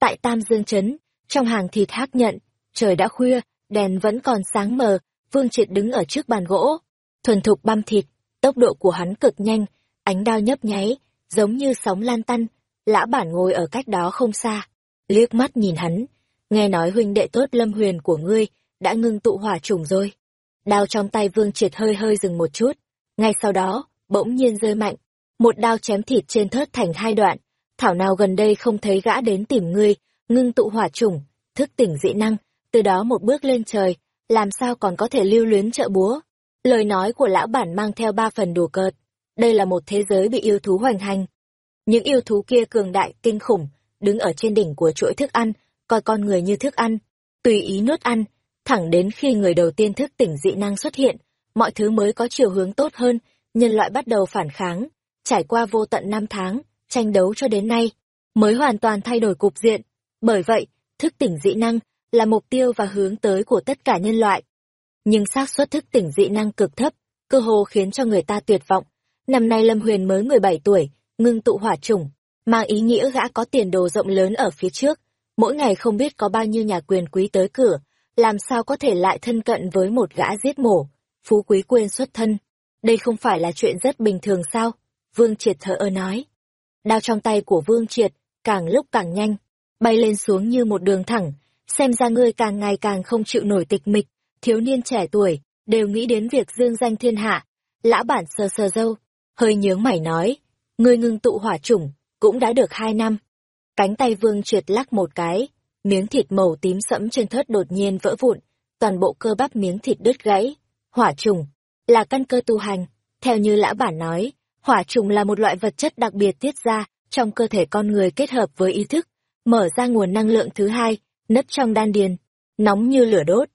Tại Tam Dương Trấn, trong hàng thịt hắc nhận, trời đã khuya, đèn vẫn còn sáng mờ, Vương Triệt đứng ở trước bàn gỗ, thuần thục băm thịt, tốc độ của hắn cực nhanh, ánh đao nhấp nháy, giống như sóng lan tăn, lã bản ngồi ở cách đó không xa, liếc mắt nhìn hắn, nghe nói huynh đệ tốt lâm huyền của ngươi đã ngưng tụ hỏa trùng rồi. Đao trong tay Vương Triệt hơi hơi dừng một chút, ngay sau đó, bỗng nhiên rơi mạnh, một đao chém thịt trên thớt thành hai đoạn, thảo nào gần đây không thấy gã đến tìm ngươi, ngưng tụ hỏa trùng, thức tỉnh dị năng, từ đó một bước lên trời, làm sao còn có thể lưu luyến trợ búa. Lời nói của lão bản mang theo ba phần đùa cợt, đây là một thế giới bị yêu thú hoành hành. Những yêu thú kia cường đại, kinh khủng, đứng ở trên đỉnh của chuỗi thức ăn, coi con người như thức ăn, tùy ý nuốt ăn, thẳng đến khi người đầu tiên thức tỉnh dị năng xuất hiện, mọi thứ mới có chiều hướng tốt hơn, nhân loại bắt đầu phản kháng, trải qua vô tận năm tháng, tranh đấu cho đến nay, mới hoàn toàn thay đổi cục diện. Bởi vậy, thức tỉnh dị năng là mục tiêu và hướng tới của tất cả nhân loại. Nhưng xác suất thức tỉnh dị năng cực thấp, cơ hồ khiến cho người ta tuyệt vọng. Năm nay Lâm Huyền mới 17 tuổi, ngưng tụ hỏa chủng, mang ý nghĩa gã có tiền đồ rộng lớn ở phía trước, mỗi ngày không biết có bao nhiêu nhà quyền quý tới cửa, làm sao có thể lại thân cận với một gã giết mổ, phú quý quên xuất thân. Đây không phải là chuyện rất bình thường sao? Vương Triệt thở ơ nói. Đao trong tay của Vương Triệt, càng lúc càng nhanh, bay lên xuống như một đường thẳng, xem ra ngươi càng ngày càng không chịu nổi tịch mịch, thiếu niên trẻ tuổi, đều nghĩ đến việc dương danh thiên hạ. Lã bản sờ sờ dâu, hơi nhướng mày nói, ngươi ngưng tụ hỏa chủng, cũng đã được hai năm. Cánh tay vương triệt lắc một cái, miếng thịt màu tím sẫm trên thớt đột nhiên vỡ vụn, toàn bộ cơ bắp miếng thịt đứt gãy. Hỏa trùng là căn cơ tu hành, theo như lã bản nói, hỏa trùng là một loại vật chất đặc biệt tiết ra trong cơ thể con người kết hợp với ý thức, mở ra nguồn năng lượng thứ hai, nấp trong đan điền, nóng như lửa đốt.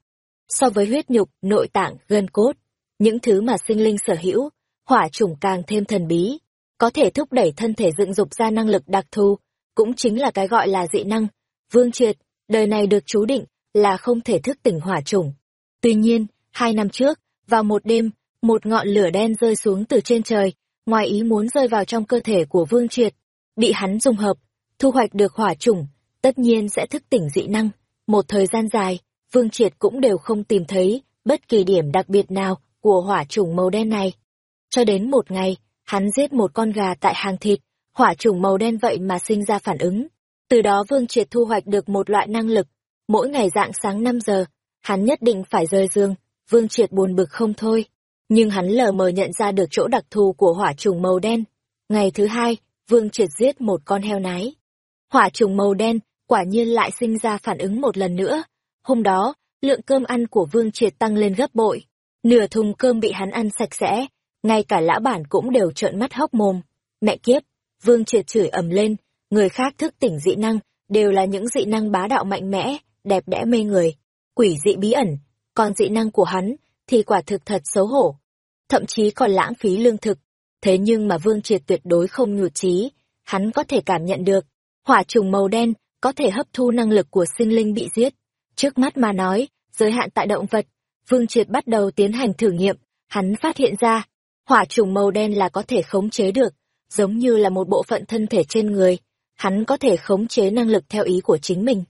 So với huyết nhục, nội tạng, gân cốt, những thứ mà sinh linh sở hữu, hỏa trùng càng thêm thần bí, có thể thúc đẩy thân thể dựng dục ra năng lực đặc thù, cũng chính là cái gọi là dị năng. Vương Triệt, đời này được chú định là không thể thức tỉnh hỏa trùng. Tuy nhiên, hai năm trước, vào một đêm, một ngọn lửa đen rơi xuống từ trên trời, ngoài ý muốn rơi vào trong cơ thể của Vương Triệt, bị hắn dung hợp, thu hoạch được hỏa trùng, tất nhiên sẽ thức tỉnh dị năng. Một thời gian dài, Vương Triệt cũng đều không tìm thấy bất kỳ điểm đặc biệt nào của hỏa trùng màu đen này. Cho đến một ngày, hắn giết một con gà tại hàng thịt, hỏa trùng màu đen vậy mà sinh ra phản ứng. Từ đó Vương Triệt thu hoạch được một loại năng lực, mỗi ngày dạng sáng 5 giờ, hắn nhất định phải rời giường, Vương Triệt buồn bực không thôi. Nhưng hắn lờ mờ nhận ra được chỗ đặc thù của hỏa trùng màu đen. Ngày thứ hai, Vương Triệt giết một con heo nái. Hỏa trùng màu đen quả nhiên lại sinh ra phản ứng một lần nữa. Hôm đó, lượng cơm ăn của Vương Triệt tăng lên gấp bội. Nửa thùng cơm bị hắn ăn sạch sẽ, ngay cả lã bản cũng đều trợn mắt hốc mồm. Mẹ kiếp, Vương Triệt chửi ầm lên, người khác thức tỉnh dị năng, đều là những dị năng bá đạo mạnh mẽ, đẹp đẽ mê người, quỷ dị bí ẩn, còn dị năng của hắn thì quả thực thật xấu hổ. Thậm chí còn lãng phí lương thực. Thế nhưng mà Vương Triệt tuyệt đối không nhụt chí, hắn có thể cảm nhận được, hỏa trùng màu đen có thể hấp thu năng lực của sinh linh bị giết. Trước mắt mà nói, giới hạn tại động vật, Vương Triệt bắt đầu tiến hành thử nghiệm, hắn phát hiện ra, hỏa trùng màu đen là có thể khống chế được, giống như là một bộ phận thân thể trên người, hắn có thể khống chế năng lực theo ý của chính mình.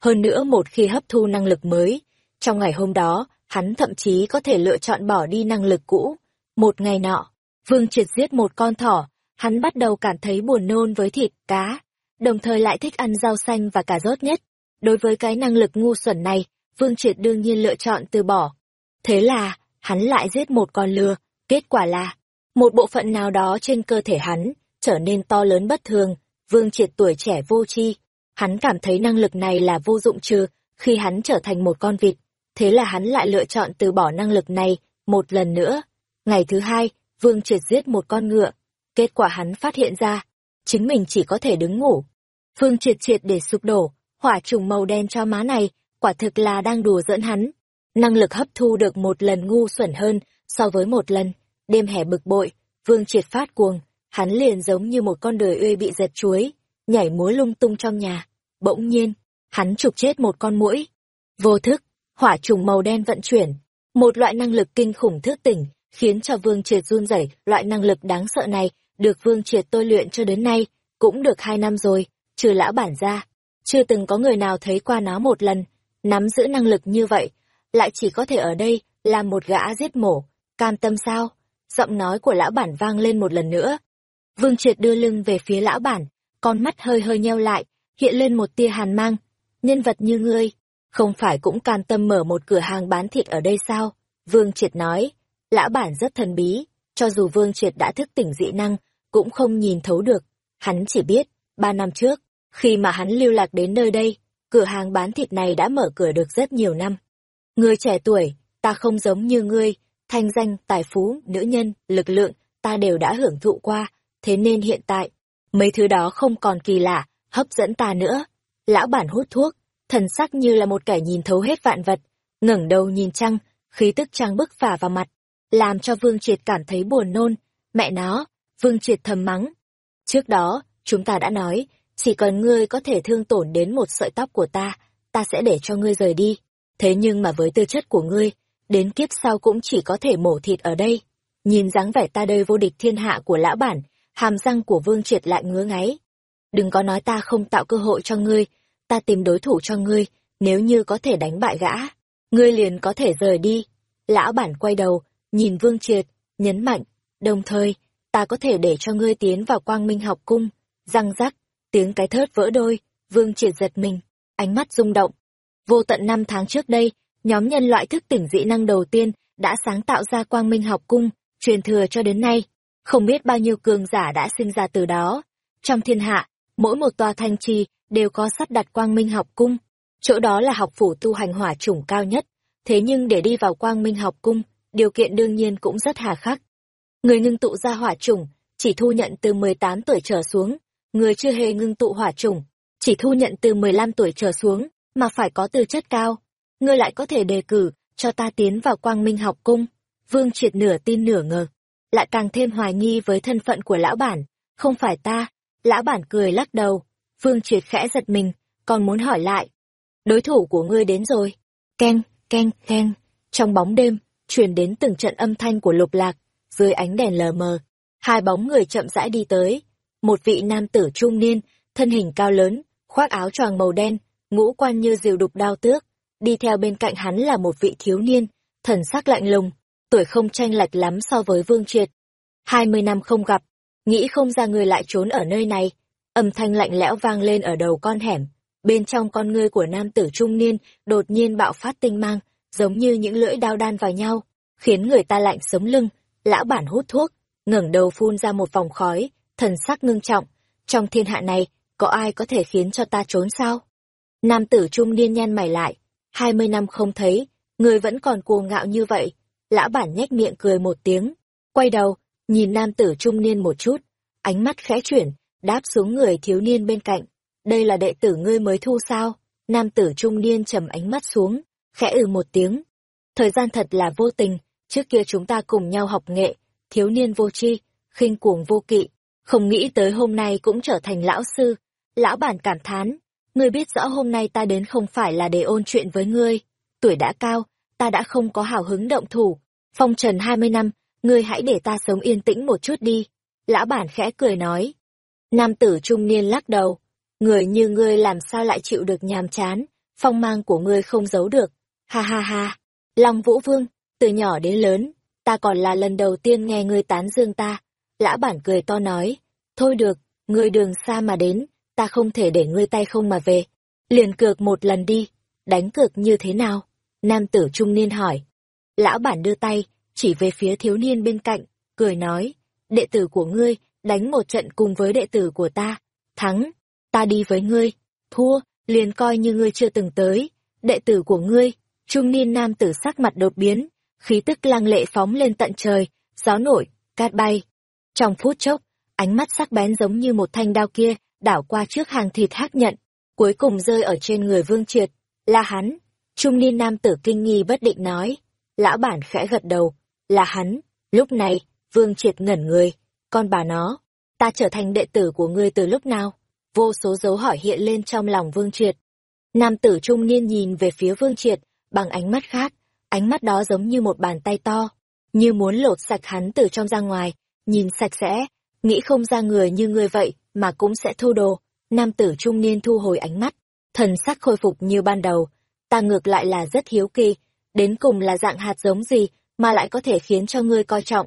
Hơn nữa một khi hấp thu năng lực mới, trong ngày hôm đó, hắn thậm chí có thể lựa chọn bỏ đi năng lực cũ. Một ngày nọ, Vương Triệt giết một con thỏ, hắn bắt đầu cảm thấy buồn nôn với thịt, cá, đồng thời lại thích ăn rau xanh và cà rốt nhất. Đối với cái năng lực ngu xuẩn này, Vương Triệt đương nhiên lựa chọn từ bỏ. Thế là, hắn lại giết một con lừa, kết quả là, một bộ phận nào đó trên cơ thể hắn, trở nên to lớn bất thường, Vương Triệt tuổi trẻ vô tri Hắn cảm thấy năng lực này là vô dụng trừ, khi hắn trở thành một con vịt. Thế là hắn lại lựa chọn từ bỏ năng lực này, một lần nữa. Ngày thứ hai, Vương Triệt giết một con ngựa. Kết quả hắn phát hiện ra, chính mình chỉ có thể đứng ngủ. vương triệt triệt để sụp đổ, hỏa trùng màu đen cho má này, quả thực là đang đùa dẫn hắn. Năng lực hấp thu được một lần ngu xuẩn hơn so với một lần. Đêm hè bực bội, Vương triệt phát cuồng, hắn liền giống như một con đời uê bị giật chuối, nhảy múa lung tung trong nhà. Bỗng nhiên, hắn trục chết một con muỗi. Vô thức, hỏa trùng màu đen vận chuyển, một loại năng lực kinh khủng thức tỉnh, khiến cho Vương Triệt run rẩy, loại năng lực đáng sợ này được Vương Triệt tôi luyện cho đến nay, cũng được hai năm rồi, trừ lão bản ra. chưa từng có người nào thấy qua nó một lần, nắm giữ năng lực như vậy, lại chỉ có thể ở đây làm một gã giết mổ, cam tâm sao? Giọng nói của lão bản vang lên một lần nữa. Vương Triệt đưa lưng về phía lão bản, con mắt hơi hơi nheo lại, hiện lên một tia hàn mang. Nhân vật như ngươi, không phải cũng cam tâm mở một cửa hàng bán thịt ở đây sao? Vương Triệt nói, lão bản rất thần bí, cho dù Vương Triệt đã thức tỉnh dị năng, cũng không nhìn thấu được. Hắn chỉ biết, ba năm trước, khi mà hắn lưu lạc đến nơi đây, cửa hàng bán thịt này đã mở cửa được rất nhiều năm. Người trẻ tuổi, ta không giống như ngươi, thanh danh, tài phú, nữ nhân, lực lượng, ta đều đã hưởng thụ qua, thế nên hiện tại, mấy thứ đó không còn kỳ lạ, hấp dẫn ta nữa. Lão bản hút thuốc, thần sắc như là một kẻ nhìn thấu hết vạn vật, ngẩng đầu nhìn trăng, khí tức trăng bức phả vào mặt, làm cho Vương Triệt cảm thấy buồn nôn. Mẹ nó, Vương Triệt thầm mắng. Trước đó, chúng ta đã nói, chỉ cần ngươi có thể thương tổn đến một sợi tóc của ta, ta sẽ để cho ngươi rời đi. Thế nhưng mà với tư chất của ngươi, đến kiếp sau cũng chỉ có thể mổ thịt ở đây. Nhìn dáng vẻ ta đây vô địch thiên hạ của lão bản, hàm răng của Vương Triệt lại ngứa ngáy. Đừng có nói ta không tạo cơ hội cho ngươi, ta tìm đối thủ cho ngươi, nếu như có thể đánh bại gã, ngươi liền có thể rời đi. Lão bản quay đầu, nhìn Vương Triệt, nhấn mạnh, đồng thời, ta có thể để cho ngươi tiến vào quang minh học cung, răng rắc, tiếng cái thớt vỡ đôi, Vương Triệt giật mình, ánh mắt rung động. Vô tận năm tháng trước đây, nhóm nhân loại thức tỉnh dị năng đầu tiên đã sáng tạo ra quang minh học cung, truyền thừa cho đến nay. Không biết bao nhiêu cường giả đã sinh ra từ đó. Trong thiên hạ, mỗi một tòa thanh trì đều có sắp đặt quang minh học cung. Chỗ đó là học phủ tu hành hỏa chủng cao nhất. Thế nhưng để đi vào quang minh học cung, điều kiện đương nhiên cũng rất hà khắc. Người ngưng tụ ra hỏa chủng, chỉ thu nhận từ 18 tuổi trở xuống. Người chưa hề ngưng tụ hỏa chủng, chỉ thu nhận từ 15 tuổi trở xuống, mà phải có tư chất cao. Ngươi lại có thể đề cử, cho ta tiến vào quang minh học cung. Vương triệt nửa tin nửa ngờ, lại càng thêm hoài nghi với thân phận của lão bản. Không phải ta, lão bản cười lắc đầu. Vương triệt khẽ giật mình, còn muốn hỏi lại. Đối thủ của ngươi đến rồi. Keng, keng, keng. Trong bóng đêm, truyền đến từng trận âm thanh của lục lạc, dưới ánh đèn lờ mờ. Hai bóng người chậm rãi đi tới. Một vị nam tử trung niên, thân hình cao lớn, khoác áo choàng màu đen, ngũ quan như diều đục đao tước. Đi theo bên cạnh hắn là một vị thiếu niên, thần sắc lạnh lùng, tuổi không tranh lệch lắm so với Vương Triệt. Hai mươi năm không gặp, nghĩ không ra người lại trốn ở nơi này. Âm thanh lạnh lẽo vang lên ở đầu con hẻm. Bên trong con ngươi của nam tử trung niên đột nhiên bạo phát tinh mang, giống như những lưỡi đao đan vào nhau, khiến người ta lạnh sống lưng. Lão bản hút thuốc, ngẩng đầu phun ra một vòng khói, thần sắc ngưng trọng. Trong thiên hạ này, có ai có thể khiến cho ta trốn sao? Nam tử trung niên nhăn mày lại, hai mươi năm không thấy, người vẫn còn cuồng ngạo như vậy. Lão bản nhếch miệng cười một tiếng, quay đầu, nhìn nam tử trung niên một chút, ánh mắt khẽ chuyển, đáp xuống người thiếu niên bên cạnh. Đây là đệ tử ngươi mới thu sao? Nam tử trung niên trầm ánh mắt xuống, khẽ ừ một tiếng. Thời gian thật là vô tình, trước kia chúng ta cùng nhau học nghệ, thiếu niên vô tri, khinh cuồng vô kỵ, không nghĩ tới hôm nay cũng trở thành lão sư. Lão bản cảm thán, ngươi biết rõ hôm nay ta đến không phải là để ôn chuyện với ngươi. Tuổi đã cao, ta đã không có hào hứng động thủ. Phong trần hai mươi năm, ngươi hãy để ta sống yên tĩnh một chút đi. Lão bản khẽ cười nói. Nam tử trung niên lắc đầu. Người như ngươi làm sao lại chịu được nhàm chán, phong mang của ngươi không giấu được. Ha ha ha. Long Vũ Vương, từ nhỏ đến lớn, ta còn là lần đầu tiên nghe ngươi tán dương ta. Lão bản cười to nói. Thôi được, ngươi đường xa mà đến, ta không thể để ngươi tay không mà về. Liền cược một lần đi, đánh cược như thế nào? Nam tử trung niên hỏi. Lão bản đưa tay, chỉ về phía thiếu niên bên cạnh, cười nói, đệ tử của ngươi, đánh một trận cùng với đệ tử của ta. Thắng, ta đi với ngươi. Thua, liền coi như ngươi chưa từng tới. Đệ tử của ngươi, trung niên nam tử sắc mặt đột biến, khí tức lang lệ phóng lên tận trời, gió nổi, cát bay. Trong phút chốc, ánh mắt sắc bén giống như một thanh đao kia, đảo qua trước hàng thịt hắc nhận, cuối cùng rơi ở trên người Vương Triệt. Là hắn. Trung niên nam tử kinh nghi bất định nói. Lão bản khẽ gật đầu. Là hắn. Lúc này, Vương Triệt ngẩn người. Con bà nó. Ta trở thành đệ tử của ngươi từ lúc nào? Vô số dấu hỏi hiện lên trong lòng Vương Triệt. Nam tử trung niên nhìn về phía Vương Triệt, bằng ánh mắt khác. Ánh mắt đó giống như một bàn tay to. Như muốn lột sạch hắn từ trong ra ngoài. Nhìn sạch sẽ. Nghĩ không ra người như ngươi vậy mà cũng sẽ thu đồ. Nam tử trung niên thu hồi ánh mắt, thần sắc khôi phục như ban đầu. Ta ngược lại là rất hiếu kỳ, đến cùng là dạng hạt giống gì mà lại có thể khiến cho ngươi coi trọng.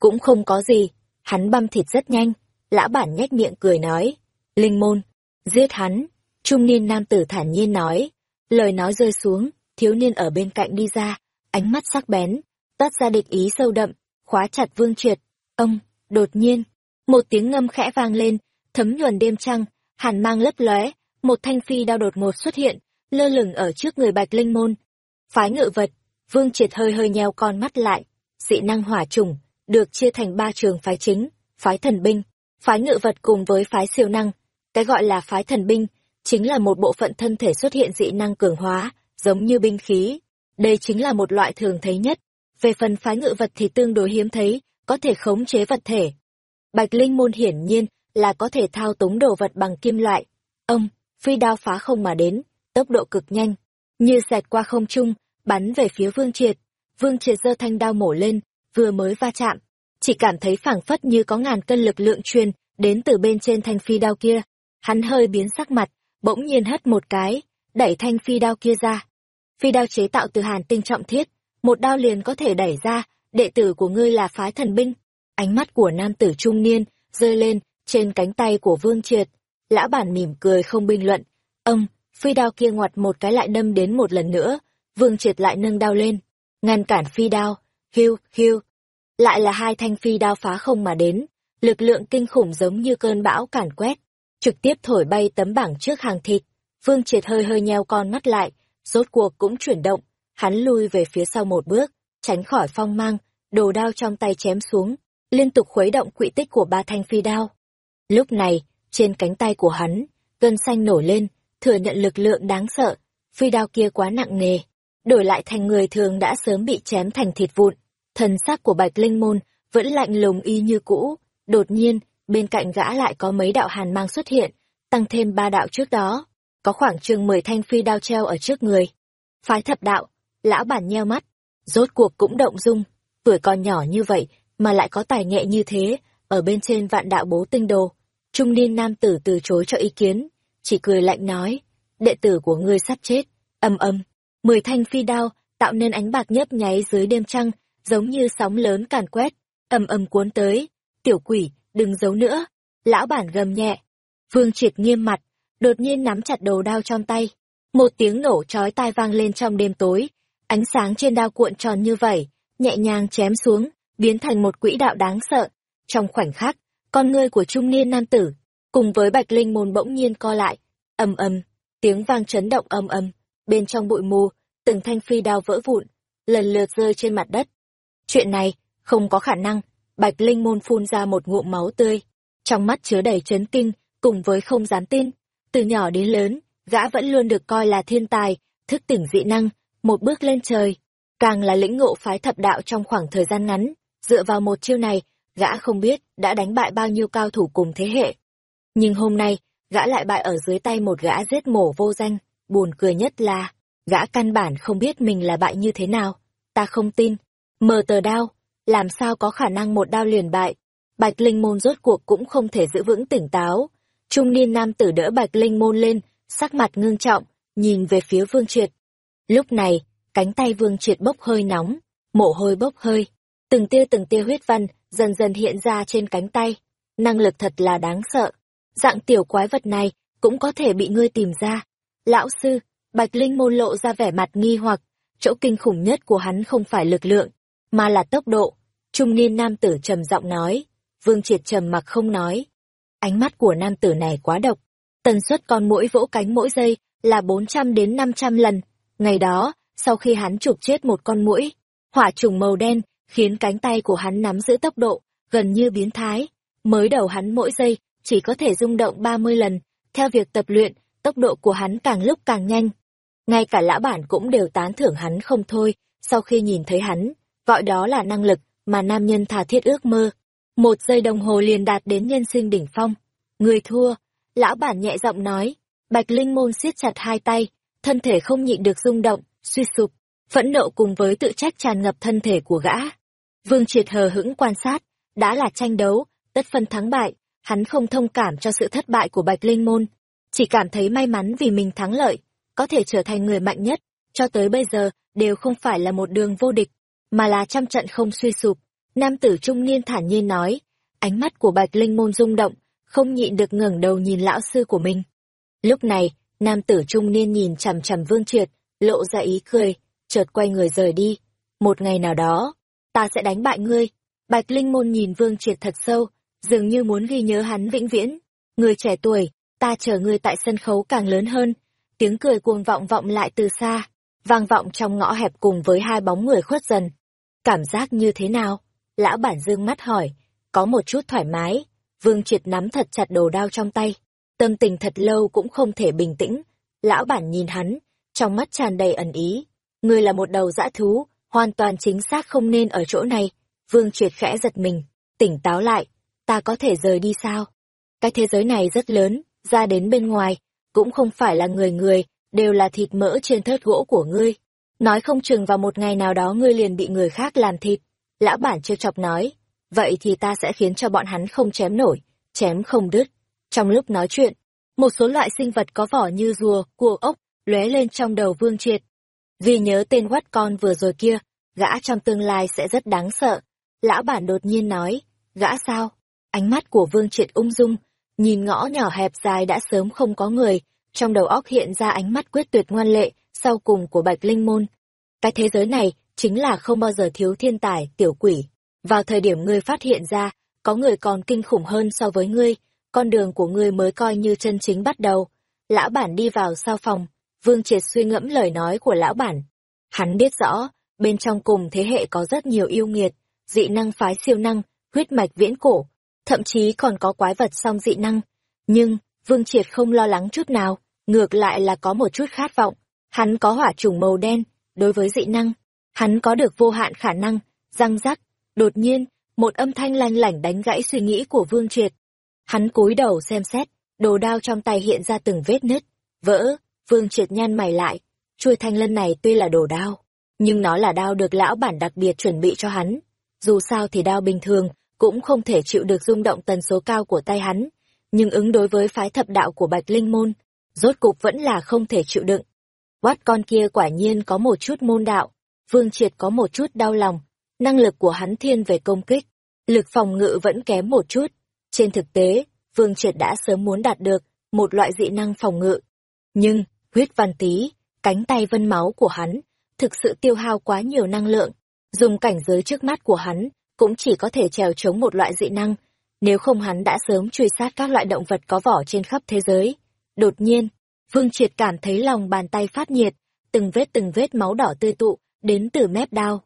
Cũng không có gì, hắn băm thịt rất nhanh, lã bản nhếch miệng cười nói. Linh môn, giết hắn, trung niên nam tử thản nhiên nói. Lời nói rơi xuống, thiếu niên ở bên cạnh đi ra, ánh mắt sắc bén, toát ra địch ý sâu đậm, khóa chặt vương triệt. Ông, đột nhiên, một tiếng ngâm khẽ vang lên, thấm nhuần đêm trăng, hàn mang lấp lóe, một thanh phi đao đột ngột xuất hiện, lơ lửng ở trước người bạch linh môn. Phái ngự vật, vương triệt hơi hơi nheo con mắt lại, dị năng hỏa trùng, được chia thành ba trường phái chính, phái thần binh, phái ngự vật cùng với phái siêu năng. Cái gọi là phái thần binh, chính là một bộ phận thân thể xuất hiện dị năng cường hóa, giống như binh khí. Đây chính là một loại thường thấy nhất. Về phần phái ngự vật thì tương đối hiếm thấy, có thể khống chế vật thể. Bạch Linh môn hiển nhiên là có thể thao túng đồ vật bằng kim loại. Ông, phi đao phá không mà đến, tốc độ cực nhanh, như xẹt qua không trung, bắn về phía Vương Triệt. Vương Triệt giơ thanh đao mổ lên, vừa mới va chạm, chỉ cảm thấy phảng phất như có ngàn cân lực lượng truyền đến từ bên trên thanh phi đao kia. Hắn hơi biến sắc mặt, bỗng nhiên hất một cái, đẩy thanh phi đao kia ra. Phi đao chế tạo từ hàn tinh trọng thiết, một đao liền có thể đẩy ra, đệ tử của ngươi là phái thần binh. Ánh mắt của nam tử trung niên, rơi lên, trên cánh tay của Vương Triệt. Lã bản mỉm cười không bình luận. Ông, phi đao kia ngoặt một cái lại đâm đến một lần nữa, Vương Triệt lại nâng đao lên, ngăn cản phi đao, hiu, hiu. Lại là hai thanh phi đao phá không mà đến, lực lượng kinh khủng giống như cơn bão càn quét, trực tiếp thổi bay tấm bảng trước hàng thịt. Vương Triệt hơi hơi nheo con mắt lại, rốt cuộc cũng chuyển động, hắn lui về phía sau một bước, tránh khỏi phong mang, đồ đao trong tay chém xuống, liên tục khuấy động quỹ tích của ba thanh phi đao. Lúc này, trên cánh tay của hắn, gân xanh nổi lên, thừa nhận lực lượng đáng sợ, phi đao kia quá nặng nề, đổi lại thành người thường đã sớm bị chém thành thịt vụn. Thần sắc của Bạch Linh Môn vẫn lạnh lùng y như cũ, đột nhiên, bên cạnh gã lại có mấy đạo hàn mang xuất hiện, tăng thêm ba đạo trước đó, có khoảng chừng mười thanh phi đao treo ở trước người. Phái thập đạo, lão bản nheo mắt, rốt cuộc cũng động dung, tuổi còn nhỏ như vậy mà lại có tài nghệ như thế, ở bên trên vạn đạo bố tinh đồ. Trung niên nam tử từ chối cho ý kiến, chỉ cười lạnh nói, đệ tử của ngươi sắp chết, âm âm, mười thanh phi đao, tạo nên ánh bạc nhấp nháy dưới đêm trăng, giống như sóng lớn càn quét, ầm ầm cuốn tới, tiểu quỷ, đừng giấu nữa, lão bản gầm nhẹ. Vương triệt nghiêm mặt, đột nhiên nắm chặt đầu đao trong tay, một tiếng nổ chói tai vang lên trong đêm tối, ánh sáng trên đao cuộn tròn như vậy, nhẹ nhàng chém xuống, biến thành một quỹ đạo đáng sợ. Trong khoảnh khắc, con ngươi của trung niên nam tử, cùng với bạch linh môn bỗng nhiên co lại, ầm ầm, tiếng vang chấn động ầm ầm, bên trong bụi mù, từng thanh phi đao vỡ vụn, lần lượt rơi trên mặt đất. Chuyện này, không có khả năng, bạch linh môn phun ra một ngụm máu tươi, trong mắt chứa đầy chấn kinh, cùng với không dám tin. Từ nhỏ đến lớn, gã vẫn luôn được coi là thiên tài, thức tỉnh dị năng, một bước lên trời. Càng là lĩnh ngộ phái thập đạo trong khoảng thời gian ngắn, dựa vào một chiêu này, gã không biết đã đánh bại bao nhiêu cao thủ cùng thế hệ. Nhưng hôm nay, gã lại bại ở dưới tay một gã giết mổ vô danh, buồn cười nhất là, gã căn bản không biết mình là bại như thế nào. Ta không tin. Mờ tờ đao, làm sao có khả năng một đao liền bại. Bạch Linh Môn rốt cuộc cũng không thể giữ vững tỉnh táo. Trung niên nam tử đỡ Bạch Linh Môn lên, sắc mặt ngưng trọng, nhìn về phía Vương Triệt. Lúc này, cánh tay Vương Triệt bốc hơi nóng, mồ hôi bốc hơi. Từng tia từng tia huyết văn dần dần hiện ra trên cánh tay. Năng lực thật là đáng sợ. Dạng tiểu quái vật này cũng có thể bị ngươi tìm ra. Lão sư, Bạch Linh môn lộ ra vẻ mặt nghi hoặc, chỗ kinh khủng nhất của hắn không phải lực lượng, mà là tốc độ. Trung niên nam tử trầm giọng nói, Vương Triệt trầm mặc không nói. Ánh mắt của nam tử này quá độc, tần suất con mũi vỗ cánh mỗi giây là 400 đến 500 lần. Ngày đó, sau khi hắn chụp chết một con mũi, hỏa trùng màu đen khiến cánh tay của hắn nắm giữ tốc độ gần như biến thái. Mới đầu hắn mỗi giây chỉ có thể rung động 30 lần, theo việc tập luyện, tốc độ của hắn càng lúc càng nhanh. Ngay cả lã bản cũng đều tán thưởng hắn không thôi, sau khi nhìn thấy hắn, gọi đó là năng lực mà nam nhân thà thiết ước mơ. Một giây đồng hồ liền đạt đến nhân sinh đỉnh phong. Người thua, lão bản nhẹ giọng nói, bạch linh môn siết chặt hai tay, thân thể không nhịn được rung động, suy sụp, phẫn nộ cùng với tự trách tràn ngập thân thể của gã. Vương triệt hờ hững quan sát, đã là tranh đấu, tất phân thắng bại, hắn không thông cảm cho sự thất bại của bạch linh môn chỉ cảm thấy may mắn vì mình thắng lợi, có thể trở thành người mạnh nhất, cho tới bây giờ đều không phải là một đường vô địch, mà là trăm trận không suy sụp. Nam tử trung niên thản nhiên nói, ánh mắt của Bạch Linh Môn rung động, không nhịn được ngẩng đầu nhìn lão sư của mình. Lúc này, nam tử trung niên nhìn chằm chằm Vương Triệt, lộ ra ý cười, chợt quay người rời đi. Một ngày nào đó, ta sẽ đánh bại ngươi. Bạch Linh Môn nhìn Vương Triệt thật sâu, dường như muốn ghi nhớ hắn vĩnh viễn. Người trẻ tuổi, ta chờ ngươi tại sân khấu càng lớn hơn. Tiếng cười cuồng vọng vọng lại từ xa, vang vọng trong ngõ hẹp cùng với hai bóng người khuất dần. Cảm giác như thế nào? Lão bản dương mắt hỏi, có một chút thoải mái. Vương Triệt nắm thật chặt đồ đao trong tay. Tâm tình thật lâu cũng không thể bình tĩnh. Lão bản nhìn hắn, trong mắt tràn đầy ẩn ý. Ngươi là một đầu dã thú, hoàn toàn chính xác không nên ở chỗ này. Vương Triệt khẽ giật mình, tỉnh táo lại. Ta có thể rời đi sao? Cái thế giới này rất lớn, ra đến bên ngoài, cũng không phải là người người, đều là thịt mỡ trên thớt gỗ của ngươi. Nói không chừng vào một ngày nào đó ngươi liền bị người khác làm thịt. Lão bản trêu chọc nói, vậy thì ta sẽ khiến cho bọn hắn không chém nổi, chém không đứt. Trong lúc nói chuyện, một số loại sinh vật có vỏ như rùa, cua ốc, lóe lên trong đầu Vương Triệt. Vì nhớ tên quát con vừa rồi kia, gã trong tương lai sẽ rất đáng sợ. Lão bản đột nhiên nói, gã sao? Ánh mắt của Vương Triệt ung dung, nhìn ngõ nhỏ hẹp dài đã sớm không có người, trong đầu óc hiện ra ánh mắt quyết tuyệt ngoan lệ, sau cùng của Bạch Linh Môn. Cái thế giới này, chính là không bao giờ thiếu thiên tài, tiểu quỷ. Vào thời điểm ngươi phát hiện ra, có người còn kinh khủng hơn so với ngươi, con đường của ngươi mới coi như chân chính bắt đầu. Lão bản đi vào sau phòng, Vương Triệt suy ngẫm lời nói của lão bản. Hắn biết rõ, bên trong cùng thế hệ có rất nhiều yêu nghiệt, dị năng phái siêu năng, huyết mạch viễn cổ, thậm chí còn có quái vật song dị năng. Nhưng, Vương Triệt không lo lắng chút nào, ngược lại là có một chút khát vọng. Hắn có hỏa trùng màu đen, đối với dị năng, hắn có được vô hạn khả năng, răng rắc. Đột nhiên, một âm thanh lanh lảnh đánh gãy suy nghĩ của Vương Triệt. Hắn cúi đầu xem xét, đồ đao trong tay hiện ra từng vết nứt, vỡ, Vương Triệt nhăn mày lại, chuôi thanh lân này tuy là đồ đao, nhưng nó là đao được lão bản đặc biệt chuẩn bị cho hắn. Dù sao thì đao bình thường, cũng không thể chịu được rung động tần số cao của tay hắn, nhưng ứng đối với phái thập đạo của Bạch Linh Môn, rốt cục vẫn là không thể chịu đựng. Quát con kia quả nhiên có một chút môn đạo, Vương Triệt có một chút đau lòng, năng lực của hắn thiên về công kích, lực phòng ngự vẫn kém một chút. Trên thực tế, Vương Triệt đã sớm muốn đạt được một loại dị năng phòng ngự. Nhưng, huyết văn tí, cánh tay vân máu của hắn, thực sự tiêu hao quá nhiều năng lượng. Dùng cảnh giới trước mắt của hắn, cũng chỉ có thể trèo chống một loại dị năng, nếu không hắn đã sớm truy sát các loại động vật có vỏ trên khắp thế giới. Đột nhiên, Vương Triệt cảm thấy lòng bàn tay phát nhiệt, từng vết từng vết máu đỏ tươi tụ, đến từ mép đao.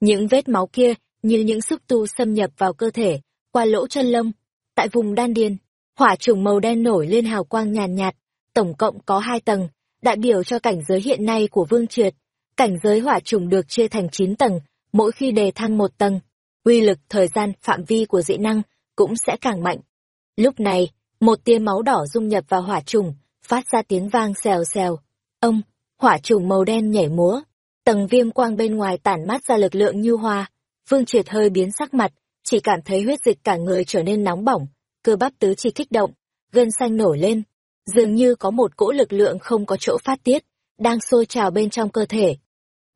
Những vết máu kia, như những xúc tu xâm nhập vào cơ thể, qua lỗ chân lông. Tại vùng đan điền, hỏa trùng màu đen nổi lên hào quang nhàn nhạt, tổng cộng có hai tầng, đại biểu cho cảnh giới hiện nay của Vương Triệt. Cảnh giới hỏa trùng được chia thành 9 tầng, mỗi khi đề thăng một tầng, uy lực, thời gian, phạm vi của dị năng cũng sẽ càng mạnh. Lúc này, một tia máu đỏ dung nhập vào hỏa trùng, phát ra tiếng vang xèo xèo. Ông, hỏa trùng màu đen nhảy múa, tầng viêm quang bên ngoài tản mát ra lực lượng như hoa. Vương Triệt hơi biến sắc mặt, chỉ cảm thấy huyết dịch cả người trở nên nóng bỏng, cơ bắp tứ chi kích động, gân xanh nổi lên, dường như có một cỗ lực lượng không có chỗ phát tiết, đang sôi trào bên trong cơ thể.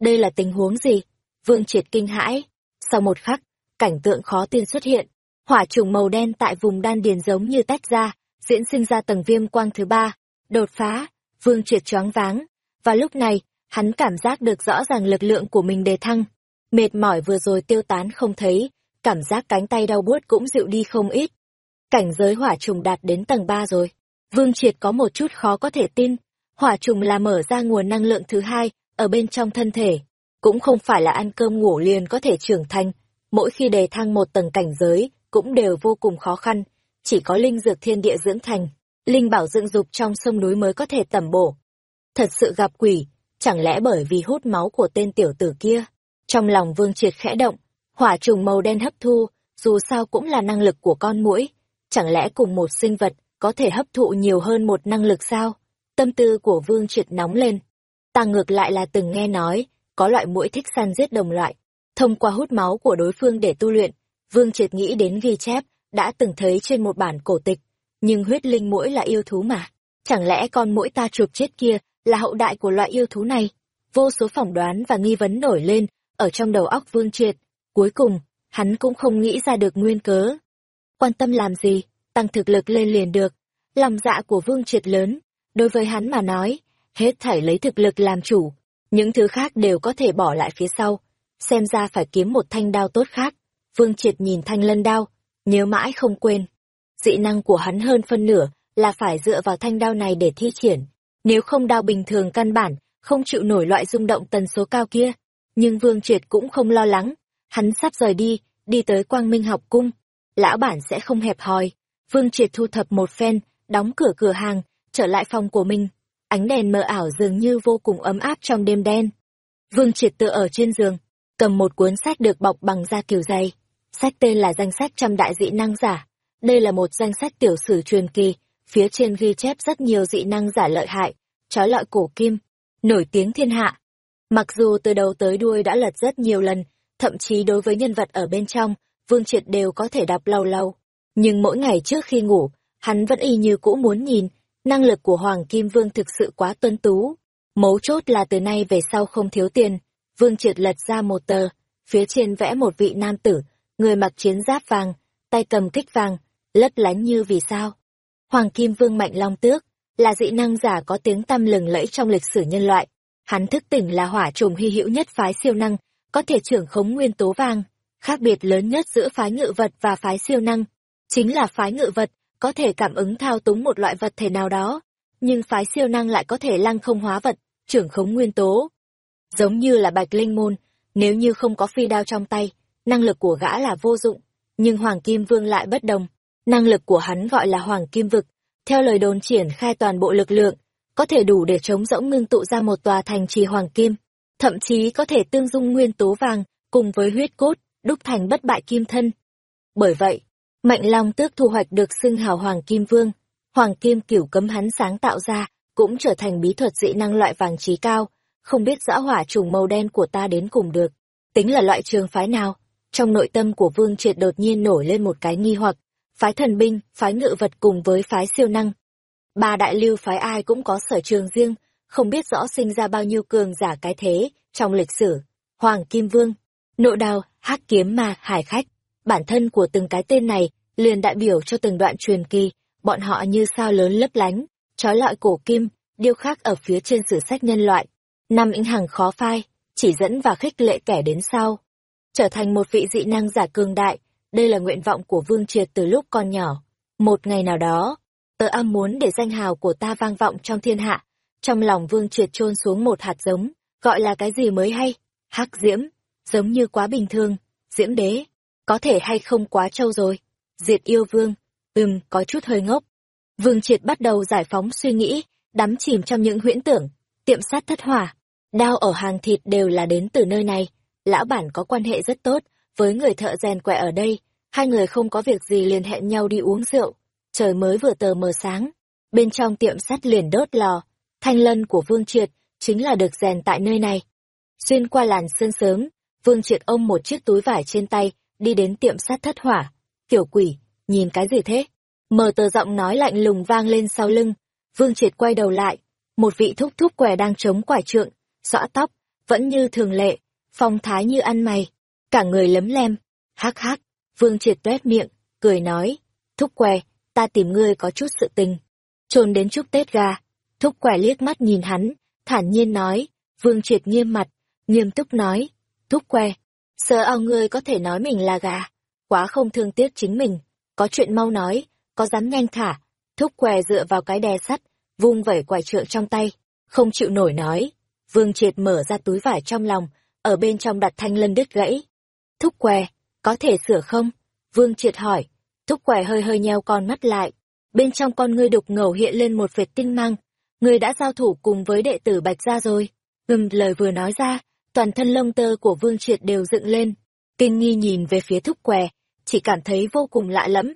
Đây là tình huống gì? Vương Triệt kinh hãi. Sau một khắc, cảnh tượng khó tin xuất hiện. Hỏa trùng màu đen tại vùng đan điền giống như tách ra, diễn sinh ra tầng viêm quang thứ ba. Đột phá, Vương Triệt choáng váng. Và lúc này, hắn cảm giác được rõ ràng lực lượng của mình đề thăng. Mệt mỏi vừa rồi tiêu tán không thấy, cảm giác cánh tay đau buốt cũng dịu đi không ít. Cảnh giới hỏa trùng đạt đến tầng ba rồi. Vương Triệt có một chút khó có thể tin. Hỏa trùng là mở ra nguồn năng lượng thứ hai, ở bên trong thân thể. Cũng không phải là ăn cơm ngủ liền có thể trưởng thành. Mỗi khi đề thăng một tầng cảnh giới, cũng đều vô cùng khó khăn. Chỉ có linh dược thiên địa dưỡng thành, linh bảo dựng dục trong sông núi mới có thể tẩm bổ. Thật sự gặp quỷ, chẳng lẽ bởi vì hút máu của tên tiểu tử kia? Trong lòng Vương Triệt khẽ động, hỏa trùng màu đen hấp thu, dù sao cũng là năng lực của con muỗi, chẳng lẽ cùng một sinh vật có thể hấp thụ nhiều hơn một năng lực sao? Tâm tư của Vương Triệt nóng lên. Ta ngược lại là từng nghe nói, có loại muỗi thích săn giết đồng loại, thông qua hút máu của đối phương để tu luyện. Vương Triệt nghĩ đến ghi chép, đã từng thấy trên một bản cổ tịch, nhưng huyết linh mũi là yêu thú mà. Chẳng lẽ con mũi ta chụp chết kia là hậu đại của loại yêu thú này? Vô số phỏng đoán và nghi vấn nổi lên ở trong đầu óc Vương Triệt. Cuối cùng, hắn cũng không nghĩ ra được nguyên cớ. Quan tâm làm gì, tăng thực lực lên liền được. Lòng dạ của Vương Triệt lớn, đối với hắn mà nói, hết thảy lấy thực lực làm chủ, những thứ khác đều có thể bỏ lại phía sau. Xem ra phải kiếm một thanh đao tốt khác. Vương Triệt nhìn thanh lân đao, nhớ mãi không quên. Dị năng của hắn hơn phân nửa là phải dựa vào thanh đao này để thi triển. Nếu không đao bình thường căn bản, không chịu nổi loại rung động tần số cao kia. Nhưng Vương Triệt cũng không lo lắng. Hắn sắp rời đi, đi tới Quang Minh học cung. Lão bản sẽ không hẹp hòi. Vương Triệt thu thập một phen, đóng cửa cửa hàng, trở lại phòng của mình. Ánh đèn mờ ảo dường như vô cùng ấm áp trong đêm đen. Vương Triệt tựa ở trên giường, cầm một cuốn sách được bọc bằng da kiều dày. Sách tên là danh sách trăm đại dị năng giả. Đây là một danh sách tiểu sử truyền kỳ, phía trên ghi chép rất nhiều dị năng giả lợi hại, trói lọi cổ kim, nổi tiếng thiên hạ. Mặc dù từ đầu tới đuôi đã lật rất nhiều lần, thậm chí đối với nhân vật ở bên trong, Vương Triệt đều có thể đọc lâu lâu. Nhưng mỗi ngày trước khi ngủ, hắn vẫn y như cũ muốn nhìn, năng lực của Hoàng Kim Vương thực sự quá tuân tú. Mấu chốt là từ nay về sau không thiếu tiền. Vương Triệt lật ra một tờ, phía trên vẽ một vị nam tử, người mặc chiến giáp vàng, tay cầm kích vàng, lấp lánh như vì sao. Hoàng Kim Vương Mạnh Long Tước, là dị năng giả có tiếng tăm lừng lẫy trong lịch sử nhân loại. Hắn thức tỉnh là hỏa trùng hy hữu nhất phái siêu năng, có thể trưởng khống nguyên tố vàng. Khác biệt lớn nhất giữa phái ngự vật và phái siêu năng, chính là phái ngự vật có thể cảm ứng thao túng một loại vật thể nào đó, nhưng phái siêu năng lại có thể lăng không hóa vật, trưởng khống nguyên tố. Giống như là bạch linh môn, nếu như không có phi đao trong tay, năng lực của gã là vô dụng, nhưng Hoàng Kim Vương lại bất đồng. Năng lực của hắn gọi là Hoàng Kim Vực, theo lời đồn triển khai toàn bộ lực lượng, có thể đủ để chống rỗng ngưng tụ ra một tòa thành trì Hoàng Kim, thậm chí có thể tương dung nguyên tố vàng cùng với huyết cốt, đúc thành bất bại kim thân. Bởi vậy, Mạnh Long tước thu hoạch được xưng hào Hoàng Kim Vương, Hoàng Kim cửu cấm hắn sáng tạo ra, cũng trở thành bí thuật dị năng loại vàng trí cao, không biết rõ hỏa trùng màu đen của ta đến cùng được. Tính là loại trường phái nào? Trong nội tâm của Vương Triệt đột nhiên nổi lên một cái nghi hoặc, phái thần binh, phái ngự vật cùng với phái siêu năng. Ba đại lưu phái ai cũng có sở trường riêng, không biết rõ sinh ra bao nhiêu cường giả cái thế trong lịch sử. Hoàng Kim Vương, Nộ Đào, Hắc Kiếm Ma, Hải Khách, bản thân của từng cái tên này liền đại biểu cho từng đoạn truyền kỳ, bọn họ như sao lớn lấp lánh, trói lọi cổ kim, điêu khắc ở phía trên sử sách nhân loại. Năm ĩnh hằng khó phai, chỉ dẫn và khích lệ kẻ đến sau. Trở thành một vị dị năng giả cường đại, đây là nguyện vọng của Vương Triệt từ lúc còn nhỏ. Một ngày nào đó, tớ am muốn để danh hào của ta vang vọng trong thiên hạ. Trong lòng Vương Triệt trôn xuống một hạt giống, gọi là cái gì mới hay? Hắc diễm, giống như quá bình thường. Diễm đế, có thể hay không quá trâu rồi. Diệt yêu vương, ừm, có chút hơi ngốc. Vương Triệt bắt đầu giải phóng suy nghĩ, đắm chìm trong những huyễn tưởng, tiệm sát thất hỏa. Đao ở hàng thịt đều là đến từ nơi này. Lão bản có quan hệ rất tốt, với người thợ rèn quẹ ở đây, hai người không có việc gì liền hẹn nhau đi uống rượu. Trời mới vừa tờ mờ sáng, bên trong tiệm sắt liền đốt lò, thanh lân của Vương Triệt chính là được rèn tại nơi này. Xuyên qua làn sương sớm, Vương Triệt ôm một chiếc túi vải trên tay, đi đến tiệm sắt thất hỏa. Tiểu quỷ, nhìn cái gì thế? Mờ tờ giọng nói lạnh lùng vang lên sau lưng. Vương Triệt quay đầu lại, một vị thúc thúc què đang chống quải trượng, xõa tóc, vẫn như thường lệ, phong thái như ăn mày, cả người lấm lem. Hắc hắc, Vương Triệt tuét miệng, cười nói, thúc què, ta tìm ngươi có chút sự tình. Trồn đến chúc Tết gà, thúc què liếc mắt nhìn hắn, thản nhiên nói, Vương Triệt nghiêm mặt, nghiêm túc nói, thúc què, sợ ao ngươi có thể nói mình là gà, quá không thương tiếc chính mình, có chuyện mau nói, có dám nhanh thả, thúc què dựa vào cái đè sắt, vung vẩy quải trượng trong tay, không chịu nổi nói. Vương Triệt mở ra túi vải trong lòng, ở bên trong đặt thanh lân đứt gãy. Thúc què, có thể sửa không? Vương Triệt hỏi. Thúc què hơi hơi nheo con mắt lại. Bên trong con ngươi đục ngầu hiện lên một vệt tinh mang. Người đã giao thủ cùng với đệ tử Bạch Gia rồi. Ngừng lời vừa nói ra, toàn thân lông tơ của Vương Triệt đều dựng lên. Kinh nghi nhìn về phía thúc què, chỉ cảm thấy vô cùng lạ lẫm.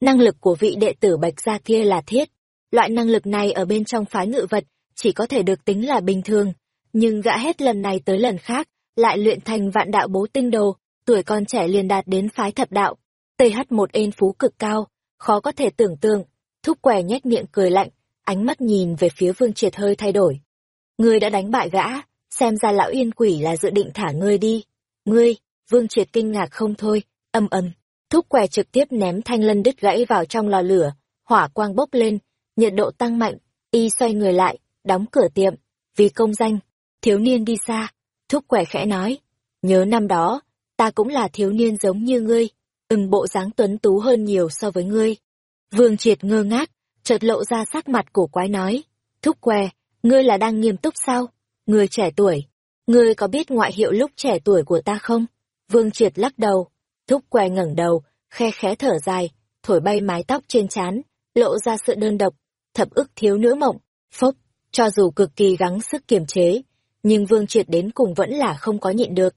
Năng lực của vị đệ tử Bạch Gia kia là thiết. Loại năng lực này ở bên trong phái ngự vật, chỉ có thể được tính là bình thường. Nhưng gã hết lần này tới lần khác, lại luyện thành vạn đạo bố tinh đồ, tuổi còn trẻ liền đạt đến phái thập đạo. TH một ên phú cực cao, khó có thể tưởng tượng. Thúc què nhếch miệng cười lạnh, ánh mắt nhìn về phía Vương Triệt hơi thay đổi. Ngươi đã đánh bại gã, xem ra lão yên quỷ là dự định thả ngươi đi. Ngươi, Vương Triệt kinh ngạc không thôi, âm âm. Thúc què trực tiếp ném thanh lân đứt gãy vào trong lò lửa, hỏa quang bốc lên, nhiệt độ tăng mạnh, y xoay người lại, đóng cửa tiệm. Vì công danh, thiếu niên đi xa, thúc què khẽ nói. Nhớ năm đó, ta cũng là thiếu niên giống như ngươi, ừng bộ dáng tuấn tú hơn nhiều so với ngươi. Vương Triệt ngơ ngác, chợt lộ ra sắc mặt cổ quái nói. Thúc què, ngươi là đang nghiêm túc sao? Ngươi trẻ tuổi, ngươi có biết ngoại hiệu lúc trẻ tuổi của ta không? Vương Triệt lắc đầu, thúc què ngẩng đầu, khe khẽ thở dài, thổi bay mái tóc trên trán, lộ ra sự đơn độc, thập ức thiếu nữ mộng, phốc, cho dù cực kỳ gắng sức kiềm chế, nhưng Vương Triệt đến cùng vẫn là không có nhịn được.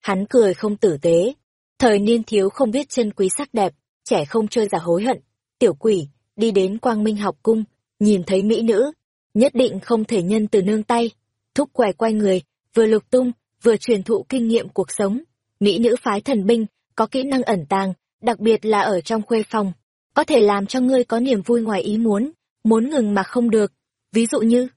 Hắn cười không tử tế, thời niên thiếu không biết chân quý sắc đẹp, trẻ không chơi giả hối hận, tiểu quỷ, đi đến quang minh học cung, nhìn thấy mỹ nữ, nhất định không thể nhân từ nương tay, thúc què quay người, vừa lục tung, vừa truyền thụ kinh nghiệm cuộc sống. Mỹ nữ phái thần binh, có kỹ năng ẩn tàng, đặc biệt là ở trong khuê phòng, có thể làm cho ngươi có niềm vui ngoài ý muốn, muốn ngừng mà không được. Ví dụ như,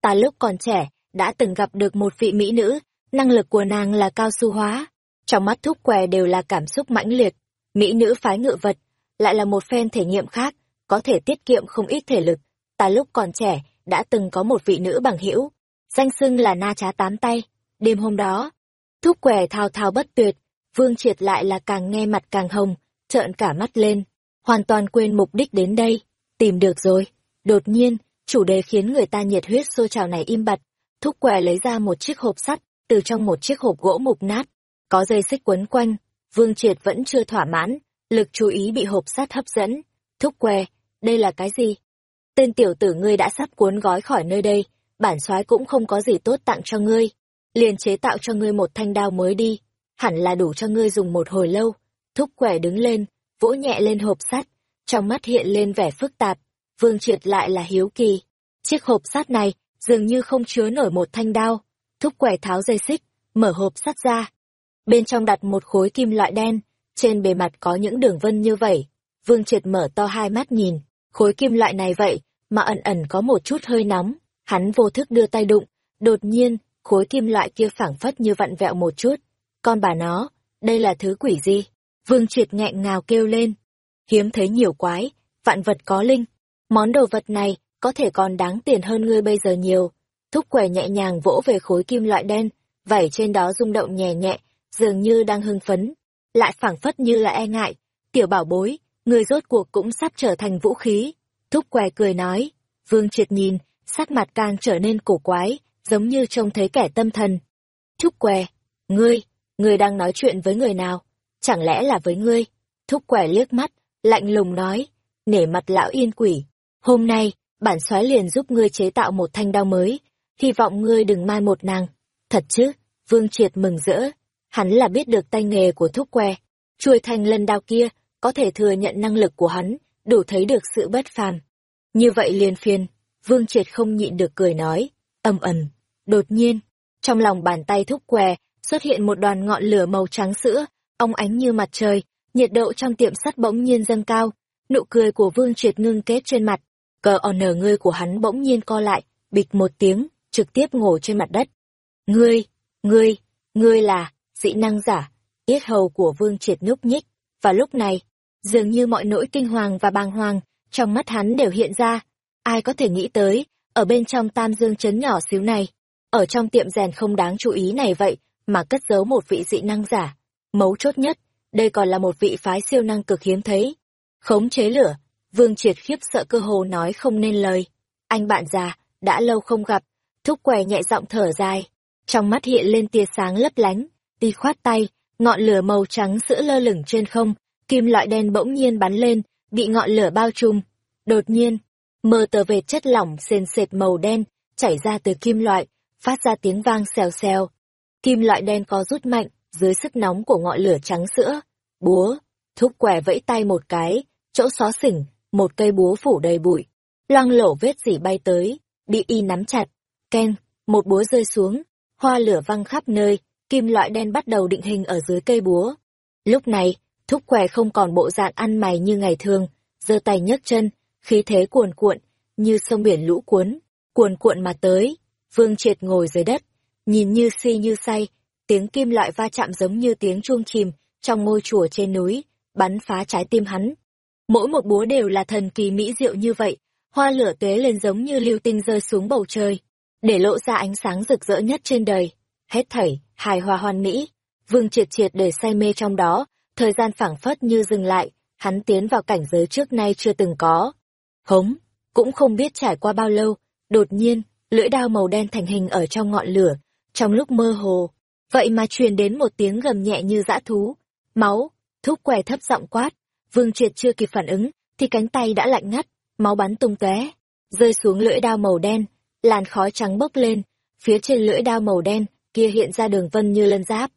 ta lúc còn trẻ, đã từng gặp được một vị mỹ nữ, năng lực của nàng là cao su hóa. Trong mắt thúc què đều là cảm xúc mãnh liệt. Mỹ nữ phái ngự vật, lại là một phen thể nghiệm khác, có thể tiết kiệm không ít thể lực. Ta lúc còn trẻ, đã từng có một vị nữ bằng hữu danh xưng là na trá tám tay. Đêm hôm đó, thúc què thao thao bất tuyệt, vương triệt lại là càng nghe mặt càng hồng, trợn cả mắt lên, hoàn toàn quên mục đích đến đây, tìm được rồi. Đột nhiên, chủ đề khiến người ta nhiệt huyết sôi trào này im bặt, thúc què lấy ra một chiếc hộp sắt, từ trong một chiếc hộp gỗ mục nát, có dây xích quấn quanh, vương triệt vẫn chưa thỏa mãn, lực chú ý bị hộp sắt hấp dẫn. Thúc què, đây là cái gì? Tên tiểu tử ngươi đã sắp cuốn gói khỏi nơi đây, bản soái cũng không có gì tốt tặng cho ngươi. Liền chế tạo cho ngươi một thanh đao mới đi, hẳn là đủ cho ngươi dùng một hồi lâu. Thúc quẻ đứng lên, vỗ nhẹ lên hộp sắt, trong mắt hiện lên vẻ phức tạp. Vương triệt lại là hiếu kỳ. Chiếc hộp sắt này dường như không chứa nổi một thanh đao. Thúc quẻ tháo dây xích, mở hộp sắt ra. Bên trong đặt một khối kim loại đen, trên bề mặt có những đường vân như vậy. Vương triệt mở to hai mắt nhìn, khối kim loại này vậy, mà ẩn ẩn có một chút hơi nóng. Hắn vô thức đưa tay đụng, đột nhiên, khối kim loại kia phảng phất như vặn vẹo một chút. Con bà nó, đây là thứ quỷ gì? Vương triệt nghẹn ngào kêu lên. Hiếm thấy nhiều quái, vạn vật có linh. Món đồ vật này có thể còn đáng tiền hơn ngươi bây giờ nhiều. Thúc quẻ nhẹ nhàng vỗ về khối kim loại đen, vảy trên đó rung động nhẹ nhẹ, dường như đang hưng phấn. Lại phảng phất như là e ngại. Tiểu bảo bối, ngươi rốt cuộc cũng sắp trở thành vũ khí. Thúc què cười nói. Vương triệt nhìn, sắc mặt càng trở nên cổ quái, giống như trông thấy kẻ tâm thần. Thúc què, ngươi, ngươi đang nói chuyện với người nào? Chẳng lẽ là với ngươi? Thúc què liếc mắt, lạnh lùng nói, nể mặt lão yên quỷ. Hôm nay, bản soái liền giúp ngươi chế tạo một thanh đao mới, hy vọng ngươi đừng mai một nàng. Thật chứ, Vương Triệt mừng rỡ, hắn là biết được tay nghề của thúc que. Chuôi thanh lân đao kia, có thể thừa nhận năng lực của hắn, đủ thấy được sự bất phàm. Như vậy liền phiền, Vương Triệt không nhịn được cười nói, ầm ầm, Đột nhiên, trong lòng bàn tay thúc què, xuất hiện một đoàn ngọn lửa màu trắng sữa, ông ánh như mặt trời, nhiệt độ trong tiệm sắt bỗng nhiên dâng cao. Nụ cười của Vương Triệt ngưng kết trên mặt, cờ òn nở ngươi của hắn bỗng nhiên co lại, bịch một tiếng, trực tiếp ngổ trên mặt đất. Ngươi, ngươi, ngươi là, dị năng giả, yết hầu của Vương Triệt nhúc nhích, và lúc này, dường như mọi nỗi kinh hoàng và bàng hoàng, trong mắt hắn đều hiện ra, Ai có thể nghĩ tới, ở bên trong tam dương chấn nhỏ xíu này, ở trong tiệm rèn không đáng chú ý này vậy, mà cất giấu một vị dị năng giả. Mấu chốt nhất, đây còn là một vị phái siêu năng cực hiếm thấy. Khống chế lửa, vương triệt khiếp sợ cơ hồ nói không nên lời. Anh bạn già, đã lâu không gặp, thúc què nhẹ giọng thở dài. Trong mắt hiện lên tia sáng lấp lánh, đi khoát tay, ngọn lửa màu trắng sữa lơ lửng trên không, kim loại đen bỗng nhiên bắn lên, bị ngọn lửa bao trùm. Đột nhiên, mờ tờ về chất lỏng sền sệt màu đen, chảy ra từ kim loại, phát ra tiếng vang xèo xèo. Kim loại đen có rút mạnh, dưới sức nóng của ngọn lửa trắng sữa. Búa, thúc què vẫy tay một cái, chỗ xó xỉnh, một cây búa phủ đầy bụi. Loang lổ vết dỉ bay tới, bị y nắm chặt. Ken, một búa rơi xuống, hoa lửa văng khắp nơi, kim loại đen bắt đầu định hình ở dưới cây búa. Lúc này, thúc què không còn bộ dạng ăn mày như ngày thường, giơ tay nhấc chân, khí thế cuồn cuộn, như sông biển lũ cuốn, cuồn cuộn mà tới. Vương Triệt ngồi dưới đất, nhìn như si như say, tiếng kim loại va chạm giống như tiếng chuông chìm trong ngôi chùa trên núi, bắn phá trái tim hắn. Mỗi một búa đều là thần kỳ mỹ diệu như vậy, hoa lửa tuế lên giống như lưu tinh rơi xuống bầu trời, để lộ ra ánh sáng rực rỡ nhất trên đời. Hết thảy, hài hòa hoàn mỹ, Vương Triệt triệt để say mê trong đó, thời gian phảng phất như dừng lại, hắn tiến vào cảnh giới trước nay chưa từng có. Hống, cũng không biết trải qua bao lâu, đột nhiên, lưỡi đao màu đen thành hình ở trong ngọn lửa, trong lúc mơ hồ, vậy mà truyền đến một tiếng gầm nhẹ như dã thú. Máu, thúc què thấp giọng quát, Vương Triệt chưa kịp phản ứng, thì cánh tay đã lạnh ngắt, máu bắn tung tóe, rơi xuống lưỡi đao màu đen, làn khói trắng bốc lên, phía trên lưỡi đao màu đen kia hiện ra đường vân như lân giáp.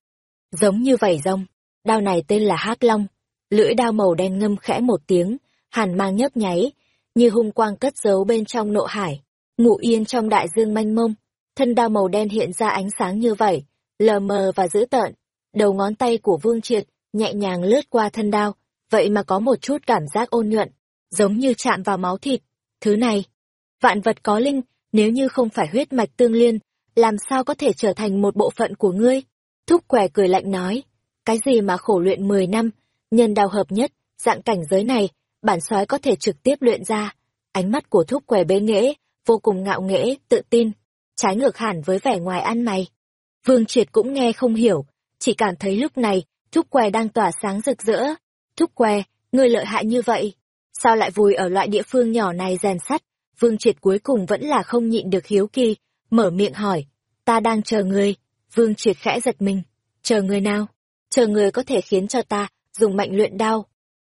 Giống như vảy rồng, đao này tên là Hắc Long, lưỡi đao màu đen ngâm khẽ một tiếng, hàn mang nhấp nháy, như hung quang cất giấu bên trong nộ hải, ngụ yên trong đại dương manh mông, thân đao màu đen hiện ra ánh sáng như vậy, lờ mờ và dữ tợn, đầu ngón tay của Vương Triệt nhẹ nhàng lướt qua thân đao, vậy mà có một chút cảm giác ôn nhuận, giống như chạm vào máu thịt. Thứ này, vạn vật có linh, nếu như không phải huyết mạch tương liên, làm sao có thể trở thành một bộ phận của ngươi? Thúc què cười lạnh nói, cái gì mà khổ luyện 10 năm, nhân đào hợp nhất, dạng cảnh giới này, bản soái có thể trực tiếp luyện ra. Ánh mắt của thúc què bế nghễ, vô cùng ngạo nghễ, tự tin, trái ngược hẳn với vẻ ngoài ăn mày. Vương Triệt cũng nghe không hiểu, chỉ cảm thấy lúc này, thúc què đang tỏa sáng rực rỡ. Thúc què, người lợi hại như vậy, sao lại vùi ở loại địa phương nhỏ này rèn sắt? Vương Triệt cuối cùng vẫn là không nhịn được hiếu kỳ, mở miệng hỏi, ta đang chờ người. Vương Triệt khẽ giật mình, chờ người nào? Chờ người có thể khiến cho ta dùng mạnh luyện đao.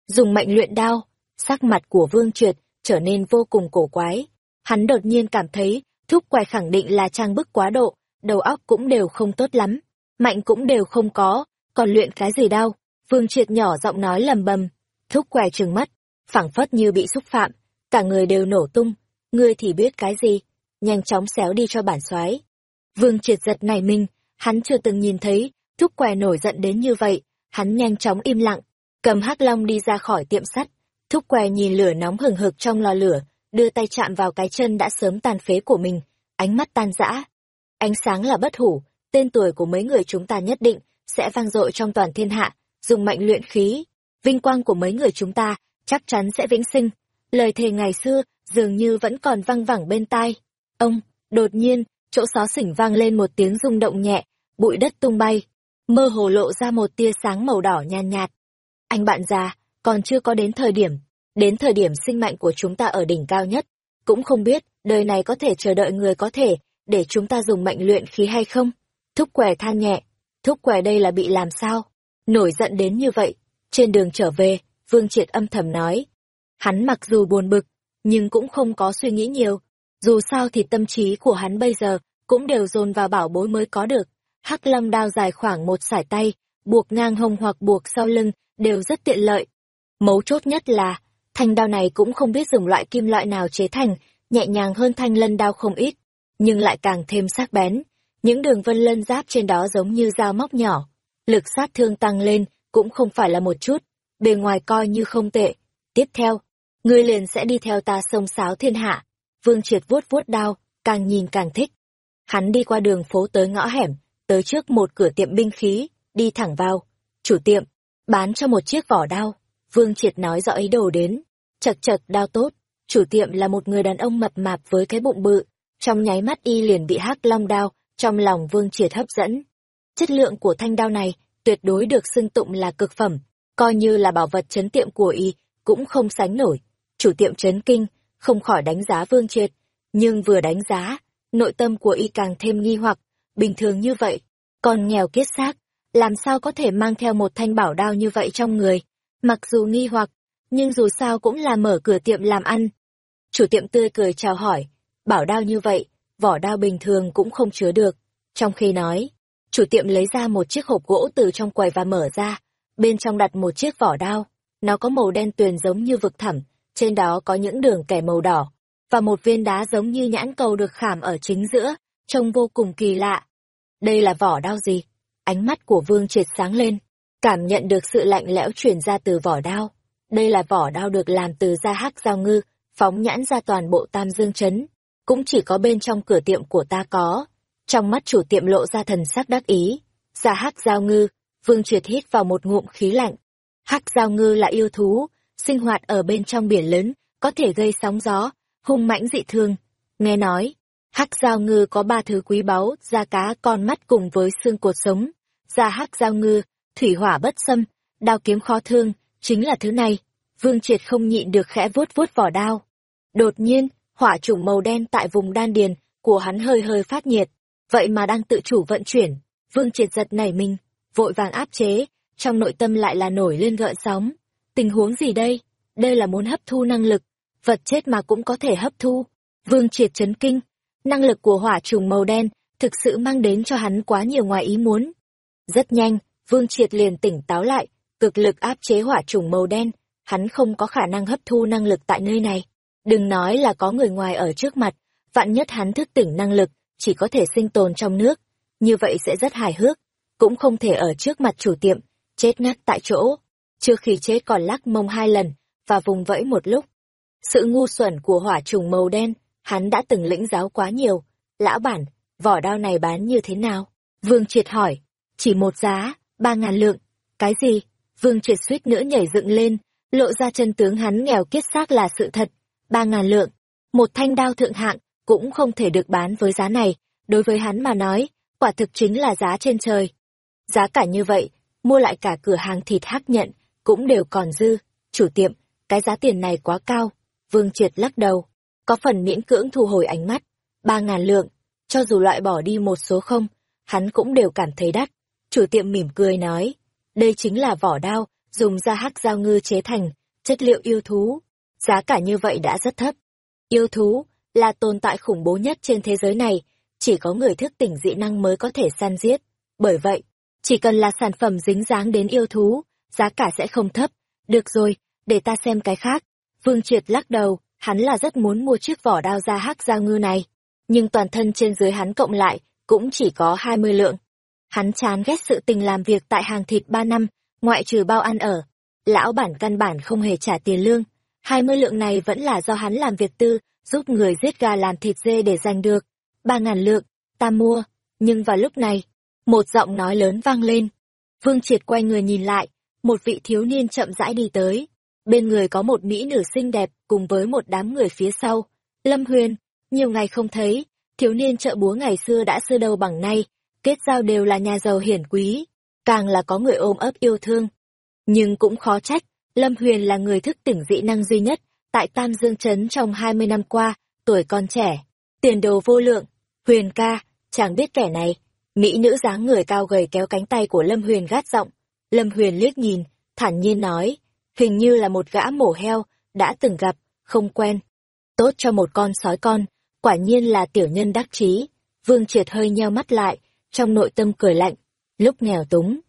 Dùng mạnh luyện đao, sắc mặt của Vương Triệt trở nên vô cùng cổ quái. Hắn đột nhiên cảm thấy, thúc quài khẳng định là trang bức quá độ, đầu óc cũng đều không tốt lắm, mạnh cũng đều không có, còn luyện cái gì đau? Vương Triệt nhỏ giọng nói lầm bầm, thúc què trừng mắt, phảng phất như bị xúc phạm, cả người đều nổ tung, ngươi thì biết cái gì, nhanh chóng xéo đi cho bản soái. Vương Triệt giật này mình, hắn chưa từng nhìn thấy, thúc què nổi giận đến như vậy, hắn nhanh chóng im lặng, cầm hắc long đi ra khỏi tiệm sắt, thúc què nhìn lửa nóng hừng hực trong lò lửa, đưa tay chạm vào cái chân đã sớm tàn phế của mình, ánh mắt tan rã. Ánh sáng là bất hủ, tên tuổi của mấy người chúng ta nhất định sẽ vang dội trong toàn thiên hạ, dùng mạnh luyện khí, vinh quang của mấy người chúng ta chắc chắn sẽ vĩnh sinh. Lời thề ngày xưa dường như vẫn còn văng vẳng bên tai. Ông, đột nhiên, chỗ xó xỉnh vang lên một tiếng rung động nhẹ, bụi đất tung bay, mơ hồ lộ ra một tia sáng màu đỏ nhàn nhạt, nhạt. Anh bạn già, còn chưa có đến thời điểm, đến thời điểm sinh mạnh của chúng ta ở đỉnh cao nhất, cũng không biết đời này có thể chờ đợi người có thể để chúng ta dùng mạnh luyện khí hay không. Thúc quẻ than nhẹ, thúc quẻ đây là bị làm sao? Nổi giận đến như vậy, trên đường trở về, Vương Triệt âm thầm nói. Hắn mặc dù buồn bực, nhưng cũng không có suy nghĩ nhiều. Dù sao thì tâm trí của hắn bây giờ cũng đều dồn vào bảo bối mới có được. Hắc lâm đao dài khoảng một sải tay, buộc ngang hông hoặc buộc sau lưng, đều rất tiện lợi. Mấu chốt nhất là, thanh đao này cũng không biết dùng loại kim loại nào chế thành, nhẹ nhàng hơn thanh lân đao không ít, nhưng lại càng thêm sắc bén. Những đường vân lân giáp trên đó giống như dao móc nhỏ. Lực sát thương tăng lên, cũng không phải là một chút, bề ngoài coi như không tệ. Tiếp theo, ngươi liền sẽ đi theo ta sông sáo thiên hạ. Vương triệt vuốt vuốt đao, càng nhìn càng thích. Hắn đi qua đường phố tới ngõ hẻm, tới trước một cửa tiệm binh khí, đi thẳng vào. Chủ tiệm, bán cho một chiếc vỏ đao. Vương triệt nói rõ ý đồ đến. Chật chật đao tốt. Chủ tiệm là một người đàn ông mập mạp với cái bụng bự. Trong nháy mắt y liền bị hắc long đao, trong lòng vương triệt hấp dẫn. Chất lượng của thanh đao này tuyệt đối được xưng tụng là cực phẩm, coi như là bảo vật chấn tiệm của y, cũng không sánh nổi. Chủ tiệm trấn kinh, không khỏi đánh giá Vương Triệt, nhưng vừa đánh giá, nội tâm của y càng thêm nghi hoặc, bình thường như vậy, còn nghèo kiết xác, làm sao có thể mang theo một thanh bảo đao như vậy trong người, mặc dù nghi hoặc, nhưng dù sao cũng là mở cửa tiệm làm ăn. Chủ tiệm tươi cười chào hỏi, bảo đao như vậy, vỏ đao bình thường cũng không chứa được, trong khi nói, chủ tiệm lấy ra một chiếc hộp gỗ từ trong quầy và mở ra, bên trong đặt một chiếc vỏ đao, nó có màu đen tuyền giống như vực thẳm, trên đó có những đường kẻ màu đỏ, và một viên đá giống như nhãn cầu được khảm ở chính giữa, trông vô cùng kỳ lạ. Đây là vỏ đao gì? Ánh mắt của Vương triệt sáng lên, cảm nhận được sự lạnh lẽo truyền ra từ vỏ đao. Đây là vỏ đao được làm từ da hắc giao ngư, phóng nhãn ra toàn bộ Tam Dương Trấn, cũng chỉ có bên trong cửa tiệm của ta có. Trong mắt chủ tiệm lộ ra thần sắc đắc ý, ra hắc giao ngư, Vương Triệt hít vào một ngụm khí lạnh. Hắc giao ngư là yêu thú, sinh hoạt ở bên trong biển lớn, có thể gây sóng gió, hung mãnh dị thương. Nghe nói, hắc giao ngư có ba thứ quý báu, da cá, con mắt cùng với xương cột sống. Da hắc giao ngư, thủy hỏa bất xâm, đao kiếm khó thương, chính là thứ này. Vương Triệt không nhịn được khẽ vuốt vuốt vỏ đao. Đột nhiên, hỏa chủng màu đen tại vùng đan điền của hắn hơi hơi phát nhiệt, vậy mà đang tự chủ vận chuyển. Vương Triệt giật nảy mình, vội vàng áp chế, trong nội tâm lại là nổi lên gợn sóng. Tình huống gì đây? Đây là muốn hấp thu năng lực, vật chết mà cũng có thể hấp thu. Vương Triệt chấn kinh, năng lực của hỏa trùng màu đen thực sự mang đến cho hắn quá nhiều ngoài ý muốn. Rất nhanh, Vương Triệt liền tỉnh táo lại, cực lực áp chế hỏa trùng màu đen, hắn không có khả năng hấp thu năng lực tại nơi này. Đừng nói là có người ngoài ở trước mặt, vạn nhất hắn thức tỉnh năng lực, chỉ có thể sinh tồn trong nước, như vậy sẽ rất hài hước, cũng không thể ở trước mặt chủ tiệm, chết nát tại chỗ. Trước khi chết còn lắc mông hai lần, và vùng vẫy một lúc. Sự ngu xuẩn của hỏa trùng màu đen, hắn đã từng lĩnh giáo quá nhiều. Lão bản, vỏ đao này bán như thế nào? Vương Triệt hỏi. Chỉ một giá, ba ngàn lượng. Cái gì? Vương Triệt suýt nữa nhảy dựng lên, lộ ra chân tướng hắn nghèo kiết xác là sự thật. Ba ngàn lượng. Một thanh đao thượng hạng, cũng không thể được bán với giá này. Đối với hắn mà nói, quả thực chính là giá trên trời. Giá cả như vậy, mua lại cả cửa hàng thịt hắc nhận, cũng đều còn dư. Chủ tiệm, cái giá tiền này quá cao. Vương Triệt lắc đầu, có phần miễn cưỡng thu hồi ánh mắt. Ba ngàn lượng, cho dù loại bỏ đi một số không, hắn cũng đều cảm thấy đắt. Chủ tiệm mỉm cười nói, đây chính là vỏ đao, dùng da hắc dao ngư chế thành, chất liệu yêu thú. Giá cả như vậy đã rất thấp. Yêu thú là tồn tại khủng bố nhất trên thế giới này, chỉ có người thức tỉnh dị năng mới có thể săn giết. Bởi vậy, chỉ cần là sản phẩm dính dáng đến yêu thú, giá cả sẽ không thấp. Được rồi, để ta xem cái khác. Vương Triệt lắc đầu, hắn là rất muốn mua chiếc vỏ đao da hắc giao ngư này. Nhưng toàn thân trên dưới hắn cộng lại, cũng chỉ có 20 lượng. Hắn chán ghét sự tình làm việc tại hàng thịt 3 năm, ngoại trừ bao ăn ở. Lão bản căn bản không hề trả tiền lương. 20 lượng này vẫn là do hắn làm việc tư, giúp người giết gà làm thịt dê để giành được. ba ngàn lượng, ta mua. Nhưng vào lúc này, một giọng nói lớn vang lên. Vương Triệt quay người nhìn lại, một vị thiếu niên chậm rãi đi tới. Bên người có một mỹ nữ xinh đẹp cùng với một đám người phía sau. Lâm Huyền, nhiều ngày không thấy, thiếu niên chợ búa ngày xưa đã xưa đâu bằng nay, kết giao đều là nhà giàu hiển quý, càng là có người ôm ấp yêu thương. Nhưng cũng khó trách, Lâm Huyền là người thức tỉnh dị năng duy nhất tại Tam Dương Trấn trong 20 năm qua, tuổi còn trẻ, tiền đồ vô lượng. Huyền ca, chẳng biết kẻ này. Mỹ nữ dáng người cao gầy kéo cánh tay của Lâm Huyền gắt giọng. Lâm Huyền liếc nhìn, thản nhiên nói, hình như là một gã mổ heo, đã từng gặp, không quen. Tốt cho một con sói con, quả nhiên là tiểu nhân đắc chí. Vương Triệt hơi nheo mắt lại, trong nội tâm cười lạnh, lúc nghèo túng.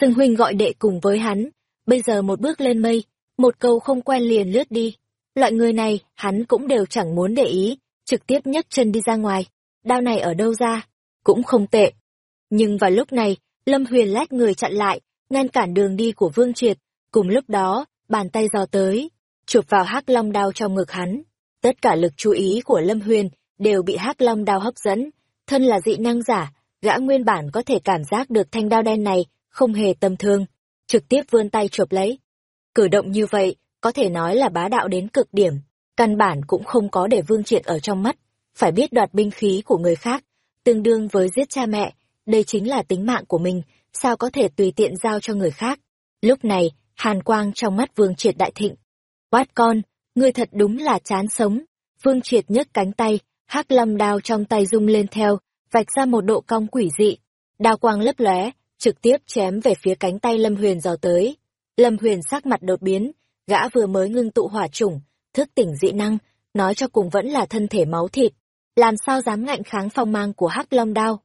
Sưng huynh gọi đệ cùng với hắn, bây giờ một bước lên mây, một câu không quen liền lướt đi. Loại người này, hắn cũng đều chẳng muốn để ý, trực tiếp nhấc chân đi ra ngoài. Đao này ở đâu ra? Cũng không tệ. Nhưng vào lúc này, Lâm Huyền lách người chặn lại, ngăn cản đường đi của Vương Triệt. Cùng lúc đó, bàn tay dò tới, chụp vào hắc long đao trong ngực hắn. Tất cả lực chú ý của Lâm Huyền đều bị hắc long đao hấp dẫn. Thân là dị năng giả, gã nguyên bản có thể cảm giác được thanh đao đen này không hề tầm thương, trực tiếp vươn tay chụp lấy. Cử động như vậy, có thể nói là bá đạo đến cực điểm, căn bản cũng không có để Vương Triệt ở trong mắt, phải biết đoạt binh khí của người khác, tương đương với giết cha mẹ, đây chính là tính mạng của mình, sao có thể tùy tiện giao cho người khác. Lúc này, hàn quang trong mắt Vương Triệt đại thịnh. Quát con, ngươi thật đúng là chán sống. Vương Triệt nhấc cánh tay, hắc lâm đao trong tay rung lên theo, vạch ra một độ cong quỷ dị. Đao quang lấp lóe, trực tiếp chém về phía cánh tay Lâm Huyền dò tới. Lâm Huyền sắc mặt đột biến, gã vừa mới ngưng tụ hỏa chủng, thức tỉnh dị năng, nói cho cùng vẫn là thân thể máu thịt. Làm sao dám ngạnh kháng phong mang của hắc long đao.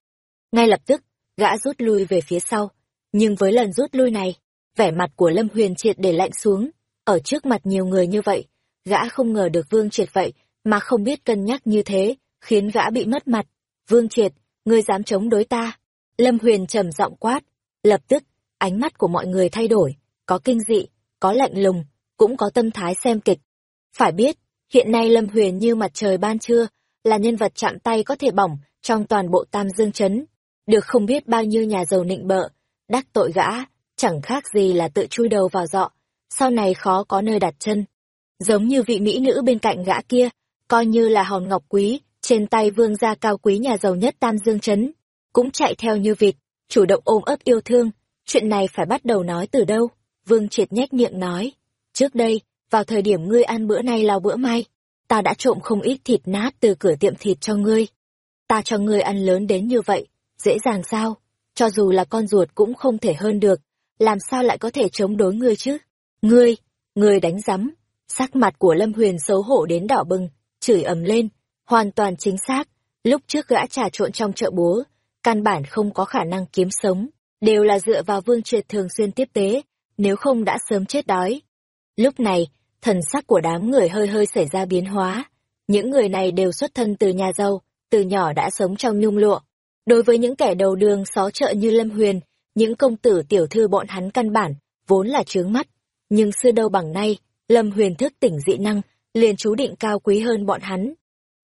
Ngay lập tức, gã rút lui về phía sau. Nhưng với lần rút lui này, vẻ mặt của Lâm Huyền triệt để lạnh xuống. Ở trước mặt nhiều người như vậy, gã không ngờ được Vương Triệt vậy, mà không biết cân nhắc như thế, khiến gã bị mất mặt. Vương Triệt, ngươi dám chống đối ta. Lâm Huyền trầm giọng quát. Lập tức, ánh mắt của mọi người thay đổi, có kinh dị, có lạnh lùng, cũng có tâm thái xem kịch. Phải biết, Hiện nay Lâm Huyền như mặt trời ban trưa, là nhân vật chạm tay có thể bỏng trong toàn bộ Tam Dương Chấn. Được không biết bao nhiêu nhà giàu nịnh bợ, đắc tội gã, chẳng khác gì là tự chui đầu vào dọ, sau này khó có nơi đặt chân. Giống như vị mỹ nữ bên cạnh gã kia, coi như là hòn ngọc quý, trên tay vương gia cao quý nhà giàu nhất Tam Dương Chấn, cũng chạy theo như vịt, chủ động ôm ấp yêu thương. Chuyện này phải bắt đầu nói từ đâu? Vương triệt nhếch miệng nói. Trước đây, vào thời điểm ngươi ăn bữa nay lao bữa mai, ta đã trộm không ít thịt nát từ cửa tiệm thịt cho ngươi. Ta cho ngươi ăn lớn đến như vậy, dễ dàng sao? Cho dù là con ruột cũng không thể hơn được, làm sao lại có thể chống đối ngươi chứ? Ngươi, ngươi đánh rắm. Sắc mặt của Lâm Huyền xấu hổ đến đỏ bừng, chửi ầm lên, hoàn toàn chính xác. Lúc trước gã trà trộn trong chợ búa, căn bản không có khả năng kiếm sống, đều là dựa vào vương triệt thường xuyên tiếp tế, nếu không đã sớm chết đói. Lúc này, thần sắc của đám người hơi hơi xảy ra biến hóa. Những người này đều xuất thân từ nhà giàu, từ nhỏ đã sống trong nhung lụa. Đối với những kẻ đầu đường xó chợ như Lâm Huyền, những công tử tiểu thư bọn hắn căn bản, vốn là trướng mắt. Nhưng xưa đâu bằng nay, Lâm Huyền thức tỉnh dị năng, liền chú định cao quý hơn bọn hắn.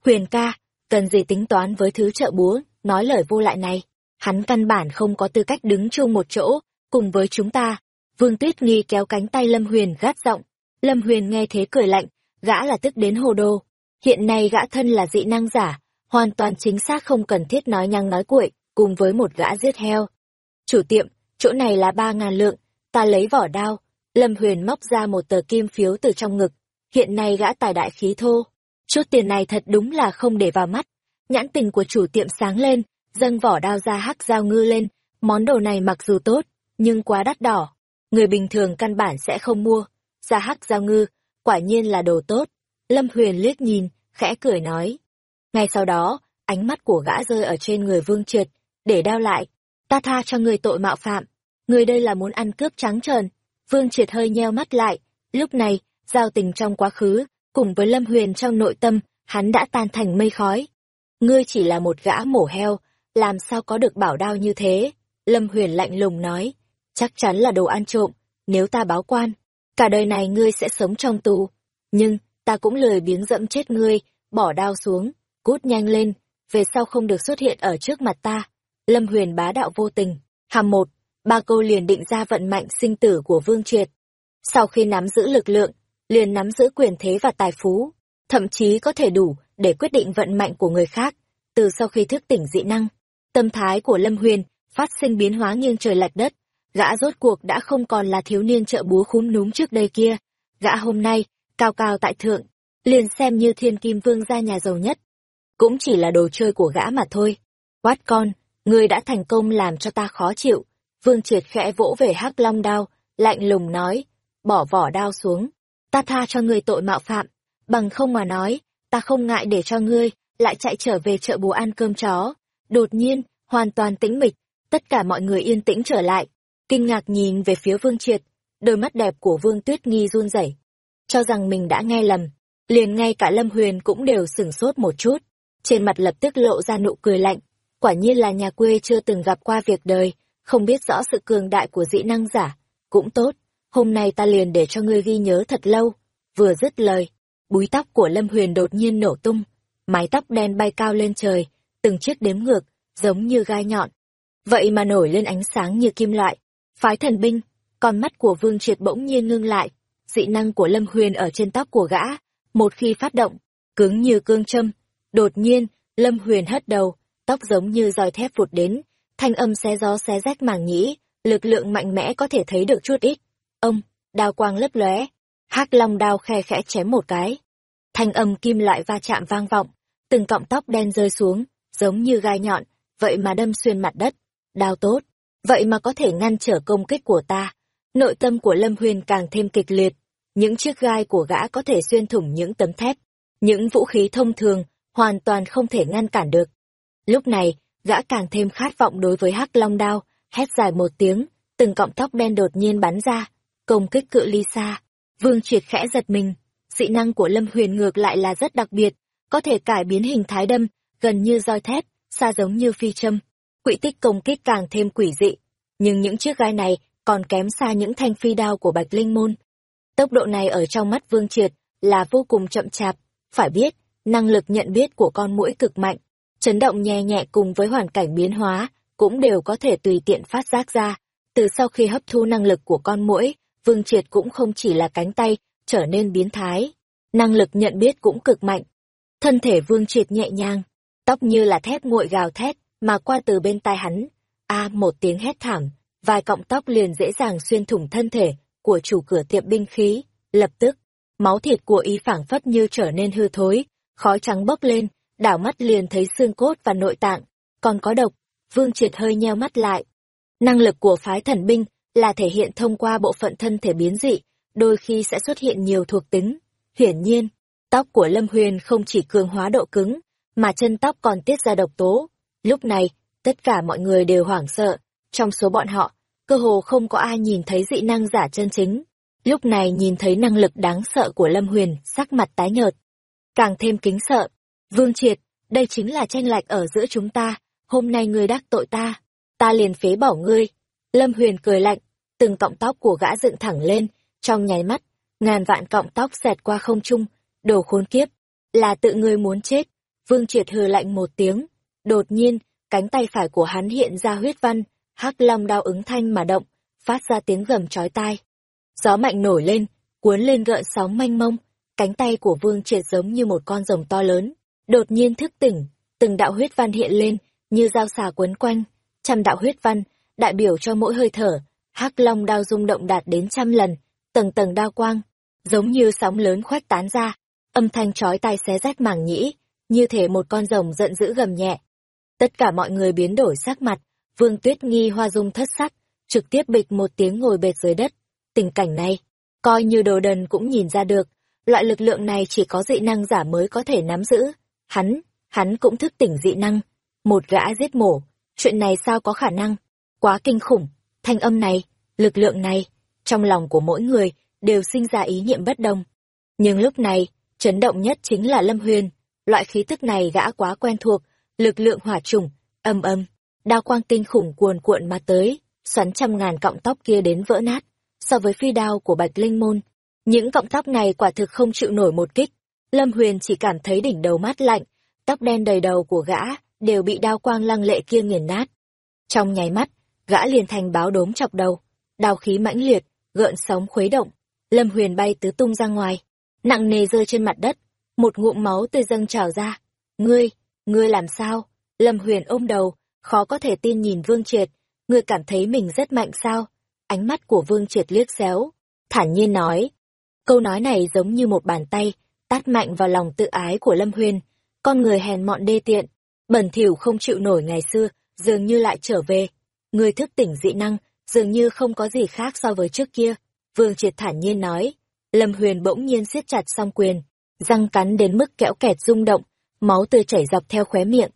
Huyền ca, cần gì tính toán với thứ trợ búa, nói lời vô lại này. Hắn căn bản không có tư cách đứng chung một chỗ, cùng với chúng ta. Vương Tuyết Nghi kéo cánh tay Lâm Huyền gắt giọng. Lâm Huyền nghe thế cười lạnh, gã là tức đến hồ đồ. Hiện nay gã thân là dị năng giả, hoàn toàn chính xác không cần thiết nói nhăng nói cuội, cùng với một gã giết heo. Chủ tiệm, chỗ này là ba ngàn lượng, ta lấy vỏ đao. Lâm Huyền móc ra một tờ kim phiếu từ trong ngực. Hiện nay gã tài đại khí thô. Chút tiền này thật đúng là không để vào mắt. Nhãn tình của chủ tiệm sáng lên, dâng vỏ đao ra hắc dao ngư lên. Món đồ này mặc dù tốt, nhưng quá đắt đỏ. Người bình thường căn bản sẽ không mua. Ra hắc giao ngư, quả nhiên là đồ tốt. Lâm Huyền liếc nhìn, khẽ cười nói. Ngay sau đó, ánh mắt của gã rơi ở trên người Vương Triệt, để đao lại. Ta tha cho người tội mạo phạm. Người đây là muốn ăn cướp trắng trợn. Vương Triệt hơi nheo mắt lại. Lúc này, giao tình trong quá khứ, cùng với Lâm Huyền trong nội tâm, hắn đã tan thành mây khói. Ngươi chỉ là một gã mổ heo, làm sao có được bảo đao như thế? Lâm Huyền lạnh lùng nói, chắc chắn là đồ ăn trộm, nếu ta báo quan, cả đời này ngươi sẽ sống trong tù. Nhưng, ta cũng lười biếng dẫm chết ngươi, bỏ đao xuống, cút nhanh lên, về sau không được xuất hiện ở trước mặt ta. Lâm Huyền bá đạo vô tình, hàm một, ba câu liền định ra vận mạnh sinh tử của Vương Triệt. Sau khi nắm giữ lực lượng, liền nắm giữ quyền thế và tài phú, thậm chí có thể đủ để quyết định vận mạnh của người khác. Từ sau khi thức tỉnh dị năng, tâm thái của Lâm Huyền phát sinh biến hóa nghiêng trời lệch đất, gã rốt cuộc đã không còn là thiếu niên trợ búa khúm núm trước đây kia, gã hôm nay cao cao tại thượng, liền xem như thiên kim vương gia nhà giàu nhất, cũng chỉ là đồ chơi của gã mà thôi. Quát con, ngươi đã thành công làm cho ta khó chịu. Vương triệt khẽ vỗ về hắc long đao, lạnh lùng nói, bỏ vỏ đao xuống, ta tha cho ngươi tội mạo phạm, bằng không mà nói, ta không ngại để cho ngươi lại chạy trở về chợ búa ăn cơm chó. Đột nhiên, hoàn toàn tĩnh mịch, tất cả mọi người yên tĩnh trở lại, kinh ngạc nhìn về phía Vương Triệt, đôi mắt đẹp của Vương Tuyết Nghi run rẩy, cho rằng mình đã nghe lầm, liền ngay cả Lâm Huyền cũng đều sửng sốt một chút, trên mặt lập tức lộ ra nụ cười lạnh, quả nhiên là nhà quê chưa từng gặp qua việc đời, không biết rõ sự cường đại của dị năng giả, cũng tốt, hôm nay ta liền để cho ngươi ghi nhớ thật lâu. Vừa dứt lời, búi tóc của Lâm Huyền đột nhiên nổ tung, mái tóc đen bay cao lên trời, từng chiếc đếm ngược, giống như gai nhọn. Vậy mà nổi lên ánh sáng như kim loại. Phái thần binh, con mắt của Vương Triệt bỗng nhiên ngưng lại, dị năng của Lâm Huyền ở trên tóc của gã, một khi phát động, cứng như cương châm. Đột nhiên, Lâm Huyền hất đầu, tóc giống như roi thép vụt đến, thanh âm xé gió xé rách màng nhĩ, lực lượng mạnh mẽ có thể thấy được chút ít. Ông, đao quang lấp lóe, hắc long đao khe khẽ chém một cái. Thanh âm kim loại va chạm vang vọng, từng cọng tóc đen rơi xuống, giống như gai nhọn, vậy mà đâm xuyên mặt đất. Đao tốt, vậy mà có thể ngăn trở công kích của ta. Nội tâm của Lâm Huyền càng thêm kịch liệt, những chiếc gai của gã có thể xuyên thủng những tấm thép, những vũ khí thông thường, hoàn toàn không thể ngăn cản được. Lúc này, gã càng thêm khát vọng đối với hắc long đao, hét dài một tiếng, từng cọng tóc đen đột nhiên bắn ra, công kích cự ly xa. Vương triệt khẽ giật mình, dị năng của Lâm Huyền ngược lại là rất đặc biệt, có thể cải biến hình thái đâm, gần như roi thép, xa giống như phi châm. Quỹ tích công kích càng thêm quỷ dị, nhưng những chiếc gai này còn kém xa những thanh phi đao của Bạch Linh Môn. Tốc độ này ở trong mắt Vương Triệt là vô cùng chậm chạp, Phải biết, năng lực nhận biết của con mũi cực mạnh, chấn động nhẹ nhẹ cùng với hoàn cảnh biến hóa, cũng đều có thể tùy tiện phát giác ra. Từ sau khi hấp thu năng lực của con mũi, Vương Triệt cũng không chỉ là cánh tay, trở nên biến thái. Năng lực nhận biết cũng cực mạnh. Thân thể Vương Triệt nhẹ nhàng, tóc như là thép nguội gào thét, mà qua từ bên tai hắn. a một tiếng hét thảm, vài cọng tóc liền dễ dàng xuyên thủng thân thể của chủ cửa tiệm binh khí. Lập tức, máu thịt của y phảng phất như trở nên hư thối, khói trắng bốc lên, đảo mắt liền thấy xương cốt và nội tạng, còn có độc, Vương Triệt hơi nheo mắt lại. Năng lực của phái thần binh là thể hiện thông qua bộ phận thân thể biến dị, đôi khi sẽ xuất hiện nhiều thuộc tính. Hiển nhiên, tóc của Lâm Huyền không chỉ cường hóa độ cứng, mà chân tóc còn tiết ra độc tố. Lúc này, tất cả mọi người đều hoảng sợ, trong số bọn họ, cơ hồ không có ai nhìn thấy dị năng giả chân chính. Lúc này nhìn thấy năng lực đáng sợ của Lâm Huyền, sắc mặt tái nhợt. Càng thêm kính sợ. Vương Triệt, đây chính là tranh lệch ở giữa chúng ta, hôm nay ngươi đắc tội ta, ta liền phế bỏ ngươi. Lâm Huyền cười lạnh, từng cọng tóc của gã dựng thẳng lên, trong nháy mắt, ngàn vạn cọng tóc xẹt qua không trung, đồ khốn kiếp, là tự ngươi muốn chết. Vương Triệt hừ lạnh một tiếng, đột nhiên, cánh tay phải của hắn hiện ra huyết văn, hắc long đao ứng thanh mà động, phát ra tiếng gầm chói tai. Gió mạnh nổi lên, cuốn lên gợn sóng manh mông, cánh tay của Vương Triệt giống như một con rồng to lớn, đột nhiên thức tỉnh, từng đạo huyết văn hiện lên, như dao xà quấn quanh, trăm đạo huyết văn, đại biểu cho mỗi hơi thở, hắc long đao rung động đạt đến trăm lần, tầng tầng đao quang, giống như sóng lớn khoách tán ra, âm thanh chói tai xé rách màng nhĩ, như thể một con rồng giận dữ gầm nhẹ. Tất cả mọi người biến đổi sắc mặt, Vương Tuyết Nghi hoa dung thất sắc, trực tiếp bịch một tiếng ngồi bệt dưới đất. Tình cảnh này, coi như đồ đần cũng nhìn ra được, loại lực lượng này chỉ có dị năng giả mới có thể nắm giữ. Hắn, hắn cũng thức tỉnh dị năng. Một gã giết mổ, chuyện này sao có khả năng? Quá kinh khủng, thanh âm này, lực lượng này, trong lòng của mỗi người đều sinh ra ý niệm bất đồng. Nhưng lúc này, chấn động nhất chính là Lâm Huyền, loại khí tức này gã quá quen thuộc, lực lượng hỏa trùng, âm âm, đao quang kinh khủng cuồn cuộn mà tới, xoắn trăm ngàn cọng tóc kia đến vỡ nát, so với phi đao của Bạch Linh Môn. Những cọng tóc này quả thực không chịu nổi một kích, Lâm Huyền chỉ cảm thấy đỉnh đầu mát lạnh, tóc đen đầy đầu của gã đều bị đao quang lăng lệ kia nghiền nát. Trong nháy mắt, gã liền thành báo đốm chọc đầu, đao khí mãnh liệt, gợn sóng khuấy động, Lâm Huyền bay tứ tung ra ngoài, nặng nề rơi trên mặt đất, một ngụm máu tươi dâng trào ra. "Ngươi, ngươi làm sao?" Lâm Huyền ôm đầu, khó có thể tin nhìn Vương Triệt, "Ngươi cảm thấy mình rất mạnh sao?" Ánh mắt của Vương Triệt liếc xéo, thản nhiên nói. Câu nói này giống như một bàn tay, tát mạnh vào lòng tự ái của Lâm Huyền, con người hèn mọn đê tiện, bẩn thỉu không chịu nổi ngày xưa, dường như lại trở về. Ngươi thức tỉnh dị năng, dường như không có gì khác so với trước kia. Vương Triệt thản nhiên nói. Lâm Huyền bỗng nhiên siết chặt song quyền, răng cắn đến mức kẽo kẹt rung động, máu tươi chảy dọc theo khóe miệng.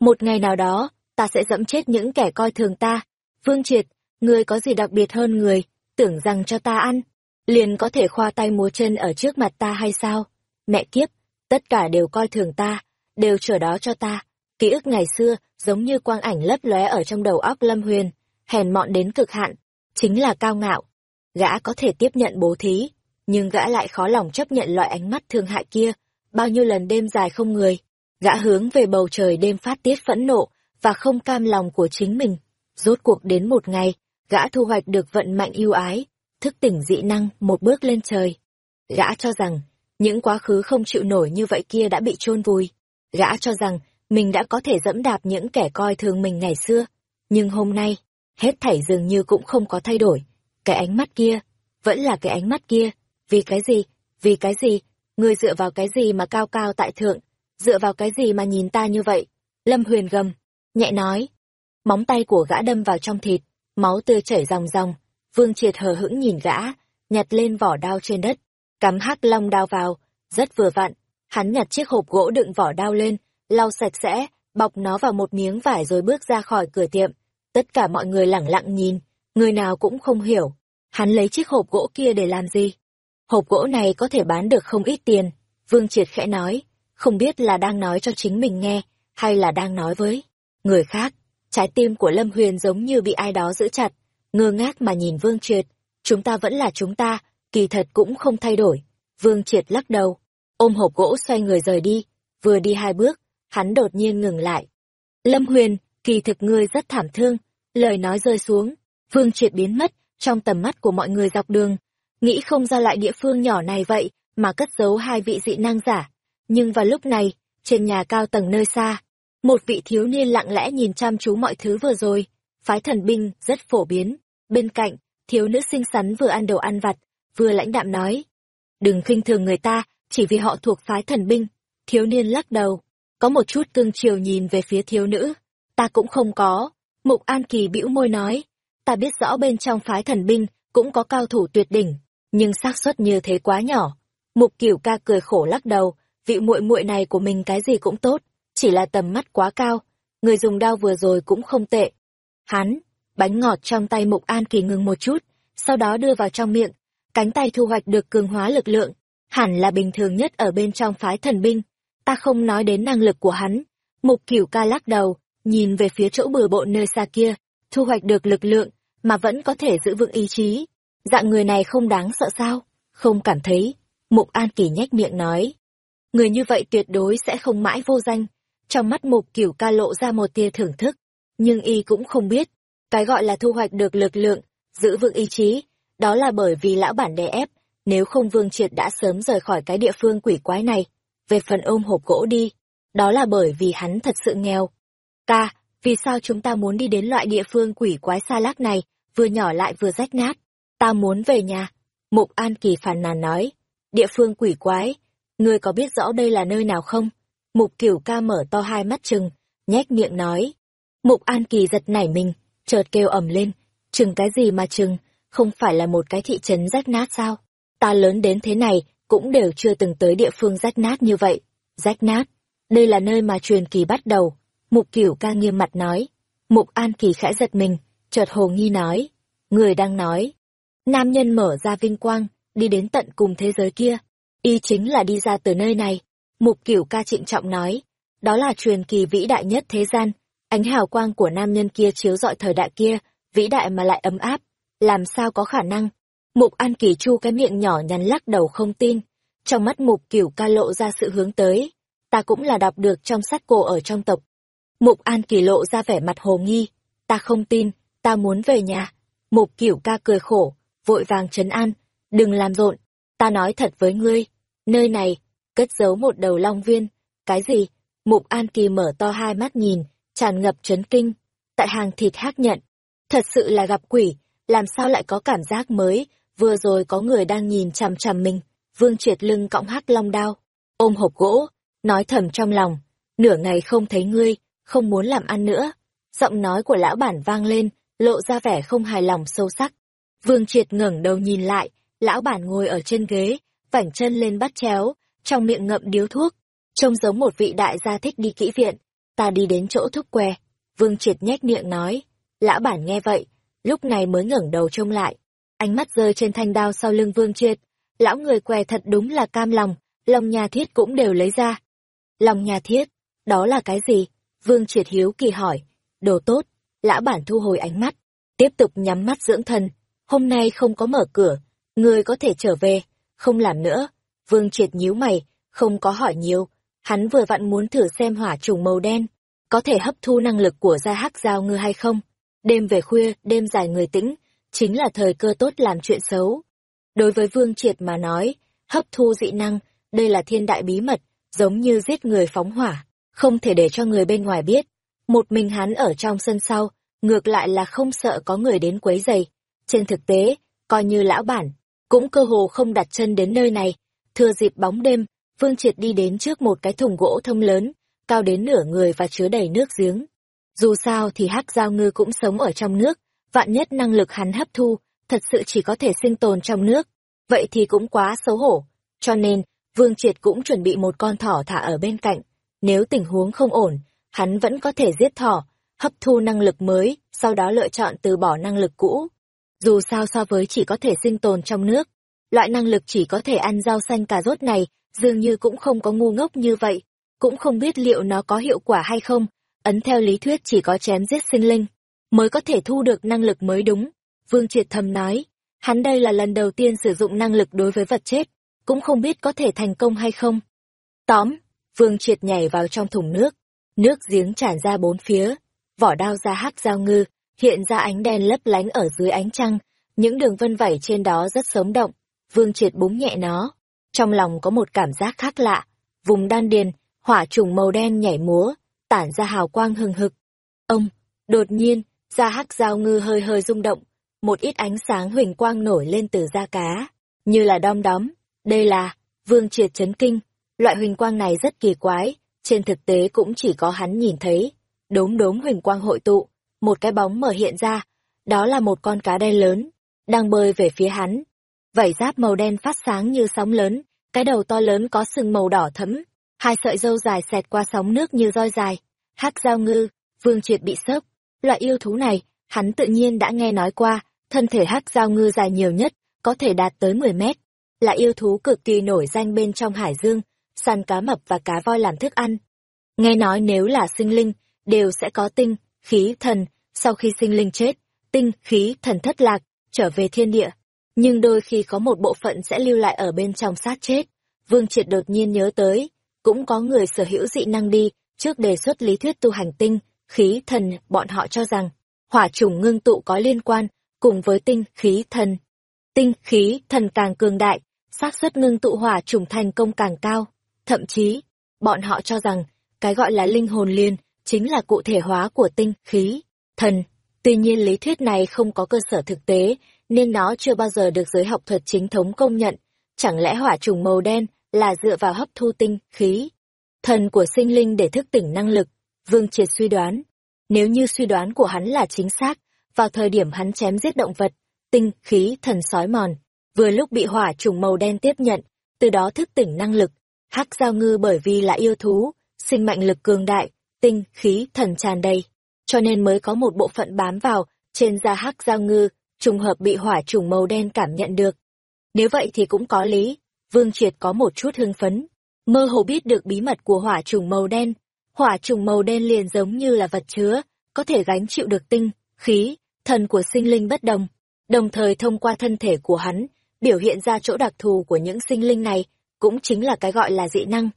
Một ngày nào đó, ta sẽ dẫm chết những kẻ coi thường ta. Vương Triệt, ngươi có gì đặc biệt hơn người, tưởng rằng cho ta ăn, liền có thể khoa tay múa chân ở trước mặt ta hay sao? Mẹ kiếp, tất cả đều coi thường ta, đều chờ đó cho ta. Ký ức ngày xưa, giống như quang ảnh lấp lóe ở trong đầu óc Lâm Huyền, hèn mọn đến cực hạn, chính là cao ngạo. Gã có thể tiếp nhận bố thí, nhưng gã lại khó lòng chấp nhận loại ánh mắt thương hại kia, bao nhiêu lần đêm dài không người. Gã hướng về bầu trời đêm phát tiết phẫn nộ và không cam lòng của chính mình. Rốt cuộc đến một ngày, gã thu hoạch được vận mạnh yêu ái, thức tỉnh dị năng một bước lên trời. Gã cho rằng, những quá khứ không chịu nổi như vậy kia đã bị chôn vùi. Gã cho rằng, mình đã có thể dẫm đạp những kẻ coi thường mình ngày xưa. Nhưng hôm nay, hết thảy dường như cũng không có thay đổi. Cái ánh mắt kia, vẫn là cái ánh mắt kia. Vì cái gì? Vì cái gì? Ngươi dựa vào cái gì mà cao cao tại thượng? Dựa vào cái gì mà nhìn ta như vậy? Lâm Huyền gầm, nhẹ nói. Móng tay của gã đâm vào trong thịt, máu tươi chảy ròng ròng. Vương Triệt hờ hững nhìn gã, nhặt lên vỏ đao trên đất, cắm hắc long đao vào, rất vừa vặn. Hắn nhặt chiếc hộp gỗ đựng vỏ đao lên, lau sạch sẽ, bọc nó vào một miếng vải rồi bước ra khỏi cửa tiệm. Tất cả mọi người lẳng lặng nhìn, người nào cũng không hiểu. Hắn lấy chiếc hộp gỗ kia để làm gì? Hộp gỗ này có thể bán được không ít tiền. Vương Triệt khẽ nói, không biết là đang nói cho chính mình nghe, hay là đang nói với người khác. Trái tim của Lâm Huyền giống như bị ai đó giữ chặt, ngơ ngác mà nhìn Vương Triệt. Chúng ta vẫn là chúng ta, kỳ thật cũng không thay đổi. Vương Triệt lắc đầu. ôm hộp gỗ xoay người rời đi, vừa đi hai bước, hắn đột nhiên ngừng lại. Lâm Huyền, kỳ thực ngươi rất thảm thương, lời nói rơi xuống, Vương Triệt biến mất trong tầm mắt của mọi người dọc đường, nghĩ không ra lại địa phương nhỏ này vậy mà cất giấu hai vị dị năng giả. Nhưng vào lúc này, trên nhà cao tầng nơi xa, một vị thiếu niên lặng lẽ nhìn chăm chú mọi thứ vừa rồi, phái thần binh rất phổ biến, bên cạnh, thiếu nữ xinh xắn vừa ăn đồ ăn vặt, vừa lãnh đạm nói. Đừng khinh thường người ta, chỉ vì họ thuộc phái thần binh. Thiếu niên lắc đầu, có một chút cương chiều nhìn về phía thiếu nữ. Ta cũng không có. Mục An Kỳ bĩu môi nói, ta biết rõ bên trong phái thần binh cũng có cao thủ tuyệt đỉnh, nhưng xác suất như thế quá nhỏ. Mục Cửu ca cười khổ lắc đầu, vị muội muội này của mình cái gì cũng tốt, chỉ là tầm mắt quá cao, người dùng đao vừa rồi cũng không tệ. Hắn, bánh ngọt trong tay Mục An Kỳ ngừng một chút, sau đó đưa vào trong miệng, cánh tay thu hoạch được cường hóa lực lượng, hẳn là bình thường nhất ở bên trong phái thần binh. Ta không nói đến năng lực của hắn. Mục Cửu ca lắc đầu, nhìn về phía chỗ bừa bộn nơi xa kia, thu hoạch được lực lượng, mà vẫn có thể giữ vững ý chí. Dạng người này không đáng sợ sao? Không cảm thấy. Mục An Kỳ nhếch miệng nói. Người như vậy tuyệt đối sẽ không mãi vô danh. Trong mắt mục cửu ca lộ ra một tia thưởng thức. Nhưng y cũng không biết. Cái gọi là thu hoạch được lực lượng, giữ vững ý chí, đó là bởi vì lão bản đè ép, nếu không Vương Triệt đã sớm rời khỏi cái địa phương quỷ quái này. Về phần ôm hộp gỗ đi, đó là bởi vì hắn thật sự nghèo. Ca, vì sao chúng ta muốn đi đến loại địa phương quỷ quái xa lác này, vừa nhỏ lại vừa rách nát? Ta muốn về nhà. Mục An Kỳ phàn nàn nói. Địa phương quỷ quái, ngươi có biết rõ đây là nơi nào không? Mục Cửu ca mở to hai mắt chừng, nhếch miệng nói. Mục An Kỳ giật nảy mình, chợt kêu ầm lên. Chừng cái gì mà chừng, không phải là một cái thị trấn rách nát sao? Ta lớn đến thế này, cũng đều chưa từng tới địa phương rách nát như vậy. Rách nát, đây là nơi mà truyền kỳ bắt đầu. Mục Cửu ca nghiêm mặt nói. Mục An Kỳ khẽ giật mình, chợt hồ nghi nói. Người đang nói. Nam nhân mở ra vinh quang, đi đến tận cùng thế giới kia. Y chính là đi ra từ nơi này. Mục Cửu ca trịnh trọng nói. Đó là truyền kỳ vĩ đại nhất thế gian. Ánh hào quang của nam nhân kia chiếu rọi thời đại kia, vĩ đại mà lại ấm áp. Làm sao có khả năng? Mục An Kỳ chu cái miệng nhỏ nhắn lắc đầu không tin. Trong mắt Mục Cửu ca lộ ra sự hướng tới. Ta cũng là đọc được trong sách cổ ở trong tộc. Mục An Kỳ lộ ra vẻ mặt hồ nghi. Ta không tin, ta muốn về nhà. Mục Cửu ca cười khổ, vội vàng trấn an. Đừng làm rộn, ta nói thật với ngươi. Nơi này, cất giấu một đầu long viên. Cái gì? Mục An Kỳ mở to hai mắt nhìn, tràn ngập chấn kinh. Tại hàng thịt hác nhận. Thật sự là gặp quỷ, làm sao lại có cảm giác mới, vừa rồi có người đang nhìn chằm chằm mình. Vương triệt lưng cõng hắc long đao, ôm hộp gỗ, nói thầm trong lòng. Nửa ngày không thấy ngươi, không muốn làm ăn nữa. Giọng nói của lão bản vang lên, lộ ra vẻ không hài lòng sâu sắc. Vương triệt ngẩng đầu nhìn lại, lão bản ngồi ở trên ghế, vảnh chân lên bắt chéo, trong miệng ngậm điếu thuốc, trông giống một vị đại gia thích đi kỹ viện. Ta đi đến chỗ thúc què. Vương triệt nhếch miệng nói. Lão bản nghe vậy, lúc này mới ngẩng đầu trông lại. Ánh mắt rơi trên thanh đao sau lưng Vương Triệt. Lão người què thật đúng là cam lòng, lòng nhà thiết cũng đều lấy ra. Lòng nhà thiết, đó là cái gì? Vương Triệt hiếu kỳ hỏi. Đồ tốt, lão bản thu hồi ánh mắt, tiếp tục nhắm mắt dưỡng thần. Hôm nay không có mở cửa, người có thể trở về, không làm nữa. Vương Triệt nhíu mày, không có hỏi nhiều. Hắn vừa vặn muốn thử xem hỏa trùng màu đen, có thể hấp thu năng lực của gia hắc giao ngư hay không. Đêm về khuya, đêm dài người tĩnh, chính là thời cơ tốt làm chuyện xấu. Đối với Vương Triệt mà nói, hấp thu dị năng, đây là thiên đại bí mật, giống như giết người phóng hỏa, không thể để cho người bên ngoài biết. Một mình hắn ở trong sân sau, ngược lại là không sợ có người đến quấy giày. Trên thực tế, coi như lão bản, cũng cơ hồ không đặt chân đến nơi này. Thừa dịp bóng đêm, Vương Triệt đi đến trước một cái thùng gỗ thông lớn, cao đến nửa người và chứa đầy nước giếng. Dù sao thì hắc giao ngư cũng sống ở trong nước, vạn nhất năng lực hắn hấp thu, thật sự chỉ có thể sinh tồn trong nước. Vậy thì cũng quá xấu hổ. Cho nên, Vương Triệt cũng chuẩn bị một con thỏ thả ở bên cạnh. Nếu tình huống không ổn, hắn vẫn có thể giết thỏ, hấp thu năng lực mới, sau đó lựa chọn từ bỏ năng lực cũ. Dù sao so với chỉ có thể sinh tồn trong nước, loại năng lực chỉ có thể ăn rau xanh cà rốt này, dường như cũng không có ngu ngốc như vậy. Cũng không biết liệu nó có hiệu quả hay không, ấn theo lý thuyết chỉ có chém giết sinh linh, mới có thể thu được năng lực mới đúng. Vương Triệt thầm nói, hắn đây là lần đầu tiên sử dụng năng lực đối với vật chết, cũng không biết có thể thành công hay không. Tóm, Vương Triệt nhảy vào trong thùng nước, nước giếng tràn ra bốn phía, vỏ đao ra hắc dao ngư, hiện ra ánh đen lấp lánh ở dưới ánh trăng, những đường vân vẩy trên đó rất sống động. Vương Triệt búng nhẹ nó, trong lòng có một cảm giác khác lạ, vùng đan điền, hỏa trùng màu đen nhảy múa, tản ra hào quang hừng hực. Ông, đột nhiên, da hắc dao ngư hơi hơi rung động, một ít ánh sáng huỳnh quang nổi lên từ da cá, như là đom đóm. Đây là, Vương Triệt chấn kinh, loại huỳnh quang này rất kỳ quái, trên thực tế cũng chỉ có hắn nhìn thấy. Đốm đốm huỳnh quang hội tụ, một cái bóng mở hiện ra, đó là một con cá đen lớn, đang bơi về phía hắn. Vảy giáp màu đen phát sáng như sóng lớn, cái đầu to lớn có sừng màu đỏ thẫm, hai sợi râu dài xẹt qua sóng nước như roi dài. Hắc giao ngư, Vương Triệt bị sốc. Loại yêu thú này, hắn tự nhiên đã nghe nói qua, thân thể hắc giao ngư dài nhiều nhất, có thể đạt tới 10 mét. Là yêu thú cực kỳ nổi danh bên trong hải dương, săn cá mập và cá voi làm thức ăn. Nghe nói nếu là sinh linh, đều sẽ có tinh, khí, thần, sau khi sinh linh chết, tinh, khí, thần thất lạc, trở về thiên địa. Nhưng đôi khi có một bộ phận sẽ lưu lại ở bên trong xác chết. Vương Triệt đột nhiên nhớ tới, cũng có người sở hữu dị năng đi, trước đề xuất lý thuyết tu hành tinh, khí, thần, bọn họ cho rằng, hỏa trùng ngưng tụ có liên quan, cùng với tinh, khí, thần. Tinh, khí, thần càng cường đại, xác suất ngưng tụ hỏa trùng thành công càng cao. Thậm chí, bọn họ cho rằng, cái gọi là linh hồn liên, chính là cụ thể hóa của tinh, khí, thần. Tuy nhiên lý thuyết này không có cơ sở thực tế, nên nó chưa bao giờ được giới học thuật chính thống công nhận. Chẳng lẽ hỏa trùng màu đen là dựa vào hấp thu tinh, khí, thần của sinh linh để thức tỉnh năng lực? Vương Triệt suy đoán. Nếu như suy đoán của hắn là chính xác, vào thời điểm hắn chém giết động vật, tinh, khí, thần sói mòn, vừa lúc bị hỏa trùng màu đen tiếp nhận, từ đó thức tỉnh năng lực. Hắc giao ngư bởi vì là yêu thú, sinh mạnh lực cường đại, tinh, khí, thần tràn đầy, cho nên mới có một bộ phận bám vào trên da hắc giao ngư, trùng hợp bị hỏa trùng màu đen cảm nhận được. Nếu vậy thì cũng có lý, Vương Triệt có một chút hưng phấn, mơ hồ biết được bí mật của hỏa trùng màu đen. Hỏa trùng màu đen liền giống như là vật chứa, có thể gánh chịu được tinh, khí, thần của sinh linh bất đồng, đồng thời thông qua thân thể của hắn, biểu hiện ra chỗ đặc thù của những sinh linh này, cũng chính là cái gọi là dị năng.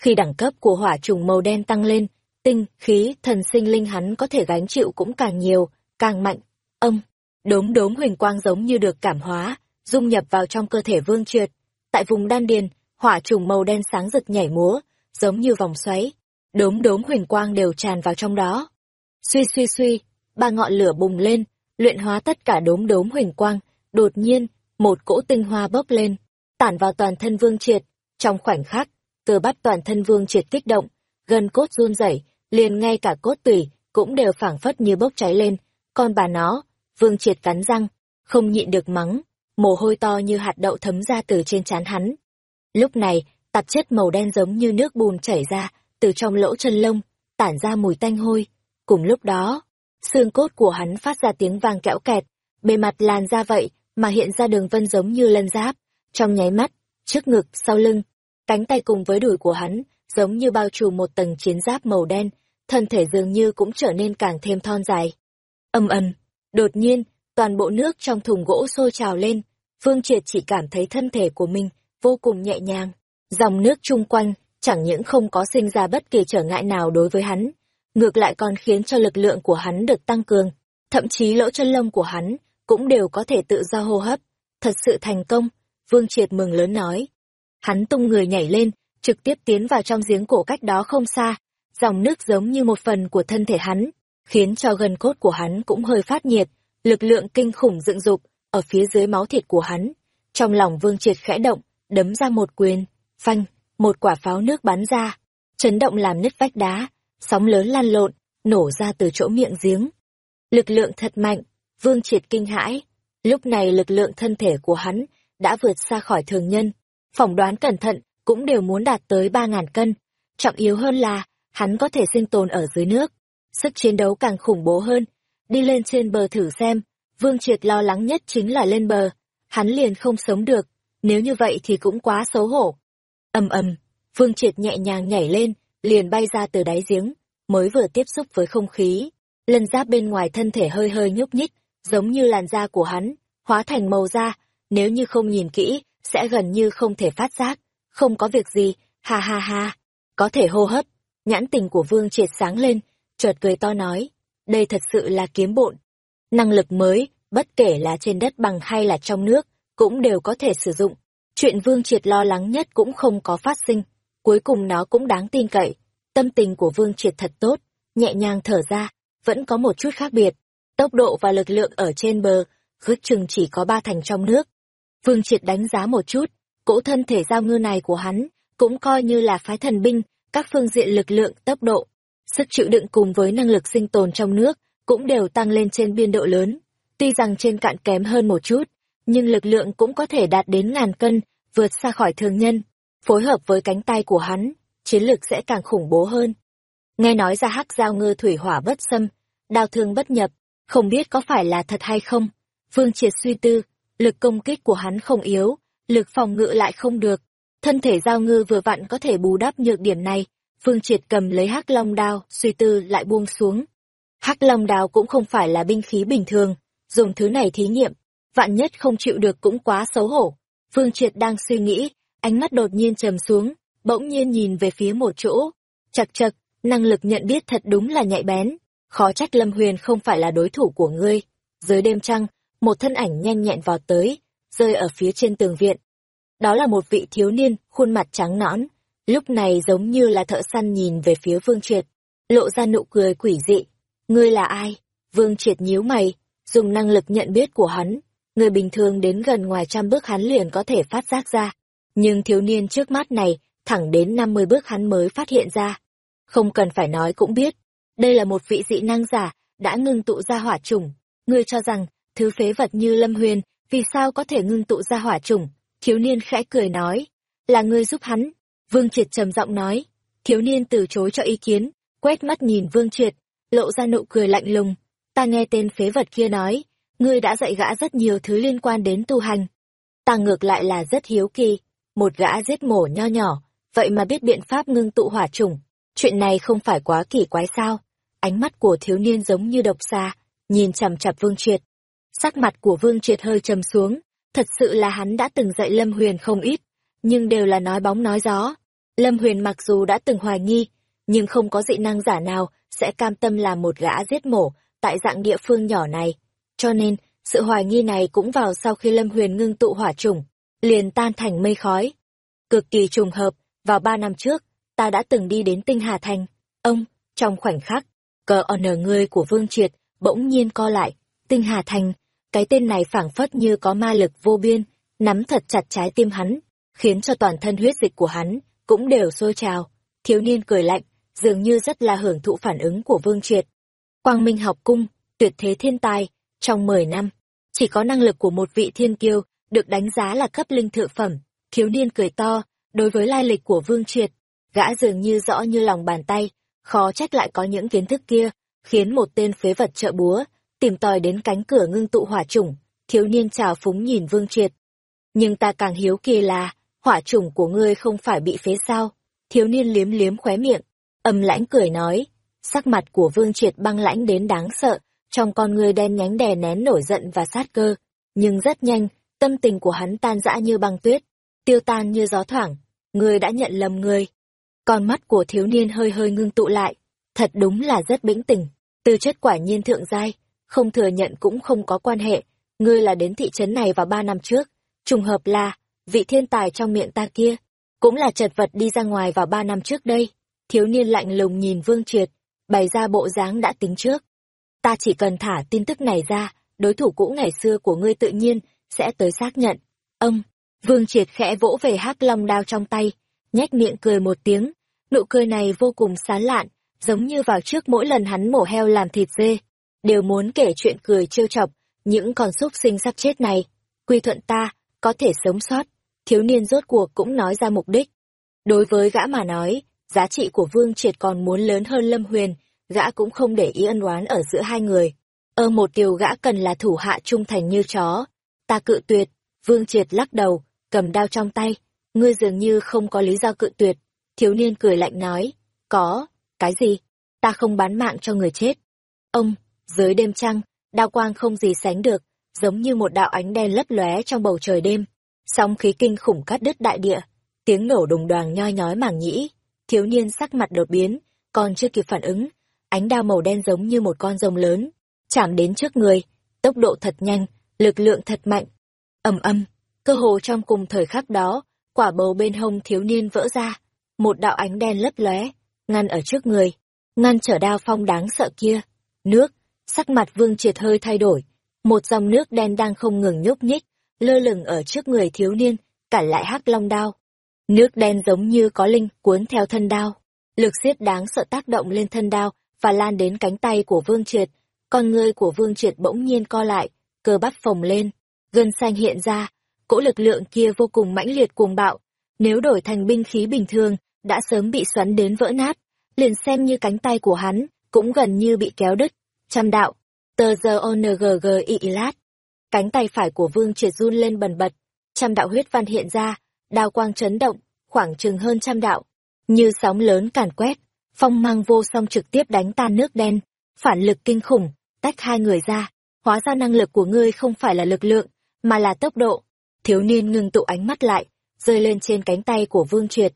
Khi đẳng cấp của hỏa trùng màu đen tăng lên, tinh, khí, thần sinh linh hắn có thể gánh chịu cũng càng nhiều, càng mạnh. Ông, đốm đốm huỳnh quang giống như được cảm hóa, dung nhập vào trong cơ thể vương triệt. Tại vùng đan điền, hỏa trùng màu đen sáng rực nhảy múa, giống như vòng xoáy. Đốm đốm huỳnh quang đều tràn vào trong đó. Suy suy suy, ba ngọn lửa bùng lên, luyện hóa tất cả đốm đốm huỳnh quang. Đột nhiên, một cỗ tinh hoa bốc lên, tản vào toàn thân vương triệt. Trong khoảnh khắc, cơ bắp toàn thân vương triệt kích động, gân cốt run rẩy, liền ngay cả cốt tủy cũng đều phảng phất như bốc cháy lên. Con bà nó, vương triệt cắn răng, không nhịn được mắng, mồ hôi to như hạt đậu thấm ra từ trên trán hắn. Lúc này, tạp chất màu đen giống như nước bùn chảy ra, từ trong lỗ chân lông, tản ra mùi tanh hôi. Cùng lúc đó, xương cốt của hắn phát ra tiếng vang kẽo kẹt, bề mặt làn da vậy mà hiện ra đường vân giống như lân giáp, trong nháy mắt, trước ngực, sau lưng, cánh tay cùng với đùi của hắn, giống như bao trùm một tầng chiến giáp màu đen, thân thể dường như cũng trở nên càng thêm thon dài. Âm ầm, đột nhiên, toàn bộ nước trong thùng gỗ sôi trào lên, Phương Triệt chỉ cảm thấy thân thể của mình vô cùng nhẹ nhàng, dòng nước chung quanh chẳng những không có sinh ra bất kỳ trở ngại nào đối với hắn, ngược lại còn khiến cho lực lượng của hắn được tăng cường, thậm chí lỗ chân lông của hắn cũng đều có thể tự do hô hấp. Thật sự thành công, Vương Triệt mừng lớn nói. Hắn tung người nhảy lên, trực tiếp tiến vào trong giếng cổ cách đó không xa, dòng nước giống như một phần của thân thể hắn, khiến cho gần cốt của hắn cũng hơi phát nhiệt, lực lượng kinh khủng dựng dục ở phía dưới máu thịt của hắn. Trong lòng Vương Triệt khẽ động, đấm ra một quyền, phanh, một quả pháo nước bắn ra, chấn động làm nứt vách đá, sóng lớn lan lộn, nổ ra từ chỗ miệng giếng. Lực lượng thật mạnh, Vương Triệt kinh hãi, lúc này lực lượng thân thể của hắn đã vượt xa khỏi thường nhân, phỏng đoán cẩn thận cũng đều muốn đạt tới ba ngàn cân. Trọng yếu hơn là, hắn có thể sinh tồn ở dưới nước. Sức chiến đấu càng khủng bố hơn. Đi lên trên bờ thử xem, Vương Triệt lo lắng nhất chính là lên bờ. Hắn liền không sống được, nếu như vậy thì cũng quá xấu hổ. ầm ầm, Vương Triệt nhẹ nhàng nhảy lên, liền bay ra từ đáy giếng, mới vừa tiếp xúc với không khí. Lân giáp bên ngoài thân thể hơi hơi nhúc nhích, giống như làn da của hắn, hóa thành màu da, nếu như không nhìn kỹ, sẽ gần như không thể phát giác. Không có việc gì, Ha ha ha, có thể hô hấp. Nhãn tình của Vương Triệt sáng lên, chợt cười to nói, đây thật sự là kiếm bộn. Năng lực mới, bất kể là trên đất bằng hay là trong nước, cũng đều có thể sử dụng. Chuyện Vương Triệt lo lắng nhất cũng không có phát sinh, cuối cùng nó cũng đáng tin cậy. Tâm tình của Vương Triệt thật tốt, nhẹ nhàng thở ra, vẫn có một chút khác biệt. Tốc độ và lực lượng ở trên bờ, ước chừng chỉ có ba thành trong nước. Vương Triệt đánh giá một chút, cỗ thân thể giao ngư này của hắn, cũng coi như là phái thần binh, các phương diện lực lượng, tốc độ, sức chịu đựng cùng với năng lực sinh tồn trong nước, cũng đều tăng lên trên biên độ lớn. Tuy rằng trên cạn kém hơn một chút, nhưng lực lượng cũng có thể đạt đến ngàn cân, vượt xa khỏi thường nhân. Phối hợp với cánh tay của hắn, chiến lực sẽ càng khủng bố hơn. Nghe nói ra hắc giao ngư thủy hỏa bất xâm, đao thương bất nhập, không biết có phải là thật hay không. Vương Triệt suy tư, lực công kích của hắn không yếu, lực phòng ngự lại không được. Thân thể giao ngư vừa vặn có thể bù đắp nhược điểm này. Phương Triệt cầm lấy hắc long đao, suy tư lại buông xuống. Hắc long đao cũng không phải là binh khí bình thường, dùng thứ này thí nghiệm, vạn nhất không chịu được cũng quá xấu hổ. Phương Triệt đang suy nghĩ, ánh mắt đột nhiên trầm xuống, bỗng nhiên nhìn về phía một chỗ. Chật chật, năng lực nhận biết thật đúng là nhạy bén. Khó trách Lâm Huyền không phải là đối thủ của ngươi. Dưới đêm trăng, một thân ảnh nhanh nhẹn vọt tới, rơi ở phía trên tường viện. Đó là một vị thiếu niên, khuôn mặt trắng nõn, lúc này giống như là thợ săn nhìn về phía Vương Triệt, lộ ra nụ cười quỷ dị. Ngươi là ai? Vương Triệt nhíu mày, dùng năng lực nhận biết của hắn, người bình thường đến gần ngoài trăm bước hắn liền có thể phát giác ra. Nhưng thiếu niên trước mắt này, thẳng đến 50 bước hắn mới phát hiện ra. Không cần phải nói cũng biết, đây là một vị dị năng giả, đã ngưng tụ ra hỏa trùng. Ngươi cho rằng, thứ phế vật như Lâm Huyền, vì sao có thể ngưng tụ ra hỏa trùng? Thiếu niên khẽ cười nói, là ngươi giúp hắn. Vương Triệt trầm giọng nói, thiếu niên từ chối cho ý kiến, quét mắt nhìn Vương Triệt, lộ ra nụ cười lạnh lùng. Ta nghe tên phế vật kia nói, ngươi đã dạy gã rất nhiều thứ liên quan đến tu hành. Ta ngược lại là rất hiếu kỳ, một gã giết mổ nho nhỏ, vậy mà biết biện pháp ngưng tụ hỏa trùng. Chuyện này không phải quá kỳ quái sao? Ánh mắt của thiếu niên giống như độc xa, nhìn chằm chặp Vương Triệt. Sắc mặt của Vương Triệt hơi trầm xuống, thật sự là hắn đã từng dạy Lâm Huyền không ít, nhưng đều là nói bóng nói gió. Lâm Huyền mặc dù đã từng hoài nghi, nhưng không có dị năng giả nào sẽ cam tâm làm một gã giết mổ tại dạng địa phương nhỏ này. Cho nên, sự hoài nghi này cũng vào sau khi Lâm Huyền ngưng tụ hỏa trùng, liền tan thành mây khói. Cực kỳ trùng hợp, vào ba năm trước, ta đã từng đi đến Tinh Hà Thành. Ông, trong khoảnh khắc, cờ honor ngươi của Vương Triệt bỗng nhiên co lại. Tinh Hà Thành, cái tên này phảng phất như có ma lực vô biên, nắm thật chặt trái tim hắn, khiến cho toàn thân huyết dịch của hắn cũng đều sôi trào. Thiếu niên cười lạnh, dường như rất là hưởng thụ phản ứng của Vương Triệt. Quang Minh học cung, tuyệt thế thiên tài, trong 10 năm, chỉ có năng lực của một vị thiên kiêu được đánh giá là cấp linh thượng phẩm. Thiếu niên cười to, đối với lai lịch của Vương Triệt, gã dường như rõ như lòng bàn tay, khó trách lại có những kiến thức kia, khiến một tên phế vật trợ búa, tìm tòi đến cánh cửa ngưng tụ hỏa chủng, thiếu niên trào phúng nhìn Vương Triệt. Nhưng ta càng hiếu kỳ là, hỏa chủng của ngươi không phải bị phế sao? Thiếu niên liếm liếm khóe miệng, âm lãnh cười nói, sắc mặt của Vương Triệt băng lãnh đến đáng sợ, trong con ngươi đen nhánh đè nén nổi giận và sát cơ, nhưng rất nhanh, tâm tình của hắn tan rã như băng tuyết, tiêu tan như gió thoảng, ngươi đã nhận lầm ngươi. Con mắt của thiếu niên hơi hơi ngưng tụ lại, thật đúng là rất bĩnh tỉnh, tư chất quả nhiên thượng giai, không thừa nhận cũng không có quan hệ, ngươi là đến thị trấn này vào ba năm trước, trùng hợp là, vị thiên tài trong miệng ta kia, cũng là chật vật đi ra ngoài vào ba năm trước đây. Thiếu niên lạnh lùng nhìn Vương Triệt, bày ra bộ dáng đã tính trước. Ta chỉ cần thả tin tức này ra, đối thủ cũ ngày xưa của ngươi tự nhiên sẽ tới xác nhận. Ông, Vương Triệt khẽ vỗ về hắc long đao trong tay, nhếch miệng cười một tiếng, nụ cười này vô cùng sán lạn, giống như vào trước mỗi lần hắn mổ heo làm thịt dê, đều muốn kể chuyện cười trêu chọc, những con súc sinh sắp chết này, quy thuận ta, có thể sống sót, thiếu niên rốt cuộc cũng nói ra mục đích. Đối với gã mà nói, giá trị của Vương Triệt còn muốn lớn hơn Lâm Huyền, gã cũng không để ý ân oán ở giữa hai người. Ơ một điều gã cần là thủ hạ trung thành như chó. Ta cự tuyệt, Vương Triệt lắc đầu, cầm đao trong tay, ngươi dường như không có lý do cự tuyệt. Thiếu niên cười lạnh nói, có, cái gì? Ta không bán mạng cho người chết. Ông, dưới đêm trăng, đao quang không gì sánh được, giống như một đạo ánh đen lấp lóe trong bầu trời đêm. Sóng khí kinh khủng cắt đứt đại địa. tiếng nổ đùng đoàng nhoi nhói màng nhĩ, thiếu niên sắc mặt đột biến, còn chưa kịp phản ứng, ánh đao màu đen giống như một con rồng lớn, chạm đến trước người, tốc độ thật nhanh, lực lượng thật mạnh. ầm ầm, cơ hồ trong cùng thời khắc đó, quả bầu bên hông thiếu niên vỡ ra, một đạo ánh đen lấp lóe, ngăn ở trước người, ngăn trở đao phong đáng sợ kia. Nước, sắc mặt Vương Triệt hơi thay đổi, một dòng nước đen đang không ngừng nhúc nhích, lơ lửng ở trước người thiếu niên, cản lại hắc long đao. Nước đen giống như có linh cuốn theo thân đao, lực xiết đáng sợ tác động lên thân đao và lan đến cánh tay của Vương Triệt. Con ngươi của Vương Triệt bỗng nhiên co lại, cơ bắp phồng lên, gân xanh hiện ra, cỗ lực lượng kia vô cùng mãnh liệt cuồng bạo, nếu đổi thành binh khí bình thường, đã sớm bị xoắn đến vỡ nát, liền xem như cánh tay của hắn, cũng gần như bị kéo đứt. Trăm đạo, tờ giờ ONGG lát. Cánh tay phải của Vương Triệt run lên bần bật, trăm đạo huyết văn hiện ra, đao quang chấn động, khoảng chừng hơn trăm đạo. Như sóng lớn càn quét, phong mang vô song trực tiếp đánh tan nước đen, phản lực kinh khủng, tách hai người ra. Hóa ra năng lực của ngươi không phải là lực lượng, mà là tốc độ. Thiếu niên ngừng tụ ánh mắt lại, rơi lên trên cánh tay của Vương Triệt.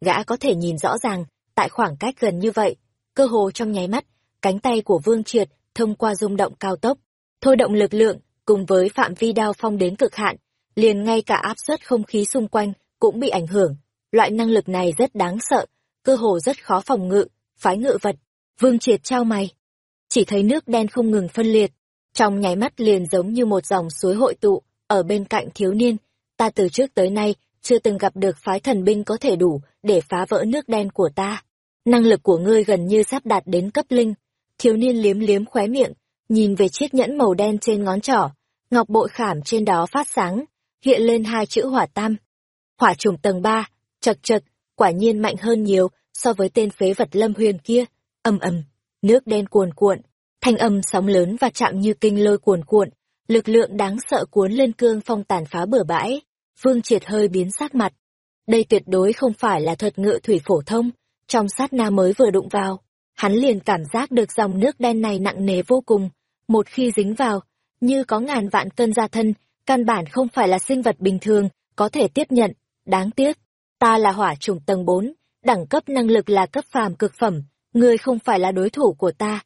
Gã có thể nhìn rõ ràng, tại khoảng cách gần như vậy, cơ hồ trong nháy mắt, cánh tay của Vương Triệt thông qua rung động cao tốc, thôi động lực lượng, cùng với phạm vi đao phong đến cực hạn, liền ngay cả áp suất không khí xung quanh cũng bị ảnh hưởng. Loại năng lực này rất đáng sợ, cơ hồ rất khó phòng ngự, phái ngự vật. Vương Triệt trao mày. Chỉ thấy nước đen không ngừng phân liệt, trong nháy mắt liền giống như một dòng suối hội tụ, ở bên cạnh thiếu niên. Ta từ trước tới nay, chưa từng gặp được phái thần binh có thể đủ để phá vỡ nước đen của ta. Năng lực của ngươi gần như sắp đạt đến cấp linh. Thiếu niên liếm liếm khóe miệng, nhìn về chiếc nhẫn màu đen trên ngón trỏ, ngọc bội khảm trên đó phát sáng, hiện lên hai chữ hỏa tam. Hỏa trùng tầng ba, chật chật, quả nhiên mạnh hơn nhiều so với tên phế vật lâm huyền kia. ầm ầm, nước đen cuồn cuộn, thanh âm sóng lớn và chạm như kinh lôi cuồn cuộn, lực lượng đáng sợ cuốn lên cương phong tàn phá bừa bãi. Vương Triệt hơi biến sắc mặt. Đây tuyệt đối không phải là thuật ngự thủy phổ thông, trong sát na mới vừa đụng vào. Hắn liền cảm giác được dòng nước đen này nặng nề vô cùng, một khi dính vào, như có ngàn vạn cân gia thân, căn bản không phải là sinh vật bình thường, có thể tiếp nhận. Đáng tiếc, ta là hỏa chủng tầng 4, đẳng cấp năng lực là cấp phàm cực phẩm, ngươi không phải là đối thủ của ta.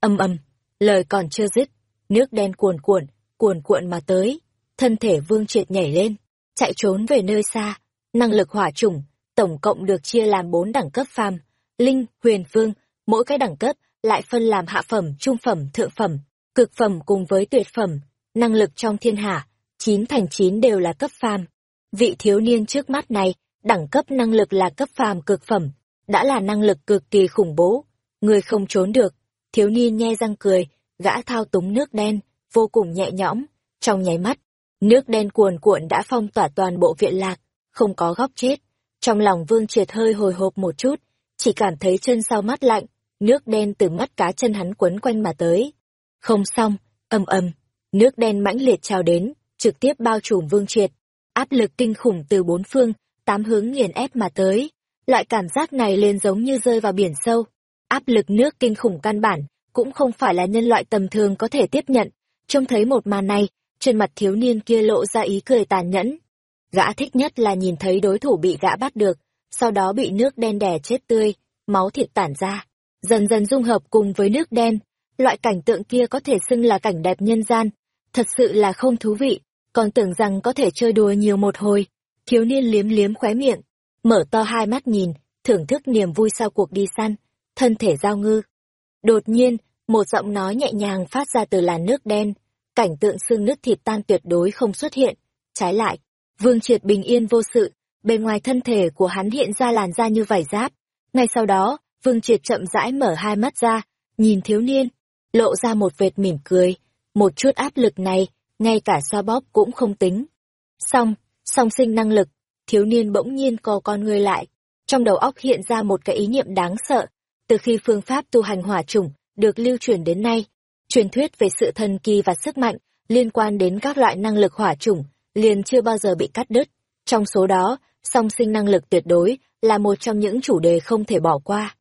Âm âm lời còn chưa dứt, nước đen cuồn cuộn, cuồn cuộn mà tới, thân thể Vương Triệt nhảy lên, chạy trốn về nơi xa, năng lực hỏa chủng, tổng cộng được chia làm 4 đẳng cấp phàm, linh, huyền vương, mỗi cái đẳng cấp lại phân làm hạ phẩm, trung phẩm, thượng phẩm, cực phẩm cùng với tuyệt phẩm, năng lực trong thiên hạ, chín thành chín đều là cấp phàm. Vị thiếu niên trước mắt này, đẳng cấp năng lực là cấp phàm cực phẩm, đã là năng lực cực kỳ khủng bố, người không trốn được. Thiếu niên nhe răng cười, gã thao túng nước đen, vô cùng nhẹ nhõm, trong nháy mắt, nước đen cuồn cuộn đã phong tỏa toàn bộ viện lạc, không có góc chết. Trong lòng Vương Triệt hơi hồi hộp một chút, chỉ cảm thấy chân sau mắt lạnh, nước đen từ mắt cá chân hắn quấn quanh mà tới. Không xong, ầm ầm, nước đen mãnh liệt trào đến, trực tiếp bao trùm Vương Triệt. Áp lực kinh khủng từ bốn phương, tám hướng nghiền ép mà tới. Loại cảm giác này liền giống như rơi vào biển sâu. Áp lực nước kinh khủng căn bản, cũng không phải là nhân loại tầm thường có thể tiếp nhận. Trông thấy một màn này, trên mặt thiếu niên kia lộ ra ý cười tàn nhẫn. Gã thích nhất là nhìn thấy đối thủ bị gã bắt được, sau đó bị nước đen đè chết tươi, máu thịt tản ra, dần dần dung hợp cùng với nước đen. Loại cảnh tượng kia có thể xưng là cảnh đẹp nhân gian, thật sự là không thú vị, còn tưởng rằng có thể chơi đùa nhiều một hồi. Thiếu niên liếm liếm khóe miệng, mở to hai mắt nhìn, thưởng thức niềm vui sau cuộc đi săn, thân thể giao ngư. Đột nhiên, một giọng nói nhẹ nhàng phát ra từ làn nước đen, cảnh tượng xương nước thịt tan tuyệt đối không xuất hiện. Trái lại, Vương Triệt bình yên vô sự, bề ngoài thân thể của hắn hiện ra làn da như vải giáp. Ngay sau đó, Vương Triệt chậm rãi mở hai mắt ra, nhìn thiếu niên, lộ ra một vệt mỉm cười, một chút áp lực này, ngay cả xoa bóp cũng không tính. Xong, song sinh năng lực, thiếu niên bỗng nhiên co con người lại, trong đầu óc hiện ra một cái ý niệm đáng sợ, từ khi phương pháp tu hành hỏa chủng được lưu truyền đến nay, truyền thuyết về sự thần kỳ và sức mạnh liên quan đến các loại năng lực hỏa chủng liền chưa bao giờ bị cắt đứt. Trong số đó, song sinh năng lực tuyệt đối là một trong những chủ đề không thể bỏ qua.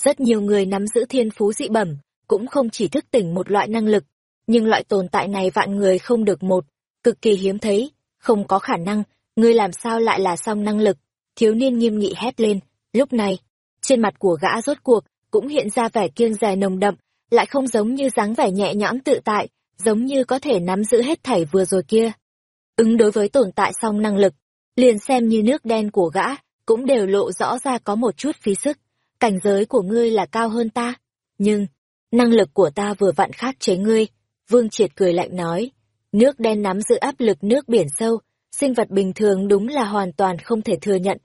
Rất nhiều người nắm giữ thiên phú dị bẩm, cũng không chỉ thức tỉnh một loại năng lực, nhưng loại tồn tại này vạn người không được một, cực kỳ hiếm thấy, không có khả năng, ngươi làm sao lại là song năng lực. thiếu niên nghiêm nghị hét lên, lúc này, trên mặt của gã rốt cuộc, cũng hiện ra vẻ kiêng dè nồng đậm, lại không giống như dáng vẻ nhẹ nhõm tự tại, giống như có thể nắm giữ hết thảy vừa rồi kia. Ứng đối với tồn tại song năng lực, liền xem như nước đen của gã, cũng đều lộ rõ ra có một chút phí sức. Cảnh giới của ngươi là cao hơn ta, nhưng, năng lực của ta vừa vặn khác chế ngươi. Vương Triệt cười lạnh nói, nước đen nắm giữ áp lực nước biển sâu, sinh vật bình thường đúng là hoàn toàn không thể thừa nhận.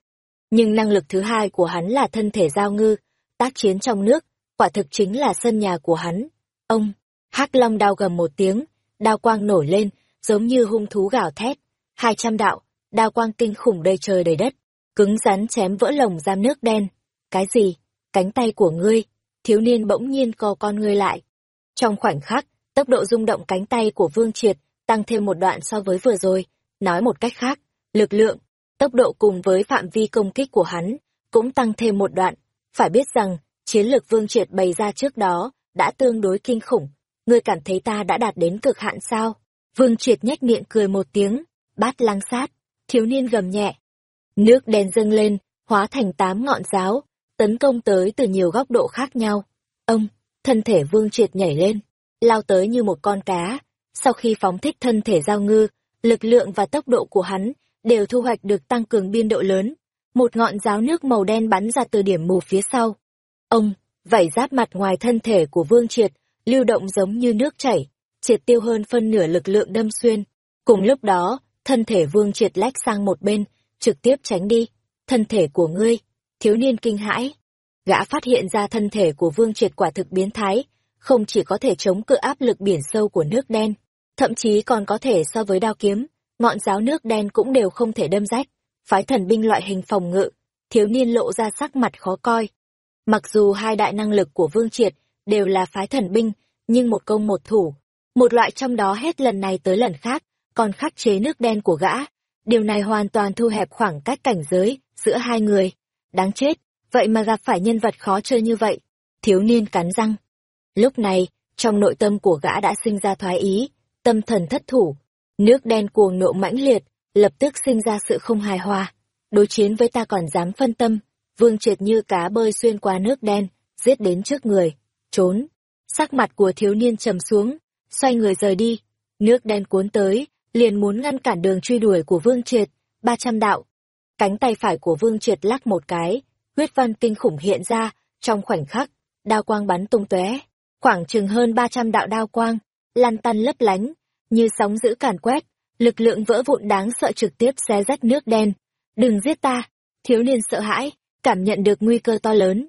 Nhưng năng lực thứ hai của hắn là thân thể giao ngư, tác chiến trong nước, quả thực chính là sân nhà của hắn. Ông, hắc long đao gầm một tiếng, đao quang nổi lên, giống như hung thú gào thét. Hai trăm đạo, đao quang kinh khủng đầy trời đầy đất, cứng rắn chém vỡ lồng giam nước đen. Cái gì? Cánh tay của ngươi? Thiếu niên bỗng nhiên co con ngươi lại. Trong khoảnh khắc, tốc độ rung động cánh tay của Vương Triệt tăng thêm một đoạn so với vừa rồi. Nói một cách khác, lực lượng, tốc độ cùng với phạm vi công kích của hắn cũng tăng thêm một đoạn. Phải biết rằng, chiến lược Vương Triệt bày ra trước đó đã tương đối kinh khủng. Ngươi cảm thấy ta đã đạt đến cực hạn sao? Vương Triệt nhếch miệng cười một tiếng, bát lăng sát, thiếu niên gầm nhẹ. Nước đen dâng lên, hóa thành tám ngọn giáo, tấn công tới từ nhiều góc độ khác nhau. Ông, thân thể Vương Triệt nhảy lên, lao tới như một con cá. Sau khi phóng thích thân thể giao ngư, lực lượng và tốc độ của hắn đều thu hoạch được tăng cường biên độ lớn. Một ngọn giáo nước màu đen bắn ra từ điểm mù phía sau. Ông, vảy giáp mặt ngoài thân thể của Vương Triệt, lưu động giống như nước chảy, triệt tiêu hơn phân nửa lực lượng đâm xuyên. Cùng lúc đó, thân thể Vương Triệt lách sang một bên, trực tiếp tránh đi. Thân thể của ngươi, thiếu niên kinh hãi. Gã phát hiện ra thân thể của Vương Triệt quả thực biến thái, không chỉ có thể chống cự áp lực biển sâu của nước đen, thậm chí còn có thể so với đao kiếm, ngọn giáo nước đen cũng đều không thể đâm rách. Phái thần binh loại hình phòng ngự, thiếu niên lộ ra sắc mặt khó coi. Mặc dù hai đại năng lực của Vương Triệt đều là phái thần binh, nhưng một công một thủ, một loại trong đó hết lần này tới lần khác, còn khắc chế nước đen của gã. Điều này hoàn toàn thu hẹp khoảng cách cảnh giới giữa hai người. Đáng chết, vậy mà gặp phải nhân vật khó chơi như vậy. Thiếu niên cắn răng. Lúc này, trong nội tâm của gã đã sinh ra thoái ý, tâm thần thất thủ. Nước đen cuồng nộ mãnh liệt, lập tức sinh ra sự không hài hòa. Đối chiến với ta còn dám phân tâm, vương triệt như cá bơi xuyên qua nước đen, giết đến trước người, trốn. Sắc mặt của thiếu niên trầm xuống, xoay người rời đi. Nước đen cuốn tới, liền muốn ngăn cản đường truy đuổi của Vương Triệt, ba trăm đạo. Cánh tay phải của Vương Triệt lắc một cái, huyết văn kinh khủng hiện ra, trong khoảnh khắc, đao quang bắn tung tóe, khoảng chừng hơn ba trăm đạo đao quang, lăn tăn lấp lánh, như sóng dữ càn quét, lực lượng vỡ vụn đáng sợ trực tiếp xé rách nước đen. Đừng giết ta, thiếu niên sợ hãi, cảm nhận được nguy cơ to lớn.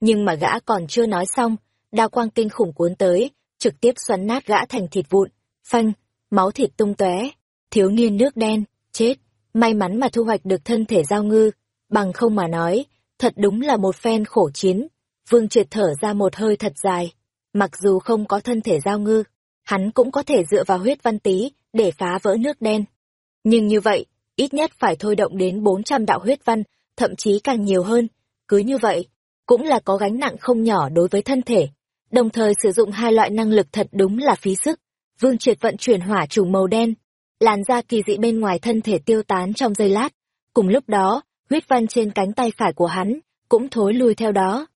Nhưng mà gã còn chưa nói xong, đao quang kinh khủng cuốn tới, trực tiếp xoắn nát gã thành thịt vụn, phanh, máu thịt tung tóe, thiếu niên nước đen, chết, may mắn mà thu hoạch được thân thể giao ngư, bằng không mà nói, thật đúng là một phen khổ chiến. Vương Triệt thở ra một hơi thật dài, mặc dù không có thân thể giao ngư, hắn cũng có thể dựa vào huyết văn tí để phá vỡ nước đen. Nhưng như vậy, ít nhất phải thôi động đến 400 đạo huyết văn, thậm chí càng nhiều hơn. Cứ như vậy, cũng là có gánh nặng không nhỏ đối với thân thể. Đồng thời sử dụng hai loại năng lực thật đúng là phí sức. Vương Triệt vận chuyển hỏa trùng màu đen, làn da kỳ dị bên ngoài thân thể tiêu tán trong giây lát. Cùng lúc đó, huyết văn trên cánh tay phải của hắn cũng thối lui theo đó.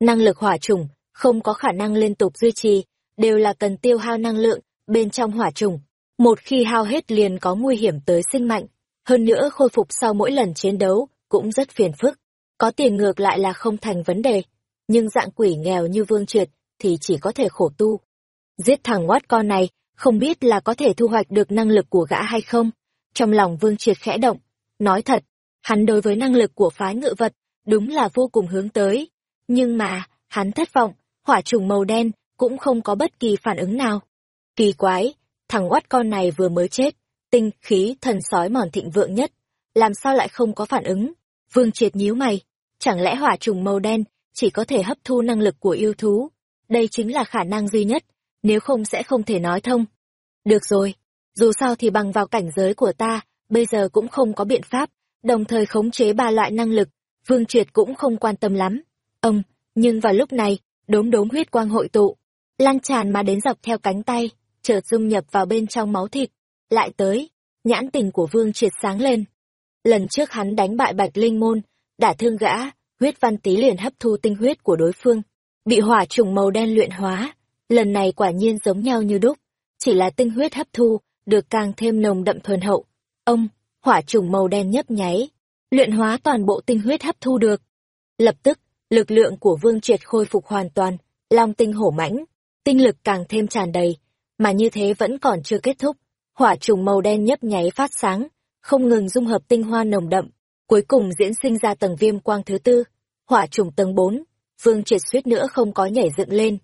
Năng lực hỏa trùng không có khả năng liên tục duy trì, đều là cần tiêu hao năng lượng bên trong hỏa trùng. Một khi hao hết liền có nguy hiểm tới sinh mạnh, hơn nữa khôi phục sau mỗi lần chiến đấu cũng rất phiền phức. Có tiền ngược lại là không thành vấn đề, nhưng dạng quỷ nghèo như Vương Triệt thì chỉ có thể khổ tu. Giết thằng ngoát con này, không biết là có thể thu hoạch được năng lực của gã hay không. Trong lòng Vương Triệt khẽ động, nói thật, hắn đối với năng lực của phái ngự vật, đúng là vô cùng hướng tới. Nhưng mà, hắn thất vọng, hỏa trùng màu đen cũng không có bất kỳ phản ứng nào. Kỳ quái, thằng oát con này vừa mới chết, tinh khí thần sói mòn thịnh vượng nhất, làm sao lại không có phản ứng? Vương Triệt nhíu mày, chẳng lẽ hỏa trùng màu đen chỉ có thể hấp thu năng lực của yêu thú? Đây chính là khả năng duy nhất, nếu không sẽ không thể nói thông. Được rồi, dù sao thì bằng vào cảnh giới của ta, bây giờ cũng không có biện pháp, đồng thời khống chế ba loại năng lực, Vương Triệt cũng không quan tâm lắm. Ông, nhưng vào lúc này, đốm đốm huyết quang hội tụ, lan tràn mà đến dọc theo cánh tay, chợt dung nhập vào bên trong máu thịt, lại tới, nhãn tình của Vương Triệt sáng lên. Lần trước hắn đánh bại Bạch Linh Môn, đả thương gã, huyết văn tý liền hấp thu tinh huyết của đối phương, bị hỏa trùng màu đen luyện hóa. Lần này quả nhiên giống nhau như đúc, chỉ là tinh huyết hấp thu, được càng thêm nồng đậm thuần hậu. Ông, hỏa trùng màu đen nhấp nháy, luyện hóa toàn bộ tinh huyết hấp thu được. Lập tức, lực lượng của Vương Triệt khôi phục hoàn toàn, long tinh hổ mãnh, tinh lực càng thêm tràn đầy, mà như thế vẫn còn chưa kết thúc. Hỏa trùng màu đen nhấp nháy phát sáng, không ngừng dung hợp tinh hoa nồng đậm, cuối cùng diễn sinh ra tầng viêm quang thứ tư, hỏa trùng tầng 4, Vương Triệt suýt nữa không có nhảy dựng lên.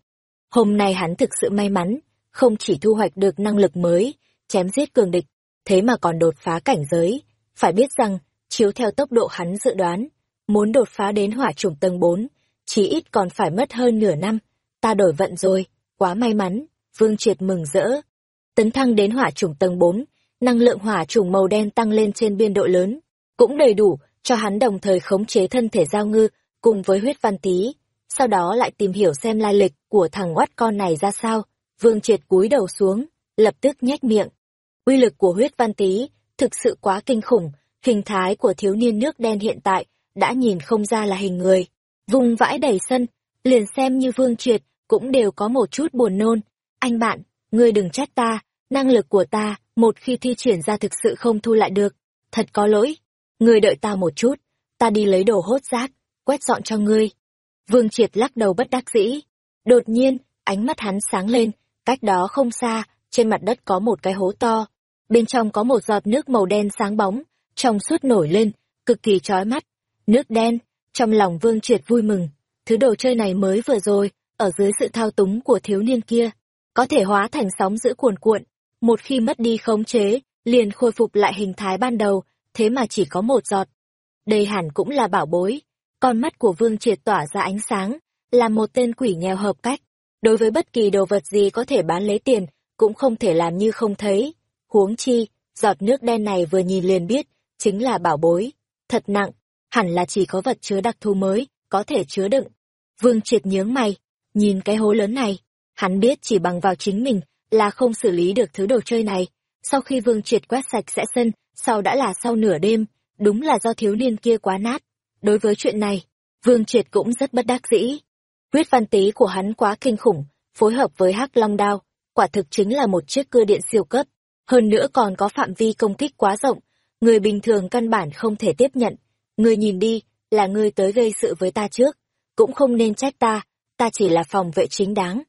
Hôm nay hắn thực sự may mắn, không chỉ thu hoạch được năng lực mới, chém giết cường địch, thế mà còn đột phá cảnh giới. Phải biết rằng, chiếu theo tốc độ hắn dự đoán, muốn đột phá đến hỏa trùng tầng 4, chỉ ít còn phải mất hơn nửa năm. Ta đổi vận rồi, quá may mắn, Vương Triệt mừng rỡ. Tấn thăng đến hỏa trùng tầng 4, năng lượng hỏa trùng màu đen tăng lên trên biên độ lớn, cũng đầy đủ cho hắn đồng thời khống chế thân thể giao ngư cùng với huyết văn tý. Sau đó lại tìm hiểu xem lai lịch của thằng oắt con này ra sao. Vương Triệt cúi đầu xuống, lập tức nhếch miệng. Uy lực của huyết văn tý thực sự quá kinh khủng, hình thái của thiếu niên nước đen hiện tại đã nhìn không ra là hình người. Vùng vãi đầy sân, liền xem như Vương Triệt cũng đều có một chút buồn nôn. Anh bạn, ngươi đừng trách ta, năng lực của ta, một khi thi triển ra thực sự không thu lại được. Thật có lỗi. Ngươi đợi ta một chút, ta đi lấy đồ hốt rác, quét dọn cho ngươi. Vương Triệt lắc đầu bất đắc dĩ. Đột nhiên, ánh mắt hắn sáng lên, cách đó không xa, trên mặt đất có một cái hố to. Bên trong có một giọt nước màu đen sáng bóng, trong suốt nổi lên, cực kỳ chói mắt. Nước đen, trong lòng Vương Triệt vui mừng. Thứ đồ chơi này mới vừa rồi, ở dưới sự thao túng của thiếu niên kia, có thể hóa thành sóng giữ cuồn cuộn. Một khi mất đi khống chế, liền khôi phục lại hình thái ban đầu, thế mà chỉ có một giọt. Đây hẳn cũng là bảo bối. Con mắt của Vương Triệt tỏa ra ánh sáng, là một tên quỷ nghèo hợp cách. Đối với bất kỳ đồ vật gì có thể bán lấy tiền, cũng không thể làm như không thấy. Huống chi, giọt nước đen này vừa nhìn liền biết, chính là bảo bối. Thật nặng, hẳn là chỉ có vật chứa đặc thù mới, có thể chứa đựng. Vương Triệt nhướng mày, nhìn cái hố lớn này, hắn biết chỉ bằng vào chính mình là không xử lý được thứ đồ chơi này. Sau khi Vương Triệt quét sạch sẽ sân, sau đã là sau nửa đêm, đúng là do thiếu niên kia quá nát. Đối với chuyện này, Vương Triệt cũng rất bất đắc dĩ. Huyết văn tý của hắn quá kinh khủng, phối hợp với hắc long đao, quả thực chính là một chiếc cưa điện siêu cấp. Hơn nữa còn có phạm vi công kích quá rộng, người bình thường căn bản không thể tiếp nhận. Người nhìn đi, là người tới gây sự với ta trước, cũng không nên trách ta, ta chỉ là phòng vệ chính đáng.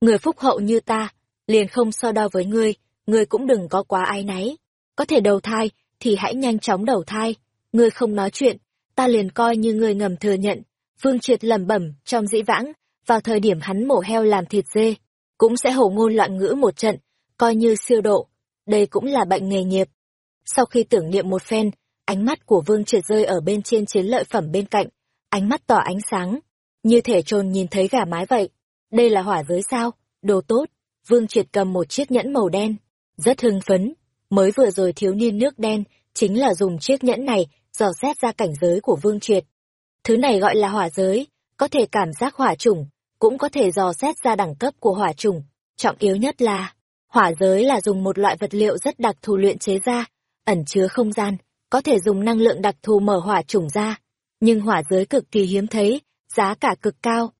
Người phúc hậu như ta, liền không so đo với ngươi, ngươi cũng đừng có quá ai náy. Có thể đầu thai, thì hãy nhanh chóng đầu thai. Ngươi không nói chuyện, ta liền coi như ngươi ngầm thừa nhận. Vương Triệt lẩm bẩm trong dĩ vãng, vào thời điểm hắn mổ heo làm thịt dê, cũng sẽ hổ ngôn loạn ngữ một trận, coi như siêu độ. Đây cũng là bệnh nghề nghiệp. Sau khi tưởng niệm một phen, ánh mắt của Vương Triệt rơi ở bên trên chiến lợi phẩm bên cạnh, ánh mắt tỏ ánh sáng, như thể trồn nhìn thấy gà mái vậy. Đây là hỏa giới sao? Đồ tốt. Vương Triệt cầm một chiếc nhẫn màu đen, rất hưng phấn. Mới vừa rồi thiếu niên nước đen, chính là dùng chiếc nhẫn này dò xét ra cảnh giới của Vương Triệt. Thứ này gọi là hỏa giới, có thể cảm giác hỏa trùng, cũng có thể dò xét ra đẳng cấp của hỏa trùng. Trọng yếu nhất là, hỏa giới là dùng một loại vật liệu rất đặc thù luyện chế ra, ẩn chứa không gian, có thể dùng năng lượng đặc thù mở hỏa trùng ra. Nhưng hỏa giới cực kỳ hiếm thấy, giá cả cực cao.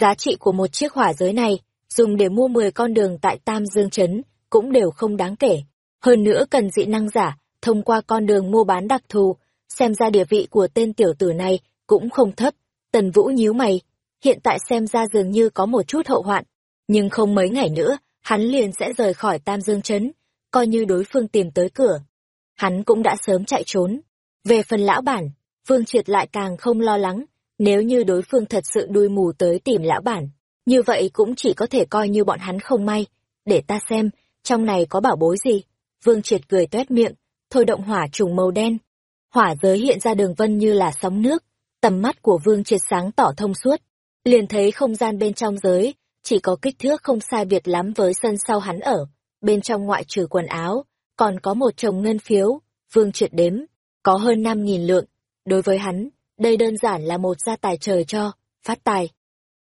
Giá trị của một chiếc hỏa giới này, dùng để mua 10 con đường tại Tam Dương Trấn, cũng đều không đáng kể. Hơn nữa cần dị năng giả, thông qua con đường mua bán đặc thù, xem ra địa vị của tên tiểu tử này cũng không thấp. Tần Vũ nhíu mày, hiện tại xem ra dường như có một chút hậu hoạn, nhưng không mấy ngày nữa, hắn liền sẽ rời khỏi Tam Dương Trấn, coi như đối phương tìm tới cửa. Hắn cũng đã sớm chạy trốn. Về phần lão bản, Vương Triệt lại càng không lo lắng, nếu như đối phương thật sự đuôi mù tới tìm lão bản, như vậy cũng chỉ có thể coi như bọn hắn không may. Để ta xem, trong này có bảo bối gì? Vương Triệt cười tuét miệng, thôi động hỏa trùng màu đen. Hỏa giới hiện ra đường vân như là sóng nước, tầm mắt của Vương Triệt sáng tỏ thông suốt. Liền thấy không gian bên trong giới, chỉ có kích thước không sai biệt lắm với sân sau hắn ở. Bên trong ngoại trừ quần áo, còn có một chồng ngân phiếu, Vương Triệt đếm, có hơn năm nghìn lượng. Đối với hắn, đây đơn giản là một gia tài trời cho, phát tài.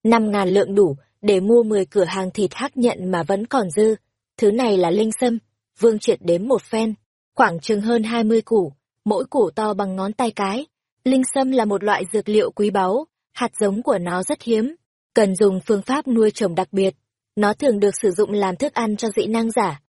Năm ngàn lượng đủ để mua mười cửa hàng thịt hắc nhận mà vẫn còn dư. Thứ này là linh sâm, vương triệt đếm một phen, khoảng chừng hơn hai mươi củ mỗi củ to bằng ngón tay cái. Linh sâm là một loại dược liệu quý báu, hạt giống của nó rất hiếm, cần dùng phương pháp nuôi trồng đặc biệt. Nó thường được sử dụng làm thức ăn cho dị năng giả.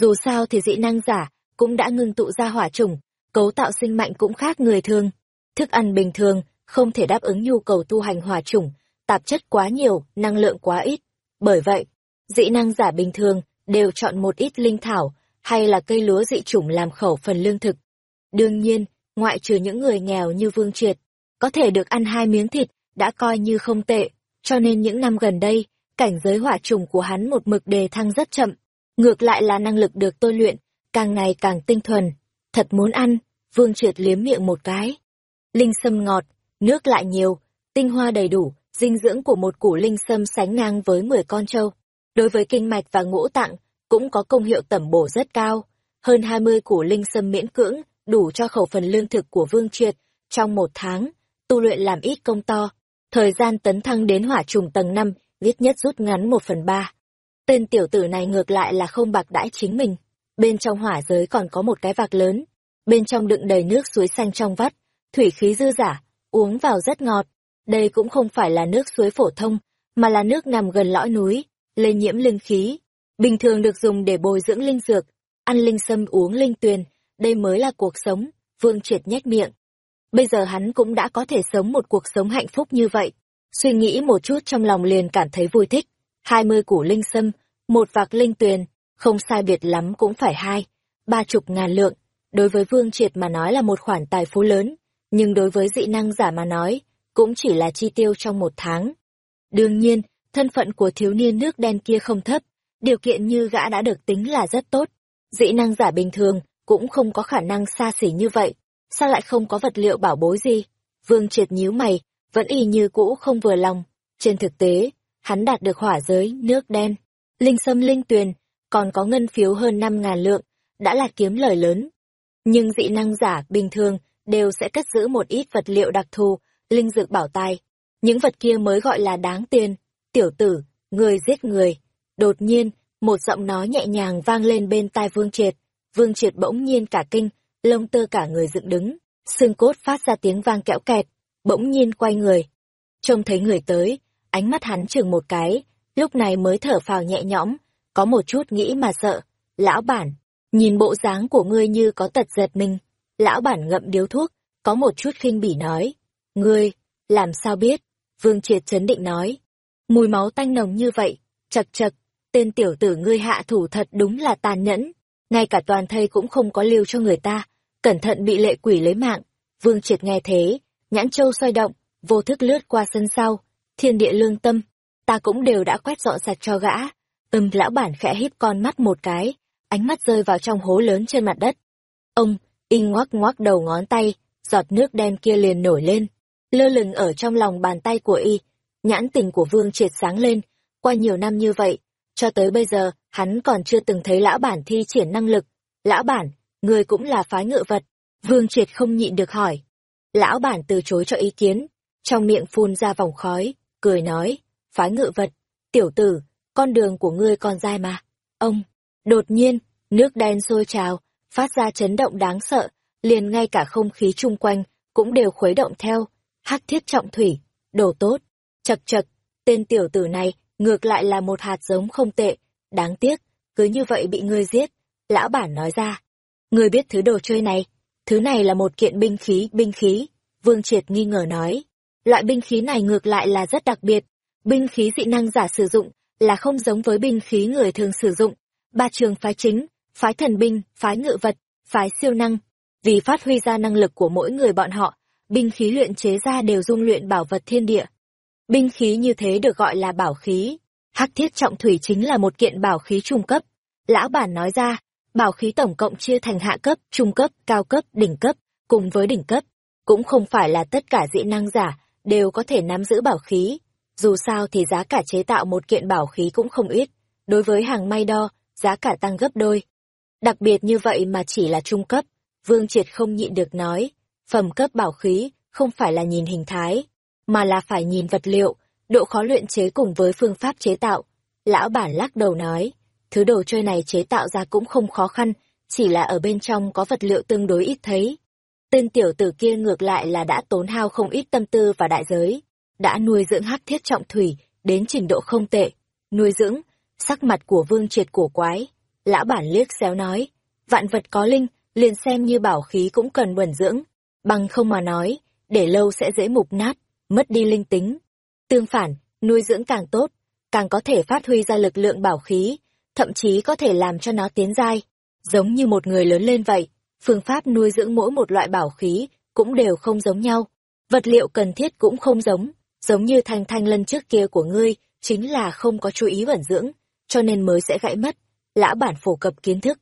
Dù sao thì dị năng giả cũng đã ngưng tụ ra hỏa chủng, cấu tạo sinh mạnh cũng khác người thường. Thức ăn bình thường không thể đáp ứng nhu cầu tu hành hỏa chủng, tạp chất quá nhiều, năng lượng quá ít. Bởi vậy, dị năng giả bình thường đều chọn một ít linh thảo hay là cây lúa dị chủng làm khẩu phần lương thực. Đương nhiên, ngoại trừ những người nghèo như Vương Triệt, có thể được ăn hai miếng thịt đã coi như không tệ, cho nên những năm gần đây, cảnh giới hỏa trùng của hắn một mực đề thăng rất chậm, ngược lại là năng lực được tôi luyện, càng ngày càng tinh thuần. Thật muốn ăn, Vương Triệt liếm miệng một cái. Linh sâm ngọt, nước lại nhiều, tinh hoa đầy đủ, dinh dưỡng của một củ linh sâm sánh ngang với 10 con trâu. Đối với kinh mạch và ngũ tạng, cũng có công hiệu tẩm bổ rất cao. Hơn 20 củ linh sâm miễn cưỡng, đủ cho khẩu phần lương thực của Vương Triệt. Trong một tháng, tu luyện làm ít công to. Thời gian tấn thăng đến hỏa trùng tầng 5, viết nhất rút ngắn một phần ba. Tên tiểu tử này ngược lại là không bạc đãi chính mình. Bên trong hỏa giới còn có một cái vạc lớn. Bên trong đựng đầy nước suối xanh trong vắt. Thủy khí dư giả, uống vào rất ngọt. Đây cũng không phải là nước suối phổ thông, mà là nước nằm gần lõi núi, lây nhiễm linh khí. Bình thường được dùng để bồi dưỡng linh dược, ăn linh sâm uống linh tuyền, đây mới là cuộc sống, Vương Triệt nhếch miệng. Bây giờ hắn cũng đã có thể sống một cuộc sống hạnh phúc như vậy. Suy nghĩ một chút trong lòng liền cảm thấy vui thích. Hai mươi củ linh sâm, một vạc linh tuyền, không sai biệt lắm cũng phải hai, ba chục ngàn lượng. Đối với Vương Triệt mà nói là một khoản tài phú lớn, nhưng đối với dị năng giả mà nói, cũng chỉ là chi tiêu trong một tháng. Đương nhiên, thân phận của thiếu niên nước đen kia không thấp, điều kiện như gã đã được tính là rất tốt. Dị năng giả bình thường cũng không có khả năng xa xỉ như vậy, sao lại không có vật liệu bảo bối gì? Vương triệt nhíu mày, vẫn y như cũ không vừa lòng. Trên thực tế, hắn đạt được hỏa giới, nước đen, linh sâm linh tuyền, còn có ngân phiếu hơn năm ngàn lượng, đã là kiếm lời lớn. Nhưng dị năng giả bình thường đều sẽ cất giữ một ít vật liệu đặc thù, linh dược bảo tài. Những vật kia mới gọi là đáng tiền. Tiểu tử, người giết người. Đột nhiên, một giọng nói nhẹ nhàng vang lên bên tai Vương Triệt. Vương Triệt bỗng nhiên cả kinh, lông tơ cả người dựng đứng, xương cốt phát ra tiếng vang kẽo kẹt, bỗng nhiên quay người. Trông thấy người tới, ánh mắt hắn chừng một cái, lúc này mới thở phào nhẹ nhõm, có một chút nghĩ mà sợ. Lão bản, nhìn bộ dáng của ngươi như có tật giật mình. Lão bản ngậm điếu thuốc, có một chút khinh bỉ nói. Ngươi, làm sao biết? Vương Triệt chấn định nói. Mùi máu tanh nồng như vậy, chật chật, tên tiểu tử ngươi hạ thủ thật đúng là tàn nhẫn. Ngay cả toàn thây cũng không có lưu cho người ta, cẩn thận bị lệ quỷ lấy mạng. Vương Triệt nghe thế, nhãn châu xoay động, vô thức lướt qua sân sau, thiên địa lương tâm, ta cũng đều đã quét dọn sạch cho gã. Ừm lão bản khẽ híp con mắt một cái, ánh mắt rơi vào trong hố lớn trên mặt đất. Ông, y ngoắc ngoắc đầu ngón tay, giọt nước đen kia liền nổi lên, lơ lửng ở trong lòng bàn tay của y. Nhãn tình của Vương triệt sáng lên, qua nhiều năm như vậy, cho tới bây giờ, hắn còn chưa từng thấy lão bản thi triển năng lực. Lão bản, người cũng là phái ngự vật. Vương triệt không nhịn được hỏi. Lão bản từ chối cho ý kiến, trong miệng phun ra vòng khói, cười nói, phái ngự vật, tiểu tử, con đường của ngươi còn dài mà. Ông, đột nhiên, nước đen sôi trào, phát ra chấn động đáng sợ, liền ngay cả không khí chung quanh cũng đều khuấy động theo. Hắc thiết trọng thủy, đồ tốt, chật chật, tên tiểu tử này ngược lại là một hạt giống không tệ, đáng tiếc, cứ như vậy bị ngươi giết. Lão bản nói ra, ngươi biết thứ đồ chơi này, thứ này là một kiện binh khí, binh khí. Vương Triệt nghi ngờ nói, loại binh khí này ngược lại là rất đặc biệt, binh khí dị năng giả sử dụng là không giống với binh khí người thường sử dụng. Ba trường phái chính, phái thần binh, phái ngự vật, phái siêu năng, vì phát huy ra năng lực của mỗi người bọn họ, binh khí luyện chế ra đều dung luyện bảo vật thiên địa. Binh khí như thế được gọi là bảo khí. Hắc thiết trọng thủy chính là một kiện bảo khí trung cấp. Lão bản nói ra, bảo khí tổng cộng chia thành hạ cấp, trung cấp, cao cấp, đỉnh cấp, cùng với đỉnh cấp. Cũng không phải là tất cả dị năng giả đều có thể nắm giữ bảo khí. Dù sao thì giá cả chế tạo một kiện bảo khí cũng không ít. Đối với hàng may đo, giá cả tăng gấp đôi. Đặc biệt như vậy mà chỉ là trung cấp, Vương Triệt không nhịn được nói, phẩm cấp bảo khí không phải là nhìn hình thái, mà là phải nhìn vật liệu, độ khó luyện chế cùng với phương pháp chế tạo. Lão bản lắc đầu nói, thứ đồ chơi này chế tạo ra cũng không khó khăn, chỉ là ở bên trong có vật liệu tương đối ít thấy. Tên tiểu tử kia ngược lại là đã tốn hao không ít tâm tư và đại giới, đã nuôi dưỡng hắc thiết trọng thủy đến trình độ không tệ. Nuôi dưỡng, sắc mặt của vương triệt cổ quái. Lão bản liếc xéo nói, vạn vật có linh, liền xem như bảo khí cũng cần bẩn dưỡng. Bằng không mà nói, để lâu sẽ dễ mục nát, mất đi linh tính. Tương phản, nuôi dưỡng càng tốt, càng có thể phát huy ra lực lượng bảo khí, thậm chí có thể làm cho nó tiến dai. Giống như một người lớn lên vậy, phương pháp nuôi dưỡng mỗi một loại bảo khí cũng đều không giống nhau. Vật liệu cần thiết cũng không giống, giống như thanh thanh lân trước kia của ngươi, chính là không có chú ý bẩn dưỡng, cho nên mới sẽ gãy mất. Lã bản phổ cập kiến thức.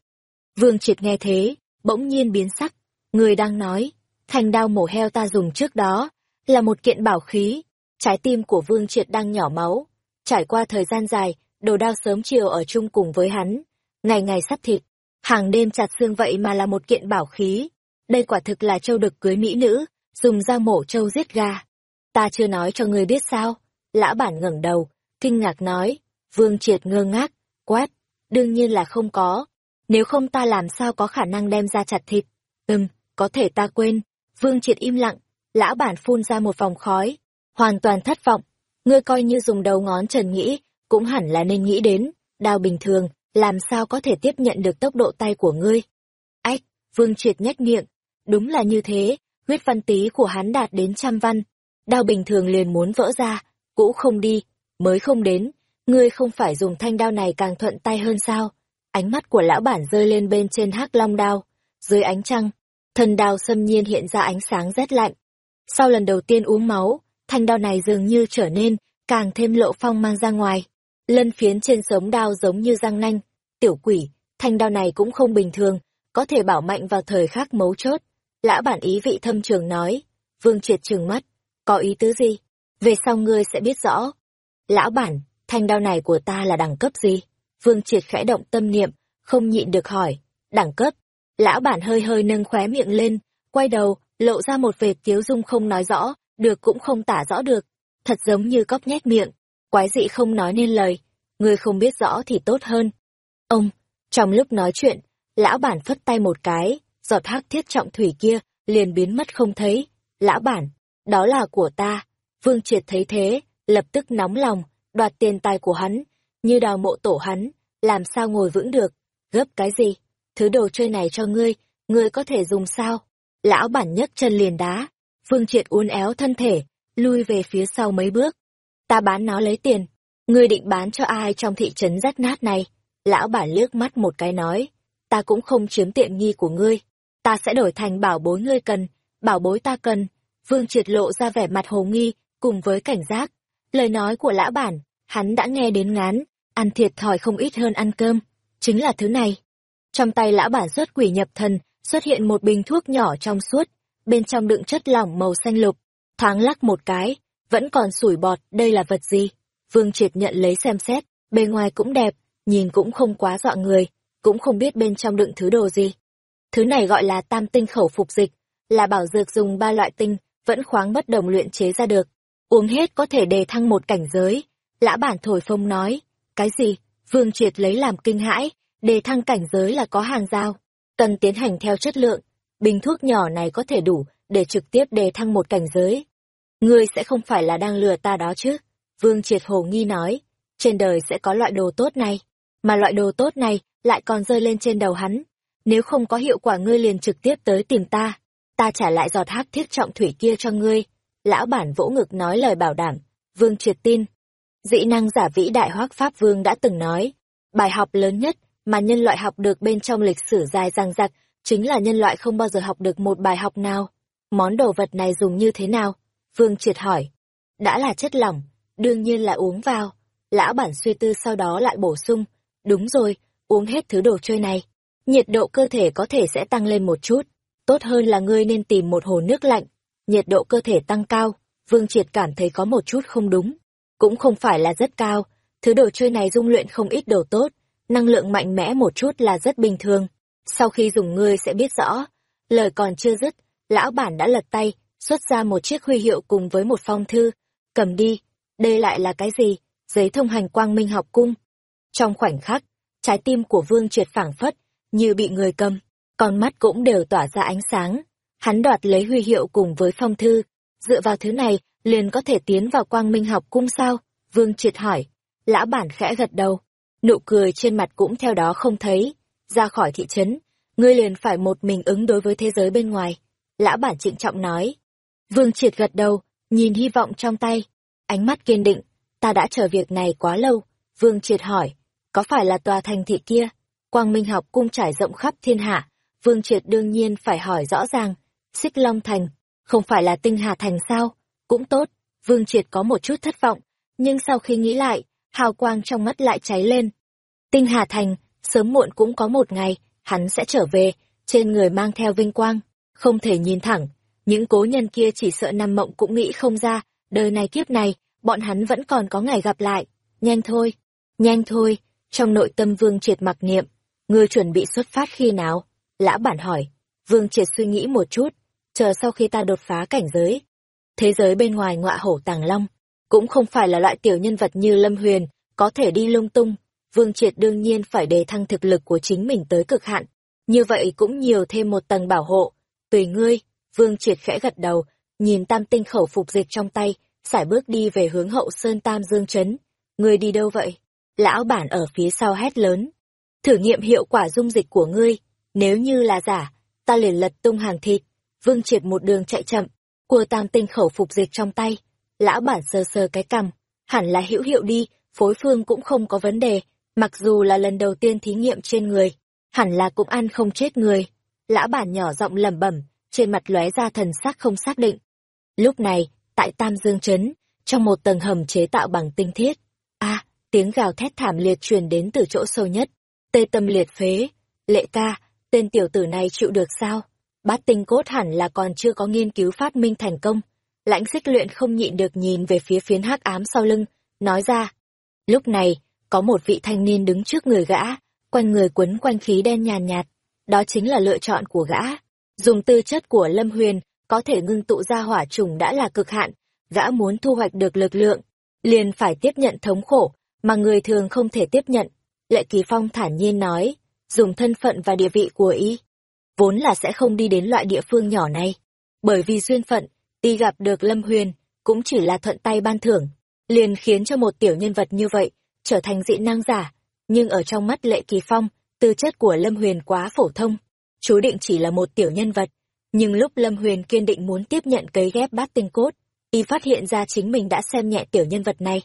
Vương triệt nghe thế, bỗng nhiên biến sắc. Người đang nói, thanh đao mổ heo ta dùng trước đó, là một kiện bảo khí. Trái tim của Vương triệt đang nhỏ máu. Trải qua thời gian dài, đồ đao sớm chiều ở chung cùng với hắn. Ngày ngày sắt thịt, hàng đêm chặt xương vậy mà là một kiện bảo khí. Đây quả thực là châu đực cưới mỹ nữ, dùng dao mổ châu giết gà. Ta chưa nói cho người biết sao? Lã bản ngẩng đầu, kinh ngạc nói. Vương triệt ngơ ngác, quát. Đương nhiên là không có. Nếu không ta làm sao có khả năng đem ra chặt thịt? Ừm, có thể ta quên. Vương triệt im lặng, lão bản phun ra một vòng khói. Hoàn toàn thất vọng. Ngươi coi như dùng đầu ngón trần nghĩ, cũng hẳn là nên nghĩ đến. Đao bình thường, làm sao có thể tiếp nhận được tốc độ tay của ngươi? Ách, vương triệt nhếch miệng. Đúng là như thế, huyết văn tí của hắn đạt đến trăm văn. Đao bình thường liền muốn vỡ ra, cũ không đi, mới không đến. Ngươi không phải dùng thanh đao này càng thuận tay hơn sao? Ánh mắt của lão bản rơi lên bên trên hắc long đao. Dưới ánh trăng, thần đao xâm nhiên hiện ra ánh sáng rét lạnh. Sau lần đầu tiên uống máu, thanh đao này dường như trở nên càng thêm lộ phong mang ra ngoài. Lân phiến trên sống đao giống như răng nanh. Tiểu quỷ, thanh đao này cũng không bình thường, có thể bảo mạnh vào thời khắc mấu chốt. Lã bản ý vị thâm trường nói. Vương triệt trừng mắt. Có ý tứ gì? Về sau ngươi sẽ biết rõ. Lão bản, thanh đao này của ta là đẳng cấp gì? Vương triệt khẽ động tâm niệm, không nhịn được hỏi. Đẳng cấp. Lão bản hơi hơi nâng khóe miệng lên, quay đầu, lộ ra một vệt tiếu dung không nói rõ, được cũng không tả rõ được. Thật giống như cóc nhét miệng, quái dị không nói nên lời. người không biết rõ thì tốt hơn. Ông, trong lúc nói chuyện, lão bản phất tay một cái, giọt hắc thiết trọng thủy kia liền biến mất không thấy. Lão bản, đó là của ta. Vương Triệt thấy thế, lập tức nóng lòng, đoạt tiền tài của hắn, như đào mộ tổ hắn, làm sao ngồi vững được, gấp cái gì, thứ đồ chơi này cho ngươi, ngươi có thể dùng sao? Lão bản nhấc chân liền đá, Vương Triệt uốn éo thân thể, lui về phía sau mấy bước. Ta bán nó lấy tiền, ngươi định bán cho ai trong thị trấn rách nát này? Lão bản liếc mắt một cái nói, ta cũng không chiếm tiện nghi của ngươi, ta sẽ đổi thành bảo bối ngươi cần, bảo bối ta cần. Vương Triệt lộ ra vẻ mặt hồ nghi, cùng với cảnh giác. Lời nói của lão bản, hắn đã nghe đến ngán, ăn thiệt thòi không ít hơn ăn cơm. Chính là thứ này. Trong tay lão bản xuất quỷ nhập thần, xuất hiện một bình thuốc nhỏ trong suốt, bên trong đựng chất lỏng màu xanh lục. Thoáng lắc một cái, vẫn còn sủi bọt, đây là vật gì? Vương Triệt nhận lấy xem xét, bề ngoài cũng đẹp, nhìn cũng không quá dọa người, cũng không biết bên trong đựng thứ đồ gì. Thứ này gọi là tam tinh khẩu phục dịch, là bảo dược dùng ba loại tinh, vẫn khoáng bất đồng luyện chế ra được. Uống hết có thể đề thăng một cảnh giới. Lã bản thổi phông nói, cái gì? Vương Triệt lấy làm kinh hãi, đề thăng cảnh giới là có hàng giao. Cần tiến hành theo chất lượng, bình thuốc nhỏ này có thể đủ để trực tiếp đề thăng một cảnh giới. Ngươi sẽ không phải là đang lừa ta đó chứ? Vương Triệt hồ nghi nói, trên đời sẽ có loại đồ tốt này, mà loại đồ tốt này lại còn rơi lên trên đầu hắn. Nếu không có hiệu quả ngươi liền trực tiếp tới tìm ta, ta trả lại giọt hắc thiết trọng thủy kia cho ngươi. Lão bản vỗ ngực nói lời bảo đảm, Vương Triệt tin. Dĩ năng giả vĩ đại hoác Pháp Vương đã từng nói, bài học lớn nhất mà nhân loại học được bên trong lịch sử dài dằng dặc chính là nhân loại không bao giờ học được một bài học nào. Món đồ vật này dùng như thế nào? Vương Triệt hỏi. Đã là chất lỏng, đương nhiên là uống vào. Lão bản suy tư sau đó lại bổ sung. Đúng rồi, uống hết thứ đồ chơi này. Nhiệt độ cơ thể có thể sẽ tăng lên một chút. Tốt hơn là ngươi nên tìm một hồ nước lạnh. Nhiệt độ cơ thể tăng cao, Vương Triệt cảm thấy có một chút không đúng. Cũng không phải là rất cao, thứ đồ chơi này dung luyện không ít đồ tốt, năng lượng mạnh mẽ một chút là rất bình thường. Sau khi dùng ngươi sẽ biết rõ. Lời còn chưa dứt, lão bản đã lật tay, xuất ra một chiếc huy hiệu cùng với một phong thư. Cầm đi, đây lại là cái gì? Giấy thông hành quang minh học cung. Trong khoảnh khắc, trái tim của Vương Triệt phảng phất, như bị người cầm, con mắt cũng đều tỏa ra ánh sáng. hắn đoạt lấy huy hiệu cùng với phong thư. Dựa vào thứ này, liền có thể tiến vào quang minh học cung sao? Vương triệt hỏi. Lão bản khẽ gật đầu. Nụ cười trên mặt cũng theo đó không thấy. Ra khỏi thị trấn, ngươi liền phải một mình ứng đối với thế giới bên ngoài. Lão bản trịnh trọng nói. Vương triệt gật đầu, nhìn hy vọng trong tay. Ánh mắt kiên định, ta đã chờ việc này quá lâu. Vương triệt hỏi, có phải là tòa thành thị kia? Quang Minh học cung trải rộng khắp thiên hạ. Vương triệt đương nhiên phải hỏi rõ ràng. Xích Long Thành, không phải là tinh hà thành sao? Cũng tốt, Vương triệt có một chút thất vọng. Nhưng sau khi nghĩ lại, hào quang trong mắt lại cháy lên. Tinh hà thành, sớm muộn cũng có một ngày, hắn sẽ trở về, trên người mang theo vinh quang, không thể nhìn thẳng. Những cố nhân kia chỉ sợ nằm mộng cũng nghĩ không ra, đời này kiếp này, bọn hắn vẫn còn có ngày gặp lại. Nhanh thôi, nhanh thôi, trong nội tâm Vương Triệt mặc niệm, ngươi chuẩn bị xuất phát khi nào? Lã bản hỏi, Vương Triệt suy nghĩ một chút, chờ sau khi ta đột phá cảnh giới. Thế giới bên ngoài ngọa hổ tàng long, cũng không phải là loại tiểu nhân vật như Lâm Huyền, có thể đi lung tung, Vương Triệt đương nhiên phải đề thăng thực lực của chính mình tới cực hạn. Như vậy cũng nhiều thêm một tầng bảo hộ. Tùy ngươi, Vương Triệt khẽ gật đầu, nhìn tam tinh khẩu phục dịch trong tay, sải bước đi về hướng hậu sơn tam dương chấn. Ngươi đi đâu vậy? Lão bản ở phía sau hét lớn. Thử nghiệm hiệu quả dung dịch của ngươi. Nếu như là giả, ta liền lật tung hàng thịt. Vương Triệt một đường chạy chậm, cua tam tinh khẩu phục dịch trong tay. Lão bản sơ sơ cái cằm, hẳn là hữu hiệu đi, phối phương cũng không có vấn đề, Mặc dù là lần đầu tiên thí nghiệm trên người, hẳn là cũng ăn không chết người. lão bản nhỏ giọng lẩm bẩm, trên mặt lóe ra thần sắc không xác định. Lúc này, tại Tam Dương Trấn, trong một tầng hầm chế tạo bằng tinh thiết, a tiếng gào thét thảm liệt truyền đến từ chỗ sâu nhất. Tê tâm liệt phế, lệ ca, tên tiểu tử này chịu được sao? Bát tinh cốt hẳn là còn chưa có nghiên cứu phát minh thành công. Lãnh xích luyện không nhịn được nhìn về phía phiến hắc ám sau lưng, nói ra. Lúc này, có một vị thanh niên đứng trước người gã, quanh người quấn quanh khí đen nhàn nhạt, đó chính là lựa chọn của gã. Dùng tư chất của Lâm Huyền, có thể ngưng tụ ra hỏa trùng đã là cực hạn, gã muốn thu hoạch được lực lượng, liền phải tiếp nhận thống khổ, mà người thường không thể tiếp nhận. Lệ Kỳ Phong thản nhiên nói, dùng thân phận và địa vị của y, vốn là sẽ không đi đến loại địa phương nhỏ này. Bởi vì duyên phận, y gặp được Lâm Huyền, cũng chỉ là thuận tay ban thưởng, liền khiến cho một tiểu nhân vật như vậy, trở thành dị năng giả, nhưng ở trong mắt Lệ Kỳ Phong, tư chất của Lâm Huyền quá phổ thông, chú định chỉ là một tiểu nhân vật. Nhưng lúc Lâm Huyền kiên định muốn tiếp nhận cấy ghép bát tinh cốt, y phát hiện ra chính mình đã xem nhẹ tiểu nhân vật này.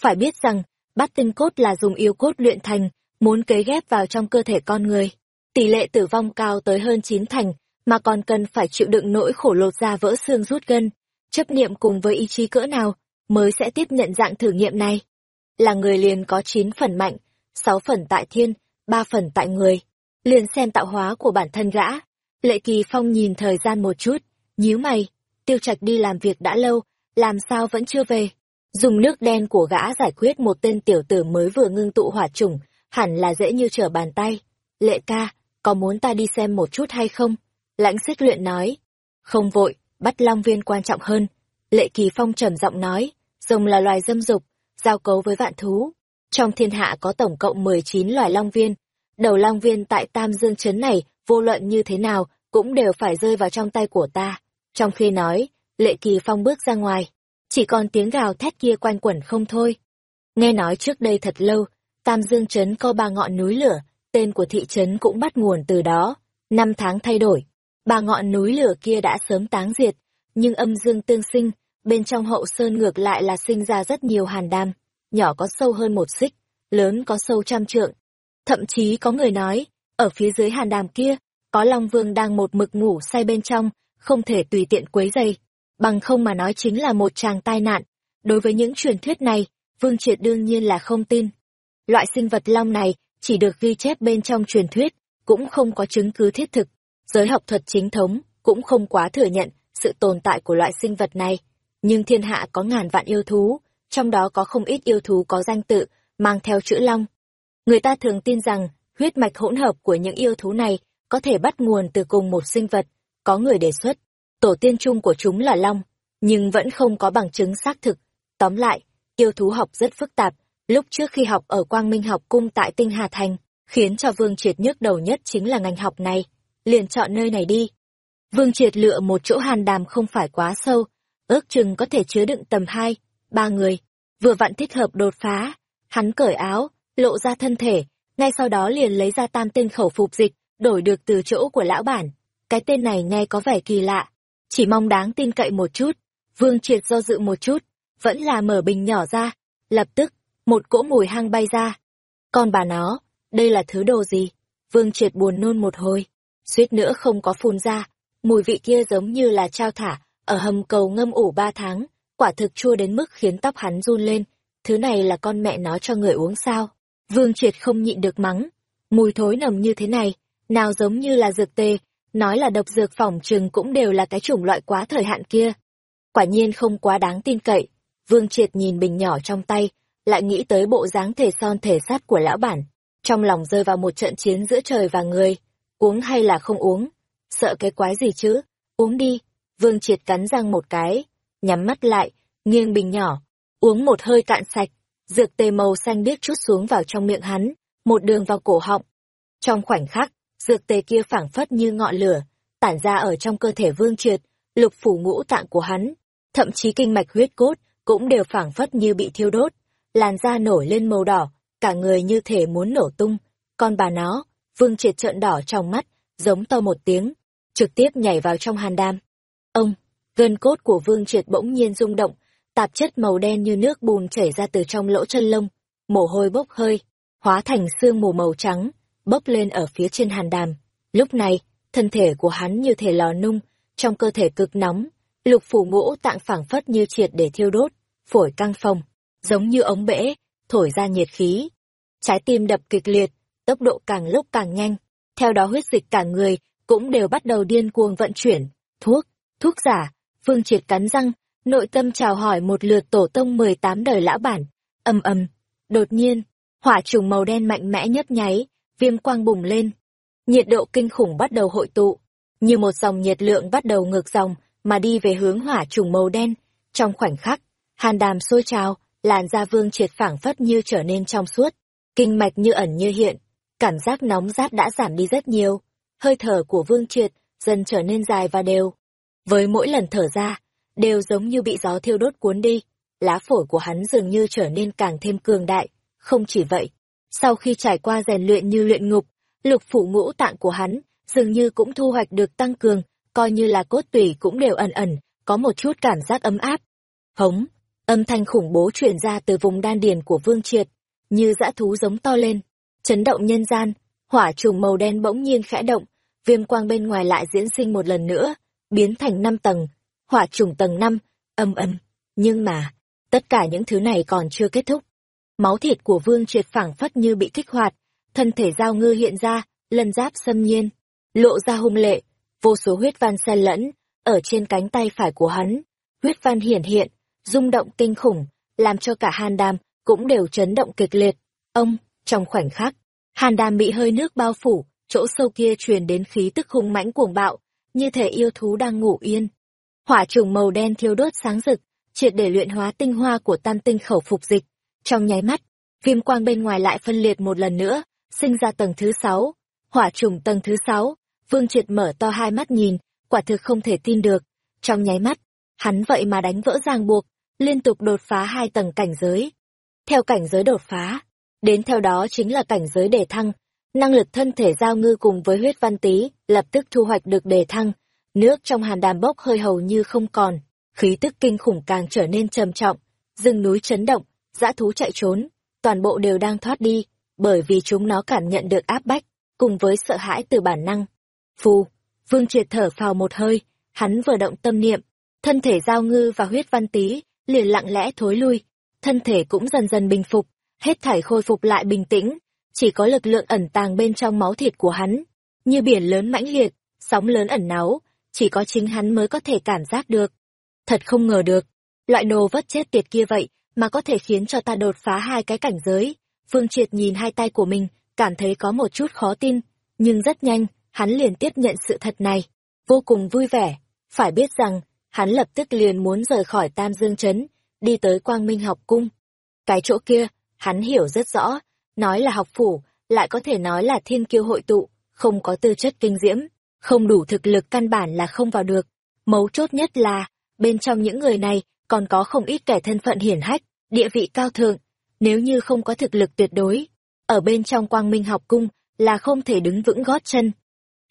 Phải biết rằng, bát tinh cốt là dùng yêu cốt luyện thành, muốn cấy ghép vào trong cơ thể con người. Tỷ lệ tử vong cao tới hơn chín thành, mà còn cần phải chịu đựng nỗi khổ lột da vỡ xương rút gân. Chấp niệm cùng với ý chí cỡ nào, mới sẽ tiếp nhận dạng thử nghiệm này là người liền có chín phần mạnh, sáu phần tại thiên, ba phần tại người. Liền xem tạo hóa của bản thân gã. Lệ Kỳ Phong nhìn thời gian một chút, nhíu mày, tiêu trạch đi làm việc đã lâu, làm sao vẫn chưa về. Dùng nước đen của gã giải quyết một tên tiểu tử mới vừa ngưng tụ hỏa chủng, hẳn là dễ như trở bàn tay. Lệ ca, có muốn ta đi xem một chút hay không? Lãnh xích luyện nói. Không vội, bắt long viên quan trọng hơn. Lệ Kỳ Phong trầm giọng nói, rồng là loài dâm dục, giao cấu với vạn thú. Trong thiên hạ có tổng cộng 19 loài long viên. Đầu long viên tại Tam Dương Trấn này, vô luận như thế nào, cũng đều phải rơi vào trong tay của ta. Trong khi nói, Lệ Kỳ Phong bước ra ngoài, chỉ còn tiếng gào thét kia quanh quẩn không thôi. Nghe nói trước đây thật lâu, Tam Dương Trấn có ba ngọn núi lửa, tên của thị trấn cũng bắt nguồn từ đó. Năm tháng thay đổi, ba ngọn núi lửa kia đã sớm táng diệt, nhưng âm dương tương sinh, bên trong hậu sơn ngược lại là sinh ra rất nhiều hàn đam, nhỏ có sâu hơn một xích, lớn có sâu trăm trượng. Thậm chí có người nói, ở phía dưới hàn đàm kia, có Long Vương đang một mực ngủ say bên trong, không thể tùy tiện quấy dây. Bằng không mà nói chính là một chàng tai nạn. Đối với những truyền thuyết này, Vương Triệt đương nhiên là không tin. Loại sinh vật long này chỉ được ghi chép bên trong truyền thuyết, cũng không có chứng cứ thiết thực. Giới học thuật chính thống cũng không quá thừa nhận sự tồn tại của loại sinh vật này nhưng thiên hạ có ngàn vạn yêu thú, trong đó có không ít yêu thú có danh tự, mang theo chữ long. Người ta thường tin rằng, huyết mạch hỗn hợp của những yêu thú này có thể bắt nguồn từ cùng một sinh vật, có người đề xuất, tổ tiên chung của chúng là long, nhưng vẫn không có bằng chứng xác thực. Tóm lại, yêu thú học rất phức tạp, lúc trước khi học ở Quang Minh học cung tại Tinh Hà Thành, khiến cho Vương Triệt nhức đầu nhất chính là ngành học này, liền chọn nơi này đi. Vương Triệt lựa một chỗ hàn đàm không phải quá sâu, ước chừng có thể chứa đựng tầm hai, ba người, vừa vặn thích hợp đột phá. Hắn cởi áo, lộ ra thân thể, ngay sau đó liền lấy ra tam tên khẩu phục dịch, đổi được từ chỗ của lão bản. Cái tên này nghe có vẻ kỳ lạ, chỉ mong đáng tin cậy một chút. Vương Triệt do dự một chút, vẫn là mở bình nhỏ ra. Lập tức, một cỗ mùi hăng bay ra. còn bà nó, đây là thứ đồ gì? Vương Triệt buồn nôn một hồi, suýt nữa không có phun ra. Mùi vị kia giống như là trao thả, ở hầm cầu ngâm ủ ba tháng, quả thực chua đến mức khiến tóc hắn run lên. Thứ này là con mẹ nó cho người uống sao? Vương Triệt không nhịn được mắng. Mùi thối nồng như thế này, nào giống như là dược tê, nói là độc dược phòng trừng cũng đều là cái chủng loại quá thời hạn kia. Quả nhiên không quá đáng tin cậy. Vương Triệt nhìn bình nhỏ trong tay, lại nghĩ tới bộ dáng thể son thể sát của lão bản. Trong lòng rơi vào một trận chiến giữa trời và người. Uống hay là không uống? Sợ cái quái gì chứ? Uống đi. Vương Triệt cắn răng một cái, nhắm mắt lại, nghiêng bình nhỏ, uống một hơi cạn sạch, dược tê màu xanh biếc chút xuống vào trong miệng hắn, một đường vào cổ họng. Trong khoảnh khắc, dược tê kia phảng phất như ngọn lửa, tản ra ở trong cơ thể Vương Triệt, lục phủ ngũ tạng của hắn, thậm chí kinh mạch huyết cốt cũng đều phảng phất như bị thiêu đốt, làn da nổi lên màu đỏ, cả người như thể muốn nổ tung. Con bà nó, Vương Triệt trợn đỏ trong mắt, giống to một tiếng, trực tiếp nhảy vào trong hàn đam. Ông, gân cốt của Vương Triệt bỗng nhiên rung động, tạp chất màu đen như nước bùn chảy ra từ trong lỗ chân lông, mồ hôi bốc hơi, hóa thành sương mù màu trắng, bốc lên ở phía trên hàn đàm. Lúc này, thân thể của hắn như thể lò nung, trong cơ thể cực nóng, lục phủ ngũ tạng phảng phất như triệt để thiêu đốt, phổi căng phồng, giống như ống bể, thổi ra nhiệt khí. Trái tim đập kịch liệt, tốc độ càng lúc càng nhanh, theo đó huyết dịch cả người cũng đều bắt đầu điên cuồng vận chuyển. Thuốc, thuốc giả, Phương Triệt cắn răng, nội tâm chào hỏi một lượt tổ tông 18 đời lão bản. Âm âm, đột nhiên, hỏa trùng màu đen mạnh mẽ nhấp nháy, viêm quang bùng lên. Nhiệt độ kinh khủng bắt đầu hội tụ, như một dòng nhiệt lượng bắt đầu ngược dòng mà đi về hướng hỏa trùng màu đen. Trong khoảnh khắc, hàn đàm sôi trào, làn da Vương Triệt phảng phất như trở nên trong suốt, kinh mạch như ẩn như hiện, cảm giác nóng rát đã giảm đi rất nhiều. Hơi thở của Vương Triệt dần trở nên dài và đều. Với mỗi lần thở ra, đều giống như bị gió thiêu đốt cuốn đi, lá phổi của hắn dường như trở nên càng thêm cường đại. Không chỉ vậy, sau khi trải qua rèn luyện như luyện ngục, lục phủ ngũ tạng của hắn dường như cũng thu hoạch được tăng cường, coi như là cốt tủy cũng đều ẩn ẩn, có một chút cảm giác ấm áp. Hống, âm thanh khủng bố truyền ra từ vùng đan điền của Vương Triệt, như dã thú giống to lên, chấn động nhân gian, hỏa trùng màu đen bỗng nhiên khẽ động, viêm quang bên ngoài lại diễn sinh một lần nữa, biến thành năm tầng, hỏa trùng tầng năm, âm âm. Nhưng mà, tất cả những thứ này còn chưa kết thúc. Máu thịt của vương triệt phảng phất như bị kích hoạt, thân thể giao ngư hiện ra, lân giáp xâm nhiên, lộ ra hung lệ, vô số huyết văn xen lẫn, ở trên cánh tay phải của hắn. Huyết văn hiển hiện, rung động kinh khủng, làm cho cả hàn đàm cũng đều chấn động kịch liệt. Ông, trong khoảnh khắc, hàn đàm bị hơi nước bao phủ, chỗ sâu kia truyền đến khí tức hung mãnh cuồng bạo, như thể yêu thú đang ngủ yên. Hỏa trùng màu đen thiêu đốt sáng rực, triệt để luyện hóa tinh hoa của tam tinh khẩu phục dịch. Trong nháy mắt, viêm quang bên ngoài lại phân liệt một lần nữa, sinh ra tầng thứ sáu. Hỏa trùng tầng thứ sáu, Vương Triệt mở to hai mắt nhìn, quả thực không thể tin được. Trong nháy mắt, hắn vậy mà đánh vỡ ràng buộc, liên tục đột phá hai tầng cảnh giới. Theo cảnh giới đột phá, đến theo đó chính là cảnh giới đề thăng, năng lực thân thể giao ngư cùng với huyết văn tý lập tức thu hoạch được đề thăng. Nước trong hàn đàm bốc hơi hầu như không còn. Khí tức kinh khủng càng trở nên trầm trọng. Rừng núi chấn động dã thú chạy trốn. Toàn bộ đều đang thoát đi bởi vì chúng nó cảm nhận được áp bách cùng với sợ hãi từ bản năng. Phù vương triệt thở phào một hơi hắn vừa động tâm niệm. Thân thể giao ngư và huyết văn tý liền lặng lẽ thối lui. Thân thể cũng dần dần bình phục hết thảy khôi phục lại bình tĩnh chỉ có lực lượng ẩn tàng bên trong máu thịt của hắn, như biển lớn mãnh liệt, sóng lớn ẩn náu, chỉ có chính hắn mới có thể cảm giác được. Thật không ngờ được, loại đồ vất chết tiệt kia vậy mà có thể khiến cho ta đột phá hai cái cảnh giới. Phương Triệt nhìn hai tay của mình, cảm thấy có một chút khó tin, nhưng rất nhanh, hắn liền tiếp nhận sự thật này, vô cùng vui vẻ. Phải biết rằng, hắn lập tức liền muốn rời khỏi Tam Dương Trấn, đi tới Quang Minh học cung. Cái chỗ kia, hắn hiểu rất rõ, nói là học phủ, lại có thể nói là thiên kiêu hội tụ, không có tư chất kinh diễm, không đủ thực lực căn bản là không vào được. Mấu chốt nhất là, bên trong những người này còn có không ít kẻ thân phận hiển hách, địa vị cao thượng. Nếu như không có thực lực tuyệt đối, ở bên trong quang minh học cung là không thể đứng vững gót chân.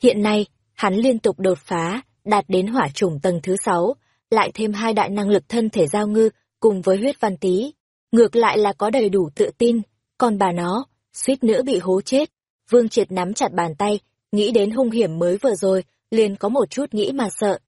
Hiện nay, hắn liên tục đột phá, đạt đến hỏa chủng tầng thứ sáu, lại thêm hai đại năng lực thân thể giao ngư cùng với huyết văn tý. Ngược lại là có đầy đủ tự tin, còn bà nó, suýt nữa bị hố chết. Vương Triệt nắm chặt bàn tay, nghĩ đến hung hiểm mới vừa rồi, liền có một chút nghĩ mà sợ.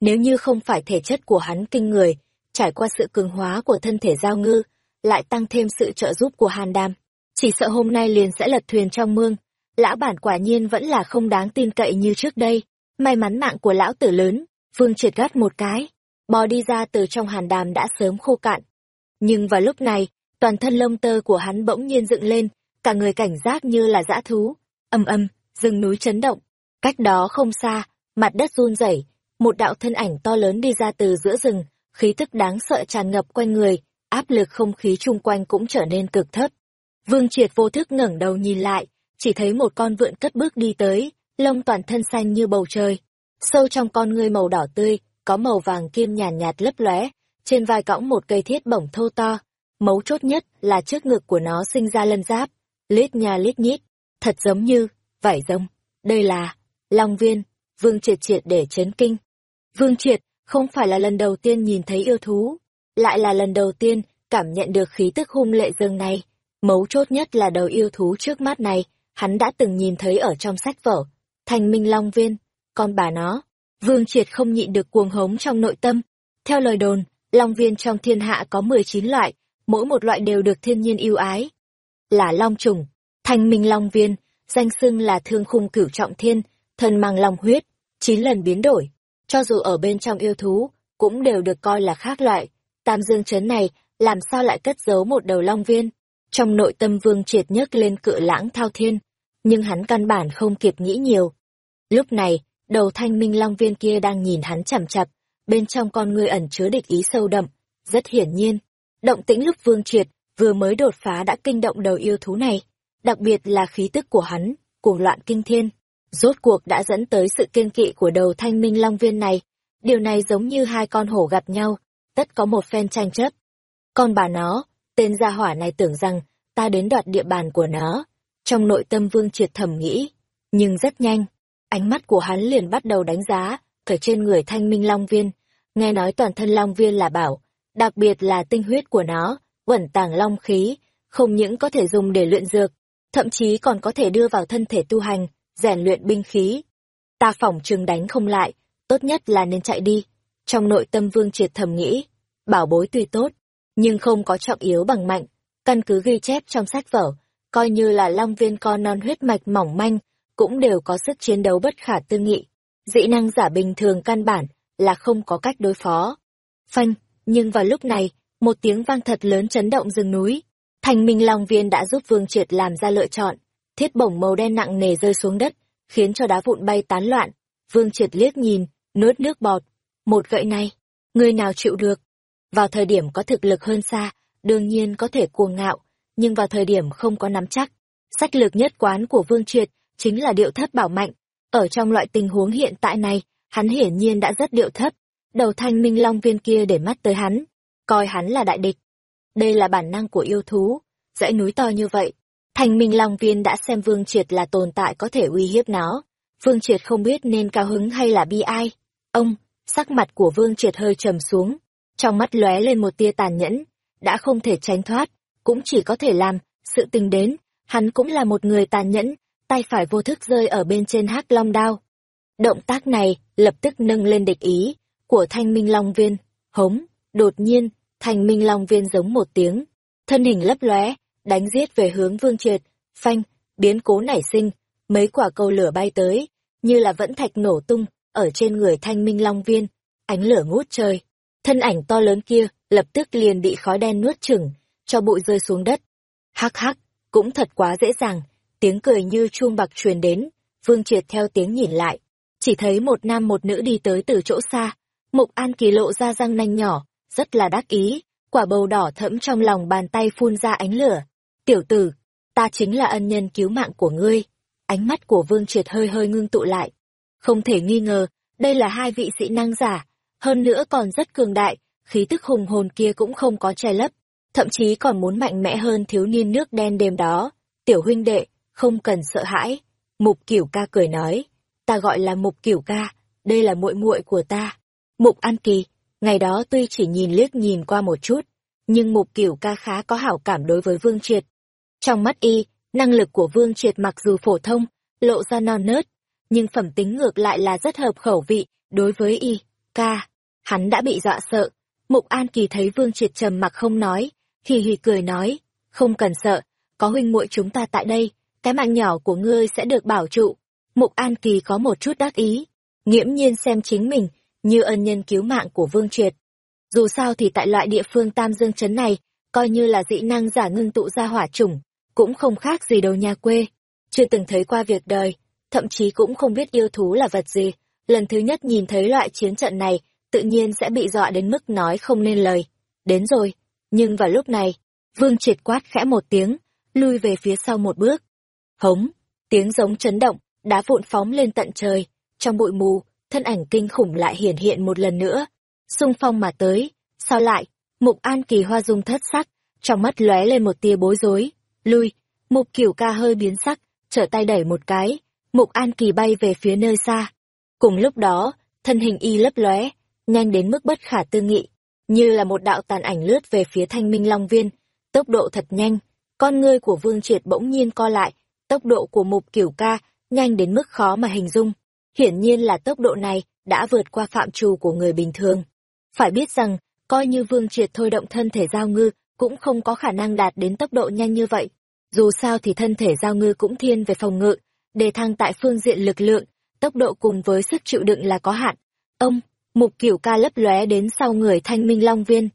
Nếu như không phải thể chất của hắn kinh người, trải qua sự cường hóa của thân thể giao ngư, lại tăng thêm sự trợ giúp của Hàn Đam, chỉ sợ hôm nay liền sẽ lật thuyền trong mương. Lão bản quả nhiên vẫn là không đáng tin cậy như trước đây. May mắn mạng của lão tử lớn, Vương triệt gắt một cái, bò đi ra từ trong hàn đàm đã sớm khô cạn. Nhưng vào lúc này, toàn thân lông tơ của hắn bỗng nhiên dựng lên, cả người cảnh giác như là dã thú. Âm âm, rừng núi chấn động. Cách đó không xa, mặt đất run rẩy, một đạo thân ảnh to lớn đi ra từ giữa rừng, khí tức đáng sợ tràn ngập quanh người, áp lực không khí chung quanh cũng trở nên cực thấp. Vương Triệt vô thức ngẩng đầu nhìn lại, chỉ thấy một con vượn cất bước đi tới, lông toàn thân xanh như bầu trời. Sâu trong con ngươi màu đỏ tươi, có màu vàng kim nhàn nhạt, nhạt lấp lóe, trên vai cõng một cây thiết bổng thô to. Mấu chốt nhất là trước ngực của nó sinh ra lân giáp, lít nhà lít nhít, thật giống như, vải rông. Đây là, Long Viên, Vương Triệt triệt để chấn kinh. Vương Triệt, không phải là lần đầu tiên nhìn thấy yêu thú, lại là lần đầu tiên cảm nhận được khí tức hung lệ dương này. Mấu chốt nhất là đầu yêu thú trước mắt này, hắn đã từng nhìn thấy ở trong sách vở. Thành Minh Long Viên, con bà nó. Vương Triệt không nhịn được cuồng hống trong nội tâm. Theo lời đồn, Long Viên trong thiên hạ có 19 loại, mỗi một loại đều được thiên nhiên yêu ái. Là Long trùng, thanh Minh Long Viên, danh xưng là thương khung cửu trọng thiên, thần mang long huyết, 9 lần biến đổi. Cho dù ở bên trong yêu thú, cũng đều được coi là khác loại. Tam Dương chấn này, làm sao lại cất giấu một đầu Long Viên? Trong nội tâm Vương Triệt nhấc lên cự lãng thao thiên, nhưng hắn căn bản không kịp nghĩ nhiều. Lúc này, đầu thanh minh long viên kia đang nhìn hắn chằm chặp, bên trong con người ẩn chứa địch ý sâu đậm, rất hiển nhiên. Động tĩnh lúc Vương Triệt vừa mới đột phá đã kinh động đầu yêu thú này, đặc biệt là khí tức của hắn, cuồng loạn kinh thiên, rốt cuộc đã dẫn tới sự kiên kỵ của đầu thanh minh long viên này. Điều này giống như hai con hổ gặp nhau, tất có một phen tranh chấp. Con bà nó, tên gia hỏa này tưởng rằng ta đến đoạt địa bàn của nó. Trong nội tâm Vương Triệt thầm nghĩ, nhưng rất nhanh, ánh mắt của hắn liền bắt đầu đánh giá, ở trên người thanh minh long viên, nghe nói toàn thân long viên là bảo, đặc biệt là tinh huyết của nó, quẩn tàng long khí, không những có thể dùng để luyện dược, thậm chí còn có thể đưa vào thân thể tu hành, rèn luyện binh khí. Ta phỏng chừng đánh không lại, tốt nhất là nên chạy đi. Trong nội tâm Vương Triệt thầm nghĩ, bảo bối tuy tốt, nhưng không có trọng yếu bằng mạnh, căn cứ ghi chép trong sách vở, coi như là long viên con non huyết mạch mỏng manh, cũng đều có sức chiến đấu bất khả tư nghị dị năng giả bình thường căn bản là không có cách đối phó. Phanh, nhưng vào lúc này, một tiếng vang thật lớn chấn động rừng núi. Thành Minh Long Viên đã giúp Vương Triệt làm ra lựa chọn. Thiết bổng màu đen nặng nề rơi xuống đất, khiến cho đá vụn bay tán loạn. Vương Triệt liếc nhìn, nuốt nước bọt. Một gậy này, người nào chịu được? Vào thời điểm có thực lực hơn xa, đương nhiên có thể cuồng ngạo, nhưng vào thời điểm không có nắm chắc. Sách lược nhất quán của Vương Triệt chính là điệu thất bảo mạnh. Ở trong loại tình huống hiện tại này, hắn hiển nhiên đã rất điệu thấp. Đầu thanh minh long viên kia để mắt tới hắn, coi hắn là đại địch. Đây là bản năng của yêu thú, dãy núi to như vậy. Thanh minh long viên đã xem Vương Triệt là tồn tại có thể uy hiếp nó. Vương Triệt không biết nên cao hứng hay là bi ai. Ông, sắc mặt của Vương Triệt hơi trầm xuống, trong mắt lóe lên một tia tàn nhẫn, đã không thể tránh thoát, cũng chỉ có thể làm, sự tình đến, hắn cũng là một người tàn nhẫn, tay phải vô thức rơi ở bên trên hắc long đao. Động tác này lập tức nâng lên địch ý của thanh minh long viên, hống, đột nhiên, thanh minh long viên giống một tiếng, thân hình lấp lóe, đánh giết về hướng vương triệt, phanh, biến cố nảy sinh, mấy quả cầu lửa bay tới, như là vẫn thạch nổ tung, ở trên người thanh minh long viên, ánh lửa ngút trời. Thân ảnh to lớn kia, lập tức liền bị khói đen nuốt chửng, cho bụi rơi xuống đất. Hắc hắc, cũng thật quá dễ dàng, tiếng cười như chuông bạc truyền đến, Vương Triệt theo tiếng nhìn lại, chỉ thấy một nam một nữ đi tới từ chỗ xa, Mục An Kỳ lộ ra răng nanh nhỏ, rất là đắc ý, quả bầu đỏ thẫm trong lòng bàn tay phun ra ánh lửa. Tiểu tử, ta chính là ân nhân cứu mạng của ngươi. Ánh mắt của Vương Triệt hơi hơi ngưng tụ lại. Không thể nghi ngờ, đây là hai vị sĩ năng giả, hơn nữa còn rất cường đại, khí tức hùng hồn kia cũng không có che lấp, thậm chí còn muốn mạnh mẽ hơn thiếu niên nước đen đêm đó. Tiểu huynh đệ, không cần sợ hãi. Mục Cửu Ca cười nói, ta gọi là Mục Cửu Ca, đây là muội muội của ta. Mục An Kỳ, ngày đó tuy chỉ nhìn liếc nhìn qua một chút, nhưng Mục Cửu Ca khá có hảo cảm đối với Vương Triệt. Trong mắt y, năng lực của Vương Triệt mặc dù phổ thông, lộ ra non nớt, nhưng phẩm tính ngược lại là rất hợp khẩu vị đối với y. Ca, hắn đã bị dọa sợ. Mục An Kỳ thấy Vương Triệt trầm mặc không nói, thì hì cười nói, không cần sợ, có huynh muội chúng ta tại đây, cái mạng nhỏ của ngươi sẽ được bảo trụ. Mục An Kỳ có một chút đắc ý, nghiễm nhiên xem chính mình như ân nhân cứu mạng của Vương Triệt. Dù sao thì tại loại địa phương Tam Dương Trấn này, coi như là dị năng giả ngưng tụ ra hỏa chủng, cũng không khác gì đầu nhà quê. Chưa từng thấy qua việc đời, thậm chí cũng không biết yêu thú là vật gì. Lần thứ nhất nhìn thấy loại chiến trận này, tự nhiên sẽ bị dọa đến mức nói không nên lời. Đến rồi, nhưng vào lúc này, Vương triệt quát khẽ một tiếng, lui về phía sau một bước. Hống, tiếng giống chấn động, đá vụn phóng lên tận trời, trong bụi mù, thân ảnh kinh khủng lại hiển hiện một lần nữa. Xung phong mà tới, sao lại, mục an kỳ hoa dung thất sắc, trong mắt lóe lên một tia bối rối, lui, mục kiểu ca hơi biến sắc, trở tay đẩy một cái, mục an kỳ bay về phía nơi xa. Cùng lúc đó, thân hình y lấp lóe, nhanh đến mức bất khả tư nghị, như là một đạo tàn ảnh lướt về phía thanh minh long viên, tốc độ thật nhanh, con ngươi của vương triệt bỗng nhiên co lại, tốc độ của mục kiểu ca nhanh đến mức khó mà hình dung. Hiển nhiên là tốc độ này đã vượt qua phạm trù của người bình thường. Phải biết rằng, coi như vương triệt thôi động thân thể giao ngư, cũng không có khả năng đạt đến tốc độ nhanh như vậy. Dù sao thì thân thể giao ngư cũng thiên về phòng ngự, đề thăng tại phương diện lực lượng, tốc độ cùng với sức chịu đựng là có hạn. Ông, mục kiểu ca lấp lóe đến sau người thanh minh long viên.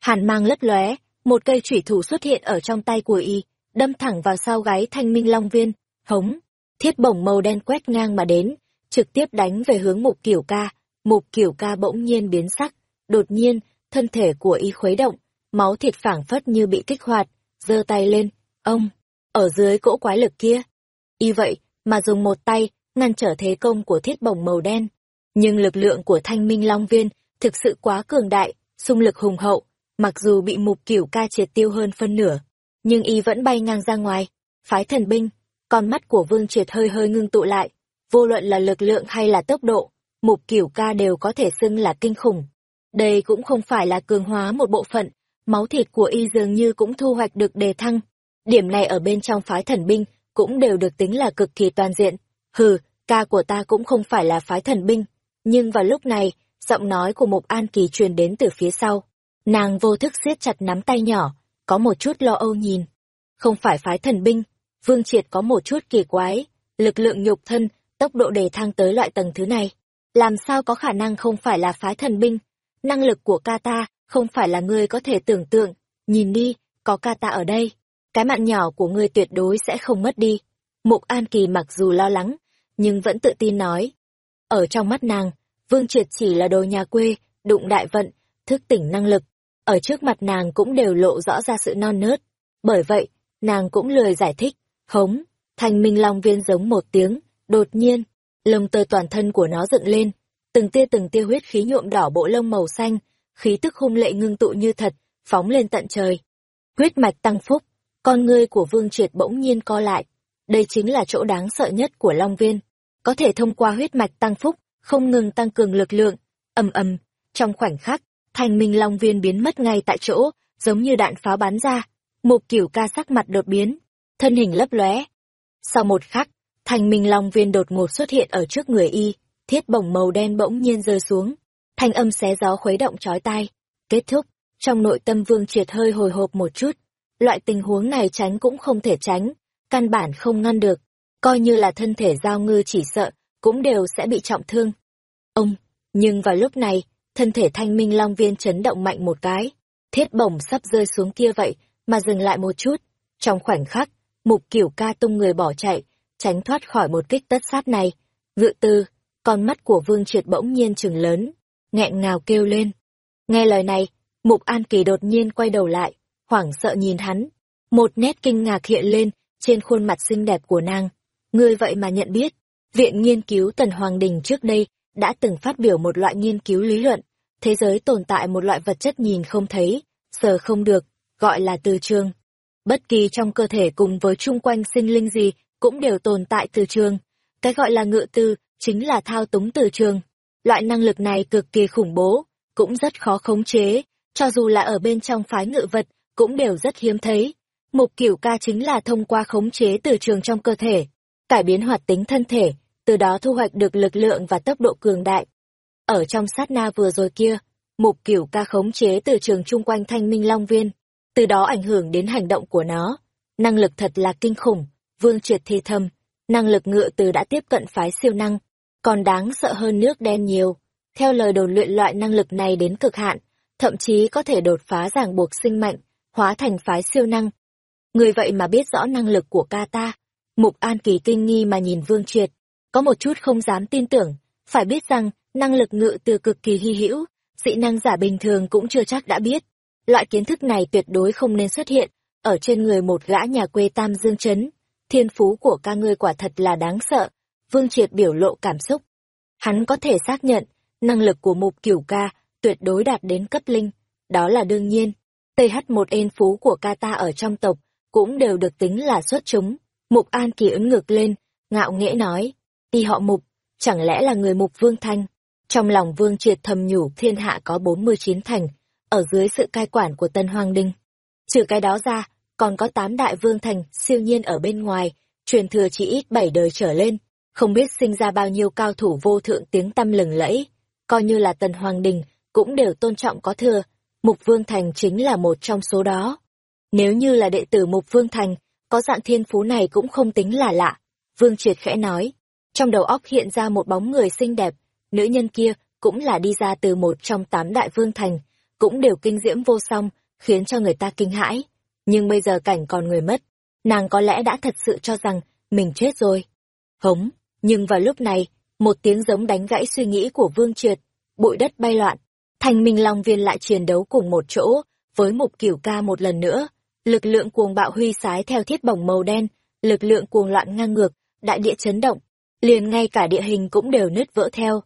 Hàn mang lấp lóe, một cây thủy thủ xuất hiện ở trong tay của y, đâm thẳng vào sau gáy thanh minh long viên, hống, thiết bổng màu đen quét ngang mà đến, trực tiếp đánh về hướng mục kiểu ca, mục kiểu ca bỗng nhiên biến sắc, đột nhiên, thân thể của y khuấy động, máu thịt phảng phất như bị kích hoạt, giơ tay lên, ông, ở dưới cỗ quái lực kia. Y vậy, mà dùng một tay, ngăn trở thế công của thiết bổng màu đen. Nhưng lực lượng của thanh minh long viên thực sự quá cường đại, xung lực hùng hậu, mặc dù bị mục kiểu ca triệt tiêu hơn phân nửa, nhưng y vẫn bay ngang ra ngoài. Phái thần binh, con mắt của vương triệt hơi hơi ngưng tụ lại, vô luận là lực lượng hay là tốc độ, mục kiểu ca đều có thể xưng là kinh khủng. Đây cũng không phải là cường hóa một bộ phận, máu thịt của y dường như cũng thu hoạch được đề thăng. Điểm này ở bên trong phái thần binh cũng đều được tính là cực kỳ toàn diện. Hừ, ca của ta cũng không phải là phái thần binh. Nhưng vào lúc này, giọng nói của Mục An Kỳ truyền đến từ phía sau. Nàng vô thức siết chặt nắm tay nhỏ, có một chút lo âu nhìn. Không phải phái thần binh, Vương Triệt có một chút kỳ quái, lực lượng nhục thân, tốc độ đề thăng tới loại tầng thứ này. Làm sao có khả năng không phải là phái thần binh? Năng lực của ca ta không phải là ngươi có thể tưởng tượng. Nhìn đi, có ca ta ở đây. Cái mạng nhỏ của ngươi tuyệt đối sẽ không mất đi. Mục An Kỳ mặc dù lo lắng, nhưng vẫn tự tin nói. Ở trong mắt nàng, Vương Triệt chỉ là đồ nhà quê, đụng đại vận, thức tỉnh năng lực. Ở trước mặt nàng cũng đều lộ rõ ra sự non nớt. Bởi vậy, nàng cũng lười giải thích. Hống, thanh minh long viên giống một tiếng, đột nhiên, lông tơ toàn thân của nó dựng lên. Từng tia từng tia huyết khí nhuộm đỏ bộ lông màu xanh, khí tức hung lệ ngưng tụ như thật, phóng lên tận trời. Huyết mạch tăng phúc, con ngươi của Vương Triệt bỗng nhiên co lại. Đây chính là chỗ đáng sợ nhất của Long Viên. Có thể thông qua huyết mạch tăng phúc, không ngừng tăng cường lực lượng. ầm ầm, trong khoảnh khắc, thành minh Long Viên biến mất ngay tại chỗ, giống như đạn pháo bắn ra. Một kiểu ca sắc mặt đột biến, thân hình lấp lóe. Sau một khắc, thành minh Long Viên đột ngột xuất hiện ở trước người y, thiết bổng màu đen bỗng nhiên rơi xuống. Thanh âm xé gió khuấy động chói tai. Kết thúc, trong nội tâm Vương Triệt hơi hồi hộp một chút, loại tình huống này tránh cũng không thể tránh, căn bản không ngăn được, coi như là thân thể giao ngư chỉ sợ, cũng đều sẽ bị trọng thương. Ông, nhưng vào lúc này, thân thể thanh minh long viên chấn động mạnh một cái, thiết bổng sắp rơi xuống kia vậy, mà dừng lại một chút. Trong khoảnh khắc, mục kiểu ca tung người bỏ chạy, tránh thoát khỏi một kích tất sát này. Ngự tư, con mắt của vương triệt bỗng nhiên trừng lớn, nghẹn ngào kêu lên. Nghe lời này, mục an kỳ đột nhiên quay đầu lại, hoảng sợ nhìn hắn. Một nét kinh ngạc hiện lên trên khuôn mặt xinh đẹp của nàng. Ngươi vậy mà nhận biết. Viện Nghiên cứu Tần Hoàng Đình trước đây đã từng phát biểu một loại nghiên cứu lý luận, thế giới tồn tại một loại vật chất nhìn không thấy, sờ không được, gọi là từ trường. Bất kỳ trong cơ thể cùng với chung quanh sinh linh gì cũng đều tồn tại từ trường. Cái gọi là ngự tư chính là thao túng từ trường. Loại năng lực này cực kỳ khủng bố, cũng rất khó khống chế, cho dù là ở bên trong phái ngự vật, cũng đều rất hiếm thấy. Mục cửu ca chính là thông qua khống chế từ trường trong cơ thể, cải biến hoạt tính thân thể, từ đó thu hoạch được lực lượng và tốc độ cường đại. Ở trong sát na vừa rồi kia, mục cửu ca khống chế từ trường chung quanh thanh minh long viên, từ đó ảnh hưởng đến hành động của nó. Năng lực thật là kinh khủng, vương triệt thi thầm, năng lực ngựa từ đã tiếp cận phái siêu năng, còn đáng sợ hơn nước đen nhiều. Theo lời đồn luyện loại năng lực này đến cực hạn, thậm chí có thể đột phá ràng buộc sinh mạnh, hóa thành phái siêu năng. Người vậy mà biết rõ năng lực của ca ta. Mục An Kỳ kinh nghi mà nhìn Vương Triệt, có một chút không dám tin tưởng, phải biết rằng, năng lực ngự từ cực kỳ hy hữu, dị năng giả bình thường cũng chưa chắc đã biết. Loại kiến thức này tuyệt đối không nên xuất hiện, ở trên người một gã nhà quê Tam Dương Trấn. Thiên phú của ca ngươi quả thật là đáng sợ, Vương Triệt biểu lộ cảm xúc. Hắn có thể xác nhận, năng lực của mục cửu ca tuyệt đối đạt đến cấp linh, đó là đương nhiên. TH một ên phú của ca ta ở trong tộc, cũng đều được tính là xuất chúng. Mục An Kỳ ứng ngược lên, ngạo nghễ nói, y họ mục, chẳng lẽ là người mục Vương Thanh? Trong lòng Vương Triệt thầm nhủ thiên hạ có 49 thành, ở dưới sự cai quản của Tân Hoàng Đinh. Trừ cái đó ra, còn có 8 đại vương thành siêu nhiên ở bên ngoài, truyền thừa chỉ ít 7 đời trở lên, không biết sinh ra bao nhiêu cao thủ vô thượng tiếng tăm lừng lẫy, coi như là Tần Hoàng Đình cũng đều tôn trọng có thừa, Mục Vương Thành chính là một trong số đó. Nếu như là đệ tử Mục Vương Thành, có dạng thiên phú này cũng không tính là lạ. Vương Triệt khẽ nói, trong đầu óc hiện ra một bóng người xinh đẹp, nữ nhân kia cũng là đi ra từ một trong tám đại vương thành, cũng đều kinh diễm vô song, khiến cho người ta kinh hãi. Nhưng bây giờ cảnh còn người mất, nàng có lẽ đã thật sự cho rằng mình chết rồi. Hống, nhưng vào lúc này, một tiếng giống đánh gãy suy nghĩ của Vương Triệt, bụi đất bay loạn, Thanh Minh Long Viên lại chiến đấu cùng một chỗ, với mục cửu ca một lần nữa. Lực lượng cuồng bạo huy sái theo thiết bổng màu đen, lực lượng cuồng loạn ngang ngược, đại địa chấn động, liền ngay cả địa hình cũng đều nứt vỡ theo.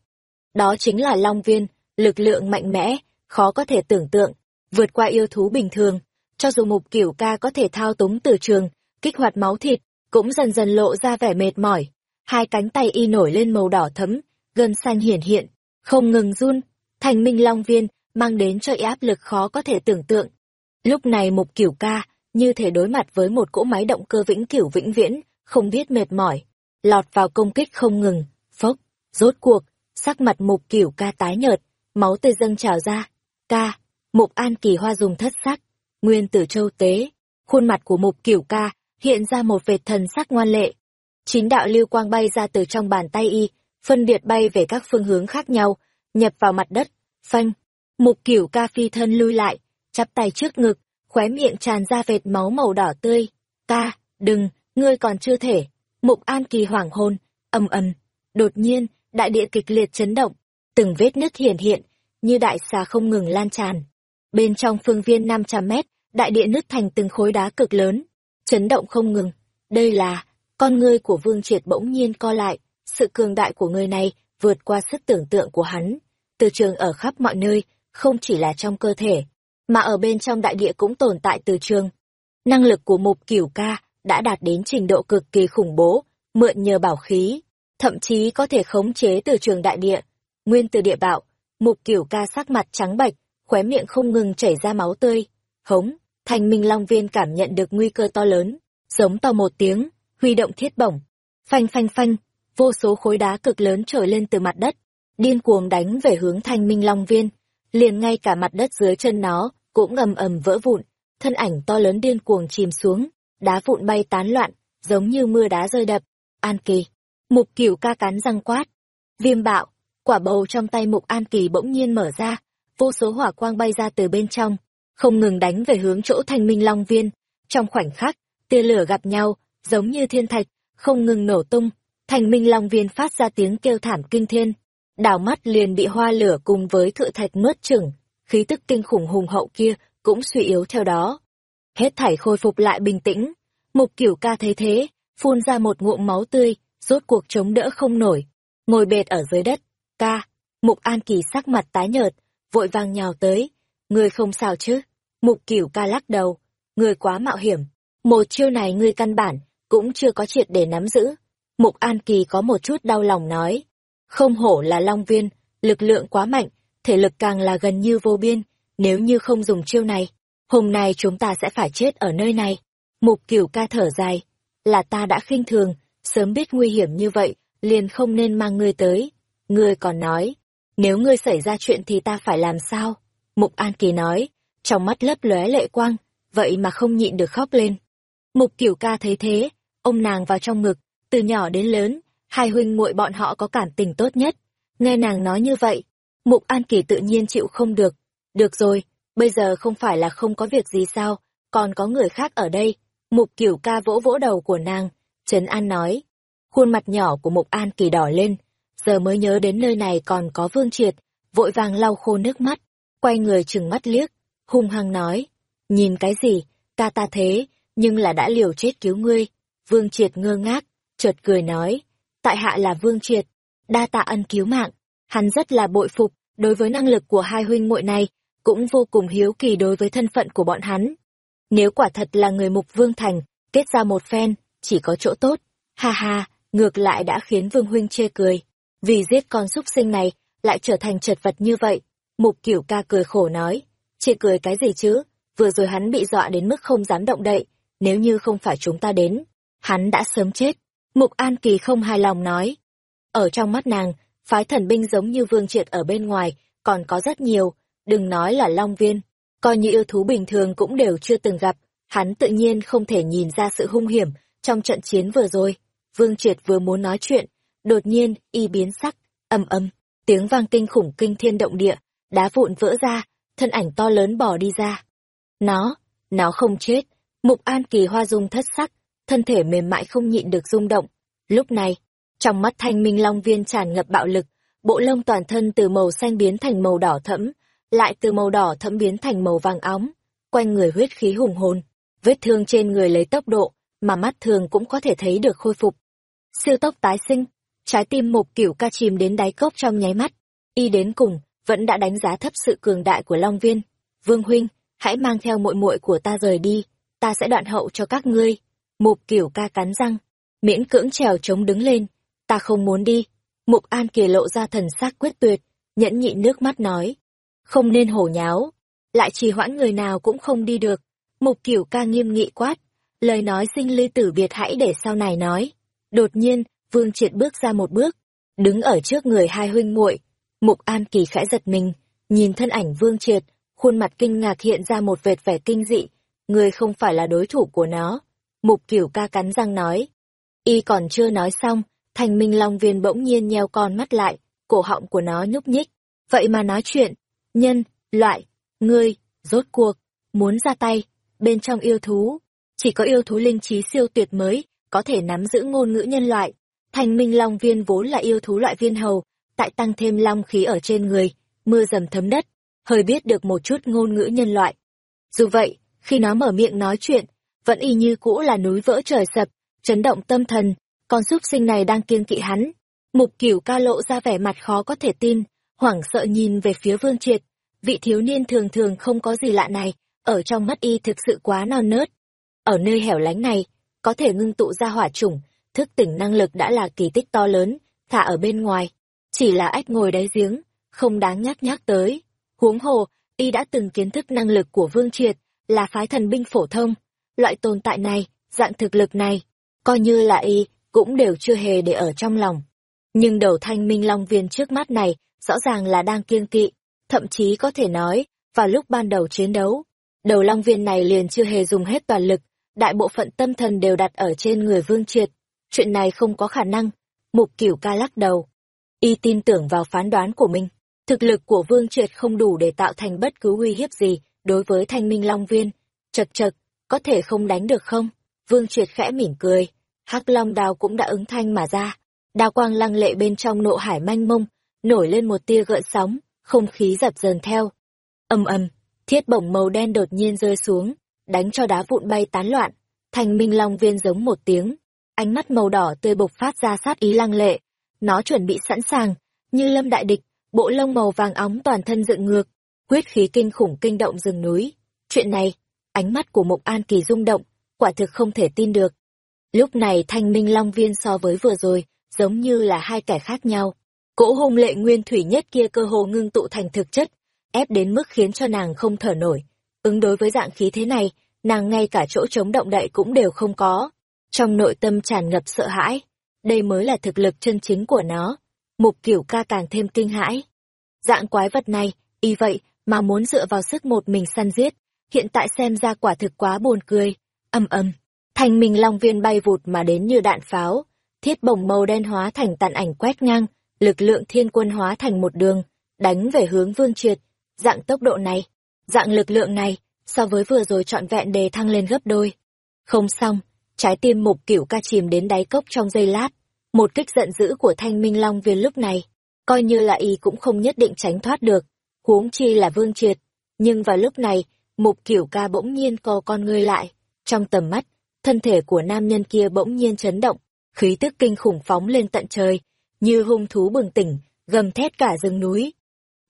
Đó chính là Long Viên, lực lượng mạnh mẽ, khó có thể tưởng tượng, vượt qua yêu thú bình thường. Cho dù mục kiểu ca có thể thao túng từ trường, kích hoạt máu thịt, cũng dần dần lộ ra vẻ mệt mỏi. Hai cánh tay y nổi lên màu đỏ thấm, gân xanh hiển hiện, không ngừng run, thành minh long viên mang đến cho y áp lực khó có thể tưởng tượng. Lúc này mục kiểu ca, như thể đối mặt với một cỗ máy động cơ vĩnh cửu vĩnh viễn, không biết mệt mỏi, lọt vào công kích không ngừng, phốc, rốt cuộc, sắc mặt mục cửu ca tái nhợt, máu tươi dâng trào ra, ca, mục an kỳ hoa dùng thất sắc, nguyên tử châu tế, khuôn mặt của mục cửu ca hiện ra một vệt thần sắc ngoan lệ. Chín đạo lưu quang bay ra từ trong bàn tay y, phân biệt bay về các phương hướng khác nhau, nhập vào mặt đất, phanh. Mục cửu ca phi thân lui lại, chắp tay trước ngực, khóe miệng tràn ra vệt máu màu đỏ tươi. Ca, đừng, ngươi còn chưa thể. Mục an kỳ hoảng hôn, ầm ầm. Đột nhiên, đại địa kịch liệt chấn động, từng vết nứt hiển hiện, như đại xà không ngừng lan tràn. Bên trong phương viên 500 mét, đại địa nứt thành từng khối đá cực lớn, chấn động không ngừng. Đây là, con ngươi của Vương Triệt bỗng nhiên co lại, sự cường đại của người này vượt qua sức tưởng tượng của hắn. Từ trường ở khắp mọi nơi, không chỉ là trong cơ thể, mà ở bên trong đại địa cũng tồn tại từ trường. Năng lực của mục cửu ca đã đạt đến trình độ cực kỳ khủng bố, mượn nhờ bảo khí, thậm chí có thể khống chế từ trường đại địa. Nguyên từ địa bạo, mục kiểu ca sắc mặt trắng bạch, khóe miệng không ngừng chảy ra máu tươi. Hống, thành minh long viên cảm nhận được nguy cơ to lớn, giống to một tiếng, huy động thiết bổng. Phanh phanh phanh, vô số khối đá cực lớn trồi lên từ mặt đất, điên cuồng đánh về hướng thanh minh long viên. Liền ngay cả mặt đất dưới chân nó, cũng ầm ầm vỡ vụn, thân ảnh to lớn điên cuồng chìm xuống, đá vụn bay tán loạn, giống như mưa đá rơi đập. An Kỳ, mục cửu ca cắn răng quát. Viêm bạo, quả bầu trong tay mục An Kỳ bỗng nhiên mở ra, vô số hỏa quang bay ra từ bên trong, không ngừng đánh về hướng chỗ thanh minh long viên. Trong khoảnh khắc, tia lửa gặp nhau, giống như thiên thạch, không ngừng nổ tung, Thành Minh Long Viên phát ra tiếng kêu thảm kinh thiên, đảo mắt liền bị hoa lửa cùng với thự thạch mướt chửng, khí tức kinh khủng hùng hậu kia cũng suy yếu theo đó. Hết thảy khôi phục lại bình tĩnh, Mục Cửu Ca thấy thế, phun ra một ngụm máu tươi, rốt cuộc chống đỡ không nổi, ngồi bệt ở dưới đất. Ca, Mục An Kỳ sắc mặt tái nhợt, vội vàng nhào tới. Ngươi không sao chứ? Mục Cửu ca lắc đầu. Ngươi quá mạo hiểm. Một chiêu này ngươi căn bản, cũng chưa có triệt để nắm giữ. Mục An Kỳ có một chút đau lòng nói. Không hổ là Long Viên, lực lượng quá mạnh, thể lực càng là gần như vô biên. Nếu như không dùng chiêu này, hôm nay chúng ta sẽ phải chết ở nơi này. Mục Cửu ca thở dài. Là ta đã khinh thường, sớm biết nguy hiểm như vậy, liền không nên mang ngươi tới. Ngươi còn nói, nếu ngươi xảy ra chuyện thì ta phải làm sao? Mục An Kỳ nói, trong mắt lấp lóe lệ quang, vậy mà không nhịn được khóc lên. Mục Cửu ca thấy thế, ôm nàng vào trong ngực, từ nhỏ đến lớn, hai huynh muội bọn họ có cảm tình tốt nhất. Nghe nàng nói như vậy, Mục An Kỳ tự nhiên chịu không được. Được rồi, bây giờ không phải là không có việc gì sao, còn có người khác ở đây. Mục kiểu ca vỗ vỗ đầu của nàng, Trấn An nói. Khuôn mặt nhỏ của Mục An Kỳ đỏ lên, giờ mới nhớ đến nơi này còn có Vương Triệt, vội vàng lau khô nước mắt, quay người chừng mắt liếc, hung hăng nói, nhìn cái gì, ta ta thế, nhưng là đã liều chết cứu ngươi. Vương Triệt ngơ ngác, chợt cười nói, tại hạ là Vương Triệt, đa tạ ân cứu mạng, hắn rất là bội phục, đối với năng lực của hai huynh muội này, cũng vô cùng hiếu kỳ đối với thân phận của bọn hắn. Nếu quả thật là người mục Vương Thành, kết ra một phen, chỉ có chỗ tốt, ha ha, ngược lại đã khiến Vương Huynh chê cười. Vì giết con súc sinh này, lại trở thành chật vật như vậy. Mục cửu ca cười khổ nói, chê cười cái gì chứ, vừa rồi hắn bị dọa đến mức không dám động đậy, nếu như không phải chúng ta đến, hắn đã sớm chết. Mục An Kỳ không hài lòng nói. Ở trong mắt nàng, phái thần binh giống như vương triệt ở bên ngoài, còn có rất nhiều, đừng nói là long viên, coi như yêu thú bình thường cũng đều chưa từng gặp, hắn tự nhiên không thể nhìn ra sự hung hiểm trong trận chiến vừa rồi. Vương triệt vừa muốn nói chuyện, Đột nhiên, y biến sắc, ầm ầm, tiếng vang kinh khủng kinh thiên động địa, đá vụn vỡ ra, thân ảnh to lớn bỏ đi ra. Nó, nó không chết. Mục An Kỳ hoa dung thất sắc, thân thể mềm mại không nhịn được rung động. Lúc này, trong mắt thanh minh long viên tràn ngập bạo lực, bộ lông toàn thân từ màu xanh biến thành màu đỏ thẫm, lại từ màu đỏ thẫm biến thành màu vàng óng, quanh người huyết khí hùng hồn, vết thương trên người lấy tốc độ mà mắt thường cũng có thể thấy được khôi phục. Siêu tốc tái sinh, trái tim mục cửu ca chìm đến đáy cốc trong nháy mắt y đến cùng vẫn đã đánh giá thấp sự cường đại của long viên. Vương huynh hãy mang theo muội muội của ta rời đi ta sẽ đoạn hậu cho các ngươi. Mục cửu ca cắn răng miễn cưỡng trèo chống đứng lên. Ta không muốn đi. Mục an kỳ lộ ra thần sắc quyết tuyệt nhẫn nhịn nước mắt nói không nên hổ nháo lại trì hoãn người nào cũng không đi được mục cửu ca nghiêm nghị quát lời nói sinh ly tử biệt hãy để sau này nói đột nhiên Vương Triệt bước ra một bước, đứng ở trước người hai huynh muội. Mục An Kỳ khẽ giật mình, nhìn thân ảnh Vương Triệt, khuôn mặt kinh ngạc hiện ra một vệt vẻ kinh dị, người không phải là đối thủ của nó. Mục Cửu ca cắn răng nói. Y còn chưa nói xong, Thành Minh Long Viên bỗng nhiên nheo con mắt lại, cổ họng của nó nhúc nhích. Vậy mà nói chuyện, nhân, loại, ngươi, rốt cuộc, muốn ra tay, bên trong yêu thú, chỉ có yêu thú linh trí siêu tuyệt mới, có thể nắm giữ ngôn ngữ nhân loại. Thành minh long viên vốn là yêu thú loại viên hầu, tại tăng thêm long khí ở trên người, mưa dầm thấm đất, hơi biết được một chút ngôn ngữ nhân loại. Dù vậy, khi nó mở miệng nói chuyện, vẫn y như cũ là núi vỡ trời sập, chấn động tâm thần, con súc sinh này đang kiêng kỵ hắn. Mục cửu ca lộ ra vẻ mặt khó có thể tin, hoảng sợ nhìn về phía vương triệt. Vị thiếu niên thường thường không có gì lạ này, ở trong mắt y thực sự quá non nớt. Ở nơi hẻo lánh này, có thể ngưng tụ ra hỏa chủng, thức tỉnh năng lực đã là kỳ tích to lớn, thả ở bên ngoài. Chỉ là ách ngồi đáy giếng, không đáng nhắc nhắc tới. Huống hồ, y đã từng kiến thức năng lực của Vương Triệt, là phái thần binh phổ thông. Loại tồn tại này, dạng thực lực này, coi như là y, cũng đều chưa hề để ở trong lòng. Nhưng đầu thanh minh long viên trước mắt này, rõ ràng là đang kiêng kỵ, thậm chí có thể nói, vào lúc ban đầu chiến đấu, đầu long viên này liền chưa hề dùng hết toàn lực, đại bộ phận tâm thần đều đặt ở trên người Vương Triệt chuyện này không có khả năng. Mục cửu ca lắc đầu. Y tin tưởng vào phán đoán của mình. Thực lực của Vương Triệt không đủ để tạo thành bất cứ uy hiếp gì đối với thanh minh Long Viên. Chật chật, có thể không đánh được không? Vương Triệt khẽ mỉm cười. hắc Long đao cũng đã ứng thanh mà ra. Đao quang lăng lệ bên trong nộ hải manh mông, nổi lên một tia gợn sóng, không khí dập dờn theo. Âm ầm, thiết bổng màu đen đột nhiên rơi xuống, đánh cho đá vụn bay tán loạn. Thanh minh Long Viên giống một tiếng, ánh mắt màu đỏ tươi bộc phát ra sát ý lăng lệ. Nó chuẩn bị sẵn sàng, như lâm đại địch, bộ lông màu vàng óng toàn thân dựng ngược, quyết khí kinh khủng kinh động rừng núi. Chuyện này, ánh mắt của Mộc An Kỳ rung động, quả thực không thể tin được. Lúc này thanh minh long viên so với vừa rồi, giống như là hai kẻ khác nhau. Cỗ hung lệ nguyên thủy nhất kia cơ hồ ngưng tụ thành thực chất, ép đến mức khiến cho nàng không thở nổi. Ứng đối với dạng khí thế này, nàng ngay cả chỗ chống động đậy cũng đều không có. Trong nội tâm tràn ngập sợ hãi, đây mới là thực lực chân chính của nó. Mục cửu ca càng thêm kinh hãi. Dạng quái vật này, y vậy, mà muốn dựa vào sức một mình săn giết, hiện tại xem ra quả thực quá buồn cười. Âm âm, thành minh long viên bay vụt mà đến như đạn pháo, thiết bổng màu đen hóa thành tàn ảnh quét ngang, lực lượng thiên quân hóa thành một đường, đánh về hướng vương triệt. Dạng tốc độ này, dạng lực lượng này, so với vừa rồi trọn vẹn đề thăng lên gấp đôi. Không xong, trái tim mục cửu ca chìm đến đáy cốc trong giây lát. Một kích giận dữ của thanh minh long viên lúc này, coi như là y cũng không nhất định tránh thoát được, huống chi là vương triệt. Nhưng vào lúc này, mục cửu ca bỗng nhiên co con ngươi lại, trong tầm mắt, thân thể của nam nhân kia bỗng nhiên chấn động, khí tức kinh khủng phóng lên tận trời, như hung thú bừng tỉnh, gầm thét cả rừng núi.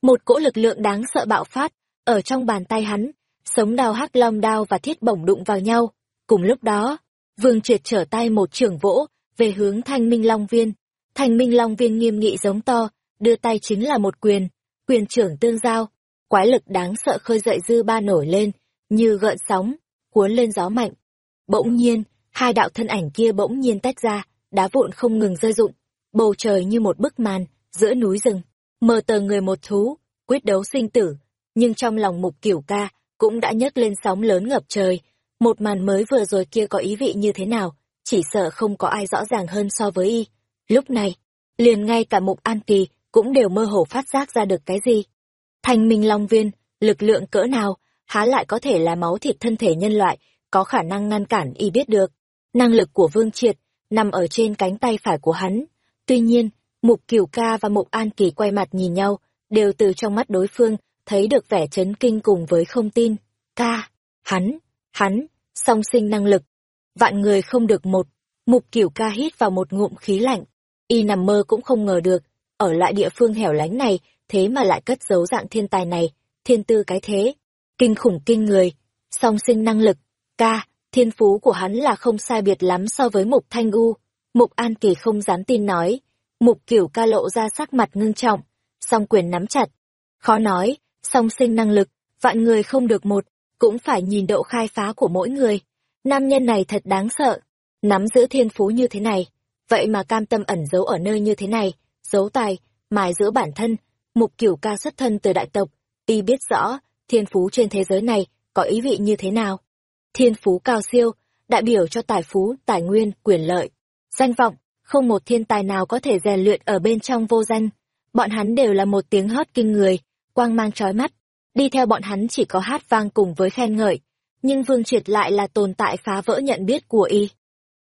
Một cỗ lực lượng đáng sợ bạo phát, ở trong bàn tay hắn, sống đao hắc long đao và thiết bổng đụng vào nhau. Cùng lúc đó, vương triệt trở tay một trưởng vỗ, về hướng thanh minh long viên. Thanh minh long viên nghiêm nghị giống to, đưa tay chính là một quyền, quyền trưởng tương giao. Quái lực đáng sợ khơi dậy dư ba nổi lên, như gợn sóng, cuốn lên gió mạnh. Bỗng nhiên, hai đạo thân ảnh kia bỗng nhiên tách ra, đá vụn không ngừng rơi rụng, bầu trời như một bức màn, giữa núi rừng, mờ tờ người một thú, quyết đấu sinh tử, nhưng trong lòng mục kiểu ca, cũng đã nhấc lên sóng lớn ngập trời, một màn mới vừa rồi kia có ý vị như thế nào, chỉ sợ không có ai rõ ràng hơn so với y. Lúc này, liền ngay cả mục an kỳ, cũng đều mơ hồ phát giác ra được cái gì. Thanh minh long viên, lực lượng cỡ nào, há lại có thể là máu thịt thân thể nhân loại, có khả năng ngăn cản y biết được. Năng lực của Vương Triệt, nằm ở trên cánh tay phải của hắn. Tuy nhiên, Mục Kiều Ca và Mục An Kỳ quay mặt nhìn nhau, đều từ trong mắt đối phương, thấy được vẻ chấn kinh cùng với không tin. Ca, hắn, hắn, song sinh năng lực. Vạn người không được một, Mục Kiều Ca hít vào một ngụm khí lạnh. Y nằm mơ cũng không ngờ được, ở lại địa phương hẻo lánh này, thế mà lại cất giấu dạng thiên tài này, thiên tư cái thế. Kinh khủng kinh người, song sinh năng lực, ca, thiên phú của hắn là không sai biệt lắm so với Mục Thanh U. Mục An Kỳ không dám tin nói. Mục Kiểu ca lộ ra sắc mặt ngưng trọng, song quyền nắm chặt. Khó nói, song sinh năng lực, vạn người không được một, cũng phải nhìn độ khai phá của mỗi người. Nam nhân này thật đáng sợ, nắm giữ thiên phú như thế này, vậy mà cam tâm ẩn giấu ở nơi như thế này, giấu tài, mài giữa bản thân. Mục Kiểu ca xuất thân từ đại tộc, y biết rõ, thiên phú trên thế giới này có ý vị như thế nào thiên phú cao siêu, đại biểu cho tài phú, tài nguyên, quyền lợi, danh vọng, không một thiên tài nào có thể rèn luyện ở bên trong vô danh. Bọn hắn đều là một tiếng hót kinh người, quang mang trói mắt, đi theo bọn hắn chỉ có hát vang cùng với khen ngợi, nhưng Vương Triệt lại là tồn tại phá vỡ nhận biết của y.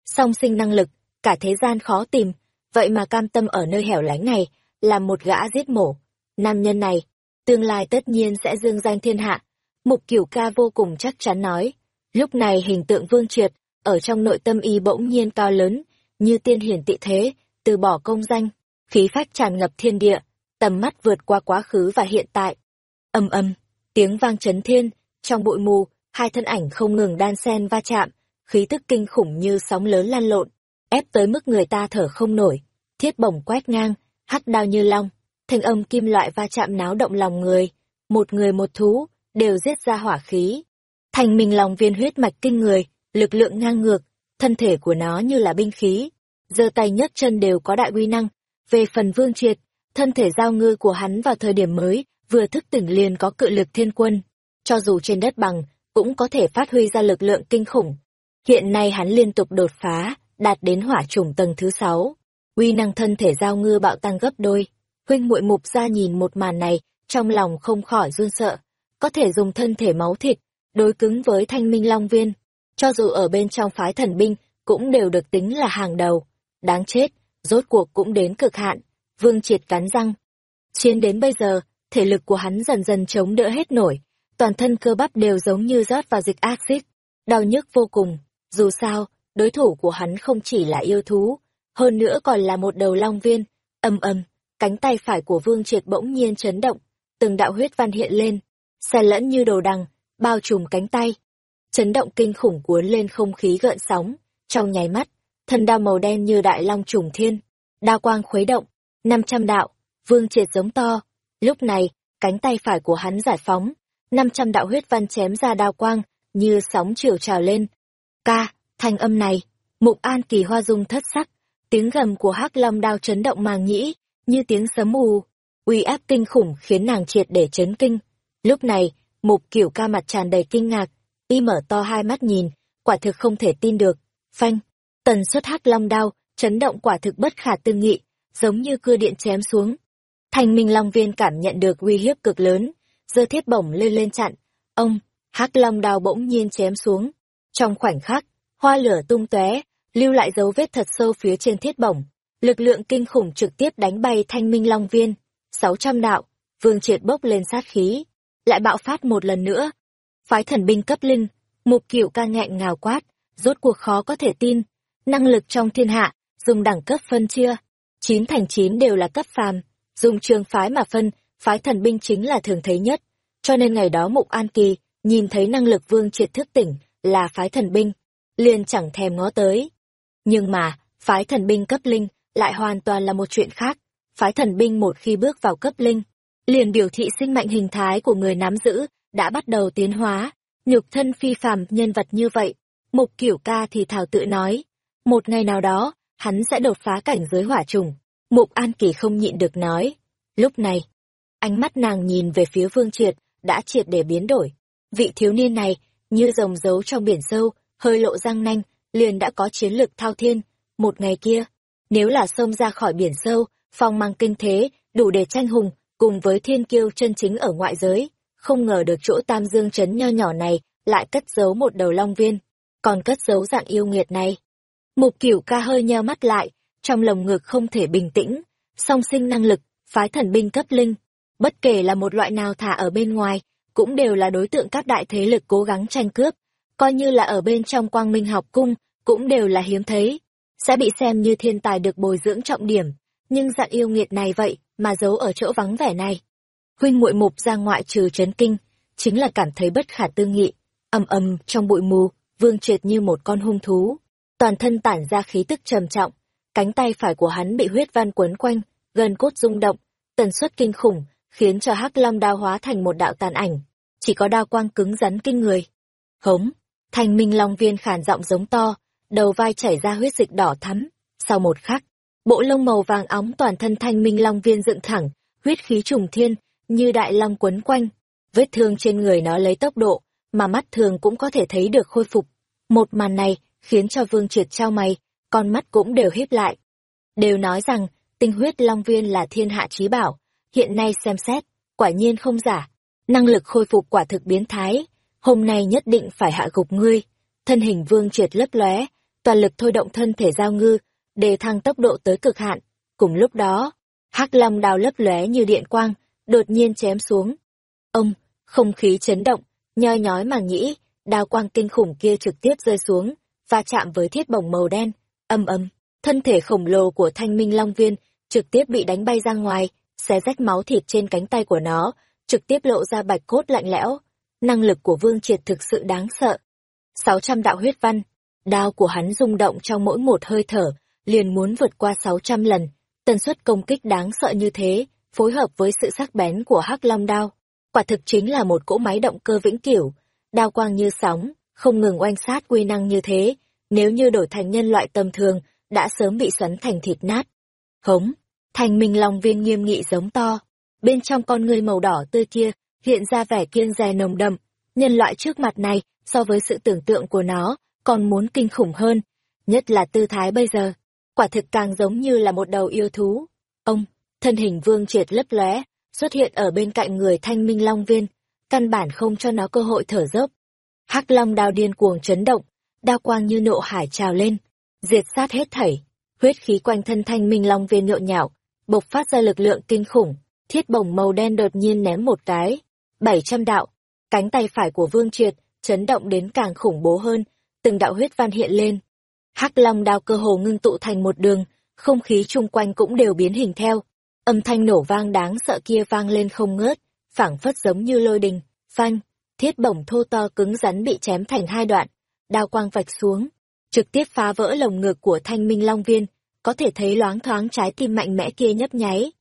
Song sinh năng lực, cả thế gian khó tìm, vậy mà cam tâm ở nơi hẻo lánh này, làm một gã giết mổ. Nam nhân này, tương lai tất nhiên sẽ dương danh thiên hạ. Mục Cửu Ca vô cùng chắc chắn nói, Lúc này hình tượng Vương Triệt, ở trong nội tâm y bỗng nhiên cao lớn, như tiên hiển tị thế, từ bỏ công danh, khí phách tràn ngập thiên địa, tầm mắt vượt qua quá khứ và hiện tại. Âm âm, tiếng vang chấn thiên, trong bụi mù, hai thân ảnh không ngừng đan xen va chạm, khí tức kinh khủng như sóng lớn lan lộn, ép tới mức người ta thở không nổi, thiết bổng quét ngang, hắc đao như long, thanh âm kim loại va chạm náo động lòng người, một người một thú, đều giết ra hỏa khí, Thành mình lòng viên huyết mạch kinh người, lực lượng ngang ngược, thân thể của nó như là binh khí, giơ tay nhấc chân đều có đại uy năng. Về phần vương triệt, thân thể giao ngư của hắn vào thời điểm mới, vừa thức tỉnh liền có cự lực thiên quân. Cho dù trên đất bằng, cũng có thể phát huy ra lực lượng kinh khủng. Hiện nay hắn liên tục đột phá, đạt đến hỏa chủng tầng thứ sáu. Uy năng thân thể giao ngư bạo tăng gấp đôi. Huynh muội mục ra nhìn một màn này, trong lòng không khỏi run sợ. Có thể dùng thân thể máu thịt, đối cứng với thanh minh long viên, cho dù ở bên trong phái thần binh, cũng đều được tính là hàng đầu. Đáng chết, rốt cuộc cũng đến cực hạn, vương triệt cắn răng. Chiến đến bây giờ, thể lực của hắn dần dần chống đỡ hết nổi, toàn thân cơ bắp đều giống như rót vào dịch axit, đau nhức vô cùng. Dù sao, đối thủ của hắn không chỉ là yêu thú, hơn nữa còn là một đầu long viên. Âm âm, cánh tay phải của Vương Triệt bỗng nhiên chấn động, từng đạo huyết văn hiện lên, xen lẫn như đồ đằng, bao trùm cánh tay. Chấn động kinh khủng cuốn lên không khí gợn sóng, trong nháy mắt, thân đao màu đen như đại long trùng thiên, đao quang khuấy động, năm trăm đạo, Vương Triệt giống to. Lúc này, cánh tay phải của hắn giải phóng, năm trăm đạo huyết văn chém ra đao quang, như sóng chiều trào lên. Ca, thanh âm này, mục an kỳ hoa dung thất sắc, tiếng gầm của hắc long đao chấn động màng nhĩ, như tiếng sấm ù, uy áp kinh khủng khiến nàng triệt để chấn kinh. Lúc này, mục kiểu ca mặt tràn đầy kinh ngạc, y mở to hai mắt nhìn, quả thực không thể tin được. Phanh, tần suất hắc long đao, chấn động quả thực bất khả tư nghị, giống như cưa điện chém xuống. Thành minh long viên cảm nhận được uy hiếp cực lớn, giơ thiết bổng lên lên chặn. Ông, hắc long đao bỗng nhiên chém xuống. Trong khoảnh khắc, hoa lửa tung tóe, lưu lại dấu vết thật sâu phía trên thiết bổng. Lực lượng kinh khủng trực tiếp đánh bay thanh minh long viên. sáu trăm đạo, vương triệt bốc lên sát khí. Lại bạo phát một lần nữa. Phái thần binh cấp linh, mục cựu ca nghẹn ngào quát, rốt cuộc khó có thể tin. Năng lực trong thiên hạ, dùng đẳng cấp phân chia. Chín thành chín đều là cấp phàm, dùng trường phái mà phân, phái thần binh chính là thường thấy nhất. Cho nên ngày đó Mục An Kỳ nhìn thấy năng lực vương triệt thức tỉnh là phái thần binh, liền chẳng thèm ngó tới. Nhưng mà, phái thần binh cấp linh lại hoàn toàn là một chuyện khác. Phái thần binh một khi bước vào cấp linh, liền biểu thị sinh mệnh hình thái của người nắm giữ đã bắt đầu tiến hóa, nhục thân phi phàm nhân vật như vậy. Mục kiểu ca thì thảo tự nói, một ngày nào đó, hắn sẽ đột phá cảnh giới hỏa trùng. Mục An Kỳ không nhịn được nói. Lúc này, ánh mắt nàng nhìn về phía Vương Triệt, đã triệt để biến đổi. Vị thiếu niên này, như rồng giấu trong biển sâu, hơi lộ răng nanh, liền đã có chiến lực thao thiên. Một ngày kia, nếu là xông ra khỏi biển sâu, phong mang kinh thế, đủ để tranh hùng, cùng với thiên kiêu chân chính ở ngoại giới. Không ngờ được chỗ tam dương chấn nho nhỏ này lại cất giấu một đầu long viên, còn cất giấu dạng yêu nghiệt này. Mục cửu ca hơi nheo mắt lại, trong lồng ngực không thể bình tĩnh, song sinh năng lực, phái thần binh cấp linh. Bất kể là một loại nào thả ở bên ngoài, cũng đều là đối tượng các đại thế lực cố gắng tranh cướp, coi như là ở bên trong quang minh học cung, cũng đều là hiếm thấy, sẽ bị xem như thiên tài được bồi dưỡng trọng điểm, nhưng dạng yêu nghiệt này vậy mà giấu ở chỗ vắng vẻ này. Huynh muội mục ra ngoại trừ chấn kinh, chính là cảm thấy bất khả tư nghị, ầm ầm trong bụi mù, vương triệt như một con hung thú, toàn thân tản ra khí tức trầm trọng, cánh tay phải của hắn bị huyết văn quấn quanh, gần cốt rung động, tần suất kinh khủng, khiến cho hắc long đao hóa thành một đạo tàn ảnh, chỉ có đao quang cứng rắn kinh người. Hống, thanh minh long viên khản giọng giống to, đầu vai chảy ra huyết dịch đỏ thắm. Sau một khắc, bộ lông màu vàng óng toàn thân thanh minh long viên dựng thẳng, huyết khí trùng thiên, như đại long quấn quanh. Vết thương trên người nó lấy tốc độ, mà mắt thường cũng có thể thấy được khôi phục. Một màn này, khiến cho vương triệt trao mày, con mắt cũng đều híp lại. Đều nói rằng, tinh huyết long viên là thiên hạ trí bảo, hiện nay xem xét, quả nhiên không giả. Năng lực khôi phục quả thực biến thái, hôm nay nhất định phải hạ gục ngươi. Thân hình vương triệt lấp lóe, toàn lực thôi động thân thể giao ngư, đề thăng tốc độ tới cực hạn. Cùng lúc đó, hắc long đào lấp lóe như điện quang, đột nhiên chém xuống. Ông, không khí chấn động, nhoi nhói mà nghĩ, đao quang kinh khủng kia trực tiếp rơi xuống, va chạm với thiết bổng màu đen, âm âm, thân thể khổng lồ của thanh minh long viên trực tiếp bị đánh bay ra ngoài, xé rách máu thịt trên cánh tay của nó, trực tiếp lộ ra bạch cốt lạnh lẽo. Năng lực của Vương Triệt thực sự đáng sợ. 600 đạo huyết văn, đao của hắn rung động trong mỗi một hơi thở, liền muốn vượt qua 600 lần. Tần suất công kích đáng sợ như thế, phối hợp với sự sắc bén của hắc long đao. Quả thực chính là một cỗ máy động cơ vĩnh cửu, đao quang như sóng, không ngừng oanh sát quy năng như thế, nếu như đổi thành nhân loại tầm thường, đã sớm bị xoắn thành thịt nát. Hống, thành minh long viên nghiêm nghị giống to, bên trong con người màu đỏ tươi kia, hiện ra vẻ kiêng dè nồng đậm, nhân loại trước mặt này, so với sự tưởng tượng của nó, còn muốn kinh khủng hơn, nhất là tư thái bây giờ, quả thực càng giống như là một đầu yêu thú. Ông, thân hình vương triệt lấp lóe, xuất hiện ở bên cạnh người thanh minh long viên, căn bản không cho nó cơ hội thở dốc. hắc long đao điên cuồng chấn động, đao quang như nộ hải trào lên, diệt sát hết thảy, huyết khí quanh thân thanh minh long viên nhộn nhạo, bộc phát ra lực lượng kinh khủng, thiết bổng màu đen đột nhiên ném một cái, bảy trăm đạo, cánh tay phải của Vương Triệt chấn động đến càng khủng bố hơn, từng đạo huyết văn hiện lên. hắc long đao cơ hồ ngưng tụ thành một đường, không khí chung quanh cũng đều biến hình theo. Âm thanh nổ vang đáng sợ kia vang lên không ngớt, phảng phất giống như lôi đình, phanh, thiết bổng thô to cứng rắn bị chém thành hai đoạn, đao quang vạch xuống, trực tiếp phá vỡ lồng ngực của thanh minh long viên, có thể thấy loáng thoáng trái tim mạnh mẽ kia nhấp nháy.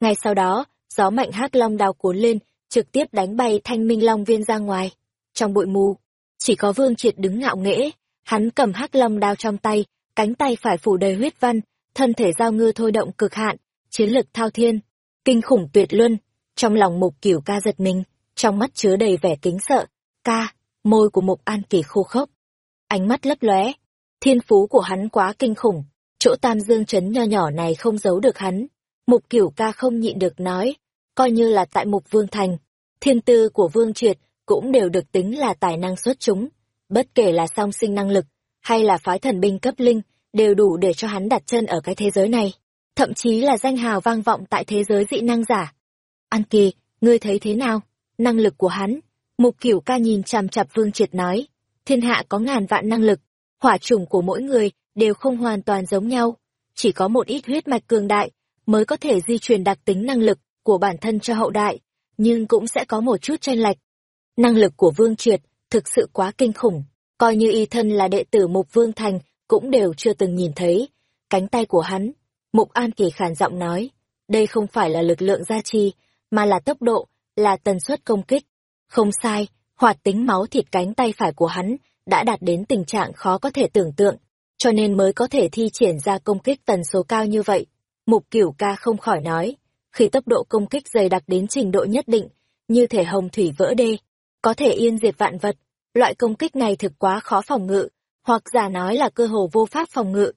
Ngay sau đó, gió mạnh hắc long đao cuốn lên, trực tiếp đánh bay thanh minh long viên ra ngoài. Trong bụi mù, chỉ có vương triệt đứng ngạo nghễ, hắn cầm hắc long đao trong tay, cánh tay phải phủ đầy huyết văn, thân thể giao ngư thôi động cực hạn, chiến lực thao thiên, kinh khủng tuyệt luân. Trong lòng mục cửu ca giật mình, trong mắt chứa đầy vẻ kính sợ. Ca, môi của mục an kỳ khô khốc. Ánh mắt lấp lóe, thiên phú của hắn quá kinh khủng, chỗ tam dương chấn nho nhỏ này không giấu được hắn. Mục cửu ca không nhịn được nói, coi như là tại mục vương thành, thiên tư của vương triệt cũng đều được tính là tài năng xuất chúng. Bất kể là song sinh năng lực, hay là phái thần binh cấp linh, đều đủ để cho hắn đặt chân ở cái thế giới này. Thậm chí là danh hào vang vọng tại thế giới dị năng giả. An Kỳ, ngươi thấy thế nào? Năng lực của hắn. Mục cửu ca nhìn chằm chằm Vương Triệt nói. Thiên hạ có ngàn vạn năng lực. Hỏa chủng của mỗi người đều không hoàn toàn giống nhau. Chỉ có một ít huyết mạch cường đại mới có thể di truyền đặc tính năng lực của bản thân cho hậu đại. Nhưng cũng sẽ có một chút tranh lệch. Năng lực của Vương Triệt thực sự quá kinh khủng. Coi như y thân là đệ tử Mục Vương Thành cũng đều chưa từng nhìn thấy. Cánh tay của hắn, Mục An Kỳ khàn giọng nói, đây không phải là lực lượng gia trì, mà là tốc độ, là tần suất công kích. Không sai, hoạt tính máu thịt cánh tay phải của hắn đã đạt đến tình trạng khó có thể tưởng tượng, cho nên mới có thể thi triển ra công kích tần số cao như vậy. Mục Cửu Ca không khỏi nói, khi tốc độ công kích dày đặc đến trình độ nhất định, như thể hồng thủy vỡ đê, có thể yên diệt vạn vật, loại công kích này thực quá khó phòng ngự, hoặc giả nói là cơ hồ vô pháp phòng ngự.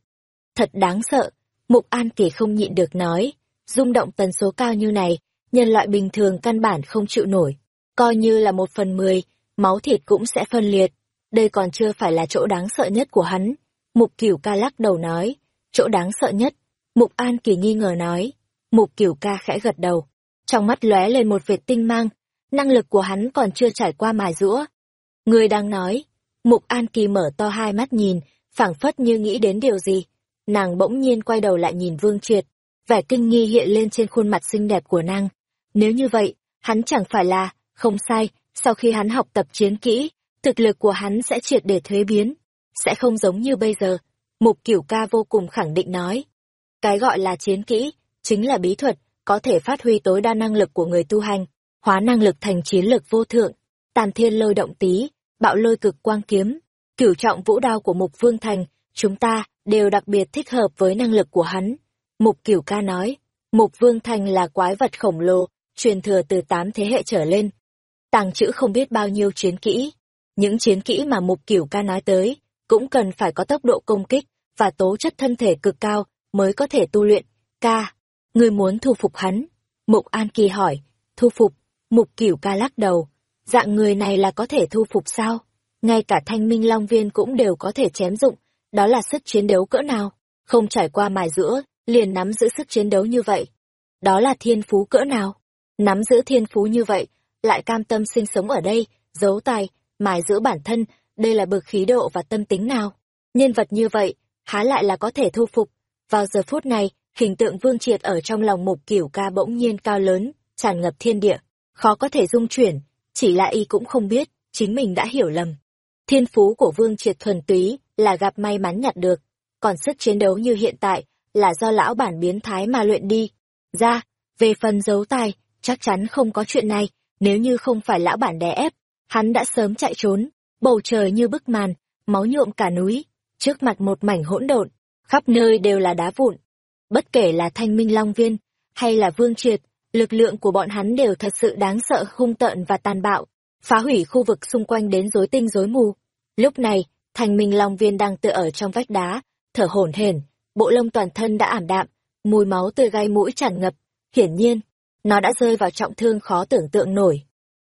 Thật đáng sợ, Mục An Kỳ không nhịn được nói, rung động tần số cao như này, nhân loại bình thường căn bản không chịu nổi. Coi như là một phần mười, máu thịt cũng sẽ phân liệt. Đây còn chưa phải là chỗ đáng sợ nhất của hắn. Mục Cửu ca lắc đầu nói, chỗ đáng sợ nhất. Mục An Kỳ nghi ngờ nói. Mục Cửu ca khẽ gật đầu. Trong mắt lóe lên một vệt tinh mang, năng lực của hắn còn chưa trải qua mài rũa. Người đang nói, Mục An Kỳ mở to hai mắt nhìn, phảng phất như nghĩ đến điều gì. Nàng bỗng nhiên quay đầu lại nhìn Vương Triệt, vẻ kinh nghi hiện lên trên khuôn mặt xinh đẹp của nàng. Nếu như vậy, hắn chẳng phải là, không sai, sau khi hắn học tập chiến kỹ, thực lực của hắn sẽ triệt để thuế biến, sẽ không giống như bây giờ. Mục Cửu Ca vô cùng khẳng định nói. Cái gọi là chiến kỹ, chính là bí thuật, có thể phát huy tối đa năng lực của người tu hành, hóa năng lực thành chiến lực vô thượng, tàn thiên lôi động tí, bạo lôi cực quang kiếm, cửu trọng vũ đao của Mục Vương Thành, chúng ta đều đặc biệt thích hợp với năng lực của hắn. Mục Cửu Ca nói, Mục Vương Thành là quái vật khổng lồ, truyền thừa từ tám thế hệ trở lên. Tàng chữ không biết bao nhiêu chiến kỹ. Những chiến kỹ mà Mục Cửu Ca nói tới, cũng cần phải có tốc độ công kích và tố chất thân thể cực cao mới có thể tu luyện. Ca, người muốn thu phục hắn. Mục An Kỳ hỏi, thu phục, Mục Cửu Ca lắc đầu, dạng người này là có thể thu phục sao? Ngay cả thanh minh long viên cũng đều có thể chém dụng, đó là sức chiến đấu cỡ nào? Không trải qua mài giữa, liền nắm giữ sức chiến đấu như vậy. Đó là thiên phú cỡ nào? Nắm giữ thiên phú như vậy, lại cam tâm sinh sống ở đây, giấu tài, mài giữ bản thân, đây là bực khí độ và tâm tính nào? Nhân vật như vậy, há lại là có thể thu phục. Vào giờ phút này, hình tượng vương triệt ở trong lòng mục kiểu ca bỗng nhiên cao lớn, tràn ngập thiên địa, khó có thể dung chuyển, chỉ là y cũng không biết, chính mình đã hiểu lầm. Thiên phú của Vương Triệt thuần túy là gặp may mắn nhặt được, còn sức chiến đấu như hiện tại là do lão bản biến thái mà luyện đi. Ra, về phần giấu tài, chắc chắn không có chuyện này, nếu như không phải lão bản đè ép, hắn đã sớm chạy trốn, bầu trời như bức màn, máu nhuộm cả núi, trước mặt một mảnh hỗn độn, khắp nơi đều là đá vụn. Bất kể là Thanh Minh Long Viên hay là Vương Triệt, lực lượng của bọn hắn đều thật sự đáng sợ hung tợn và tàn bạo, phá hủy khu vực xung quanh đến rối tinh rối mù. Lúc này, thành minh long viên đang tựa ở trong vách đá, thở hổn hển, bộ lông toàn thân đã ảm đạm, mùi máu tươi gai mũi tràn ngập, hiển nhiên, nó đã rơi vào trọng thương khó tưởng tượng nổi.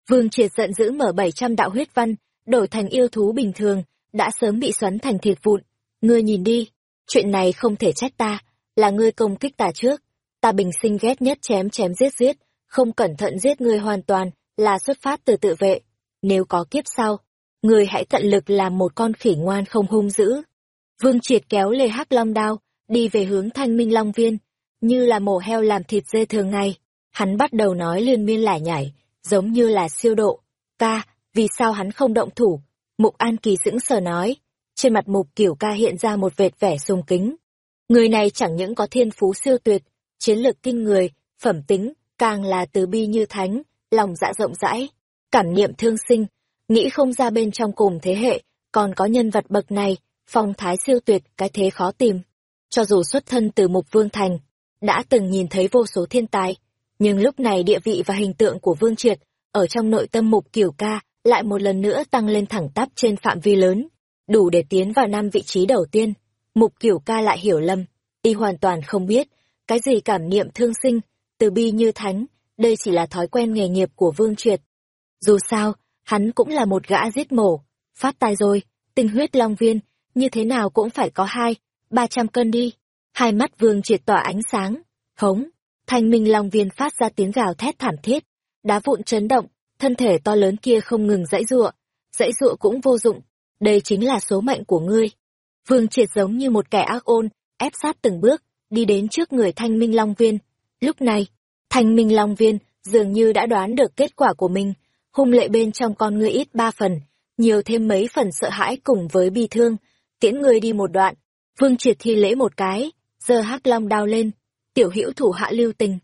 Vương Triệt giận dữ mở 700 đạo huyết văn, đổi thành yêu thú bình thường, đã sớm bị xoắn thành thịt vụn. Ngươi nhìn đi, chuyện này không thể trách ta, là ngươi công kích ta trước, ta bình sinh ghét nhất chém chém giết giết, không cẩn thận giết ngươi hoàn toàn, là xuất phát từ tự vệ. Nếu có kiếp sau, người hãy tận lực làm một con khỉ ngoan không hung dữ. Vương Triệt kéo lê hắc long đao, đi về hướng thanh minh long viên, như là mổ heo làm thịt dê thường ngày. Hắn bắt đầu nói liên miên lải nhải, giống như là siêu độ. Ca, vì sao hắn không động thủ? Mục An Kỳ sững sờ nói. Trên mặt mục kiểu ca hiện ra một vệt vẻ sùng kính. Người này chẳng những có thiên phú siêu tuyệt, chiến lược kinh người, phẩm tính, càng là từ bi như thánh, lòng dạ rộng rãi, cảm niệm thương sinh, nghĩ không ra bên trong cùng thế hệ, còn có nhân vật bậc này, phong thái siêu tuyệt, cái thế khó tìm. Cho dù xuất thân từ mục vương thành, đã từng nhìn thấy vô số thiên tài, nhưng lúc này địa vị và hình tượng của Vương Triệt, ở trong nội tâm mục kiểu ca, lại một lần nữa tăng lên thẳng tắp trên phạm vi lớn, đủ để tiến vào năm vị trí đầu tiên. Mục kiểu ca lại hiểu lầm, y hoàn toàn không biết, cái gì cảm niệm thương sinh, từ bi như thánh, đây chỉ là thói quen nghề nghiệp của Vương Triệt. Dù sao, hắn cũng là một gã giết mổ, phát tài rồi, tinh huyết long viên, như thế nào cũng phải có hai, ba trăm cân đi. Hai mắt Vương Triệt tỏa ánh sáng, hống, thanh minh long viên phát ra tiếng gào thét thảm thiết, đá vụn chấn động, thân thể to lớn kia không ngừng dãy giụa, dãy giụa cũng vô dụng, đây chính là số mệnh của ngươi. Vương Triệt giống như một kẻ ác ôn, ép sát từng bước, đi đến trước người Thanh Minh Long Viên. Lúc này, Thanh Minh Long Viên dường như đã đoán được kết quả của mình, hung lệ bên trong con ngươi ít ba phần, nhiều thêm mấy phần sợ hãi cùng với bi thương, tiễn người đi một đoạn. Vương Triệt thi lễ một cái, giơ hắc long đao lên, tiểu hữu thủ hạ lưu tình.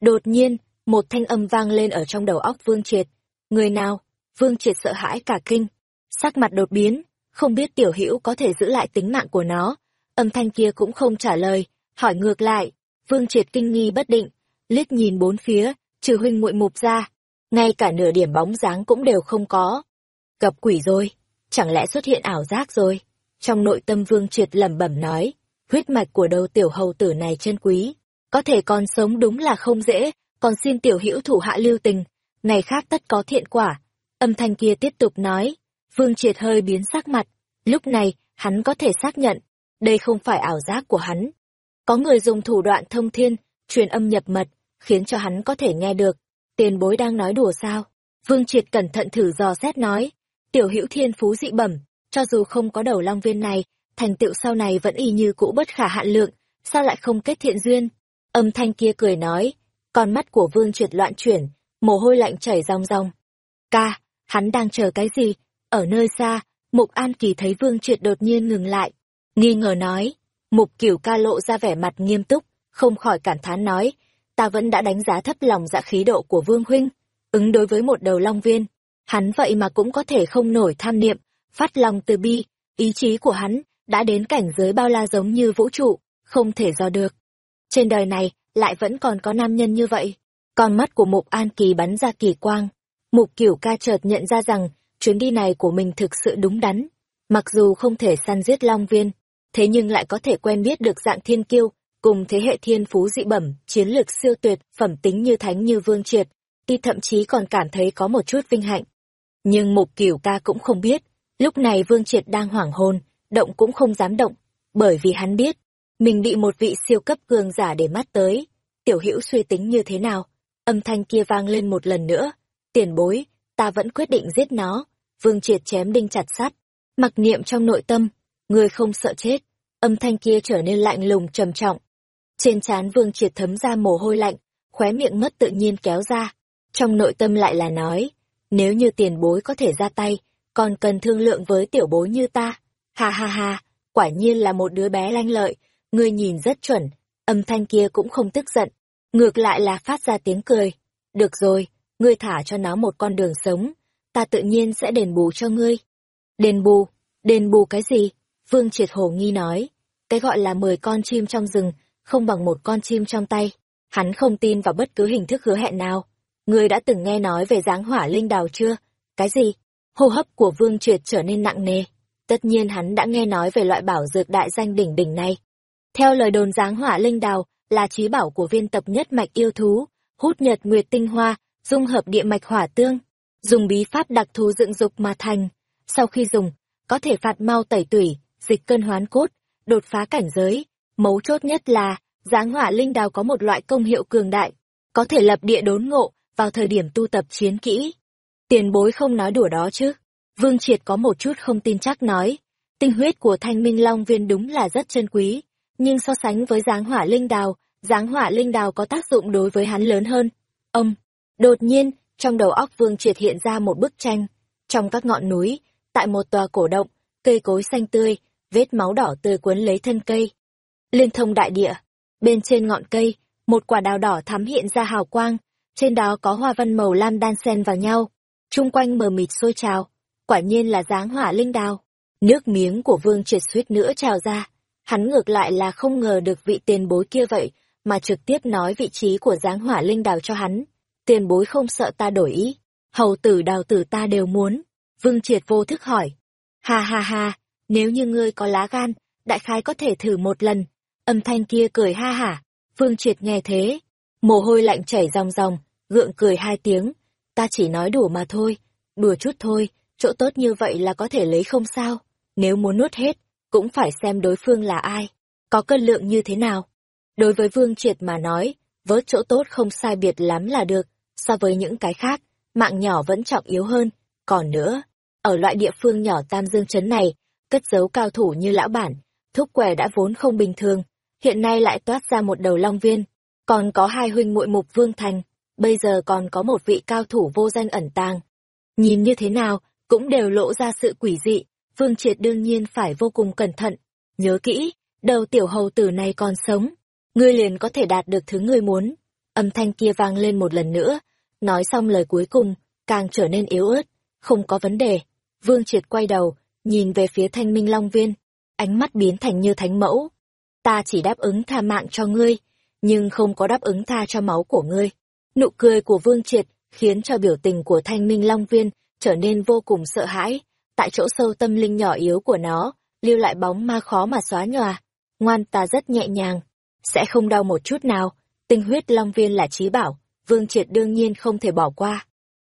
Đột nhiên, một thanh âm vang lên ở trong đầu óc Vương Triệt. Người nào? Vương Triệt sợ hãi cả kinh, sắc mặt đột biến, không biết tiểu hữu có thể giữ lại tính mạng của nó. Âm thanh kia cũng không trả lời, hỏi ngược lại. Vương Triệt kinh nghi bất định, liếc nhìn bốn phía, trừ huynh muội mục ra, ngay cả nửa điểm bóng dáng cũng đều không có. Gặp quỷ rồi, chẳng lẽ xuất hiện ảo giác rồi? Trong nội tâm Vương Triệt lẩm bẩm nói, huyết mạch của đầu tiểu hầu tử này chân quý, có thể còn sống đúng là không dễ, còn xin tiểu hữu thủ hạ lưu tình, ngày khác tất có thiện quả. Âm thanh kia tiếp tục nói, Vương Triệt hơi biến sắc mặt, lúc này, hắn có thể xác nhận, đây không phải ảo giác của hắn. Có người dùng thủ đoạn thông thiên, truyền âm nhập mật, khiến cho hắn có thể nghe được. Tiền bối đang nói đùa sao? Vương Triệt cẩn thận thử dò xét nói, tiểu hữu thiên phú dị bẩm, cho dù không có đầu long viên này, thành tựu sau này vẫn y như cũ bất khả hạn lượng, sao lại không kết thiện duyên? Âm thanh kia cười nói, con mắt của Vương Triệt loạn chuyển, mồ hôi lạnh chảy ròng ròng. Ca, hắn đang chờ cái gì? Ở nơi xa, Mục An Kỳ thấy Vương Triệt đột nhiên ngừng lại, nghi ngờ nói. Mục Cửu ca lộ ra vẻ mặt nghiêm túc, không khỏi cảm thán nói, ta vẫn đã đánh giá thấp lòng dạ khí độ của Vương Huynh, ứng đối với một đầu long viên. Hắn vậy mà cũng có thể không nổi tham niệm, phát lòng từ bi, ý chí của hắn đã đến cảnh giới bao la giống như vũ trụ, không thể dò được. Trên đời này, lại vẫn còn có nam nhân như vậy. Con mắt của Mục An Kỳ bắn ra kỳ quang. Mục Cửu ca chợt nhận ra rằng, chuyến đi này của mình thực sự đúng đắn. Mặc dù không thể săn giết Long Viên, thế nhưng lại có thể quen biết được dạng thiên kiêu, cùng thế hệ thiên phú dị bẩm, chiến lược siêu tuyệt, phẩm tính như thánh như vương triệt, y thậm chí còn cảm thấy có một chút vinh hạnh. Nhưng Mục Cửu ca cũng không biết, lúc này vương triệt đang hoảng hồn, động cũng không dám động, bởi vì hắn biết, mình bị một vị siêu cấp cường giả để mắt tới. Tiểu hữu suy tính như thế nào? Âm thanh kia vang lên một lần nữa. Tiền bối, ta vẫn quyết định giết nó. Vương triệt chém đinh chặt sắt. Mặc niệm trong nội tâm, người không sợ chết. Âm thanh kia trở nên lạnh lùng trầm trọng. Trên trán vương triệt thấm ra mồ hôi lạnh, khóe miệng mất tự nhiên kéo ra. Trong nội tâm lại là nói, nếu như tiền bối có thể ra tay, còn cần thương lượng với tiểu bối như ta. Ha ha ha, quả nhiên là một đứa bé lanh lợi, ngươi nhìn rất chuẩn, âm thanh kia cũng không tức giận, ngược lại là phát ra tiếng cười. Được rồi, ngươi thả cho nó một con đường sống, ta tự nhiên sẽ đền bù cho ngươi. Đền bù? Đền bù cái gì? Vương Triệt Hồ nghi nói. Cái gọi là mười con chim trong rừng, không bằng một con chim trong tay. Hắn không tin vào bất cứ hình thức hứa hẹn nào. Ngươi đã từng nghe nói về dáng hỏa linh đào chưa? Cái gì? Hô hấp của Vương Triệt trở nên nặng nề. Tất nhiên hắn đã nghe nói về loại bảo dược đại danh đỉnh đỉnh này. Theo lời đồn dáng hỏa linh đào là trí bảo của viên tập nhất mạch yêu thú, hút nhật nguyệt tinh hoa, dung hợp địa mạch hỏa tương, dùng bí pháp đặc thù dựng dục mà thành. Sau khi dùng, có thể phạt mau tẩy tủy, dịch cân hoán cốt, đột phá cảnh giới. Mấu chốt nhất là, giáng hỏa linh đào có một loại công hiệu cường đại, có thể lập địa đốn ngộ vào thời điểm tu tập chiến kỹ. Tiền bối không nói đùa đó chứ. Vương Triệt có một chút không tin chắc nói. Tinh huyết của thanh minh long viên đúng là rất chân quý, nhưng so sánh với giáng hỏa linh đào, giáng hỏa linh đào có tác dụng đối với hắn lớn hơn. Ông, đột nhiên, trong đầu óc vương triệt hiện ra một bức tranh. Trong các ngọn núi, tại một tòa cổ động, cây cối xanh tươi, vết máu đỏ tươi cuốn lấy thân cây. Liên thông đại địa, bên trên ngọn cây, một quả đào đỏ thắm hiện ra hào quang, trên đó có hoa văn màu lam đan xen vào nhau, chung quanh mờ mịt sôi trào, quả nhiên là dáng hỏa linh đào. Nước miếng của vương triệt suýt nữa trào ra, hắn ngược lại là không ngờ được vị tiền bối kia vậy, mà trực tiếp nói vị trí của dáng hỏa linh đào cho hắn. Tiền bối không sợ ta đổi ý, hầu tử đào tử ta đều muốn. Vương triệt vô thức hỏi. Ha ha ha, nếu như ngươi có lá gan, đại khái có thể thử một lần. Âm thanh kia cười ha hả, phương triệt nghe thế. Mồ hôi lạnh chảy ròng ròng, gượng cười hai tiếng. Ta chỉ nói đủ mà thôi, đùa chút thôi, chỗ tốt như vậy là có thể lấy không sao. Nếu muốn nuốt hết, cũng phải xem đối phương là ai, có cân lượng như thế nào. Đối với Vương Triệt mà nói, vớt chỗ tốt không sai biệt lắm là được, so với những cái khác, mạng nhỏ vẫn trọng yếu hơn. Còn nữa, ở loại địa phương nhỏ Tam Dương Trấn này, cất giấu cao thủ như lão bản, thúc què đã vốn không bình thường, hiện nay lại toát ra một đầu long viên, còn có hai huynh muội mục Vương Thành, bây giờ còn có một vị cao thủ vô danh ẩn tàng. Nhìn như thế nào, cũng đều lộ ra sự quỷ dị, Vương Triệt đương nhiên phải vô cùng cẩn thận. Nhớ kỹ, đầu tiểu hầu tử này còn sống, ngươi liền có thể đạt được thứ ngươi muốn. Âm thanh kia vang lên một lần nữa, nói xong lời cuối cùng, càng trở nên yếu ớt, không có vấn đề. Vương Triệt quay đầu, nhìn về phía thanh minh long viên, ánh mắt biến thành như thánh mẫu. Ta chỉ đáp ứng tha mạng cho ngươi, nhưng không có đáp ứng tha cho máu của ngươi. Nụ cười của Vương Triệt khiến cho biểu tình của thanh minh long viên trở nên vô cùng sợ hãi, tại chỗ sâu tâm linh nhỏ yếu của nó, lưu lại bóng ma khó mà xóa nhòa. Ngoan ta rất nhẹ nhàng, sẽ không đau một chút nào, tinh huyết long viên là trí bảo, Vương Triệt đương nhiên không thể bỏ qua.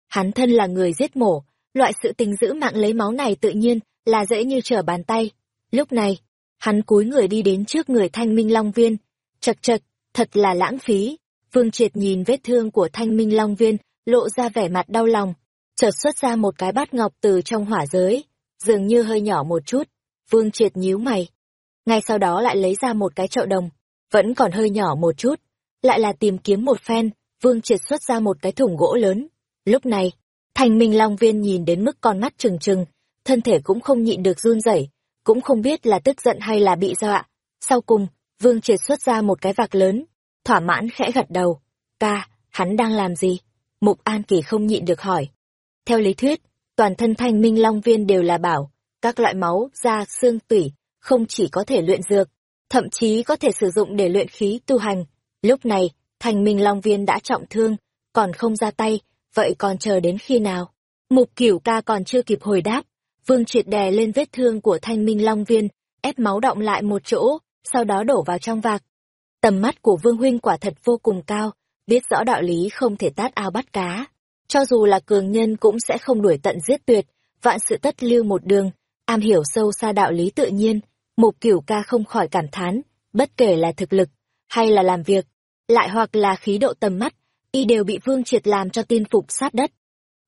Hắn thân là người giết mổ, loại sự tình giữ mạng lấy máu này tự nhiên là dễ như trở bàn tay. Lúc này, hắn cúi người đi đến trước người thanh minh long viên, chật chật, thật là lãng phí. Vương Triệt nhìn vết thương của thanh minh long viên, lộ ra vẻ mặt đau lòng, chợt xuất ra một cái bát ngọc từ trong hỏa giới, dường như hơi nhỏ một chút. Vương Triệt nhíu mày. Ngay sau đó lại lấy ra một cái chậu đồng, vẫn còn hơi nhỏ một chút. Lại là tìm kiếm một phen, Vương Triệt xuất ra một cái thùng gỗ lớn. Lúc này, thanh Minh Long Viên nhìn đến mức con mắt trừng trừng, thân thể cũng không nhịn được run rẩy, cũng không biết là tức giận hay là bị dọa. Sau cùng, Vương Triệt xuất ra một cái vạc lớn, thỏa mãn khẽ gật đầu. Ca, hắn đang làm gì? Mục An Kỳ không nhịn được hỏi. Theo lý thuyết, toàn thân thanh minh long viên đều là bảo, các loại máu, da, xương, tủy, không chỉ có thể luyện dược, thậm chí có thể sử dụng để luyện khí tu hành. Lúc này, thanh minh long viên đã trọng thương, còn không ra tay, vậy còn chờ đến khi nào? Mục cửu ca còn chưa kịp hồi đáp, vương triệt đè lên vết thương của thanh minh long viên, ép máu động lại một chỗ, sau đó đổ vào trong vạc. Tầm mắt của vương huynh quả thật vô cùng cao, biết rõ đạo lý không thể tát ao bắt cá. Cho dù là cường nhân cũng sẽ không đuổi tận giết tuyệt, vạn sự tất lưu một đường, am hiểu sâu xa đạo lý tự nhiên, mục cửu ca không khỏi cảm thán, bất kể là thực lực, hay là làm việc, lại hoặc là khí độ tầm mắt, y đều bị vương triệt làm cho tin phục sát đất.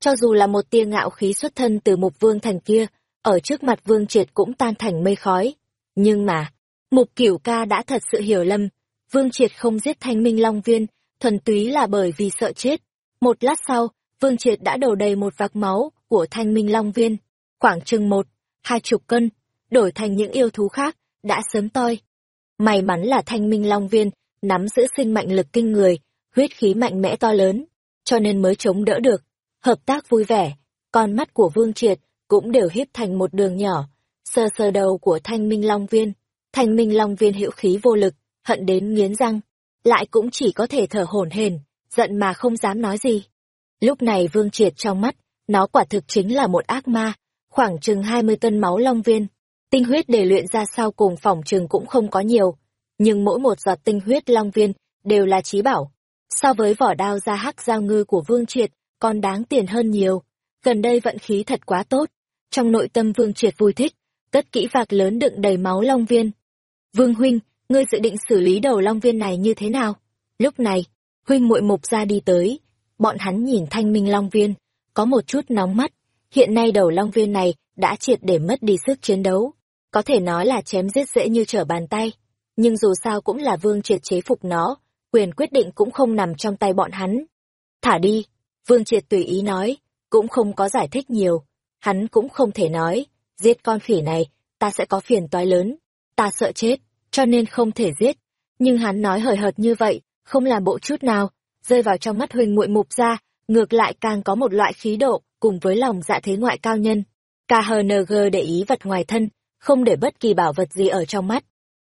Cho dù là một tia ngạo khí xuất thân từ mục vương thành kia, ở trước mặt vương triệt cũng tan thành mây khói. Nhưng mà, mục cửu ca đã thật sự hiểu lầm, vương triệt không giết thanh minh long viên, thuần túy là bởi vì sợ chết. Một lát sau, Vương Triệt đã đổ đầy một vạc máu của thanh minh long viên, khoảng chừng một, hai chục cân, đổi thành những yêu thú khác, đã sớm toi. May mắn là thanh minh long viên, nắm giữ sinh mạnh lực kinh người, huyết khí mạnh mẽ to lớn, cho nên mới chống đỡ được. Hợp tác vui vẻ, con mắt của Vương Triệt cũng đều híp thành một đường nhỏ, sờ sờ đầu của thanh minh long viên. Thanh minh long viên hữu khí vô lực, hận đến nghiến răng, lại cũng chỉ có thể thở hổn hển, giận mà không dám nói gì. Lúc này Vương Triệt trong mắt, nó quả thực chính là một ác ma, khoảng chừng 20 cân máu long viên. Tinh huyết để luyện ra sau cùng phòng trừng cũng không có nhiều, nhưng mỗi một giọt tinh huyết long viên đều là trí bảo. So với vỏ đao ra hắc giao ngư của Vương Triệt, còn đáng tiền hơn nhiều. Gần đây vận khí thật quá tốt. Trong nội tâm Vương Triệt vui thích, cất kỹ vạc lớn đựng đầy máu long viên. Vương Huynh, ngươi dự định xử lý đầu long viên này như thế nào? Lúc này, Huynh muội mục ra đi tới, bọn hắn nhìn thanh minh long viên, có một chút nóng mắt. Hiện nay đầu long viên này đã triệt để mất đi sức chiến đấu. có thể nói là chém giết dễ như trở bàn tay. Nhưng dù sao cũng là Vương Triệt chế phục nó, quyền quyết định cũng không nằm trong tay bọn hắn. Thả đi, Vương Triệt tùy ý nói, cũng không có giải thích nhiều. Hắn cũng không thể nói, giết con khỉ này, ta sẽ có phiền toái lớn. Ta sợ chết, cho nên không thể giết. Nhưng hắn nói hời hợt như vậy, không làm bộ chút nào, rơi vào trong mắt huỳnh muội mục ra, ngược lại càng có một loại khí độ, cùng với lòng dạ thế ngoại cao nhân. KHNG để ý vật ngoài thân, không để bất kỳ bảo vật gì ở trong mắt.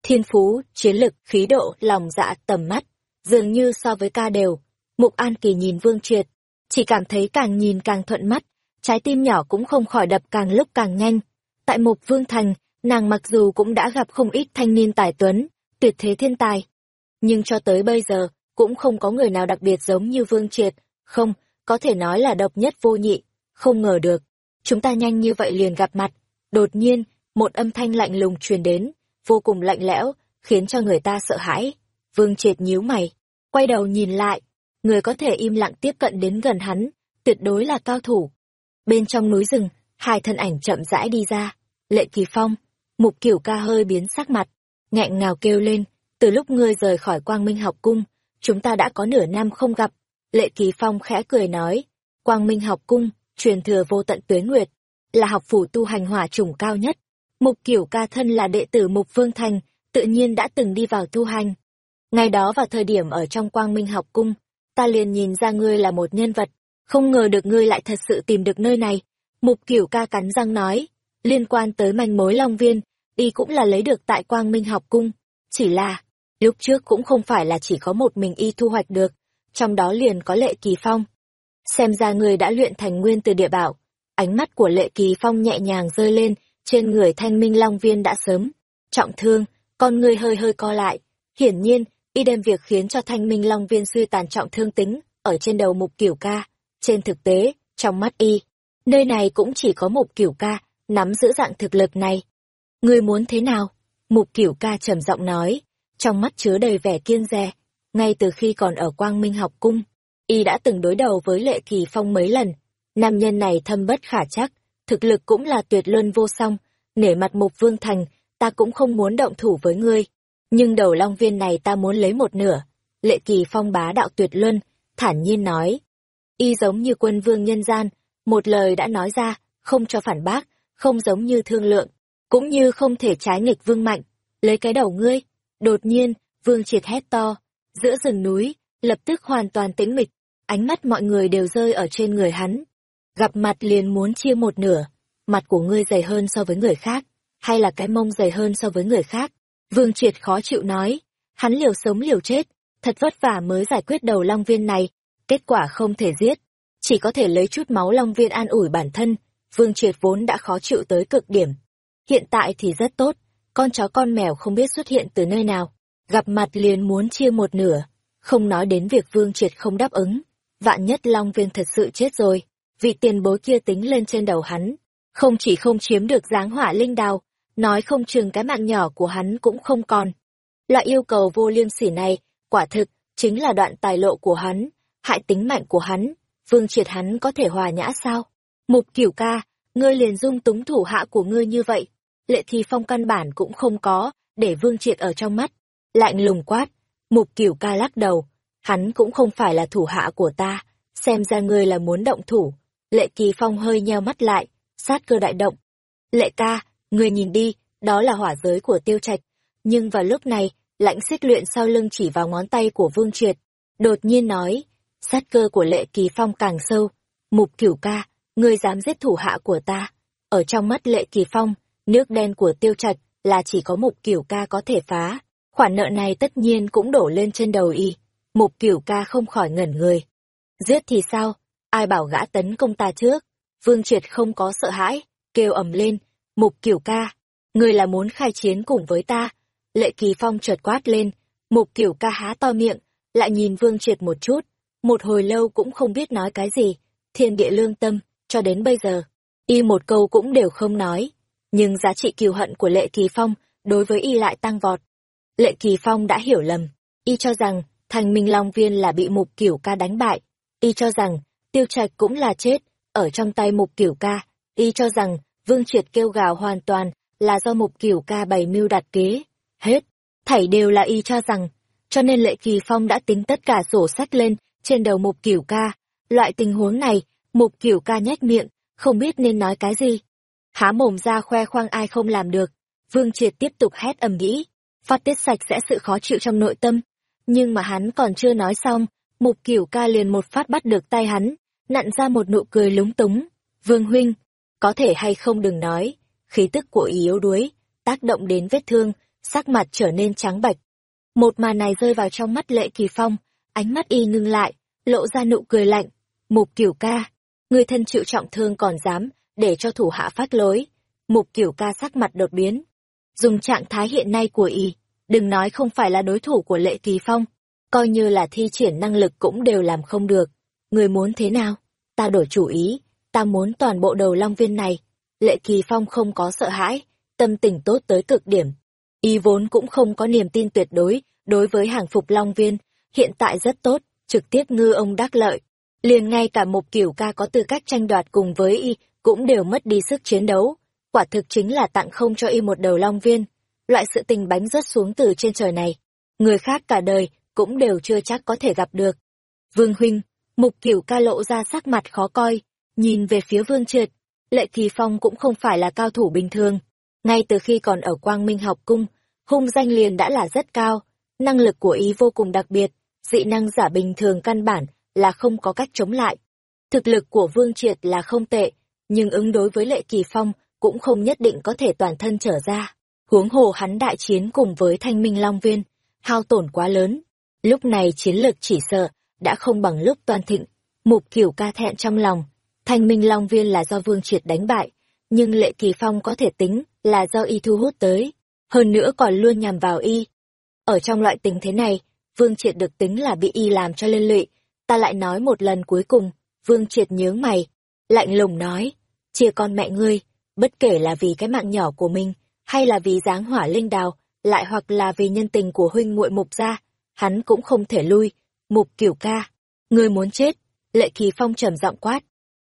Thiên phú, chiến lực, khí độ, lòng dạ, tầm mắt, dường như so với ca đều. Mục An Kỳ nhìn Vương Triệt, chỉ cảm thấy càng nhìn càng thuận mắt, trái tim nhỏ cũng không khỏi đập càng lúc càng nhanh. Tại mộc Vương Thành, nàng mặc dù cũng đã gặp không ít thanh niên tài tuấn, tuyệt thế thiên tài. Nhưng cho tới bây giờ, cũng không có người nào đặc biệt giống như Vương Triệt, không, có thể nói là độc nhất vô nhị, không ngờ được. Chúng ta nhanh như vậy liền gặp mặt, đột nhiên, một âm thanh lạnh lùng truyền đến, vô cùng lạnh lẽo, khiến cho người ta sợ hãi. Vương Triệt nhíu mày, quay đầu nhìn lại, người có thể im lặng tiếp cận đến gần hắn, tuyệt đối là cao thủ. Bên trong núi rừng, hai thân ảnh chậm rãi đi ra, Lệ Kỳ Phong, Mục kiểu Ca hơi biến sắc mặt, nghẹn ngào kêu lên, từ lúc ngươi rời khỏi Quang Minh học cung, chúng ta đã có nửa năm không gặp. Lệ Kỳ Phong khẽ cười nói, Quang Minh học cung, truyền thừa vô tận tuế nguyệt, là học phủ tu hành hỏa chủng cao nhất. Mục kiểu Ca thân là đệ tử Mục Vương Thành, tự nhiên đã từng đi vào tu hành. Ngày đó vào thời điểm ở trong Quang Minh học cung, ta liền nhìn ra ngươi là một nhân vật, không ngờ được ngươi lại thật sự tìm được nơi này. Mục kiểu Ca cắn răng nói, liên quan tới manh mối Long Viên, y cũng là lấy được tại Quang Minh học cung, chỉ là, lúc trước cũng không phải là chỉ có một mình y thu hoạch được, trong đó liền có Lệ Kỳ Phong. Xem ra ngươi đã luyện thành nguyên từ địa bảo, ánh mắt của Lệ Kỳ Phong nhẹ nhàng rơi lên, trên người thanh minh long viên đã sớm, trọng thương, con ngươi hơi hơi co lại. Hiển nhiên, y đem việc khiến cho thanh minh long viên suy tàn trọng thương tính, ở trên đầu mục kiểu ca. Trên thực tế, trong mắt y, nơi này cũng chỉ có mục kiểu ca, nắm giữ dạng thực lực này. Ngươi muốn thế nào? Mục kiểu ca trầm giọng nói, trong mắt chứa đầy vẻ kiên dè. Ngay từ khi còn ở Quang Minh học cung, y đã từng đối đầu với Lệ Kỳ Phong mấy lần. Nam nhân này thâm bất khả chắc, thực lực cũng là tuyệt luân vô song, nể mặt mục vương thành, ta cũng không muốn động thủ với ngươi. Nhưng đầu long viên này ta muốn lấy một nửa. Lệ Kỳ Phong bá đạo tuyệt luân, thản nhiên nói. Y giống như quân vương nhân gian, một lời đã nói ra, không cho phản bác, không giống như thương lượng, cũng như không thể trái nghịch vương mạnh, lấy cái đầu ngươi. Đột nhiên, vương triệt hét to, giữa rừng núi, lập tức hoàn toàn tĩnh mịch, ánh mắt mọi người đều rơi ở trên người hắn. Gặp mặt liền muốn chia một nửa, mặt của ngươi dày hơn so với người khác, hay là cái mông dày hơn so với người khác. Vương triệt khó chịu nói, hắn liều sống liều chết, thật vất vả mới giải quyết đầu long viên này, kết quả không thể giết, chỉ có thể lấy chút máu long viên an ủi bản thân, Vương Triệt vốn đã khó chịu tới cực điểm. Hiện tại thì rất tốt, con chó con mèo không biết xuất hiện từ nơi nào, gặp mặt liền muốn chia một nửa, không nói đến việc Vương Triệt không đáp ứng. Vạn nhất Long Viên thật sự chết rồi, vị tiền bối kia tính lên trên đầu hắn, không chỉ không chiếm được dáng hỏa linh đào, nói không chừng cái mạng nhỏ của hắn cũng không còn. Loại yêu cầu vô liêm sỉ này, quả thực, chính là đoạn tài lộ của hắn, hại tính mạng của hắn, Vương Triệt hắn có thể hòa nhã sao? Mục cửu ca, ngươi liền dung túng thủ hạ của ngươi như vậy. Lệ Thi Phong căn bản cũng không có, để Vương Triệt ở trong mắt. Lạnh lùng quát, mục cửu ca lắc đầu, hắn cũng không phải là thủ hạ của ta, xem ra ngươi là muốn động thủ. Lệ Kỳ Phong hơi nheo mắt lại, sát cơ đại động. Lệ ca, người nhìn đi, đó là hỏa giới của tiêu trạch. Nhưng vào lúc này, lãnh xích luyện sau lưng chỉ vào ngón tay của Vương Triệt. Đột nhiên nói, sát cơ của Lệ Kỳ Phong càng sâu. Mục cửu ca, ngươi dám giết thủ hạ của ta. Ở trong mắt lệ kỳ phong, nước đen của tiêu trạch là chỉ có mục cửu ca có thể phá. Khoản nợ này tất nhiên cũng đổ lên trên đầu y. Mục cửu ca không khỏi ngẩn người. Giết thì sao? Ai bảo gã tấn công ta trước? Vương triệt không có sợ hãi, kêu ầm lên. Mục kiểu ca, ngươi là muốn khai chiến cùng với ta. Lệ kỳ phong chợt quát lên. Mục kiểu ca há to miệng, lại nhìn vương triệt một chút. Một hồi lâu cũng không biết nói cái gì. Thiên địa lương tâm, cho đến bây giờ, y một câu cũng đều không nói, nhưng giá trị kiều hận của Lệ Kỳ Phong đối với y lại tăng vọt. Lệ Kỳ Phong đã hiểu lầm, y cho rằng thành Minh Long Viên là bị Mục kiều Ca đánh bại, y cho rằng Tiêu Trạch cũng là chết ở trong tay Mục kiều Ca, y cho rằng Vương Triệt kêu gào hoàn toàn là do mục cửu ca bày mưu đặt kế. Hết, thảy đều là y cho rằng, cho nên Lệ Kỳ Phong đã tính tất cả sổ sách lên trên đầu mục cửu ca. Loại tình huống này, mục cửu ca nhếch miệng, không biết nên nói cái gì. Há mồm ra khoe khoang ai không làm được. Vương Triệt tiếp tục hét ầm nghĩ, phát tiết sạch sẽ sự khó chịu trong nội tâm. Nhưng mà hắn còn chưa nói xong, mục cửu ca liền một phát bắt được tay hắn, nặn ra một nụ cười lúng túng. Vương huynh, có thể hay không đừng nói, khí tức của ý yếu đuối, tác động đến vết thương, sắc mặt trở nên trắng bạch. Một màn này rơi vào trong mắt lệ kỳ phong, ánh mắt y ngưng lại, lộ ra nụ cười lạnh. Mục cửu ca, người thân chịu trọng thương còn dám, để cho thủ hạ phát lối. Mục cửu ca sắc mặt đột biến. Dùng trạng thái hiện nay của y, đừng nói không phải là đối thủ của lệ kỳ phong, coi như là thi triển năng lực cũng đều làm không được. Người muốn thế nào? Ta đổi chủ ý, ta muốn toàn bộ đầu long viên này. Lệ kỳ phong không có sợ hãi, tâm tình tốt tới cực điểm. Y vốn cũng không có niềm tin tuyệt đối đối với hàng phục long viên, hiện tại rất tốt, trực tiếp ngư ông đắc lợi. Liền ngay cả một kiểu ca có tư cách tranh đoạt cùng với Y cũng đều mất đi sức chiến đấu. Quả thực chính là tặng không cho Y một đầu long viên. Loại sự tình bánh rớt xuống từ trên trời này. Người khác cả đời cũng đều chưa chắc có thể gặp được. Vương Huynh, Mục kiểu ca lộ ra sắc mặt khó coi, nhìn về phía Vương Triệt. Lệ Kỳ Phong cũng không phải là cao thủ bình thường. Ngay từ khi còn ở Quang Minh học cung, hung danh liền đã là rất cao, năng lực của ý vô cùng đặc biệt, dị năng giả bình thường căn bản là không có cách chống lại. Thực lực của Vương Triệt là không tệ, nhưng ứng đối với Lệ Kỳ Phong cũng không nhất định có thể toàn thân trở ra. Huống hồ hắn đại chiến cùng với Thanh Minh Long Viên, hao tổn quá lớn. Lúc này chiến lược chỉ sợ đã không bằng lúc toàn thịnh. Mục kiểu ca thẹn trong lòng, Thanh Minh Long Viên là do Vương Triệt đánh bại, nhưng Lệ Kỳ Phong có thể tính là do y thu hút tới, hơn nữa còn luôn nhằm vào y. Ở trong loại tình thế này, Vương Triệt được tính là bị y làm cho liên lụy, ta lại nói một lần cuối cùng, Vương Triệt nhớ mày, lạnh lùng nói, chia con mẹ ngươi, bất kể là vì cái mạng nhỏ của mình, hay là vì dáng hỏa linh đào, lại hoặc là vì nhân tình của huynh muội mục gia, hắn cũng không thể lui, mục kiểu ca, ngươi muốn chết, lệ kỳ phong trầm giọng quát.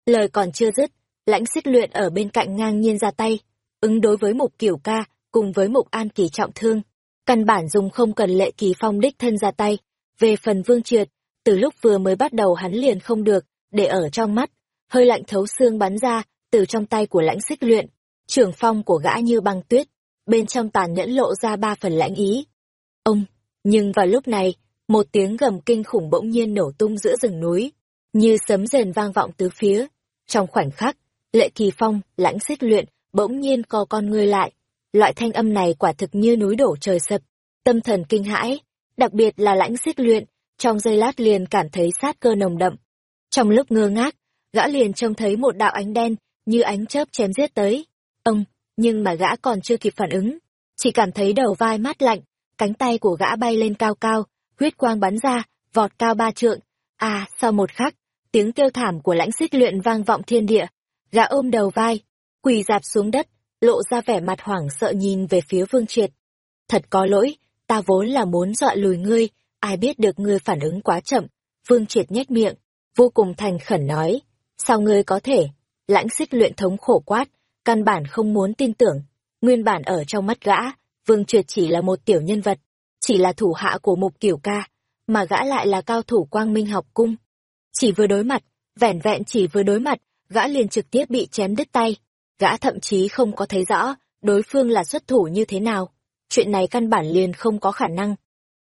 Lời còn chưa dứt, lãnh xích luyện ở bên cạnh ngang nhiên ra tay, ứng đối với mục kiểu ca, cùng với mục an kỳ trọng thương. Căn bản dùng không cần lệ kỳ phong đích thân ra tay. Về phần vương triệt, từ lúc vừa mới bắt đầu hắn liền không được, để ở trong mắt, hơi lạnh thấu xương bắn ra, từ trong tay của lãnh xích luyện, trưởng phong của gã như băng tuyết, bên trong tàn nhẫn lộ ra ba phần lãnh ý. Ông, nhưng vào lúc này, một tiếng gầm kinh khủng bỗng nhiên nổ tung giữa rừng núi, như sấm rền vang vọng tứ phía. Trong khoảnh khắc, lệ kỳ phong, lãnh xích luyện, bỗng nhiên co con người lại. Loại thanh âm này quả thực như núi đổ trời sập, tâm thần kinh hãi, đặc biệt là lãnh xích luyện, trong giây lát liền cảm thấy sát cơ nồng đậm. Trong lúc ngơ ngác, gã liền trông thấy một đạo ánh đen, như ánh chớp chém giết tới. Ông, nhưng mà gã còn chưa kịp phản ứng, chỉ cảm thấy đầu vai mát lạnh, cánh tay của gã bay lên cao cao, huyết quang bắn ra, vọt cao ba trượng. À, sau một khắc, tiếng kêu thảm của lãnh xích luyện vang vọng thiên địa. Gã ôm đầu vai, quỳ dạp xuống đất, lộ ra vẻ mặt hoảng sợ nhìn về phía Vương Triệt. Thật có lỗi, ta vốn là muốn dọa lùi ngươi, ai biết được ngươi phản ứng quá chậm. Vương Triệt nhếch miệng, vô cùng thành khẩn nói. Sao ngươi có thể? Lãnh xích luyện thống khổ quát, căn bản không muốn tin tưởng. Nguyên bản ở trong mắt gã, Vương Triệt chỉ là một tiểu nhân vật, chỉ là thủ hạ của mục kiểu ca, mà gã lại là cao thủ quang minh học cung. Chỉ vừa đối mặt, vẻn vẹn chỉ vừa đối mặt, gã liền trực tiếp bị chém đứt tay. Gã thậm chí không có thấy rõ đối phương là xuất thủ như thế nào. Chuyện này căn bản liền không có khả năng.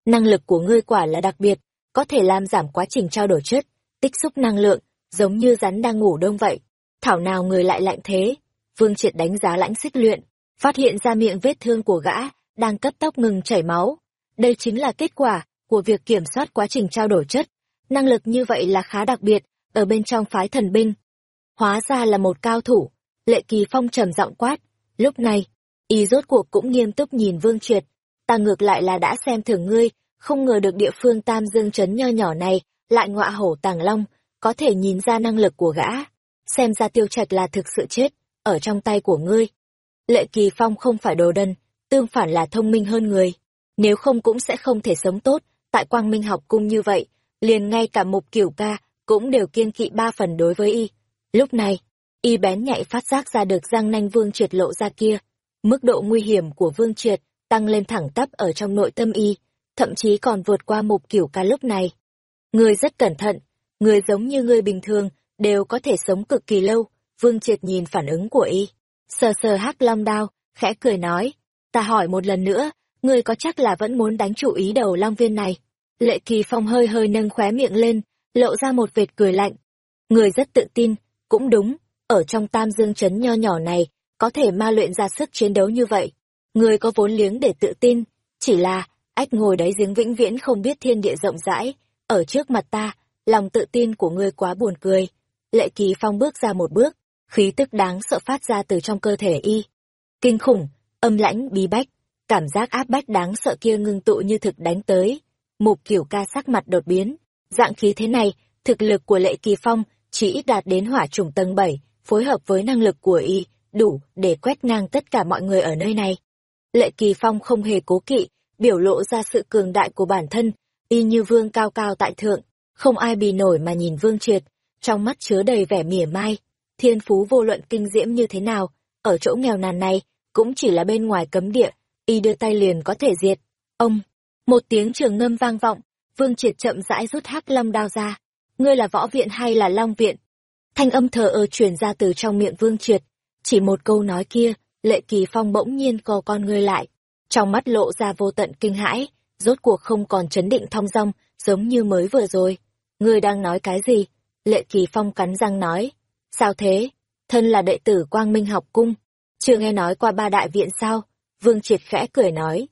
Năng lực của ngươi quả là đặc biệt, có thể làm giảm quá trình trao đổi chất, tích xúc năng lượng, giống như rắn đang ngủ đông vậy. Thảo nào người lại lạnh thế? Vương Triệt đánh giá lãnh xích luyện, phát hiện ra miệng vết thương của gã, đang cấp tốc ngừng chảy máu. Đây chính là kết quả của việc kiểm soát quá trình trao đổi chất. Năng lực như vậy là khá đặc biệt, ở bên trong phái thần binh. Hóa ra là một cao thủ, lệ kỳ phong trầm giọng quát. Lúc này, y rốt cuộc cũng nghiêm túc nhìn Vương Triệt. Ta ngược lại là đã xem thường ngươi, không ngờ được địa phương Tam Dương Trấn nho nhỏ này, lại ngọa hổ tàng long, có thể nhìn ra năng lực của gã. Xem ra tiêu trạch là thực sự chết, ở trong tay của ngươi. Lệ Kỳ Phong không phải đồ đần, tương phản là thông minh hơn người. Nếu không cũng sẽ không thể sống tốt, tại Quang Minh học cung như vậy, liền ngay cả mục cửu ca cũng đều kiên kỵ ba phần đối với y. Lúc này, y bén nhạy phát giác ra được răng nanh vương triệt lộ ra kia. Mức độ nguy hiểm của Vương Triệt tăng lên thẳng tắp ở trong nội tâm y, thậm chí còn vượt qua mục cửu ca lúc này. Người rất cẩn thận, người giống như người bình thường, đều có thể sống cực kỳ lâu, Vương Triệt nhìn phản ứng của y. Sờ sờ hắc long đao, khẽ cười nói, ta hỏi một lần nữa, ngươi có chắc là vẫn muốn đánh chủ ý đầu long viên này? Lệ kỳ phong hơi hơi nâng khóe miệng lên, lộ ra một vệt cười lạnh. Người rất tự tin, cũng đúng, ở trong tam dương chấn nho nhỏ này, có thể ma luyện ra sức chiến đấu như vậy. Người có vốn liếng để tự tin, chỉ là, ách ngồi đáy giếng vĩnh viễn không biết thiên địa rộng rãi, ở trước mặt ta, lòng tự tin của ngươi quá buồn cười. Lệ kỳ phong bước ra một bước, khí tức đáng sợ phát ra từ trong cơ thể y. Kinh khủng, âm lãnh bí bách, cảm giác áp bách đáng sợ kia ngưng tụ như thực đánh tới. Mục kiểu ca sắc mặt đột biến, dạng khí thế này, thực lực của lệ kỳ phong chỉ ít đạt đến hỏa trùng tầng 7, phối hợp với năng lực của y, đủ để quét ngang tất cả mọi người ở nơi này. Lệ kỳ phong không hề cố kỵ, biểu lộ ra sự cường đại của bản thân, y như vương cao cao tại thượng, không ai bì nổi mà nhìn vương triệt, trong mắt chứa đầy vẻ mỉa mai, thiên phú vô luận kinh diễm như thế nào, ở chỗ nghèo nàn này, cũng chỉ là bên ngoài cấm địa, y đưa tay liền có thể diệt. Ông, một tiếng trường ngâm vang vọng, vương triệt chậm rãi rút hắc long đao ra. Ngươi là võ viện hay là long viện? Thanh âm thờ ơ truyền ra từ trong miệng vương triệt. Chỉ một câu nói kia, lệ kỳ phong bỗng nhiên co con ngươi lại. Trong mắt lộ ra vô tận kinh hãi, rốt cuộc không còn chấn định thong dong, giống như mới vừa rồi. Ngươi đang nói cái gì? Lệ kỳ phong cắn răng nói. Sao thế? Thân là đệ tử Quang Minh học cung. Chưa nghe nói qua ba đại viện sao? Vương triệt khẽ cười nói.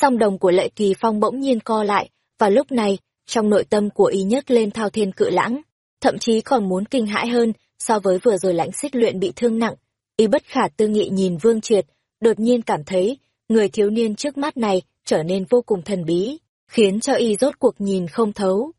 Song đồng của lệ kỳ phong bỗng nhiên co lại, và lúc này, trong nội tâm của y nhấc lên thao thiên cự lãng, thậm chí còn muốn kinh hãi hơn so với vừa rồi lãnh xích luyện bị thương nặng. Y bất khả tư nghị nhìn Vương Triệt, đột nhiên cảm thấy, người thiếu niên trước mắt này trở nên vô cùng thần bí, khiến cho y rốt cuộc nhìn không thấu.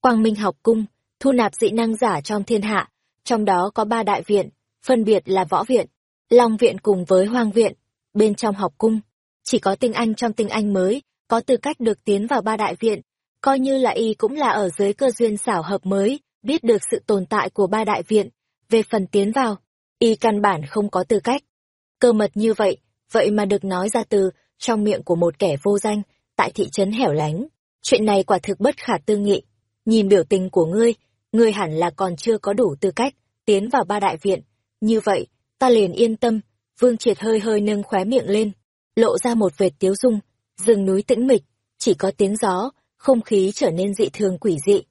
Quang Minh học cung, thu nạp dị năng giả trong thiên hạ, trong đó có ba đại viện, phân biệt là võ viện, long viện cùng với hoang viện. Bên trong học cung, chỉ có tinh anh trong tinh anh mới, có tư cách được tiến vào ba đại viện, coi như là y cũng là ở dưới cơ duyên xảo hợp mới, biết được sự tồn tại của ba đại viện. Về phần tiến vào, y căn bản không có tư cách. Cơ mật như vậy, vậy mà được nói ra từ trong miệng của một kẻ vô danh, tại thị trấn hẻo lánh. Chuyện này quả thực bất khả tư nghị. Nhìn biểu tình của ngươi, ngươi hẳn là còn chưa có đủ tư cách, tiến vào ba đại viện. Như vậy, ta liền yên tâm, Vương Triệt hơi hơi nâng khóe miệng lên, lộ ra một vệt tiếu dung, rừng núi tĩnh mịch, chỉ có tiếng gió, không khí trở nên dị thường quỷ dị.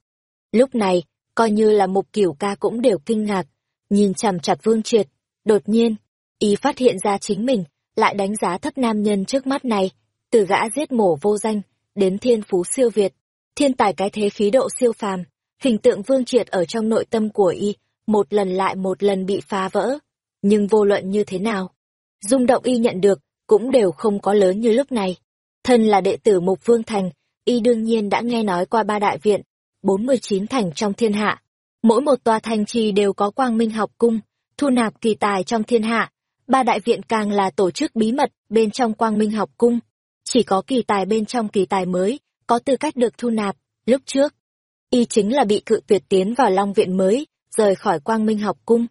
Lúc này, coi như là mục cửu ca cũng đều kinh ngạc, nhìn chằm chặt Vương Triệt, đột nhiên, y phát hiện ra chính mình, lại đánh giá thấp nam nhân trước mắt này, từ gã giết mổ vô danh, đến thiên phú siêu việt, thiên tài cái thế khí độ siêu phàm, hình tượng Vương Triệt ở trong nội tâm của y, một lần lại một lần bị phá vỡ. Nhưng vô luận như thế nào, rung động y nhận được, cũng đều không có lớn như lúc này. Thân là đệ tử Mục Vương Thành, y đương nhiên đã nghe nói qua ba đại viện, 49 thành trong thiên hạ. Mỗi một tòa thành trì đều có quang minh học cung, thu nạp kỳ tài trong thiên hạ. Ba đại viện càng là tổ chức bí mật bên trong quang minh học cung. Chỉ có kỳ tài bên trong kỳ tài mới, có tư cách được thu nạp. Lúc trước, y chính là bị cự tuyệt tiến vào Long Viện mới, rời khỏi quang minh học cung.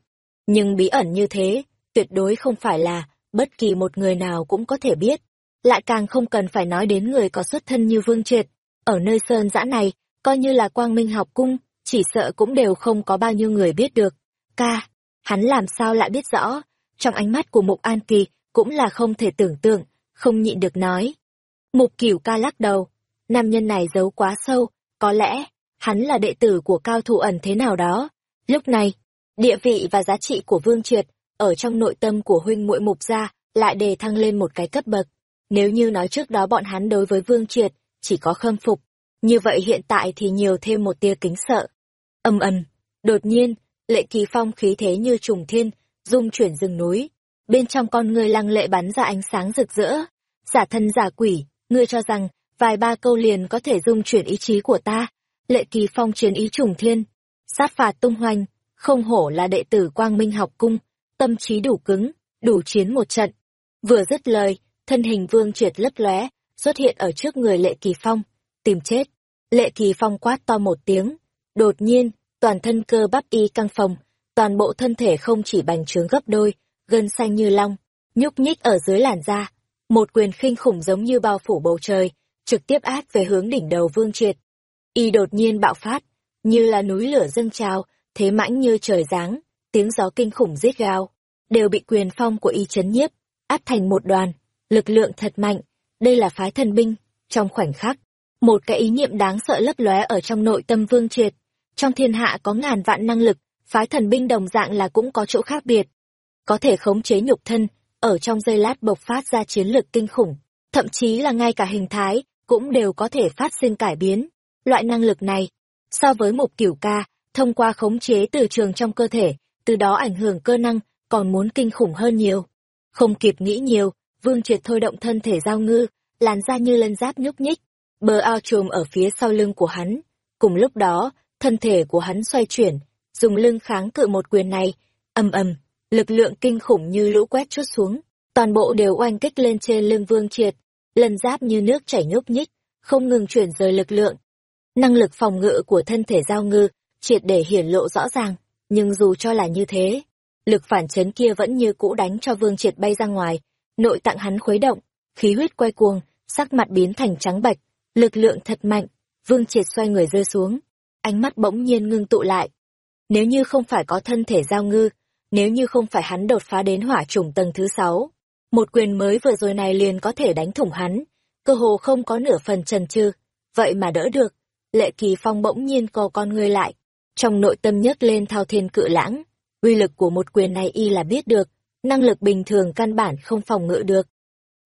Nhưng bí ẩn như thế, tuyệt đối không phải là bất kỳ một người nào cũng có thể biết. Lại càng không cần phải nói đến người có xuất thân như Vương Triệt. Ở nơi sơn dã này, coi như là quang minh học cung, chỉ sợ cũng đều không có bao nhiêu người biết được. Ca, hắn làm sao lại biết rõ, trong ánh mắt của Mục An Kỳ cũng là không thể tưởng tượng, không nhịn được nói. Mục Cửu ca lắc đầu, nam nhân này giấu quá sâu, có lẽ, hắn là đệ tử của cao thủ ẩn thế nào đó. Lúc này, địa vị và giá trị của Vương Triệt, ở trong nội tâm của huynh muội Mục gia, lại đề thăng lên một cái cấp bậc. Nếu như nói trước đó bọn hắn đối với Vương Triệt, chỉ có khâm phục, như vậy hiện tại thì nhiều thêm một tia kính sợ. Âm ầm, đột nhiên, lệ kỳ phong khí thế như trùng thiên, dung chuyển rừng núi. Bên trong con người lăng lệ bắn ra ánh sáng rực rỡ. Giả thân giả quỷ, ngươi cho rằng, vài ba câu liền có thể dung chuyển ý chí của ta. Lệ kỳ phong chiến ý trùng thiên, sát phạt tung hoành, không hổ là đệ tử quang minh học cung, tâm trí đủ cứng, đủ chiến một trận. Vừa dứt lời, thân hình vương triệt lấp lóe, xuất hiện ở trước người lệ kỳ phong tìm chết. Lệ Kỳ Phong quát to một tiếng. Đột nhiên, toàn thân cơ bắp y căng phòng, toàn bộ thân thể không chỉ bành trướng gấp đôi, gân xanh như long, nhúc nhích ở dưới làn da. Một quyền khinh khủng giống như bao phủ bầu trời, trực tiếp áp về hướng đỉnh đầu Vương Triệt. Y đột nhiên bạo phát, như là núi lửa dâng trào, thế mãnh như trời giáng, tiếng gió kinh khủng rít gào, đều bị quyền phong của y chấn nhiếp, áp thành một đoàn, lực lượng thật mạnh, đây là phái thần binh, trong khoảnh khắc, một cái ý niệm đáng sợ lấp lóe ở trong nội tâm Vương Triệt, trong thiên hạ có ngàn vạn năng lực, phái thần binh đồng dạng là cũng có chỗ khác biệt. Có thể khống chế nhục thân, ở trong giây lát bộc phát ra chiến lực kinh khủng, thậm chí là ngay cả hình thái, cũng đều có thể phát sinh cải biến. Loại năng lực này, so với mục cửu ca, thông qua khống chế từ trường trong cơ thể, từ đó ảnh hưởng cơ năng, còn muốn kinh khủng hơn nhiều. Không kịp nghĩ nhiều, Vương Triệt thôi động thân thể giao ngư, làn da như lân giáp nhúc nhích, bờ ao trùm ở phía sau lưng của hắn. Cùng lúc đó, thân thể của hắn xoay chuyển, dùng lưng kháng cự một quyền này, ầm ầm, lực lượng kinh khủng như lũ quét chút xuống, toàn bộ đều oanh kích lên trên lưng Vương Triệt, lần giáp như nước chảy nhúc nhích, không ngừng chuyển rời lực lượng. Năng lực phòng ngự của thân thể giao ngư, triệt để hiển lộ rõ ràng, nhưng dù cho là như thế, lực phản chấn kia vẫn như cũ đánh cho Vương Triệt bay ra ngoài, nội tạng hắn khuấy động, khí huyết quay cuồng, sắc mặt biến thành trắng bạch, lực lượng thật mạnh, Vương Triệt xoay người rơi xuống, ánh mắt bỗng nhiên ngưng tụ lại. Nếu như không phải có thân thể giao ngư, nếu như không phải hắn đột phá đến hỏa chủng tầng thứ sáu, một quyền mới vừa rồi này liền có thể đánh thủng hắn, cơ hồ không có nửa phần trần trừ, vậy mà đỡ được. Lệ Kỳ Phong bỗng nhiên co con người lại, trong nội tâm nhấc lên thao thiên cự lãng, uy lực của một quyền này y là biết được, năng lực bình thường căn bản không phòng ngự được.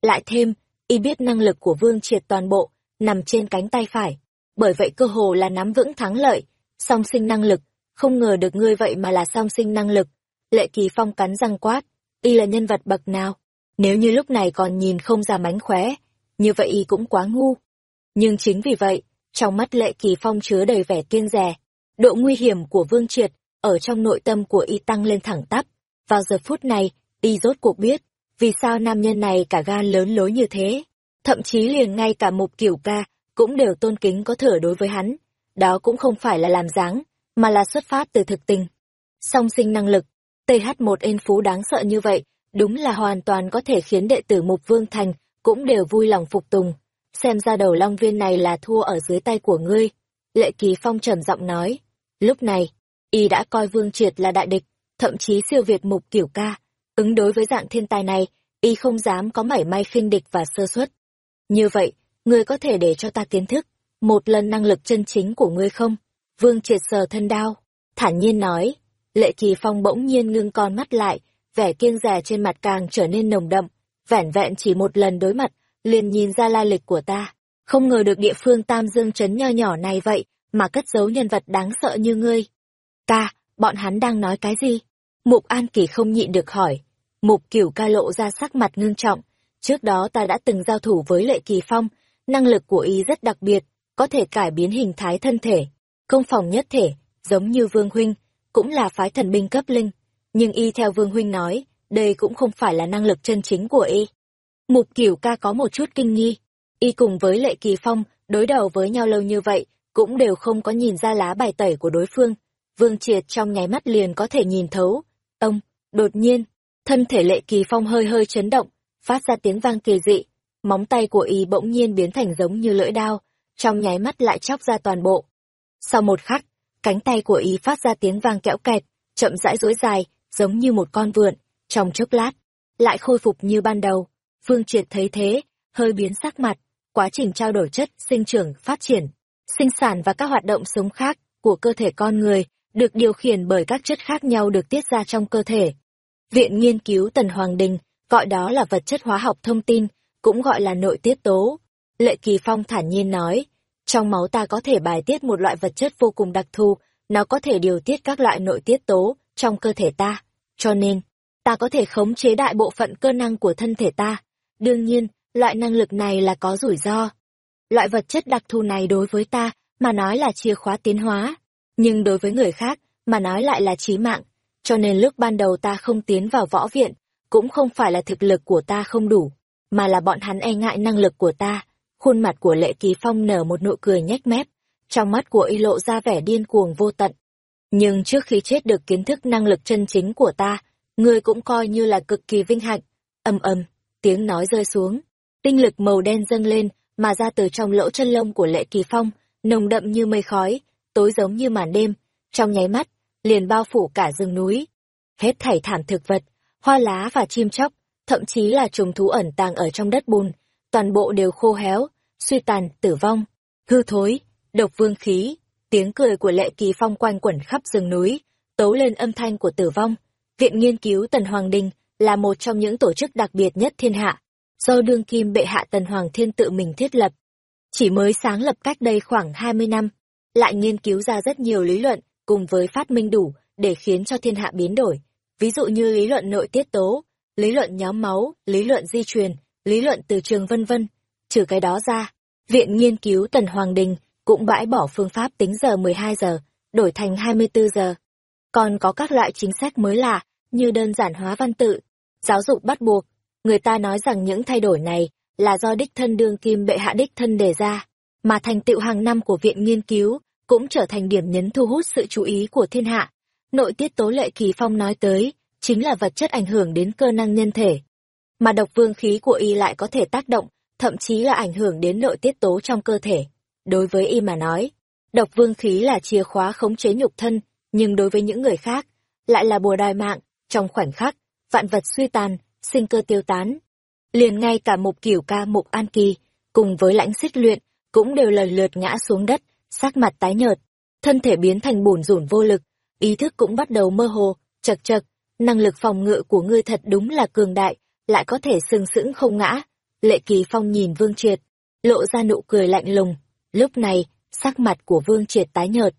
Lại thêm, y biết năng lực của Vương Triệt toàn bộ, nằm trên cánh tay phải, bởi vậy cơ hồ là nắm vững thắng lợi, song sinh năng lực, không ngờ được ngươi vậy mà là song sinh năng lực. Lệ Kỳ Phong cắn răng quát, y là nhân vật bậc nào? Nếu như lúc này còn nhìn không ra mánh khóe, như vậy y cũng quá ngu. Nhưng chính vì vậy, trong mắt Lệ Kỳ Phong chứa đầy vẻ kiên rè, độ nguy hiểm của Vương Triệt ở trong nội tâm của y tăng lên thẳng tắp. Vào giờ phút này, y rốt cuộc biết, vì sao nam nhân này cả gan lớn lối như thế. Thậm chí liền ngay cả mục kiểu ca, cũng đều tôn kính có thở đối với hắn. Đó cũng không phải là làm dáng, mà là xuất phát từ thực tình. Song sinh năng lực, TH1 ên phú đáng sợ như vậy, đúng là hoàn toàn có thể khiến đệ tử Mục Vương Thành cũng đều vui lòng phục tùng. Xem ra đầu long viên này là thua ở dưới tay của ngươi. Lệ Kỳ Phong trầm giọng nói. Lúc này, y đã coi Vương Triệt là đại địch, thậm chí siêu việt Mục Kiểu Ca. Ứng đối với dạng thiên tài này, y không dám có mảy may khinh địch và sơ suất. Như vậy, ngươi có thể để cho ta kiến thức một lần năng lực chân chính của ngươi không? Vương triệt sờ thân đao, thản nhiên nói. Lệ Kỳ Phong bỗng nhiên ngưng con mắt lại, vẻ kiêng dè trên mặt càng trở nên nồng đậm. Vẻn vẹn chỉ một lần đối mặt, liền nhìn ra lai lịch của ta. Không ngờ được địa phương Tam Dương Trấn nho nhỏ này vậy, mà cất giấu nhân vật đáng sợ như ngươi. ca, bọn hắn đang nói cái gì? Mục An Kỳ không nhịn được hỏi. Mục Cửu ca lộ ra sắc mặt ngưng trọng. Trước đó ta đã từng giao thủ với Lệ Kỳ Phong, năng lực của y rất đặc biệt, có thể cải biến hình thái thân thể, công phòng nhất thể, giống như Vương Huynh, cũng là phái thần binh cấp linh. Nhưng y theo Vương Huynh nói, đây cũng không phải là năng lực chân chính của y. Mục Cửu ca có một chút kinh nghi, y cùng với Lệ Kỳ Phong đối đầu với nhau lâu như vậy, cũng đều không có nhìn ra lá bài tẩy của đối phương. Vương Triệt trong nháy mắt liền có thể nhìn thấu. Ông, đột nhiên, thân thể Lệ Kỳ Phong hơi hơi chấn động, phát ra tiếng vang kỳ dị, móng tay của y bỗng nhiên biến thành giống như lưỡi đao, trong nháy mắt lại chóc ra toàn bộ. Sau một khắc, cánh tay của y phát ra tiếng vang kẽo kẹt, chậm rãi duỗi dài, giống như một con vượn, trong chốc lát, lại khôi phục như ban đầu. vương Triệt thấy thế, hơi biến sắc mặt, quá trình trao đổi chất, sinh trưởng, phát triển, sinh sản và các hoạt động sống khác của cơ thể con người được điều khiển bởi các chất khác nhau được tiết ra trong cơ thể. Viện Nghiên cứu Tần Hoàng Đình gọi đó là vật chất hóa học thông tin, cũng gọi là nội tiết tố. Lệ Kỳ Phong thản nhiên nói, trong máu ta có thể bài tiết một loại vật chất vô cùng đặc thù, nó có thể điều tiết các loại nội tiết tố trong cơ thể ta. Cho nên, ta có thể khống chế đại bộ phận cơ năng của thân thể ta. Đương nhiên, loại năng lực này là có rủi ro. Loại vật chất đặc thù này đối với ta mà nói là chìa khóa tiến hóa, nhưng đối với người khác mà nói lại là chí mạng. Cho nên lúc ban đầu ta không tiến vào võ viện, cũng không phải là thực lực của ta không đủ, mà là bọn hắn e ngại năng lực của ta. Khuôn mặt của Lệ Kỳ Phong nở một nụ cười nhếch mép, trong mắt của y lộ ra vẻ điên cuồng vô tận. Nhưng trước khi chết được kiến thức năng lực chân chính của ta, ngươi cũng coi như là cực kỳ vinh hạnh. Âm ầm, tiếng nói rơi xuống, tinh lực màu đen dâng lên, mà ra từ trong lỗ chân lông của Lệ Kỳ Phong, nồng đậm như mây khói, tối giống như màn đêm, trong nháy mắt, liền bao phủ cả rừng núi. Hết thảy thảm thực vật, hoa lá và chim chóc, thậm chí là trùng thú ẩn tàng ở trong đất bùn, toàn bộ đều khô héo, suy tàn, tử vong, hư thối, độc vương khí, tiếng cười của Lệ Kỳ Phong quanh quẩn khắp rừng núi, tấu lên âm thanh của tử vong. Viện nghiên cứu Tần Hoàng Đình là một trong những tổ chức đặc biệt nhất thiên hạ, do đương kim bệ hạ Tần Hoàng Thiên tự mình thiết lập. Chỉ mới sáng lập cách đây khoảng 20 năm, lại nghiên cứu ra rất nhiều lý luận cùng với phát minh đủ để khiến cho thiên hạ biến đổi. Ví dụ như lý luận nội tiết tố, lý luận nhóm máu, lý luận di truyền, lý luận từ trường vân vân. Trừ cái đó ra, Viện Nghiên cứu Tần Hoàng Đình cũng bãi bỏ phương pháp tính giờ 12 giờ, đổi thành 24 giờ. Còn có các loại chính sách mới lạ, như đơn giản hóa văn tự, giáo dục bắt buộc. Người ta nói rằng những thay đổi này là do đích thân đương kim bệ hạ đích thân đề ra, mà thành tựu hàng năm của viện nghiên cứu cũng trở thành điểm nhấn thu hút sự chú ý của thiên hạ. Nội tiết tố lệ kỳ phong nói tới, chính là vật chất ảnh hưởng đến cơ năng nhân thể. Mà độc vương khí của y lại có thể tác động, thậm chí là ảnh hưởng đến nội tiết tố trong cơ thể. Đối với y mà nói, độc vương khí là chìa khóa khống chế nhục thân, nhưng đối với những người khác, lại là bùa đòi mạng, trong khoảnh khắc, vạn vật suy tàn, sinh cơ tiêu tán. Liền ngay cả mục kiểu ca mục an kỳ, cùng với lãnh xích luyện, cũng đều lần lượt ngã xuống đất, sắc mặt tái nhợt, thân thể biến thành bùn rủn vô lực, ý thức cũng bắt đầu mơ hồ, chật chật, năng lực phòng ngự của ngươi thật đúng là cường đại, lại có thể sừng sững không ngã. Lệ Kỳ Phong nhìn Vương Triệt, lộ ra nụ cười lạnh lùng, lúc này, sắc mặt của Vương Triệt tái nhợt,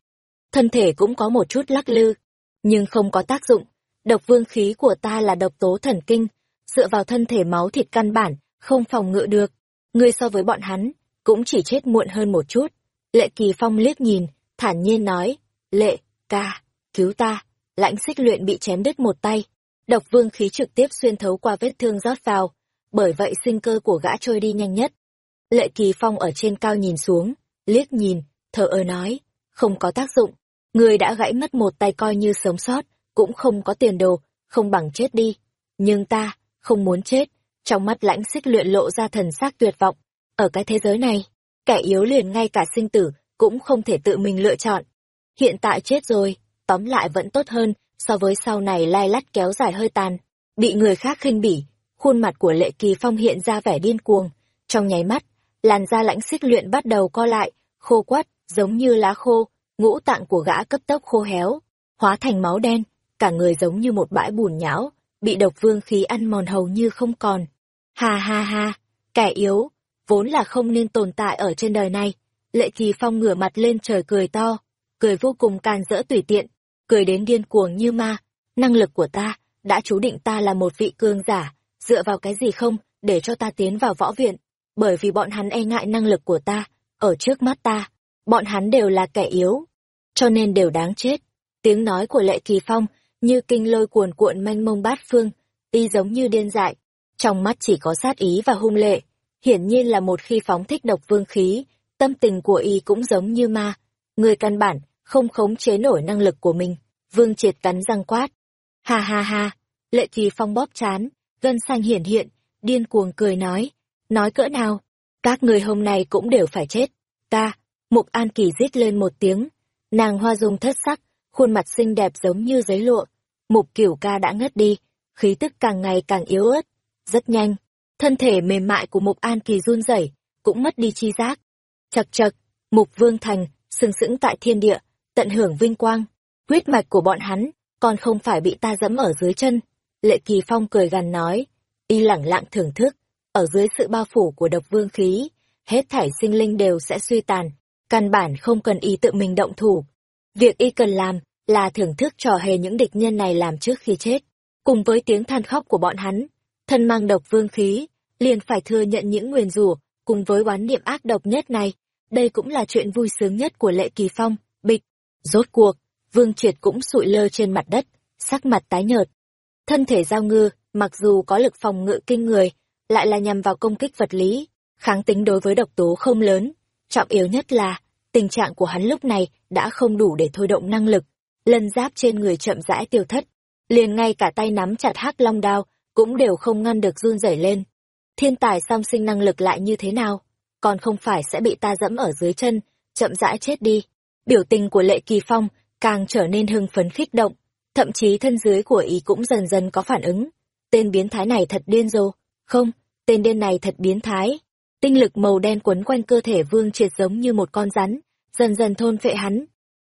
thân thể cũng có một chút lắc lư, nhưng không có tác dụng. Độc vương khí của ta là độc tố thần kinh, dựa vào thân thể máu thịt căn bản, không phòng ngự được. Ngươi so với bọn hắn, cũng chỉ chết muộn hơn một chút. Lệ Kỳ Phong liếc nhìn, thản nhiên nói, Lệ, ca, cứu ta. Lãnh xích luyện bị chém đứt một tay. Độc vương khí trực tiếp xuyên thấu qua vết thương rót vào, bởi vậy sinh cơ của gã trôi đi nhanh nhất. Lệ Kỳ Phong ở trên cao nhìn xuống, liếc nhìn, thở ơ nói, không có tác dụng. Người đã gãy mất một tay coi như sống sót, cũng không có tiền đồ, không bằng chết đi. Nhưng ta, không muốn chết. Trong mắt lãnh xích luyện lộ ra thần sắc tuyệt vọng. Ở cái thế giới này, kẻ yếu liền ngay cả sinh tử, cũng không thể tự mình lựa chọn. Hiện tại chết rồi, tóm lại vẫn tốt hơn, so với sau này lai lắt kéo dài hơi tàn. Bị người khác khinh bỉ, khuôn mặt của lệ kỳ phong hiện ra vẻ điên cuồng. Trong nháy mắt, làn da lãnh xích luyện bắt đầu co lại, khô quắt, giống như lá khô, ngũ tạng của gã cấp tốc khô héo, hóa thành máu đen, cả người giống như một bãi bùn nhão, bị độc vương khí ăn mòn hầu như không còn. Ha ha ha, kẻ yếu, vốn là không nên tồn tại ở trên đời này. Lệ Kỳ Phong ngửa mặt lên trời cười to, cười vô cùng can rỡ tùy tiện, cười đến điên cuồng như ma. Năng lực của ta, đã chú định ta là một vị cương giả, dựa vào cái gì không, để cho ta tiến vào võ viện, bởi vì bọn hắn e ngại năng lực của ta, ở trước mắt ta, bọn hắn đều là kẻ yếu, cho nên đều đáng chết. Tiếng nói của Lệ Kỳ Phong như kinh lôi cuồn cuộn manh mông bát phương, y giống như điên dại, trong mắt chỉ có sát ý và hung lệ. Hiển nhiên là một khi phóng thích độc vương khí, tâm tình của y cũng giống như ma, người căn bản không khống chế nổi năng lực của mình. Vương triệt cắn răng quát. Ha ha ha, Lệ Kỳ Phong bóp chán, gân xanh hiển hiện, điên cuồng cười nói, nói cỡ nào, các người hôm nay cũng đều phải chết. Ta, Mục An Kỳ rít lên một tiếng, nàng hoa dung thất sắc, khuôn mặt xinh đẹp giống như giấy lụa. Mục Cửu Ca đã ngất đi, khí tức càng ngày càng yếu ớt. Rất nhanh, thân thể mềm mại của Mục An Kỳ run rẩy, cũng mất đi chi giác. Chật chật, Mục Vương Thành, sừng sững tại thiên địa, tận hưởng vinh quang. Huyết mạch của bọn hắn, còn không phải bị ta dẫm ở dưới chân. Lệ Kỳ Phong cười gằn nói, y lẳng lặng thưởng thức, ở dưới sự bao phủ của độc vương khí, hết thảy sinh linh đều sẽ suy tàn, căn bản không cần y tự mình động thủ. Việc y cần làm là thưởng thức trò hề những địch nhân này làm trước khi chết. Cùng với tiếng than khóc của bọn hắn, thân mang độc vương khí, liền phải thừa nhận những nguyền rủa cùng với oán niệm ác độc nhất này. Đây cũng là chuyện vui sướng nhất của Lệ Kỳ Phong, bịch. Rốt cuộc, Vương Triệt cũng sụi lơ trên mặt đất, sắc mặt tái nhợt. Thân thể giao ngư, mặc dù có lực phòng ngự kinh người, lại là nhằm vào công kích vật lý, kháng tính đối với độc tố không lớn. Trọng yếu nhất là, tình trạng của hắn lúc này đã không đủ để thôi động năng lực. Lân giáp trên người chậm rãi tiêu thất, liền ngay cả tay nắm chặt hắc long đao cũng đều không ngăn được run rẩy lên. Thiên tài song sinh năng lực lại như thế nào? Còn không phải sẽ bị ta dẫm ở dưới chân, chậm rãi chết đi. Biểu tình của Lệ Kỳ Phong càng trở nên hưng phấn khích động, thậm chí thân dưới của ý cũng dần dần có phản ứng. Tên biến thái này thật điên rồ. Không, tên điên này thật biến thái. Tinh lực màu đen quấn quanh cơ thể Vương Triệt giống như một con rắn, dần dần thôn phệ hắn.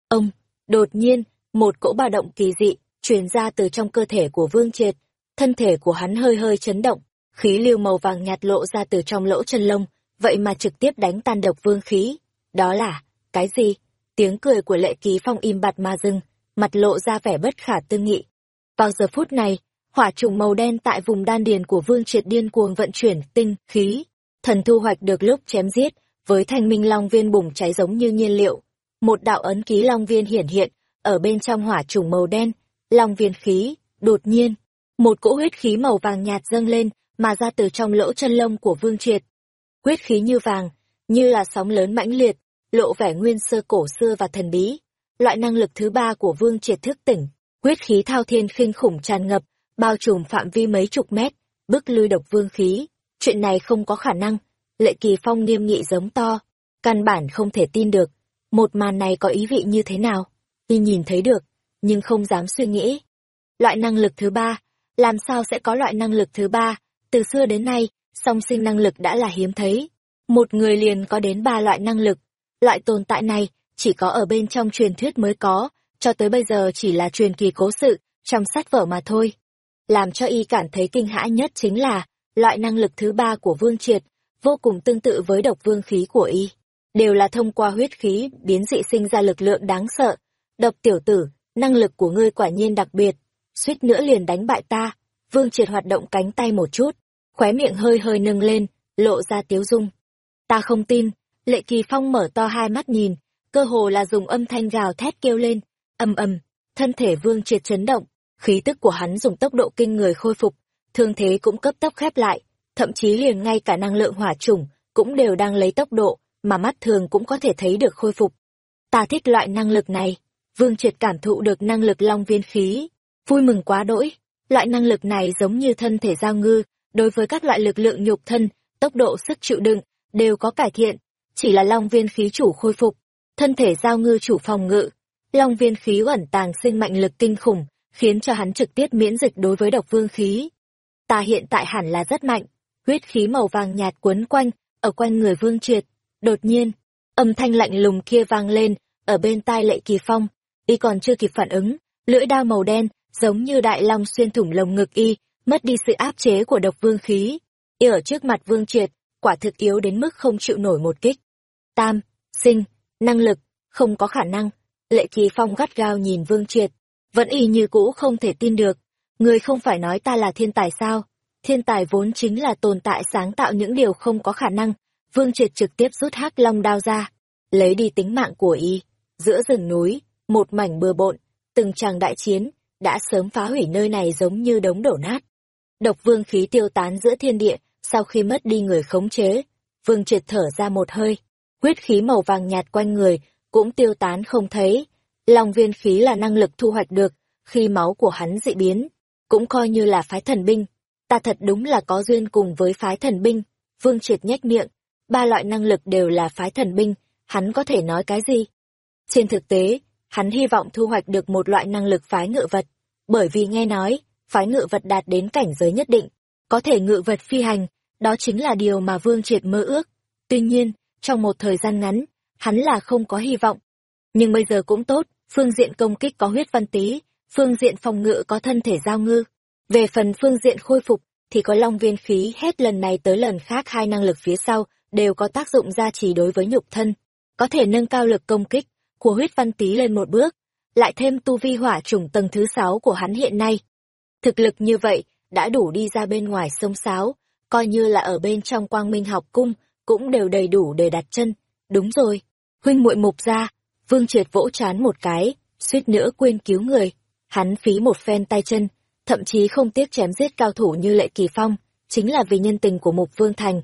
Ông, đột nhiên, một cỗ ba động kỳ dị truyền ra từ trong cơ thể của Vương Triệt, thân thể của hắn hơi hơi chấn động, khí lưu màu vàng nhạt lộ ra từ trong lỗ chân lông, vậy mà trực tiếp đánh tan độc vương khí. Đó là, cái gì? Tiếng cười của lệ ký phong im bặt mà dừng, mặt lộ ra vẻ bất khả tư nghị. Vào giờ phút này, hỏa trùng màu đen tại vùng đan điền của vương triệt điên cuồng vận chuyển tinh, khí, thần thu hoạch được lúc chém giết, với thanh minh long viên bùng cháy giống như nhiên liệu. Một đạo ấn ký long viên hiển hiện, ở bên trong hỏa trùng màu đen, long viên khí, đột nhiên, một cỗ huyết khí màu vàng nhạt dâng lên, mà ra từ trong lỗ chân lông của vương triệt. Huyết khí như vàng, như là sóng lớn mãnh liệt, lộ vẻ nguyên sơ cổ xưa và thần bí. Loại năng lực thứ ba của vương triệt thức tỉnh, huyết khí thao thiên khinh khủng tràn ngập, bao trùm phạm vi mấy chục mét, bức lui độc vương khí. Chuyện này không có khả năng, lệ kỳ phong nghiêm nghị giống to, căn bản không thể tin được. Một màn này có ý vị như thế nào? Y nhìn thấy được, nhưng không dám suy nghĩ. Loại năng lực thứ ba, làm sao sẽ có loại năng lực thứ ba? Từ xưa đến nay, song sinh năng lực đã là hiếm thấy. Một người liền có đến ba loại năng lực. Loại tồn tại này chỉ có ở bên trong truyền thuyết mới có, cho tới bây giờ chỉ là truyền kỳ cố sự, trong sách vở mà thôi. Làm cho y cảm thấy kinh hãi nhất chính là, loại năng lực thứ ba của Vương Triệt, vô cùng tương tự với độc vương khí của y. Đều là thông qua huyết khí biến dị sinh ra lực lượng đáng sợ. Độc tiểu tử, năng lực của ngươi quả nhiên đặc biệt, suýt nữa liền đánh bại ta. Vương Triệt hoạt động cánh tay một chút, khóe miệng hơi hơi nâng lên, lộ ra tiếu dung. Ta không tin, Lệ Kỳ Phong mở to hai mắt nhìn, cơ hồ là dùng âm thanh gào thét kêu lên, ầm ầm, thân thể Vương Triệt chấn động, khí tức của hắn dùng tốc độ kinh người khôi phục, thương thế cũng cấp tốc khép lại, thậm chí liền ngay cả năng lượng hỏa chủng cũng đều đang lấy tốc độ mà mắt thường cũng có thể thấy được khôi phục. Ta thích loại năng lực này. Vương Triệt cảm thụ được năng lực long viên khí, vui mừng quá đỗi. Loại năng lực này giống như thân thể giao ngư, đối với các loại lực lượng nhục thân, tốc độ sức chịu đựng, đều có cải thiện. Chỉ là long viên khí chủ khôi phục, thân thể giao ngư chủ phòng ngự. Long viên khí ẩn tàng sinh mạnh lực kinh khủng, khiến cho hắn trực tiếp miễn dịch đối với độc vương khí. Ta hiện tại hẳn là rất mạnh, huyết khí màu vàng nhạt quấn quanh, ở quanh người vương triệt. Đột nhiên, âm thanh lạnh lùng kia vang lên, ở bên tai lệ kỳ phong, y còn chưa kịp phản ứng, lưỡi đao màu đen, giống như đại long xuyên thủng lồng ngực y, mất đi sự áp chế của độc vương khí. Y ở trước mặt vương triệt, quả thực yếu đến mức không chịu nổi một kích. Tam, sinh, năng lực, không có khả năng. Lệ kỳ phong gắt gao nhìn vương triệt, vẫn y như cũ không thể tin được. Người không phải nói ta là thiên tài sao? Thiên tài vốn chính là tồn tại sáng tạo những điều không có khả năng. Vương triệt trực tiếp rút hắc long đao ra, lấy đi tính mạng của y. Giữa rừng núi, một mảnh bừa bộn, từng tràng đại chiến, đã sớm phá hủy nơi này giống như đống đổ nát. Độc vương khí tiêu tán giữa thiên địa, sau khi mất đi người khống chế, vương triệt thở ra một hơi, huyết khí màu vàng nhạt quanh người, cũng tiêu tán không thấy. Long viên khí là năng lực thu hoạch được, khi máu của hắn dị biến, cũng coi như là phái thần binh. Ta thật đúng là có duyên cùng với phái thần binh, vương triệt nhếch miệng, ba loại năng lực đều là phái thần binh, hắn có thể nói cái gì? Trên thực tế, hắn hy vọng thu hoạch được một loại năng lực phái ngự vật, bởi vì nghe nói, phái ngự vật đạt đến cảnh giới nhất định, có thể ngự vật phi hành, đó chính là điều mà Vương Triệt mơ ước. Tuy nhiên, trong một thời gian ngắn, hắn là không có hy vọng. Nhưng bây giờ cũng tốt, phương diện công kích có huyết văn tý, phương diện phòng ngự có thân thể giao ngư. Về phần phương diện khôi phục, thì có long viên khí hết lần này tới lần khác hai năng lực phía sau đều có tác dụng gia trì đối với nhục thân, có thể nâng cao lực công kích của huyết văn tý lên một bước, lại thêm tu vi hỏa chủng tầng thứ sáu của hắn hiện nay. Thực lực như vậy, đã đủ đi ra bên ngoài sông sáo, coi như là ở bên trong quang minh học cung, cũng đều đầy đủ để đặt chân. Đúng rồi, huynh muội mục ra, vương triệt vỗ chán một cái, suýt nữa quên cứu người. Hắn phí một phen tay chân, thậm chí không tiếc chém giết cao thủ như lệ kỳ phong, chính là vì nhân tình của mục vương thành.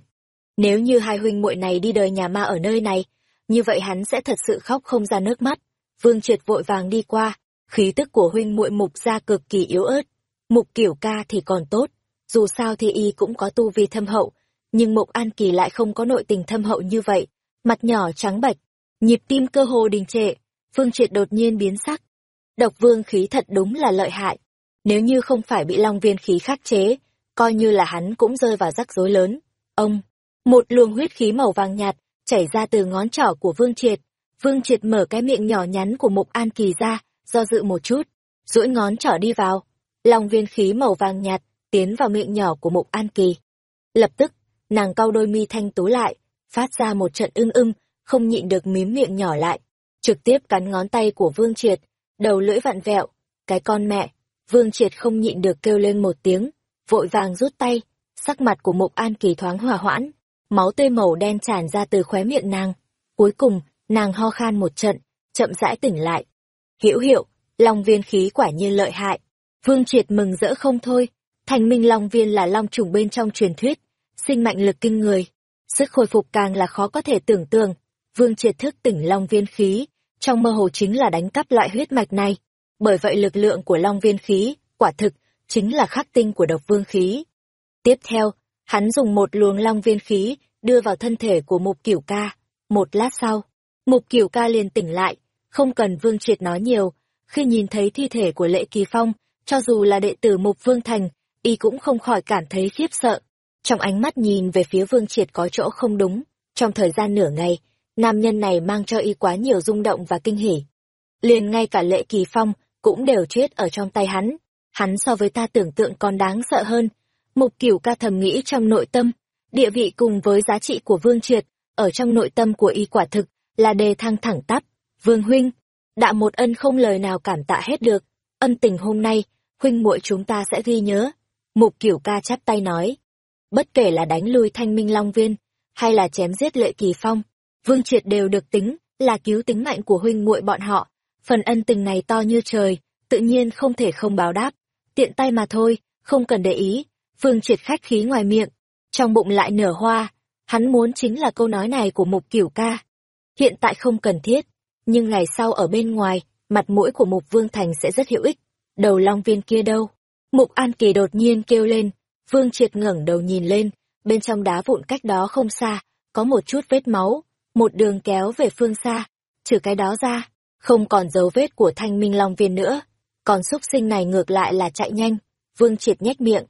Nếu như hai huynh muội này đi đời nhà ma ở nơi này, như vậy hắn sẽ thật sự khóc không ra nước mắt. Vương Triệt vội vàng đi qua, khí tức của huynh muội mục ra cực kỳ yếu ớt. Mục kiểu ca thì còn tốt, dù sao thì y cũng có tu vi thâm hậu, nhưng Mục An Kỳ lại không có nội tình thâm hậu như vậy, mặt nhỏ trắng bệch, nhịp tim cơ hồ đình trệ, Vương Triệt đột nhiên biến sắc. Độc vương khí thật đúng là lợi hại, nếu như không phải bị long viên khí khắc chế, coi như là hắn cũng rơi vào rắc rối lớn. Ông, một luồng huyết khí màu vàng nhạt, chảy ra từ ngón trỏ của Vương Triệt. Vương Triệt mở cái miệng nhỏ nhắn của Mục An Kỳ ra, do dự một chút, duỗi ngón trỏ đi vào. Long viên khí màu vàng nhạt, tiến vào miệng nhỏ của Mục An Kỳ. Lập tức, nàng cau đôi mi thanh tú lại, phát ra một trận ưng ưng, không nhịn được mím miệng nhỏ lại, trực tiếp cắn ngón tay của Vương Triệt, đầu lưỡi vặn vẹo, cái con mẹ, Vương Triệt không nhịn được kêu lên một tiếng, vội vàng rút tay, sắc mặt của Mục An Kỳ thoáng hòa hoãn, máu tươi màu đen tràn ra từ khóe miệng nàng. Cuối cùng, nàng ho khan một trận, chậm rãi tỉnh lại. Hiểu hiểu, long viên khí quả nhiên lợi hại. Vương Triệt mừng rỡ không thôi, thành minh long viên là long trùng bên trong truyền thuyết, sinh mạnh lực kinh người. Sức khôi phục càng là khó có thể tưởng tượng. Vương Triệt thức tỉnh long viên khí, trong mơ hồ chính là đánh cắp loại huyết mạch này. Bởi vậy lực lượng của long viên khí, quả thực, chính là khắc tinh của độc vương khí. Tiếp theo, hắn dùng một luồng long viên khí, đưa vào thân thể của mục cửu ca. Một lát sau, mục cửu ca liền tỉnh lại, không cần vương triệt nói nhiều. Khi nhìn thấy thi thể của lệ kỳ phong, cho dù là đệ tử mục vương thành, y cũng không khỏi cảm thấy khiếp sợ. Trong ánh mắt nhìn về phía vương triệt có chỗ không đúng, trong thời gian nửa ngày, nam nhân này mang cho y quá nhiều rung động và kinh hỉ. Liền ngay cả lệ kỳ phong cũng đều chết ở trong tay hắn. Hắn so với ta tưởng tượng còn đáng sợ hơn. Mục cửu ca thầm nghĩ trong nội tâm, địa vị cùng với giá trị của Vương Triệt, ở trong nội tâm của y quả thực, là đề thăng thẳng tắp. Vương huynh, đã một ân không lời nào cảm tạ hết được, ân tình hôm nay, huynh muội chúng ta sẽ ghi nhớ. Mục cửu ca chắp tay nói, bất kể là đánh lui thanh minh long viên, hay là chém giết lệ kỳ phong, Vương Triệt đều được tính là cứu tính mạnh của huynh muội bọn họ. Phần ân tình này to như trời, tự nhiên không thể không báo đáp. Tiện tay mà thôi, không cần để ý. Vương Triệt khách khí ngoài miệng, trong bụng lại nở hoa. Hắn muốn chính là câu nói này của Mục Cửu Ca. Hiện tại không cần thiết, nhưng ngày sau ở bên ngoài, mặt mũi của Mục Vương Thành sẽ rất hữu ích. Đầu long viên kia đâu? Mục An Kỳ đột nhiên kêu lên. Vương Triệt ngẩng đầu nhìn lên, bên trong đá vụn cách đó không xa, có một chút vết máu một đường kéo về phương xa, trừ cái đó ra, không còn dấu vết của thanh minh long viên nữa, còn xúc sinh này ngược lại là chạy nhanh, vương triệt nhếch miệng.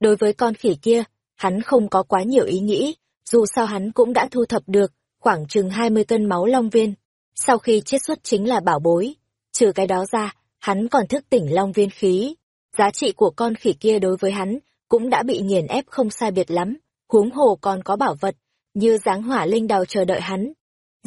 Đối với con khỉ kia, hắn không có quá nhiều ý nghĩ, dù sao hắn cũng đã thu thập được khoảng chừng 20 cân máu long viên, sau khi chiết xuất chính là bảo bối, trừ cái đó ra, hắn còn thức tỉnh long viên khí, giá trị của con khỉ kia đối với hắn cũng đã bị nghiền ép không sai biệt lắm, huống hồ còn có bảo vật, như dáng hỏa linh đào chờ đợi hắn.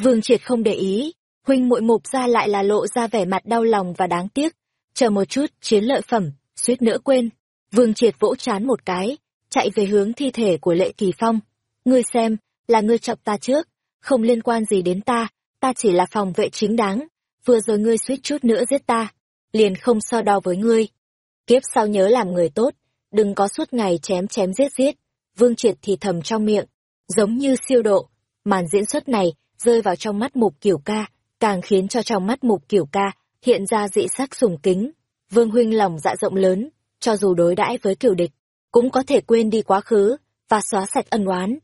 Vương Triệt không để ý, huynh muội mục ra lại là lộ ra vẻ mặt đau lòng và đáng tiếc. Chờ một chút, chiến lợi phẩm, suýt nữa quên. Vương Triệt vỗ chán một cái, chạy về hướng thi thể của Lệ Kỳ Phong. Ngươi xem, là ngươi chọc ta trước, không liên quan gì đến ta, ta chỉ là phòng vệ chính đáng. Vừa rồi ngươi suýt chút nữa giết ta, liền không so đo với ngươi. Kiếp sau nhớ làm người tốt, đừng có suốt ngày chém chém giết giết. Vương Triệt thì thầm trong miệng, giống như siêu độ. Màn diễn xuất này rơi vào trong mắt mục kiểu ca, càng khiến cho trong mắt mục kiểu ca hiện ra dị sắc sùng kính. Vương huynh lòng dạ rộng lớn, cho dù đối đãi với kiểu địch, cũng có thể quên đi quá khứ và xóa sạch ân oán.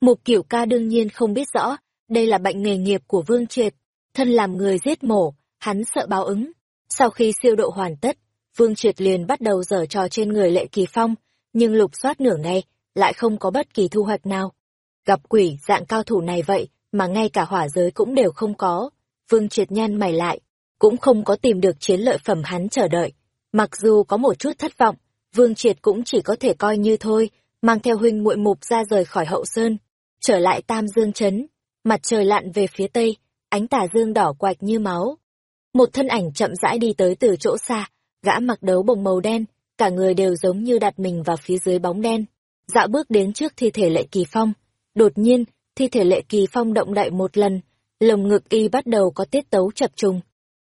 Mục kiểu ca đương nhiên không biết rõ, đây là bệnh nghề nghiệp của Vương Triệt, thân làm người giết mổ, hắn sợ báo ứng. Sau khi siêu độ hoàn tất, Vương Triệt liền bắt đầu dở trò trên người Lệ Kỳ Phong, nhưng lục soát nửa ngày, lại không có bất kỳ thu hoạch nào. Gặp quỷ dạng cao thủ này vậy, mà ngay cả hỏa giới cũng đều không có. Vương triệt nhăn mày lại, cũng không có tìm được chiến lợi phẩm hắn chờ đợi. Mặc dù có một chút thất vọng, Vương triệt cũng chỉ có thể coi như thôi, mang theo huynh muội mục ra rời khỏi hậu sơn, trở lại Tam Dương Trấn. Mặt trời lặn về phía tây, ánh tà dương đỏ quạch như máu. Một thân ảnh chậm rãi đi tới từ chỗ xa, gã mặc đấu bồng màu đen, cả người đều giống như đặt mình vào phía dưới bóng đen. Dạo bước đến trước thi thể lệ kỳ phong, Đột nhiên, thi thể lệ kỳ phong động đậy một lần, lồng ngực y bắt đầu có tiết tấu chập trùng.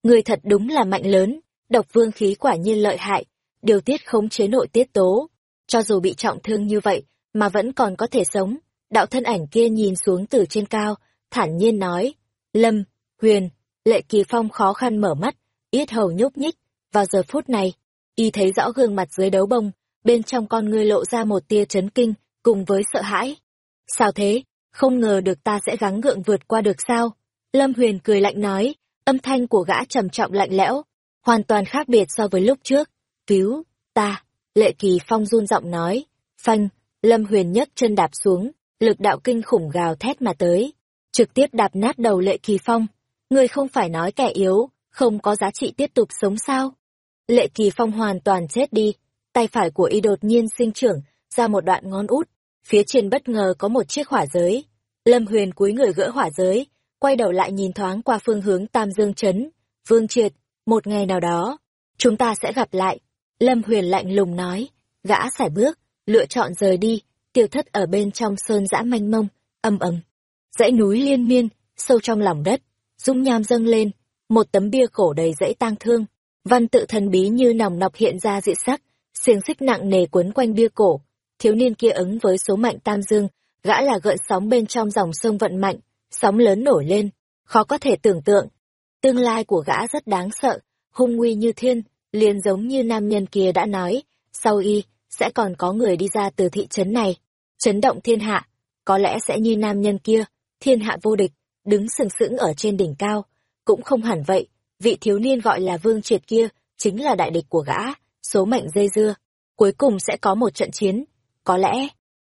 Người thật đúng là mạnh lớn, độc vương khí quả nhiên lợi hại, điều tiết khống chế nội tiết tố. Cho dù bị trọng thương như vậy, mà vẫn còn có thể sống. Đạo thân ảnh kia nhìn xuống từ trên cao, thản nhiên nói, Lâm, Huyền, lệ kỳ phong khó khăn mở mắt, yết hầu nhúc nhích. Vào giờ phút này, y thấy rõ gương mặt dưới đấu bông, bên trong con ngươi lộ ra một tia chấn kinh, cùng với sợ hãi. Sao thế? Không ngờ được ta sẽ gắng gượng vượt qua được sao? Lâm Huyền cười lạnh nói, âm thanh của gã trầm trọng lạnh lẽo, hoàn toàn khác biệt so với lúc trước. Cứu, ta, lệ kỳ phong run giọng nói, phanh, Lâm Huyền nhấc chân đạp xuống, lực đạo kinh khủng gào thét mà tới, trực tiếp đạp nát đầu lệ kỳ phong. Ngươi không phải nói kẻ yếu, không có giá trị tiếp tục sống sao? Lệ kỳ phong hoàn toàn chết đi, tay phải của y đột nhiên sinh trưởng ra một đoạn ngón út, phía trên bất ngờ có một chiếc hỏa giới. Lâm Huyền cúi người gỡ hỏa giới, quay đầu lại nhìn thoáng qua phương hướng Tam Dương Trấn. Vương Triệt, một ngày nào đó, chúng ta sẽ gặp lại. Lâm Huyền lạnh lùng nói, gã sải bước, lựa chọn rời đi, tiêu thất ở bên trong sơn dã manh mông, âm ầm. Dãy núi liên miên, sâu trong lòng đất, dung nham dâng lên, một tấm bia cổ đầy dãy tang thương, văn tự thần bí như nòng nọc hiện ra dị sắc, xiềng xích nặng nề quấn quanh bia cổ. Thiếu niên kia ứng với số mạnh tam dương, gã là gợn sóng bên trong dòng sông vận mạnh, sóng lớn nổi lên, khó có thể tưởng tượng. Tương lai của gã rất đáng sợ, hung nguy như thiên, liền giống như nam nhân kia đã nói, sau y, sẽ còn có người đi ra từ thị trấn này, chấn động thiên hạ, có lẽ sẽ như nam nhân kia, thiên hạ vô địch, đứng sừng sững ở trên đỉnh cao, cũng không hẳn vậy, vị thiếu niên gọi là Vương Triệt kia, chính là đại địch của gã, số mệnh dây dưa, cuối cùng sẽ có một trận chiến, có lẽ,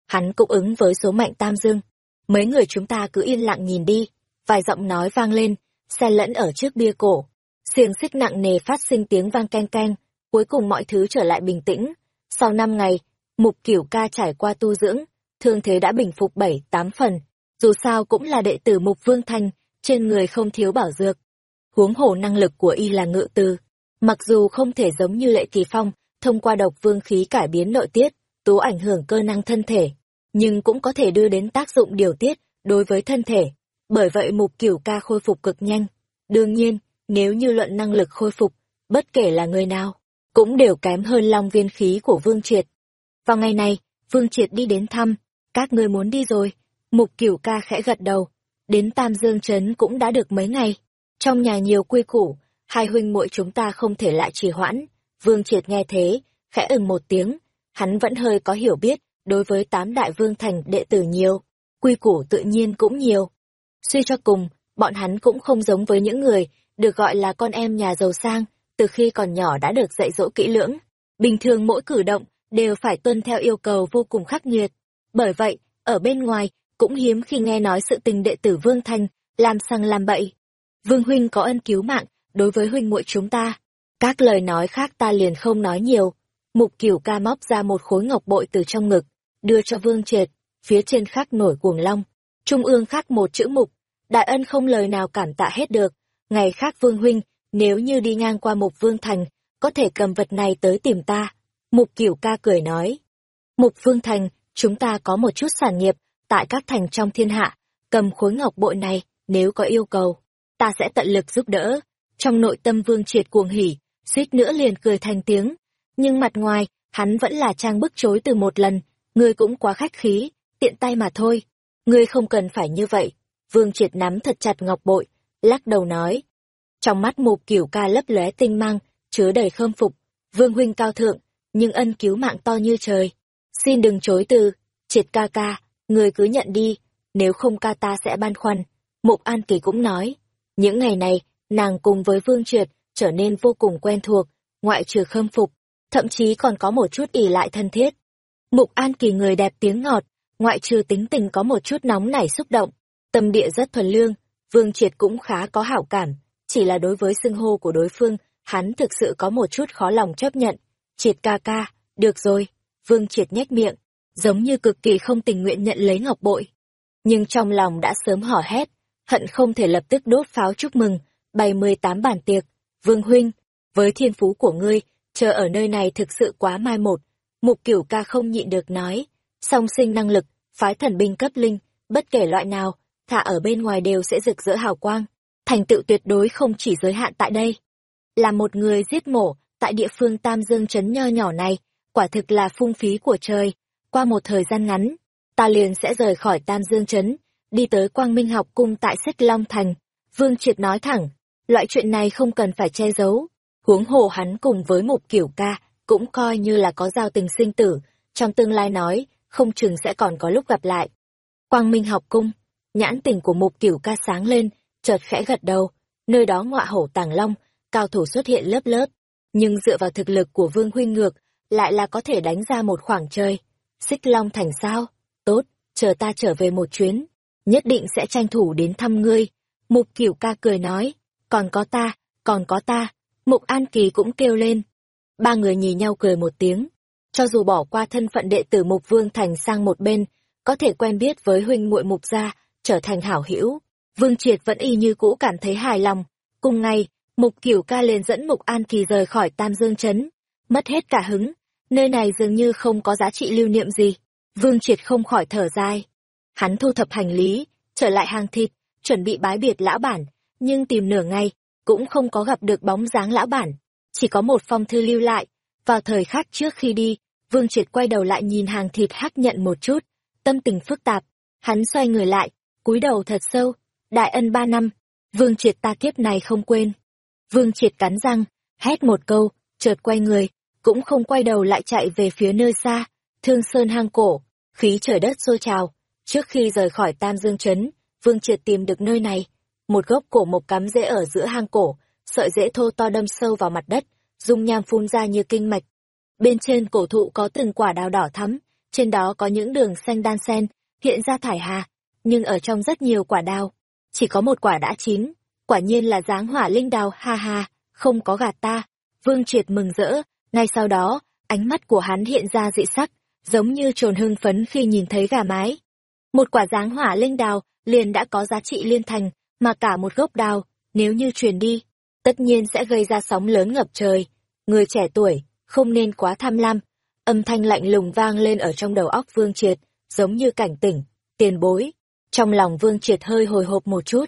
hắn cũng ứng với số mệnh tam dương. Mấy người chúng ta cứ yên lặng nhìn đi, vài giọng nói vang lên, xen lẫn ở trước bia cổ, xiềng xích nặng nề phát sinh tiếng vang keng keng cuối cùng mọi thứ trở lại bình tĩnh. Sau năm ngày, Mục kiểu Ca trải qua tu dưỡng, thương thế đã bình phục bảy, tám phần, dù sao cũng là đệ tử Mục Vương Thanh, trên người không thiếu bảo dược. Huống hồ năng lực của y là ngự từ, mặc dù không thể giống như Lệ Kỳ Phong, thông qua độc vương khí cải biến nội tiết, tố ảnh hưởng cơ năng thân thể, nhưng cũng có thể đưa đến tác dụng điều tiết đối với thân thể. Bởi vậy Mục Cửu Ca khôi phục cực nhanh. Đương nhiên, nếu như luận năng lực khôi phục, bất kể là người nào, cũng đều kém hơn long viên khí của Vương Triệt. Vào ngày này, Vương Triệt đi đến thăm, các ngươi muốn đi rồi. Mục cửu ca khẽ gật đầu, đến Tam Dương Trấn cũng đã được mấy ngày. Trong nhà nhiều quy củ, hai huynh muội chúng ta không thể lại trì hoãn. Vương Triệt nghe thế, khẽ ừng một tiếng, hắn vẫn hơi có hiểu biết, đối với tám đại vương thành đệ tử nhiều, quy củ tự nhiên cũng nhiều. Suy cho cùng, bọn hắn cũng không giống với những người được gọi là con em nhà giàu sang, từ khi còn nhỏ đã được dạy dỗ kỹ lưỡng. Bình thường mỗi cử động đều phải tuân theo yêu cầu vô cùng khắc nghiệt. Bởi vậy, ở bên ngoài, cũng hiếm khi nghe nói sự tình đệ tử Vương Thanh, làm sang làm bậy. Vương Huynh có ân cứu mạng, đối với huynh muội chúng ta. Các lời nói khác ta liền không nói nhiều. Mục cửu ca móc ra một khối ngọc bội từ trong ngực, đưa cho Vương Triệt, phía trên khắc nổi cuồng long. Trung ương khắc một chữ mục, đại ân không lời nào cảm tạ hết được. Ngày khác Vương Huynh, nếu như đi ngang qua Mục Vương Thành, có thể cầm vật này tới tìm ta. Mục Cửu ca cười nói. Mục Vương Thành, chúng ta có một chút sản nghiệp, tại các thành trong thiên hạ, cầm khối ngọc bội này, nếu có yêu cầu, ta sẽ tận lực giúp đỡ. Trong nội tâm Vương Triệt cuồng hỉ, suýt nữa liền cười thành tiếng. Nhưng mặt ngoài, hắn vẫn là trang bức chối từ một lần, ngươi cũng quá khách khí, tiện tay mà thôi. Ngươi không cần phải như vậy. Vương Triệt nắm thật chặt ngọc bội, lắc đầu nói, trong mắt mục kiểu ca lấp lóe tinh mang, chứa đầy khâm phục. Vương huynh cao thượng, nhưng ân cứu mạng to như trời. Xin đừng chối từ, triệt ca ca, người cứ nhận đi, nếu không ca ta sẽ ban khoăn. Mục An Kỳ cũng nói, những ngày này, nàng cùng với Vương Triệt trở nên vô cùng quen thuộc, ngoại trừ khâm phục, thậm chí còn có một chút ỉ lại thân thiết. Mục An Kỳ người đẹp tiếng ngọt, ngoại trừ tính tình có một chút nóng nảy xúc động, tâm địa rất thuần lương, Vương Triệt cũng khá có hảo cảm, chỉ là đối với xưng hô của đối phương, hắn thực sự có một chút khó lòng chấp nhận. Triệt ca ca, được rồi, Vương Triệt nhếch miệng, giống như cực kỳ không tình nguyện nhận lấy ngọc bội. Nhưng trong lòng đã sớm hò hét, hận không thể lập tức đốt pháo chúc mừng, bày mười tám tiệc. Vương Huynh, với thiên phú của ngươi, chờ ở nơi này thực sự quá mai một. Mục cửu ca không nhịn được nói, song sinh năng lực, phái thần binh cấp linh, bất kể loại nào, thả ở bên ngoài đều sẽ rực rỡ hào quang thành tựu tuyệt đối không chỉ giới hạn tại đây. Là một người giết mổ, tại địa phương Tam Dương Trấn nho nhỏ này, quả thực là phung phí của trời. Qua một thời gian ngắn, ta liền sẽ rời khỏi Tam Dương Trấn, đi tới Quang Minh học cung tại Xích Long Thành. Vương Triệt nói thẳng, loại chuyện này không cần phải che giấu. Huống hồ hắn cùng với một kiểu ca, cũng coi như là có giao tình sinh tử, trong tương lai nói, không chừng sẽ còn có lúc gặp lại. Quang Minh học cung, nhãn tình của mục cửu ca sáng lên, chợt khẽ gật đầu, nơi đó ngọa hổ tàng long, cao thủ xuất hiện lớp lớp, nhưng dựa vào thực lực của Vương Huynh ngược, lại là có thể đánh ra một khoảng trời. Xích Long thành sao? Tốt, chờ ta trở về một chuyến, nhất định sẽ tranh thủ đến thăm ngươi. Mục cửu ca cười nói, còn có ta, còn có ta. Mục An Kỳ cũng kêu lên. Ba người nhìn nhau cười một tiếng. Cho dù bỏ qua thân phận đệ tử Mục Vương Thành sang một bên, có thể quen biết với huynh muội Mục gia, trở thành hảo hữu. Vương Triệt vẫn y như cũ cảm thấy hài lòng. Cùng ngày, Mục Cửu ca liền dẫn Mục An Kỳ rời khỏi Tam Dương Trấn. Mất hết cả hứng, nơi này dường như không có giá trị lưu niệm gì. Vương Triệt không khỏi thở dài. Hắn thu thập hành lý, trở lại hàng thịt, chuẩn bị bái biệt lão bản, nhưng tìm nửa ngày, cũng không có gặp được bóng dáng lão bản. Chỉ có một phong thư lưu lại. Vào thời khắc trước khi đi, Vương Triệt quay đầu lại nhìn hàng thịt hắc nhận một chút, tâm tình phức tạp. Hắn xoay người lại, cúi đầu thật sâu, đại ân ba năm, Vương Triệt ta kiếp này không quên. Vương Triệt cắn răng, hét một câu, chợt quay người, cũng không quay đầu lại chạy về phía nơi xa, thương sơn hang cổ, khí trời đất sôi trào. Trước khi rời khỏi Tam Dương Trấn, Vương Triệt tìm được nơi này, một gốc cổ mộc cắm rễ ở giữa hang cổ, sợi rễ thô to đâm sâu vào mặt đất, dung nham phun ra như kinh mạch. Bên trên cổ thụ có từng quả đào đỏ thắm, trên đó có những đường xanh đan sen, hiện ra thải hà, nhưng ở trong rất nhiều quả đào, chỉ có một quả đã chín, quả nhiên là dáng hỏa linh đào, ha ha, không có gạt ta. Vương Triệt mừng rỡ, ngay sau đó, ánh mắt của hắn hiện ra dị sắc, giống như trồn hưng phấn khi nhìn thấy gà mái. Một quả dáng hỏa linh đào liền đã có giá trị liên thành, mà cả một gốc đào, nếu như truyền đi, tất nhiên sẽ gây ra sóng lớn ngập trời. Người trẻ tuổi, không nên quá tham lam. Âm thanh lạnh lùng vang lên ở trong đầu óc Vương Triệt, giống như cảnh tỉnh, tiền bối. Trong lòng Vương Triệt hơi hồi hộp một chút.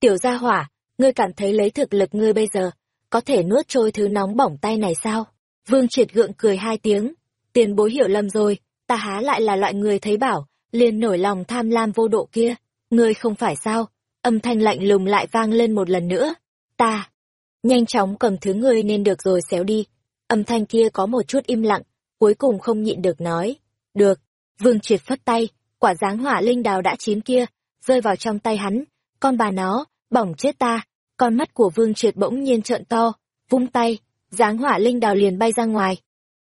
Tiểu gia hỏa, ngươi cảm thấy lấy thực lực ngươi bây giờ, có thể nuốt trôi thứ nóng bỏng tay này sao? Vương Triệt gượng cười hai tiếng. Tiền bối hiểu lầm rồi, ta há lại là loại người thấy bảo, liền nổi lòng tham lam vô độ kia. Ngươi không phải sao? Âm thanh lạnh lùng lại vang lên một lần nữa. Ta! Nhanh chóng cầm thứ ngươi nên được rồi xéo đi. Âm thanh kia có một chút im lặng, cuối cùng không nhịn được nói. Được. Vương Triệt phất tay, quả dáng hỏa linh đào đã chín kia, rơi vào trong tay hắn. Con bà nó, bỏng chết ta. Con mắt của Vương Triệt bỗng nhiên trợn to, vung tay, dáng hỏa linh đào liền bay ra ngoài.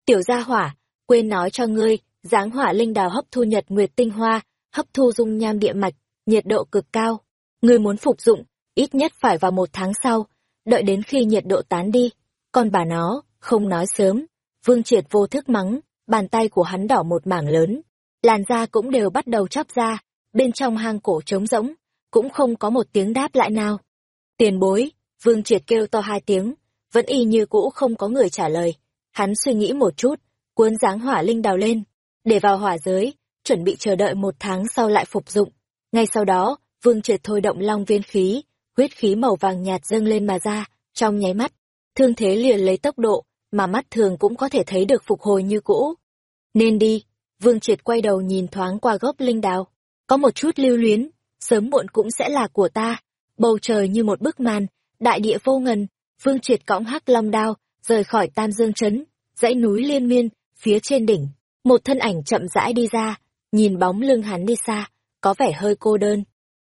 Tiểu gia hỏa, quên nói cho ngươi, dáng hỏa linh đào hấp thu nhật nguyệt tinh hoa, hấp thu dung nham địa mạch, nhiệt độ cực cao. Ngươi muốn phục dụng, ít nhất phải vào một tháng sau, đợi đến khi nhiệt độ tán đi. Con bà nó, không nói sớm. Vương Triệt vô thức mắng, bàn tay của hắn đỏ một mảng lớn. Làn da cũng đều bắt đầu chóc ra, bên trong hang cổ trống rỗng, cũng không có một tiếng đáp lại nào. Tiền bối, Vương Triệt kêu to hai tiếng, vẫn y như cũ không có người trả lời. Hắn suy nghĩ một chút, cuốn dáng hỏa linh đào lên, để vào hỏa giới, chuẩn bị chờ đợi một tháng sau lại phục dụng. Ngay sau đó, Vương Triệt thôi động long viên khí, huyết khí màu vàng nhạt dâng lên mà ra, trong nháy mắt, thương thế liền lấy tốc độ mà mắt thường cũng có thể thấy được phục hồi như cũ. Nên đi, Vương Triệt quay đầu nhìn thoáng qua gốc linh đào, có một chút lưu luyến, sớm muộn cũng sẽ là của ta. Bầu trời như một bức màn, đại địa vô ngần, Vương Triệt cõng hắc long đao, rời khỏi Tam Dương Trấn, dãy núi liên miên, phía trên đỉnh, một thân ảnh chậm rãi đi ra, nhìn bóng lưng hắn đi xa, có vẻ hơi cô đơn.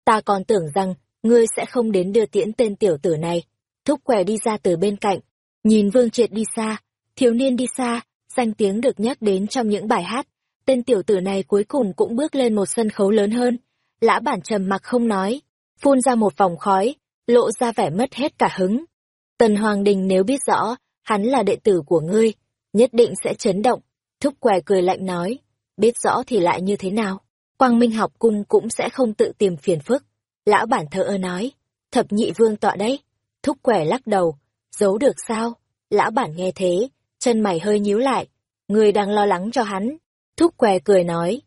Ta còn tưởng rằng, ngươi sẽ không đến đưa tiễn tên tiểu tử này. Thúc què đi ra từ bên cạnh, nhìn Vương Triệt đi xa, thiếu niên đi xa, danh tiếng được nhắc đến trong những bài hát. Tên tiểu tử này cuối cùng cũng bước lên một sân khấu lớn hơn. Lã bản trầm mặc không nói, phun ra một vòng khói, lộ ra vẻ mất hết cả hứng. Tần Hoàng Đình nếu biết rõ, hắn là đệ tử của ngươi, nhất định sẽ chấn động. Thúc què cười lạnh nói, biết rõ thì lại như thế nào? Quang Minh học cung cũng sẽ không tự tìm phiền phức. Lão bản thơ ơ nói, thập nhị vương tọa đấy. Thúc quẻ lắc đầu, giấu được sao? Lão bản nghe thế, chân mày hơi nhíu lại. Người đang lo lắng cho hắn. Thúc què cười nói,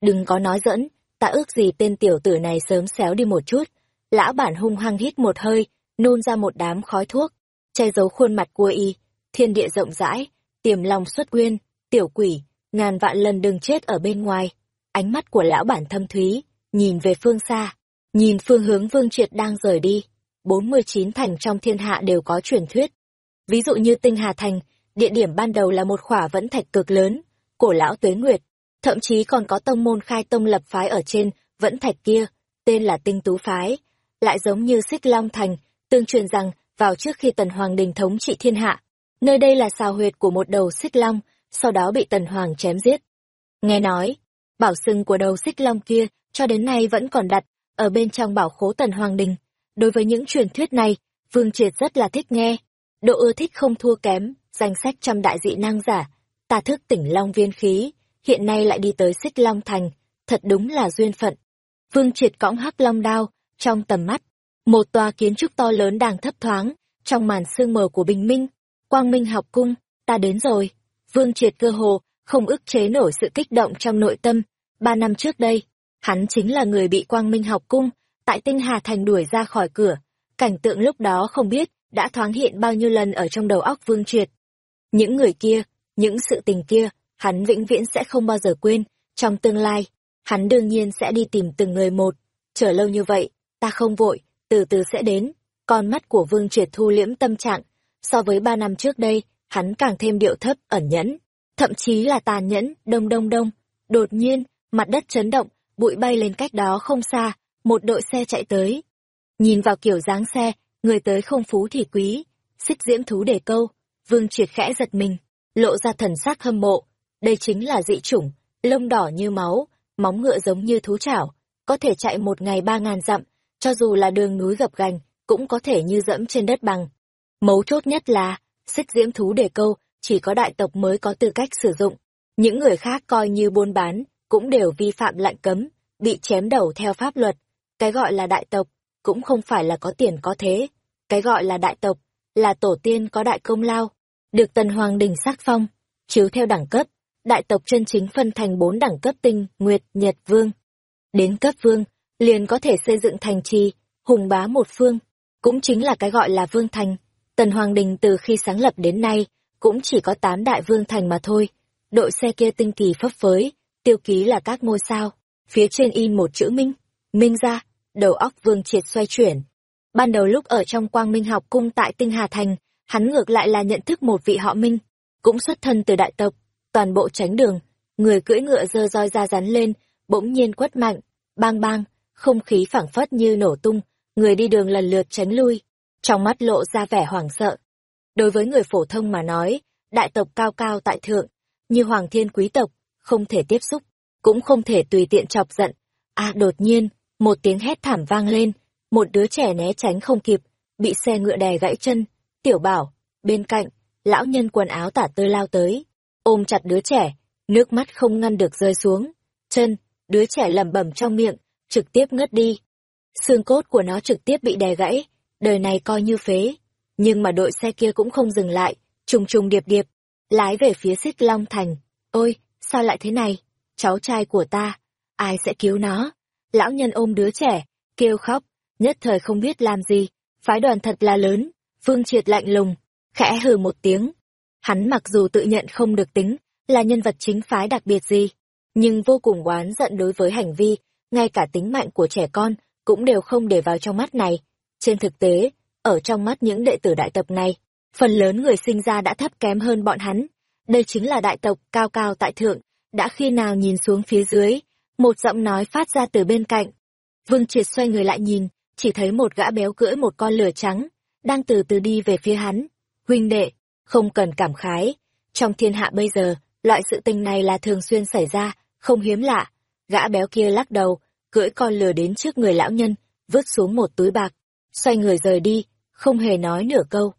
đừng có nói dẫn, ta ước gì tên tiểu tử này sớm xéo đi một chút. Lão bản hung hăng hít một hơi, nôn ra một đám khói thuốc, che giấu khuôn mặt của y. Thiên địa rộng rãi, tiềm lòng xuất nguyên, tiểu quỷ, ngàn vạn lần đừng chết ở bên ngoài. Ánh mắt của lão bản thâm thúy, nhìn về phương xa, nhìn phương hướng Vương Triệt đang rời đi. 49 thành trong thiên hạ đều có truyền thuyết. Ví dụ như Tinh Hà Thành, địa điểm ban đầu là một khỏa vẫn thạch cực lớn, cổ lão tuế nguyệt, thậm chí còn có tông môn khai tông lập phái ở trên vẫn thạch kia, tên là tinh tú phái, lại giống như xích long thành, tương truyền rằng vào trước khi tần hoàng đình thống trị thiên hạ, nơi đây là xào huyệt của một đầu xích long, sau đó bị tần hoàng chém giết. Nghe nói, bảo sừng của đầu xích long kia cho đến nay vẫn còn đặt ở bên trong bảo khố tần hoàng đình. Đối với những truyền thuyết này, Vương Triệt rất là thích nghe. Độ ưa thích không thua kém, danh sách trăm đại dị năng giả, ta thức tỉnh long viên khí, hiện nay lại đi tới xích long thành, thật đúng là duyên phận. Vương Triệt cõng hắc long đao, trong tầm mắt, một tòa kiến trúc to lớn đang thấp thoáng, trong màn sương mờ của bình minh, quang minh học cung, ta đến rồi. Vương Triệt cơ hồ, không ức chế nổi sự kích động trong nội tâm. Ba năm trước đây, hắn chính là người bị quang minh học cung, tại tinh Hà Thành đuổi ra khỏi cửa. Cảnh tượng lúc đó không biết, đã thoáng hiện bao nhiêu lần ở trong đầu óc Vương Triệt. Những người kia, những sự tình kia, hắn vĩnh viễn sẽ không bao giờ quên, trong tương lai, hắn đương nhiên sẽ đi tìm từng người một. Chờ lâu như vậy, ta không vội, từ từ sẽ đến. Con mắt của Vương Triệt thu liễm tâm trạng, so với ba năm trước đây, hắn càng thêm điệu thấp, ẩn nhẫn, thậm chí là tàn nhẫn, đông đông đông. Đột nhiên, mặt đất chấn động, bụi bay lên cách đó không xa, một đội xe chạy tới. Nhìn vào kiểu dáng xe, người tới không phú thì quý, xích diễm thú để câu, Vương Triệt khẽ giật mình, lộ ra thần sắc hâm mộ. Đây chính là dị chủng, lông đỏ như máu, móng ngựa giống như thú chảo, có thể chạy một ngày ba ngàn dặm, cho dù là đường núi gập gành, cũng có thể như dẫm trên đất bằng. Mấu chốt nhất là, xích diễm thú để câu, chỉ có đại tộc mới có tư cách sử dụng. Những người khác coi như buôn bán, cũng đều vi phạm lệnh cấm, bị chém đầu theo pháp luật. Cái gọi là đại tộc, cũng không phải là có tiền có thế. Cái gọi là đại tộc, là tổ tiên có đại công lao, được tần hoàng đình sắc phong, chiếu theo đẳng cấp, đại tộc chân chính phân thành bốn đẳng cấp tinh, nguyệt, nhật, vương. Đến cấp vương, liền có thể xây dựng thành trì, hùng bá một phương, cũng chính là cái gọi là vương thành. Tần Hoàng Đình từ khi sáng lập đến nay, cũng chỉ có tám đại vương thành mà thôi. Đội xe kia tinh kỳ phấp phới, tiêu ký là các ngôi sao, phía trên in một chữ Minh. Minh ra, đầu óc vương triệt xoay chuyển. Ban đầu lúc ở trong quang minh học cung tại Tinh Hà Thành, hắn ngược lại là nhận thức một vị họ Minh, cũng xuất thân từ đại tộc, toàn bộ tránh đường, người cưỡi ngựa dơ roi ra rắn lên, bỗng nhiên quất mạnh, bang bang, không khí phảng phất như nổ tung, người đi đường lần lượt tránh lui, trong mắt lộ ra vẻ hoảng sợ. Đối với người phổ thông mà nói, đại tộc cao cao tại thượng, như hoàng thiên quý tộc, không thể tiếp xúc, cũng không thể tùy tiện chọc giận. À đột nhiên, một tiếng hét thảm vang lên, một đứa trẻ né tránh không kịp, bị xe ngựa đè gãy chân, tiểu bảo, bên cạnh, lão nhân quần áo tả tơi lao tới, ôm chặt đứa trẻ, nước mắt không ngăn được rơi xuống, chân, đứa trẻ lẩm bẩm trong miệng, trực tiếp ngất đi. Xương cốt của nó trực tiếp bị đè gãy, đời này coi như phế. Nhưng mà đội xe kia cũng không dừng lại, trùng trùng điệp điệp, lái về phía xích Long Thành. Ôi, sao lại thế này? Cháu trai của ta, ai sẽ cứu nó? Lão nhân ôm đứa trẻ, kêu khóc, nhất thời không biết làm gì, phái đoàn thật là lớn, Vương Triệt lạnh lùng, khẽ hừ một tiếng. Hắn mặc dù tự nhận không được tính, là nhân vật chính phái đặc biệt gì, nhưng vô cùng oán giận đối với hành vi, ngay cả tính mạng của trẻ con, cũng đều không để vào trong mắt này. Trên thực tế, ở trong mắt những đệ tử đại tộc này, phần lớn người sinh ra đã thấp kém hơn bọn hắn. Đây chính là đại tộc cao cao tại thượng, đã khi nào nhìn xuống phía dưới, một giọng nói phát ra từ bên cạnh. Vương Triệt xoay người lại nhìn, chỉ thấy một gã béo cưỡi một con lửa trắng, đang từ từ đi về phía hắn. Huynh đệ, không cần cảm khái, trong thiên hạ bây giờ, loại sự tình này là thường xuyên xảy ra, không hiếm lạ. Gã béo kia lắc đầu, cưỡi con lừa đến trước người lão nhân, vứt xuống một túi bạc, xoay người rời đi, không hề nói nửa câu.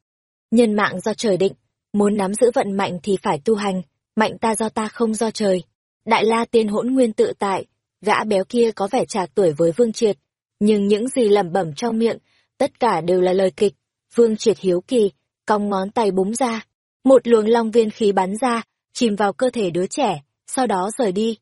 Nhân mạng do trời định, muốn nắm giữ vận mạnh thì phải tu hành, mạnh ta do ta không do trời. Đại la tiên hỗn nguyên tự tại, gã béo kia có vẻ trạc tuổi với Vương Triệt, nhưng những gì lẩm bẩm trong miệng, tất cả đều là lời kịch. Vương Triệt hiếu kỳ, cong ngón tay búng ra, một luồng long viên khí bắn ra, chìm vào cơ thể đứa trẻ, sau đó rời đi.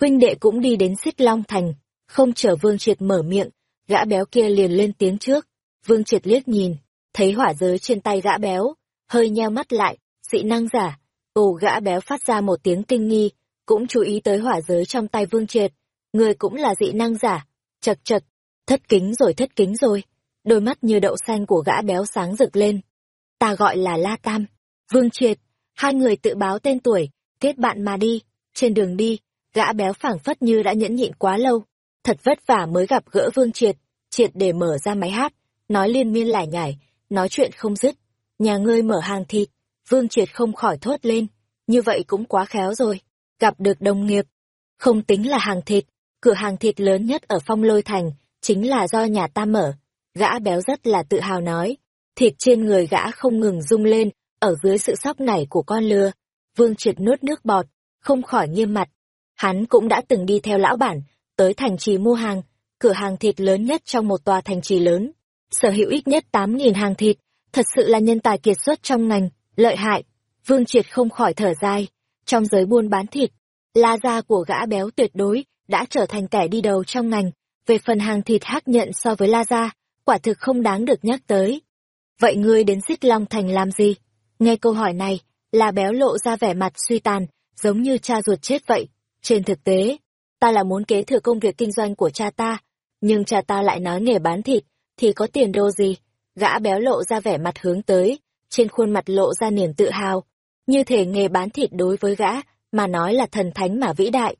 Huynh đệ cũng đi đến xích long thành, không chờ Vương Triệt mở miệng, gã béo kia liền lên tiếng trước. Vương Triệt liếc nhìn, thấy hỏa giới trên tay gã béo, hơi nheo mắt lại, dị năng giả. Ồ gã béo phát ra một tiếng kinh nghi, cũng chú ý tới hỏa giới trong tay Vương Triệt. Người cũng là dị năng giả. Chật chật, thất kính rồi thất kính rồi. Đôi mắt như đậu xanh của gã béo sáng rực lên. Ta gọi là La Tam. Vương Triệt, hai người tự báo tên tuổi, kết bạn mà đi, trên đường đi, gã béo phảng phất như đã nhẫn nhịn quá lâu, thật vất vả mới gặp gỡ Vương Triệt, Triệt để mở ra máy hát, nói liên miên lải nhải, nói chuyện không dứt, nhà ngươi mở hàng thịt, Vương Triệt không khỏi thốt lên, như vậy cũng quá khéo rồi, gặp được đồng nghiệp, không tính là hàng thịt, cửa hàng thịt lớn nhất ở phong lôi thành, chính là do nhà ta mở, gã béo rất là tự hào nói, thịt trên người gã không ngừng rung lên, ở dưới sự sóc nảy của con lừa, Vương Triệt nuốt nước bọt, không khỏi nghiêm mặt. Hắn cũng đã từng đi theo lão bản, tới thành trì mua hàng, cửa hàng thịt lớn nhất trong một tòa thành trì lớn, sở hữu ít nhất 8.000 hàng thịt, thật sự là nhân tài kiệt xuất trong ngành, lợi hại. Vương Triệt không khỏi thở dài, trong giới buôn bán thịt, la gia của gã béo tuyệt đối đã trở thành kẻ đi đầu trong ngành, về phần hàng thịt hắc nhận so với la gia, quả thực không đáng được nhắc tới. Vậy ngươi đến xích Long Thành làm gì? Nghe câu hỏi này, là béo lộ ra vẻ mặt suy tàn, giống như cha ruột chết vậy. Trên thực tế, ta là muốn kế thừa công việc kinh doanh của cha ta, nhưng cha ta lại nói nghề bán thịt, thì có tiền đô gì. Gã béo lộ ra vẻ mặt hướng tới, trên khuôn mặt lộ ra niềm tự hào. Như thể nghề bán thịt đối với gã, mà nói là thần thánh mà vĩ đại.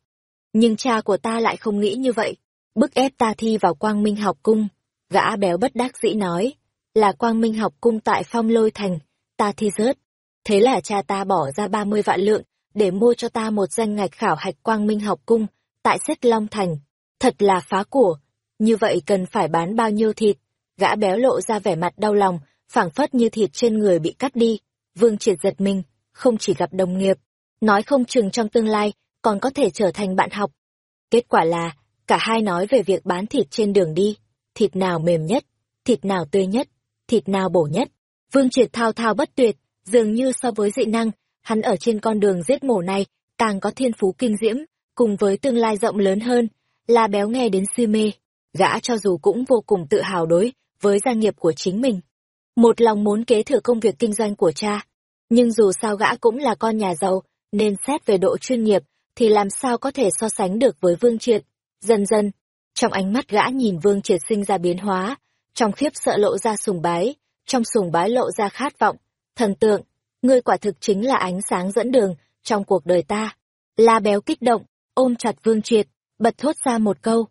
Nhưng cha của ta lại không nghĩ như vậy, bức ép ta thi vào quang minh học cung. Gã béo bất đắc dĩ nói, là quang minh học cung tại phong lôi thành, ta thi rớt. Thế là cha ta bỏ ra 30 vạn lượng, để mua cho ta một danh ngạch khảo hạch quang minh học cung, tại Sách Long Thành. Thật là phá của. Như vậy cần phải bán bao nhiêu thịt? Gã béo lộ ra vẻ mặt đau lòng, phảng phất như thịt trên người bị cắt đi. Vương triệt giật mình, không chỉ gặp đồng nghiệp, nói không chừng trong tương lai, còn có thể trở thành bạn học. Kết quả là, cả hai nói về việc bán thịt trên đường đi. Thịt nào mềm nhất, thịt nào tươi nhất, thịt nào bổ nhất. Vương triệt thao thao bất tuyệt, dường như so với dị năng, hắn ở trên con đường giết mổ này, càng có thiên phú kinh diễm, cùng với tương lai rộng lớn hơn, là béo nghe đến si mê. Gã cho dù cũng vô cùng tự hào đối với gia nghiệp của chính mình. Một lòng muốn kế thừa công việc kinh doanh của cha. Nhưng dù sao gã cũng là con nhà giàu, nên xét về độ chuyên nghiệp, thì làm sao có thể so sánh được với Vương Triệt. Dần dần, trong ánh mắt gã nhìn Vương Triệt sinh ra biến hóa, trong khiếp sợ lộ ra sùng bái, trong sùng bái lộ ra khát vọng, thần tượng, ngươi quả thực chính là ánh sáng dẫn đường trong cuộc đời ta. La béo kích động, ôm chặt Vương Triệt, bật thốt ra một câu.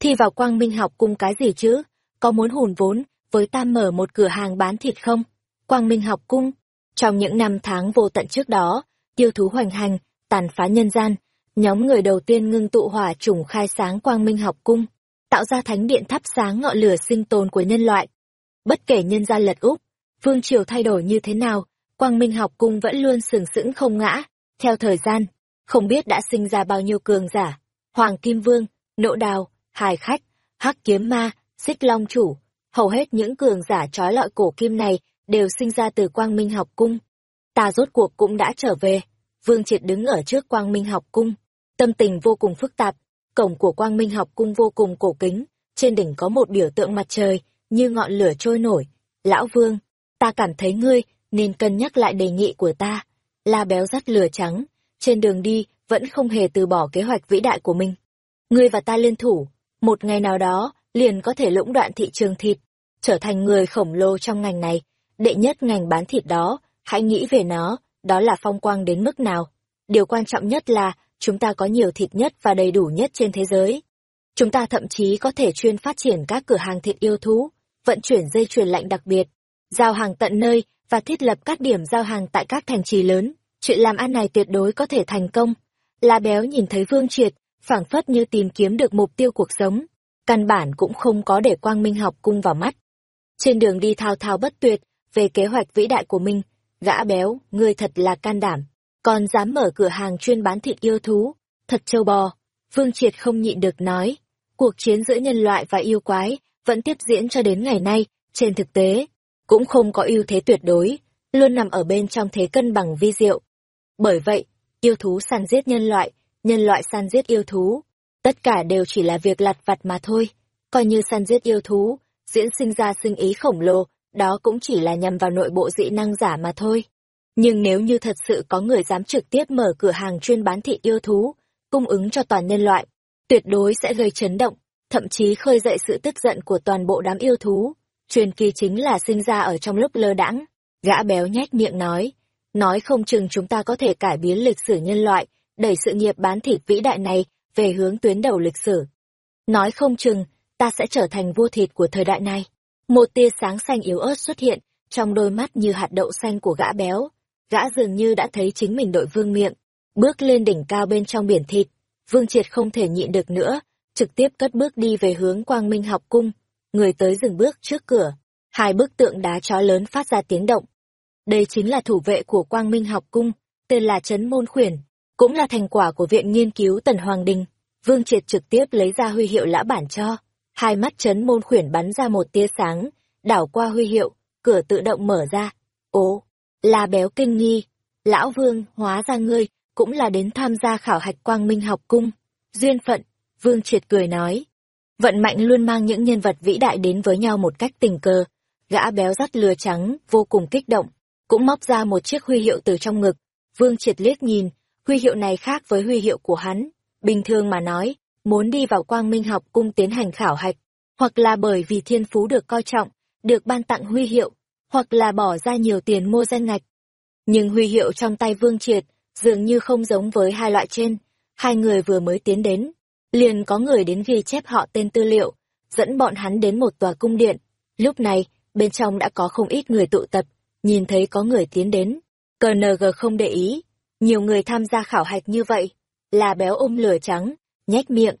Thi vào quang minh học cung cái gì chứ? Có muốn hùn vốn, với ta mở một cửa hàng bán thịt không? Quang minh học cung. Trong những năm tháng vô tận trước đó, tiêu thú hoành hành, tàn phá nhân gian, nhóm người đầu tiên ngưng tụ hỏa chủng khai sáng quang minh học cung, tạo ra thánh điện thắp sáng ngọn lửa sinh tồn của nhân loại. Bất kể nhân gian lật úp, vương triều thay đổi như thế nào, quang minh học cung vẫn luôn sừng sững không ngã. Theo thời gian, không biết đã sinh ra bao nhiêu cường giả, Hoàng Kim Vương, nỗ Đào, Hải Khách, Hắc Kiếm Ma, Xích Long Chủ, hầu hết những cường giả trói lọi cổ kim này đều sinh ra từ Quang Minh học cung. Ta rốt cuộc cũng đã trở về, Vương Triệt đứng ở trước Quang Minh học cung, tâm tình vô cùng phức tạp, cổng của Quang Minh học cung vô cùng cổ kính, trên đỉnh có một biểu tượng mặt trời, như ngọn lửa trôi nổi. Lão Vương, ta cảm thấy ngươi nên cân nhắc lại đề nghị của ta. La béo dắt lửa trắng, trên đường đi vẫn không hề từ bỏ kế hoạch vĩ đại của mình. Ngươi và ta liên thủ, một ngày nào đó liền có thể lũng đoạn thị trường thịt, trở thành người khổng lồ trong ngành này, đệ nhất ngành bán thịt đó, hãy nghĩ về nó, đó là phong quang đến mức nào. Điều quan trọng nhất là chúng ta có nhiều thịt nhất và đầy đủ nhất trên thế giới. Chúng ta thậm chí có thể chuyên phát triển các cửa hàng thịt yêu thú, vận chuyển dây chuyền lạnh đặc biệt, giao hàng tận nơi và thiết lập các điểm giao hàng tại các thành trì lớn. Chuyện làm ăn này tuyệt đối có thể thành công. La Béo nhìn thấy Vương Triệt, phảng phất như tìm kiếm được mục tiêu cuộc sống, căn bản cũng không có để Quang Minh học cung vào mắt. Trên đường đi thao thao bất tuyệt, về kế hoạch vĩ đại của mình, gã béo, ngươi thật là can đảm, còn dám mở cửa hàng chuyên bán thịt yêu thú, thật trâu bò. Vương Triệt không nhịn được nói, cuộc chiến giữa nhân loại và yêu quái vẫn tiếp diễn cho đến ngày nay, trên thực tế, cũng không có ưu thế tuyệt đối, luôn nằm ở bên trong thế cân bằng vi diệu. Bởi vậy, yêu thú săn giết nhân loại, nhân loại săn giết yêu thú, tất cả đều chỉ là việc lặt vặt mà thôi, coi như săn giết yêu thú, diễn sinh ra sinh ý khổng lồ, đó cũng chỉ là nhằm vào nội bộ dị năng giả mà thôi. Nhưng nếu như thật sự có người dám trực tiếp mở cửa hàng chuyên bán thịt yêu thú, cung ứng cho toàn nhân loại, tuyệt đối sẽ gây chấn động, thậm chí khơi dậy sự tức giận của toàn bộ đám yêu thú. Truyền kỳ chính là sinh ra ở trong lúc lơ đãng. Gã béo nhếch miệng nói, nói không chừng chúng ta có thể cải biến lịch sử nhân loại, đẩy sự nghiệp bán thịt vĩ đại này về hướng tuyến đầu lịch sử. Nói không chừng, ta sẽ trở thành vua thịt của thời đại này. Một tia sáng xanh yếu ớt xuất hiện, trong đôi mắt như hạt đậu xanh của gã béo. Gã dường như đã thấy chính mình đội vương miệng, bước lên đỉnh cao bên trong biển thịt. Vương Triệt không thể nhịn được nữa, trực tiếp cất bước đi về hướng Quang Minh học cung. Người tới dừng bước trước cửa, hai bức tượng đá chó lớn phát ra tiếng động. Đây chính là thủ vệ của Quang Minh học cung, tên là Trấn Môn Khuyển, cũng là thành quả của Viện Nghiên cứu Tần Hoàng Đình. Vương Triệt trực tiếp lấy ra huy hiệu lã bản cho. Hai mắt chấn Môn Khuyển bắn ra một tia sáng, đảo qua huy hiệu, cửa tự động mở ra. Ố, là béo kinh nghi. Lão Vương, hóa ra ngươi, cũng là đến tham gia khảo hạch Quang Minh học cung. Duyên phận, Vương Triệt cười nói. Vận mạnh luôn mang những nhân vật vĩ đại đến với nhau một cách tình cờ. Gã béo rắt lừa trắng, vô cùng kích động, cũng móc ra một chiếc huy hiệu từ trong ngực. Vương Triệt liếc nhìn, huy hiệu này khác với huy hiệu của hắn. Bình thường mà nói, muốn đi vào quang minh học cung tiến hành khảo hạch, hoặc là bởi vì thiên phú được coi trọng, được ban tặng huy hiệu, hoặc là bỏ ra nhiều tiền mua danh ngạch. Nhưng huy hiệu trong tay Vương Triệt dường như không giống với hai loại trên. Hai người vừa mới tiến đến, liền có người đến ghi chép họ tên tư liệu, dẫn bọn hắn đến một tòa cung điện. Lúc này, bên trong đã có không ít người tụ tập, nhìn thấy có người tiến đến. CNG không để ý, nhiều người tham gia khảo hạch như vậy, là béo ôm lửa trắng, nhếch miệng.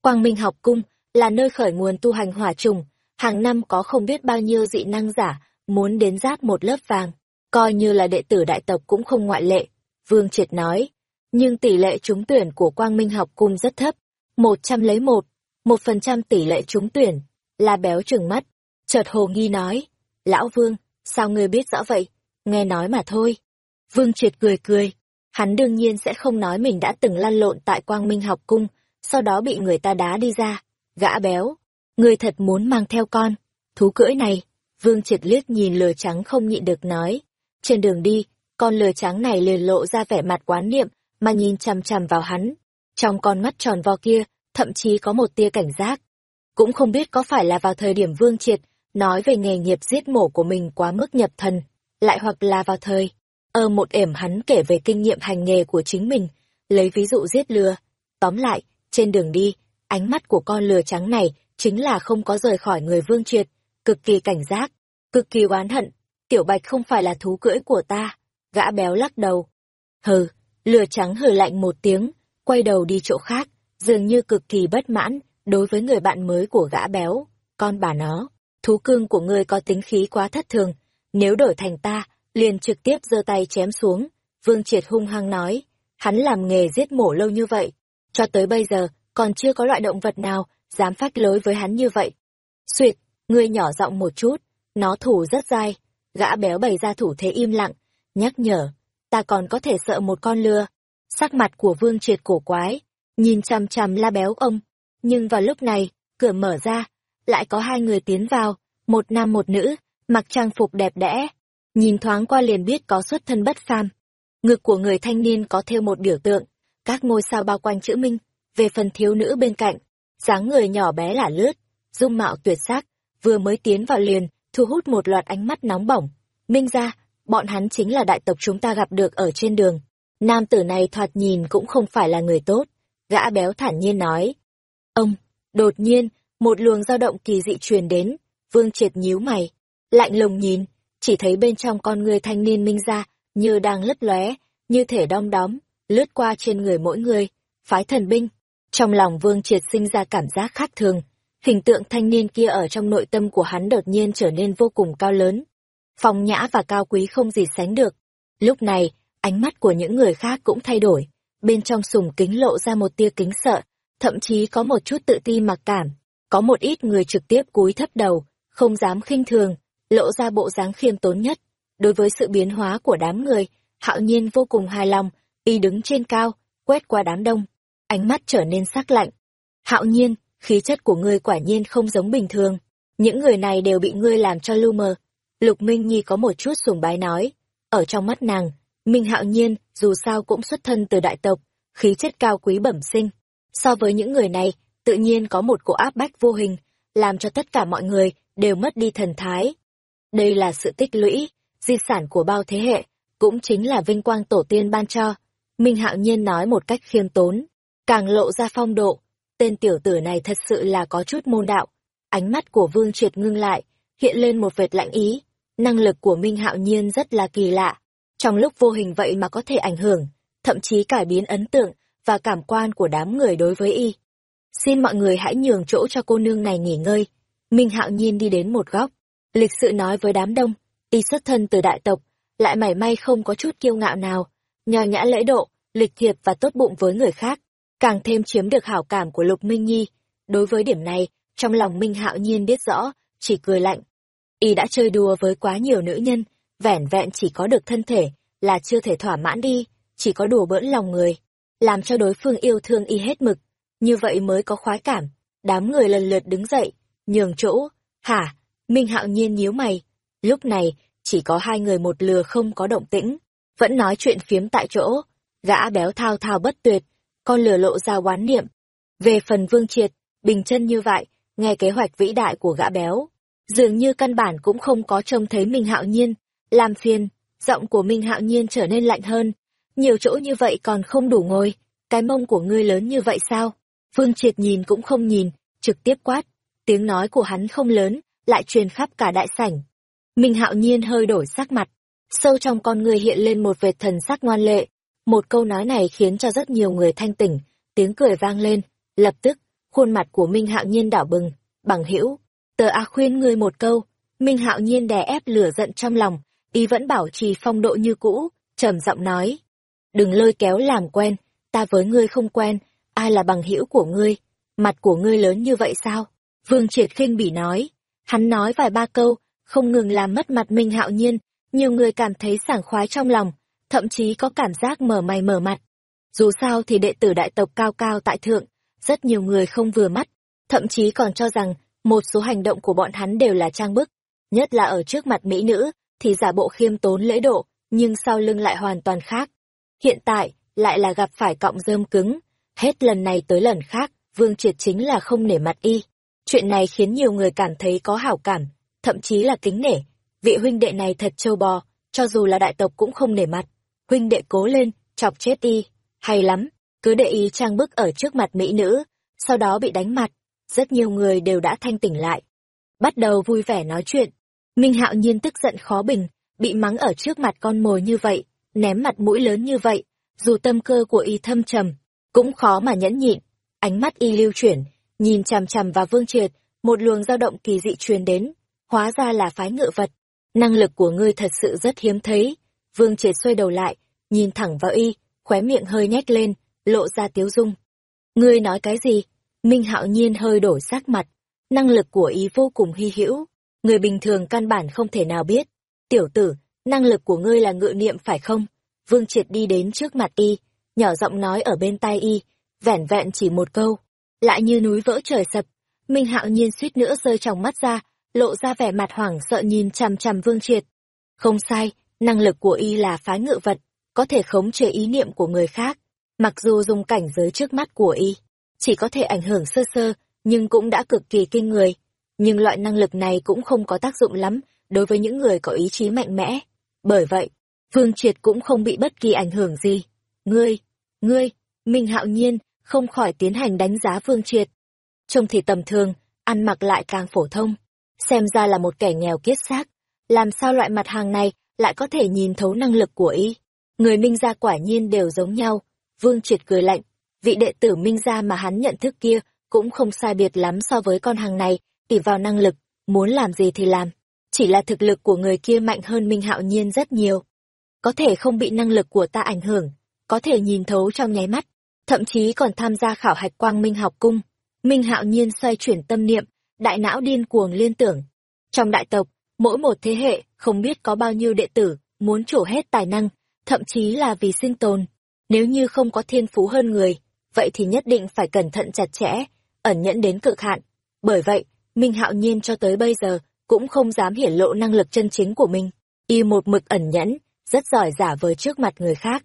Quang Minh học cung là nơi khởi nguồn tu hành hỏa trùng, hàng năm có không biết bao nhiêu dị năng giả muốn đến giáp một lớp vàng, coi như là đệ tử đại tộc cũng không ngoại lệ. Vương Triệt nói, nhưng tỷ lệ trúng tuyển của Quang Minh học cung rất thấp, một trăm lấy một, một phần trăm tỷ lệ trúng tuyển, là béo trừng mắt. Chợt hồ nghi nói, lão Vương, sao ngươi biết rõ vậy? Nghe nói mà thôi. Vương Triệt cười cười, hắn đương nhiên sẽ không nói mình đã từng lăn lộn tại Quang Minh học cung, sau đó bị người ta đá đi ra. Gã béo, người thật muốn mang theo con, thú cưỡi này. Vương Triệt liếc nhìn lừa trắng không nhịn được nói. Trên đường đi, con lừa trắng này liền lộ ra vẻ mặt quán niệm, mà nhìn chằm chằm vào hắn. Trong con mắt tròn vo kia, thậm chí có một tia cảnh giác. Cũng không biết có phải là vào thời điểm Vương Triệt nói về nghề nghiệp giết mổ của mình quá mức nhập thần, lại hoặc là vào thời, ơ một ẻm hắn kể về kinh nghiệm hành nghề của chính mình, lấy ví dụ giết lừa. Tóm lại, trên đường đi, ánh mắt của con lừa trắng này chính là không có rời khỏi người Vương Triệt, cực kỳ cảnh giác, cực kỳ oán hận. Tiểu Bạch không phải là thú cưỡi của ta, gã béo lắc đầu. Hừ, lừa trắng hừ lạnh một tiếng, quay đầu đi chỗ khác, dường như cực kỳ bất mãn đối với người bạn mới của gã béo. Con bà nó, thú cưng của ngươi có tính khí quá thất thường, nếu đổi thành ta, liền trực tiếp giơ tay chém xuống. Vương Triệt hung hăng nói, hắn làm nghề giết mổ lâu như vậy, cho tới bây giờ còn chưa có loại động vật nào dám phát lối với hắn như vậy. Xuyệt, ngươi nhỏ giọng một chút, nó thủ rất dai, gã béo bày ra thủ thế im lặng, nhắc nhở, ta còn có thể sợ một con lừa. Sắc mặt của Vương Triệt cổ quái, nhìn chằm chằm la béo ông. Nhưng vào lúc này, cửa mở ra, lại có hai người tiến vào, một nam một nữ, mặc trang phục đẹp đẽ. Nhìn thoáng qua liền biết có xuất thân bất phàm. Ngực của người thanh niên có thêu một biểu tượng, các ngôi sao bao quanh chữ minh. Về phần thiếu nữ bên cạnh, dáng người nhỏ bé lả lướt, dung mạo tuyệt sắc, vừa mới tiến vào liền, thu hút một loạt ánh mắt nóng bỏng. Minh ra, bọn hắn chính là đại tộc chúng ta gặp được ở trên đường. Nam tử này thoạt nhìn cũng không phải là người tốt. Gã béo thản nhiên nói. Ông, đột nhiên, một luồng dao động kỳ dị truyền đến, vương triệt nhíu mày. Lạnh lùng nhìn, chỉ thấy bên trong con người thanh niên minh ra, như đang lấp lóe, như thể đom đóm, lướt qua trên người mỗi người, phái thần binh. Trong lòng vương triệt sinh ra cảm giác khác thường, hình tượng thanh niên kia ở trong nội tâm của hắn đột nhiên trở nên vô cùng cao lớn. Phong nhã và cao quý không gì sánh được. Lúc này, ánh mắt của những người khác cũng thay đổi, bên trong sùng kính lộ ra một tia kính sợ, thậm chí có một chút tự ti mặc cảm. Có một ít người trực tiếp cúi thấp đầu, không dám khinh thường, lộ ra bộ dáng khiêm tốn nhất. Đối với sự biến hóa của đám người, hạo nhiên vô cùng hài lòng, y đứng trên cao, quét qua đám đông, ánh mắt trở nên sắc lạnh. Hạo nhiên, khí chất của ngươi quả nhiên không giống bình thường. Những người này đều bị ngươi làm cho lu mờ. Lục Minh Nhi có một chút sùng bái nói. Ở trong mắt nàng, Minh Hạo Nhiên dù sao cũng xuất thân từ đại tộc, khí chất cao quý bẩm sinh. So với những người này, tự nhiên có một cỗ áp bách vô hình, làm cho tất cả mọi người đều mất đi thần thái. Đây là sự tích lũy, di sản của bao thế hệ, cũng chính là vinh quang tổ tiên ban cho. Minh Hạo Nhiên nói một cách khiêm tốn, càng lộ ra phong độ. Tên tiểu tử này thật sự là có chút môn đạo. Ánh mắt của Vương Triệt ngưng lại, hiện lên một vệt lạnh ý. Năng lực của Minh Hạo Nhiên rất là kỳ lạ. Trong lúc vô hình vậy mà có thể ảnh hưởng, thậm chí cải biến ấn tượng và cảm quan của đám người đối với y. Xin mọi người hãy nhường chỗ cho cô nương này nghỉ ngơi. Minh Hạo Nhiên đi đến một góc, lịch sự nói với đám đông, y xuất thân từ đại tộc, lại mảy may không có chút kiêu ngạo nào, nho nhã lễ độ, lịch thiệp và tốt bụng với người khác, càng thêm chiếm được hảo cảm của Lục Minh Nhi. Đối với điểm này, trong lòng Minh Hạo Nhiên biết rõ, chỉ cười lạnh. Y đã chơi đùa với quá nhiều nữ nhân, vẻn vẹn chỉ có được thân thể, là chưa thể thỏa mãn đi, chỉ có đùa bỡn lòng người, làm cho đối phương yêu thương y hết mực, như vậy mới có khoái cảm. Đám người lần lượt đứng dậy, nhường chỗ, hả, Minh Hạo Nhiên nhíu mày. Lúc này, chỉ có hai người một lừa không có động tĩnh, vẫn nói chuyện phiếm tại chỗ, gã béo thao thao bất tuyệt, con lửa lộ ra oán niệm. Về phần Vương Triệt, bình chân như vậy, nghe kế hoạch vĩ đại của gã béo, dường như căn bản cũng không có trông thấy Minh Hạo Nhiên, làm phiền, giọng của Minh Hạo Nhiên trở nên lạnh hơn, nhiều chỗ như vậy còn không đủ ngồi, cái mông của ngươi lớn như vậy sao? Vương Triệt nhìn cũng không nhìn, trực tiếp quát, tiếng nói của hắn không lớn, lại truyền khắp cả đại sảnh. Minh Hạo Nhiên hơi đổi sắc mặt, sâu trong con người hiện lên một vệt thần sắc ngoan lệ. Một câu nói này khiến cho rất nhiều người thanh tỉnh, tiếng cười vang lên, lập tức, khuôn mặt của Minh Hạo Nhiên đảo bừng, bằng hữu tờ A khuyên ngươi một câu, Minh Hạo Nhiên đè ép lửa giận trong lòng, y vẫn bảo trì phong độ như cũ, trầm giọng nói, đừng lôi kéo làm quen, ta với ngươi không quen, ai là bằng hữu của ngươi, mặt của ngươi lớn như vậy sao? Vương Triệt khinh bỉ nói, hắn nói vài ba câu, không ngừng làm mất mặt Minh Hạo Nhiên, nhiều người cảm thấy sảng khoái trong lòng, thậm chí có cảm giác mở mày mở mặt. Dù sao thì đệ tử đại tộc cao cao tại thượng, rất nhiều người không vừa mắt, thậm chí còn cho rằng một số hành động của bọn hắn đều là trang bức, nhất là ở trước mặt mỹ nữ, thì giả bộ khiêm tốn lễ độ, nhưng sau lưng lại hoàn toàn khác. Hiện tại, lại là gặp phải cọng rơm cứng, hết lần này tới lần khác, Vương Triệt chính là không nể mặt y. Chuyện này khiến nhiều người cảm thấy có hảo cảm, thậm chí là kính nể. Vị huynh đệ này thật trâu bò, cho dù là đại tộc cũng không nể mặt. Huynh đệ cố lên, chọc chết đi, Hay lắm, cứ để ý trang bức ở trước mặt mỹ nữ, sau đó bị đánh mặt. Rất nhiều người đều đã thanh tỉnh lại. Bắt đầu vui vẻ nói chuyện. Minh Hạo Nhiên tức giận khó bình, bị mắng ở trước mặt con mồi như vậy, ném mặt mũi lớn như vậy, dù tâm cơ của y thâm trầm, cũng khó mà nhẫn nhịn. Ánh mắt y lưu chuyển, nhìn chằm chằm vào Vương Triệt, một luồng dao động kỳ dị truyền đến, hóa ra là phái ngự vật. Năng lực của ngươi thật sự rất hiếm thấy. Vương Triệt xoay đầu lại, nhìn thẳng vào y, khóe miệng hơi nhếch lên, lộ ra tiếu dung. Ngươi nói cái gì? Minh Hạo Nhiên hơi đổi sắc mặt. Năng lực của y vô cùng hy hữu, người bình thường căn bản không thể nào biết. Tiểu tử, năng lực của ngươi là ngự niệm phải không? Vương Triệt đi đến trước mặt y, nhỏ giọng nói ở bên tai y, vẻn vẹn chỉ một câu, lại như núi vỡ trời sập. Minh Hạo Nhiên suýt nữa rơi trong mắt ra, lộ ra vẻ mặt hoảng sợ nhìn chằm chằm Vương Triệt. Không sai, năng lực của y là phá ngự vật, có thể khống chế ý niệm của người khác. Mặc dù dùng cảnh giới trước mắt của y, chỉ có thể ảnh hưởng sơ sơ, nhưng cũng đã cực kỳ kinh người. Nhưng loại năng lực này cũng không có tác dụng lắm đối với những người có ý chí mạnh mẽ. Bởi vậy, Vương Triệt cũng không bị bất kỳ ảnh hưởng gì. Ngươi, ngươi, Minh Hạo Nhiên, không khỏi tiến hành đánh giá Vương Triệt. Trông thì tầm thường, ăn mặc lại càng phổ thông. Xem ra là một kẻ nghèo kiết xác. Làm sao loại mặt hàng này lại có thể nhìn thấu năng lực của y? Người Minh gia quả nhiên đều giống nhau. Vương Triệt cười lạnh. Vị đệ tử Minh gia mà hắn nhận thức kia cũng không sai biệt lắm so với con hàng này, tỉ vào năng lực, muốn làm gì thì làm. Chỉ là thực lực của người kia mạnh hơn Minh Hạo Nhiên rất nhiều có thể không bị năng lực của ta ảnh hưởng, có thể nhìn thấu trong nháy mắt, thậm chí còn tham gia khảo hạch quang minh học cung. Minh hạo nhiên xoay chuyển tâm niệm, đại não điên cuồng liên tưởng. Trong đại tộc, mỗi một thế hệ, không biết có bao nhiêu đệ tử, muốn trổ hết tài năng, thậm chí là vì sinh tồn. Nếu như không có thiên phú hơn người, vậy thì nhất định phải cẩn thận chặt chẽ, ẩn nhẫn đến cực hạn. Bởi vậy, Minh hạo nhiên cho tới bây giờ, cũng không dám hiển lộ năng lực chân chính của mình. Y một mực ẩn nhẫn, rất giỏi giả vờ trước mặt người khác.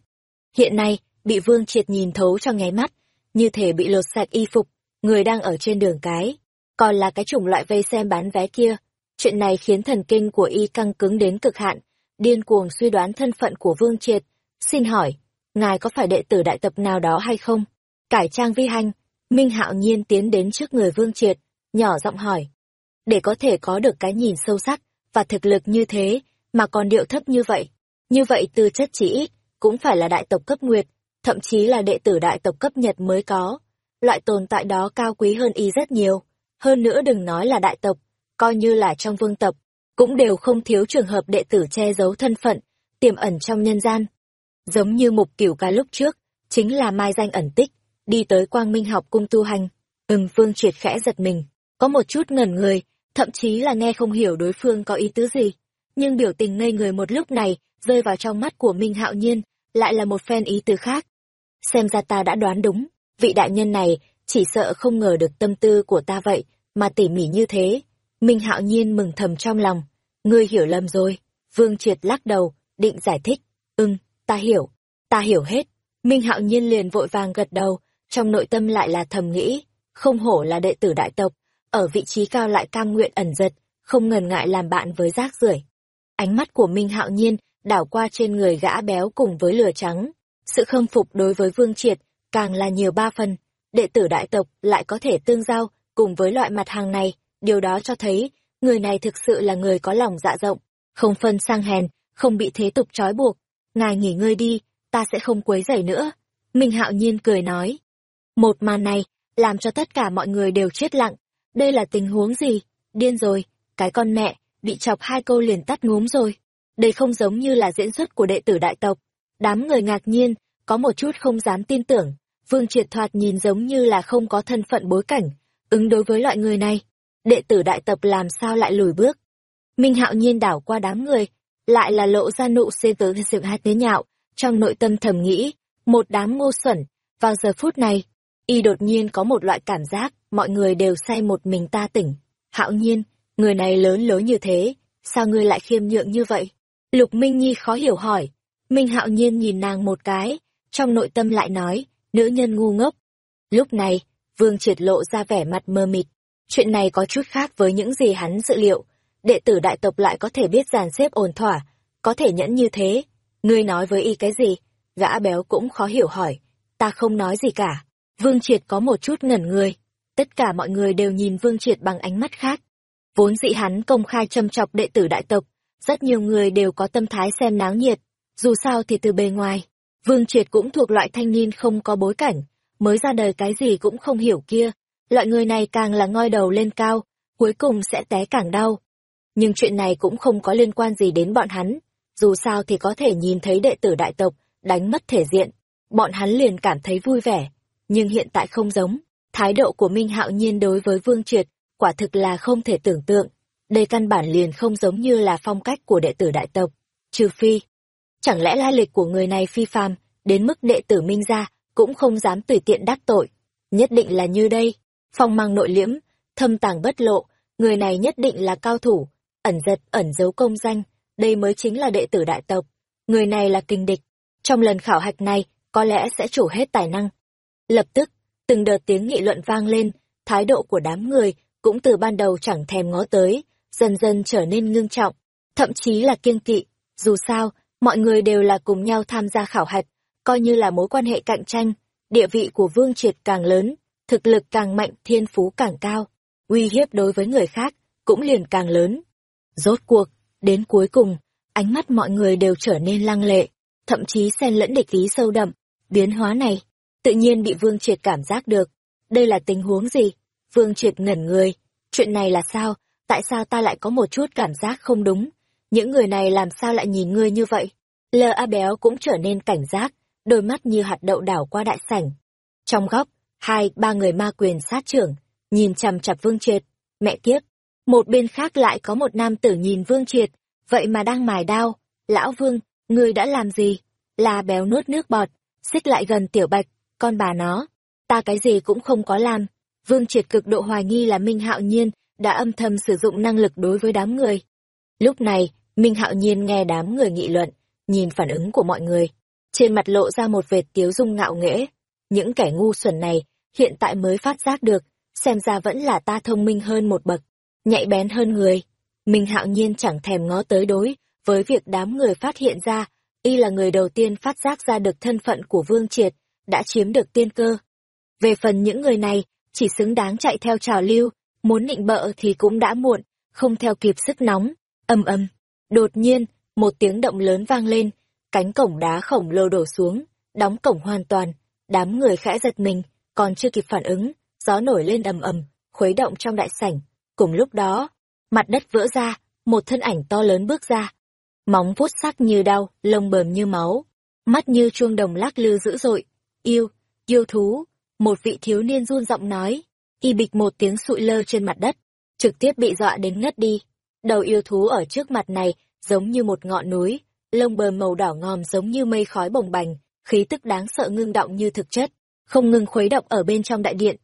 Hiện nay, bị Vương Triệt nhìn thấu cho ngáy mắt, như thể bị lột sạch y phục, người đang ở trên đường cái, còn là cái chủng loại vây xem bán vé kia. Chuyện này khiến thần kinh của y căng cứng đến cực hạn, điên cuồng suy đoán thân phận của Vương Triệt. Xin hỏi, ngài có phải đệ tử đại tập nào đó hay không? Cải trang vi hành, Minh Hạo Nhiên tiến đến trước người Vương Triệt, nhỏ giọng hỏi. Để có thể có được cái nhìn sâu sắc và thực lực như thế, mà còn điệu thấp như vậy. Như vậy tư chất chỉ ít, cũng phải là đại tộc cấp nguyệt, thậm chí là đệ tử đại tộc cấp nhật mới có. Loại tồn tại đó cao quý hơn y rất nhiều. Hơn nữa đừng nói là đại tộc, coi như là trong vương tộc, cũng đều không thiếu trường hợp đệ tử che giấu thân phận, tiềm ẩn trong nhân gian. Giống như mục cửu ca lúc trước, chính là mai danh ẩn tích, đi tới quang minh học cung tu hành. Ừm vương triệt khẽ giật mình, có một chút ngẩn người, thậm chí là nghe không hiểu đối phương có ý tứ gì. Nhưng biểu tình ngây người một lúc này, rơi vào trong mắt của Minh Hạo Nhiên, lại là một phen ý tứ khác. Xem ra ta đã đoán đúng, vị đại nhân này chỉ sợ không ngờ được tâm tư của ta vậy, mà tỉ mỉ như thế. Minh Hạo Nhiên mừng thầm trong lòng, ngươi hiểu lầm rồi. Vương Triệt lắc đầu, định giải thích, ưng, ta hiểu, ta hiểu hết. Minh Hạo Nhiên liền vội vàng gật đầu, trong nội tâm lại là thầm nghĩ, không hổ là đệ tử đại tộc, ở vị trí cao lại cam nguyện ẩn giật, không ngần ngại làm bạn với rác rưởi. Ánh mắt của Minh Hạo Nhiên đảo qua trên người gã béo cùng với lửa trắng. Sự khâm phục đối với Vương Triệt càng là nhiều ba phần, đệ tử đại tộc lại có thể tương giao cùng với loại mặt hàng này, điều đó cho thấy người này thực sự là người có lòng dạ rộng, không phân sang hèn, không bị thế tục trói buộc. Ngài nghỉ ngơi đi, ta sẽ không quấy rầy nữa. Minh Hạo Nhiên cười nói. Một màn này, làm cho tất cả mọi người đều chết lặng. Đây là tình huống gì? Điên rồi, cái con mẹ, bị chọc hai câu liền tắt ngúm rồi. Đây không giống như là diễn xuất của đệ tử đại tộc. Đám người ngạc nhiên, có một chút không dám tin tưởng. Vương Triệt Thoạt nhìn giống như là không có thân phận bối cảnh, ứng đối với loại người này. Đệ tử đại tập làm sao lại lùi bước? Minh Hạo nhiên đảo qua đám người, lại là lộ ra nụ xê tớ sự hai tế nhạo, trong nội tâm thầm nghĩ, một đám ngô xuẩn, vào giờ phút này, y đột nhiên có một loại cảm giác, mọi người đều say một mình ta tỉnh. Hạo nhiên, người này lớn lối như thế, sao ngươi lại khiêm nhượng như vậy? Lục Minh Nhi khó hiểu hỏi. Minh Hạo Nhiên nhìn nàng một cái, trong nội tâm lại nói, nữ nhân ngu ngốc. Lúc này, Vương Triệt lộ ra vẻ mặt mơ mịt. Chuyện này có chút khác với những gì hắn dự liệu. Đệ tử đại tộc lại có thể biết dàn xếp ổn thỏa, có thể nhẫn như thế. Ngươi nói với y cái gì? Gã béo cũng khó hiểu hỏi. Ta không nói gì cả. Vương Triệt có một chút ngẩn người. Tất cả mọi người đều nhìn Vương Triệt bằng ánh mắt khác. Vốn dĩ hắn công khai châm chọc đệ tử đại tộc, rất nhiều người đều có tâm thái xem náo nhiệt. Dù sao thì từ bề ngoài, Vương Triệt cũng thuộc loại thanh niên không có bối cảnh, mới ra đời cái gì cũng không hiểu kia. Loại người này càng là ngoi đầu lên cao, cuối cùng sẽ té càng đau. Nhưng chuyện này cũng không có liên quan gì đến bọn hắn. Dù sao thì có thể nhìn thấy đệ tử đại tộc, đánh mất thể diện. Bọn hắn liền cảm thấy vui vẻ. Nhưng hiện tại không giống. Thái độ của Minh Hạo Nhiên đối với Vương Triệt, quả thực là không thể tưởng tượng đây căn bản liền không giống như là phong cách của đệ tử đại tộc, trừ phi. Chẳng lẽ lai lịch của người này phi phàm, đến mức đệ tử minh gia cũng không dám tùy tiện đắc tội. Nhất định là như đây, phong mang nội liễm, thâm tàng bất lộ, người này nhất định là cao thủ, ẩn giật ẩn giấu công danh, đây mới chính là đệ tử đại tộc. Người này là kinh địch, trong lần khảo hạch này có lẽ sẽ chủ hết tài năng. Lập tức, từng đợt tiếng nghị luận vang lên, thái độ của đám người cũng từ ban đầu chẳng thèm ngó tới, dần dần trở nên ngưng trọng, thậm chí là kiêng kỵ. Dù sao, mọi người đều là cùng nhau tham gia khảo hạch, coi như là mối quan hệ cạnh tranh, địa vị của Vương Triệt càng lớn, thực lực càng mạnh, thiên phú càng cao, uy hiếp đối với người khác cũng liền càng lớn. Rốt cuộc, đến cuối cùng, ánh mắt mọi người đều trở nên lăng lệ, thậm chí xen lẫn địch ý sâu đậm, biến hóa này, tự nhiên bị Vương Triệt cảm giác được. Đây là tình huống gì? Vương Triệt ngẩn người, chuyện này là sao? tại sao ta lại có một chút cảm giác không đúng? Những người này làm sao lại nhìn ngươi như vậy? Lơ A Béo cũng trở nên cảnh giác, đôi mắt như hạt đậu đảo qua đại sảnh. Trong góc, hai, ba người ma quyền sát trưởng, nhìn chằm chặp Vương Triệt. Mẹ kiếp! Một bên khác lại có một nam tử nhìn Vương Triệt, vậy mà đang mài đao. Lão Vương, ngươi đã làm gì? La Béo nuốt nước bọt, xích lại gần Tiểu Bạch, con bà nó. Ta cái gì cũng không có làm. Vương Triệt cực độ hoài nghi là Minh Hạo Nhiên đã âm thầm sử dụng năng lực đối với đám người. Lúc này, Minh Hạo Nhiên nghe đám người nghị luận, nhìn phản ứng của mọi người. Trên mặt lộ ra một vệt tiếu dung ngạo nghễ. Những kẻ ngu xuẩn này, hiện tại mới phát giác được, xem ra vẫn là ta thông minh hơn một bậc, nhạy bén hơn người. Minh Hạo Nhiên chẳng thèm ngó tới đối với việc đám người phát hiện ra, y là người đầu tiên phát giác ra được thân phận của Vương Triệt, đã chiếm được tiên cơ. Về phần những người này, chỉ xứng đáng chạy theo trào lưu, muốn nịnh bợ thì cũng đã muộn, không theo kịp sức nóng. Âm âm. Đột nhiên, một tiếng động lớn vang lên, cánh cổng đá khổng lồ đổ xuống, đóng cổng hoàn toàn. Đám người khẽ giật mình, còn chưa kịp phản ứng, gió nổi lên ầm ầm, khuấy động trong đại sảnh. Cùng lúc đó, mặt đất vỡ ra, một thân ảnh to lớn bước ra. Móng vuốt sắc như đau, lông bờm như máu, mắt như chuông đồng lắc lư dữ dội. Yêu, yêu thú, một vị thiếu niên run giọng nói, y bịch một tiếng sụi lơ trên mặt đất, trực tiếp bị dọa đến ngất đi. Đầu yêu thú ở trước mặt này giống như một ngọn núi, lông bờm màu đỏ ngòm giống như mây khói bồng bềnh, khí tức đáng sợ ngưng động như thực chất, không ngừng khuấy động ở bên trong đại điện.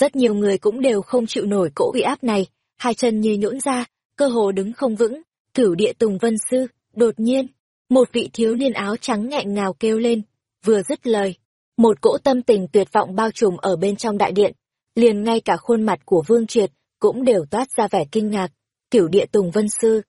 Rất nhiều người cũng đều không chịu nổi cỗ uy áp này, hai chân như nhũn ra, cơ hồ đứng không vững. Cửu địa Tùng Vân Sư, đột nhiên, một vị thiếu niên áo trắng nghẹn ngào kêu lên, vừa dứt lời, một cỗ tâm tình tuyệt vọng bao trùm ở bên trong đại điện, liền ngay cả khuôn mặt của Vương Triệt cũng đều toát ra vẻ kinh ngạc. Cửu địa Tùng Vân Sư,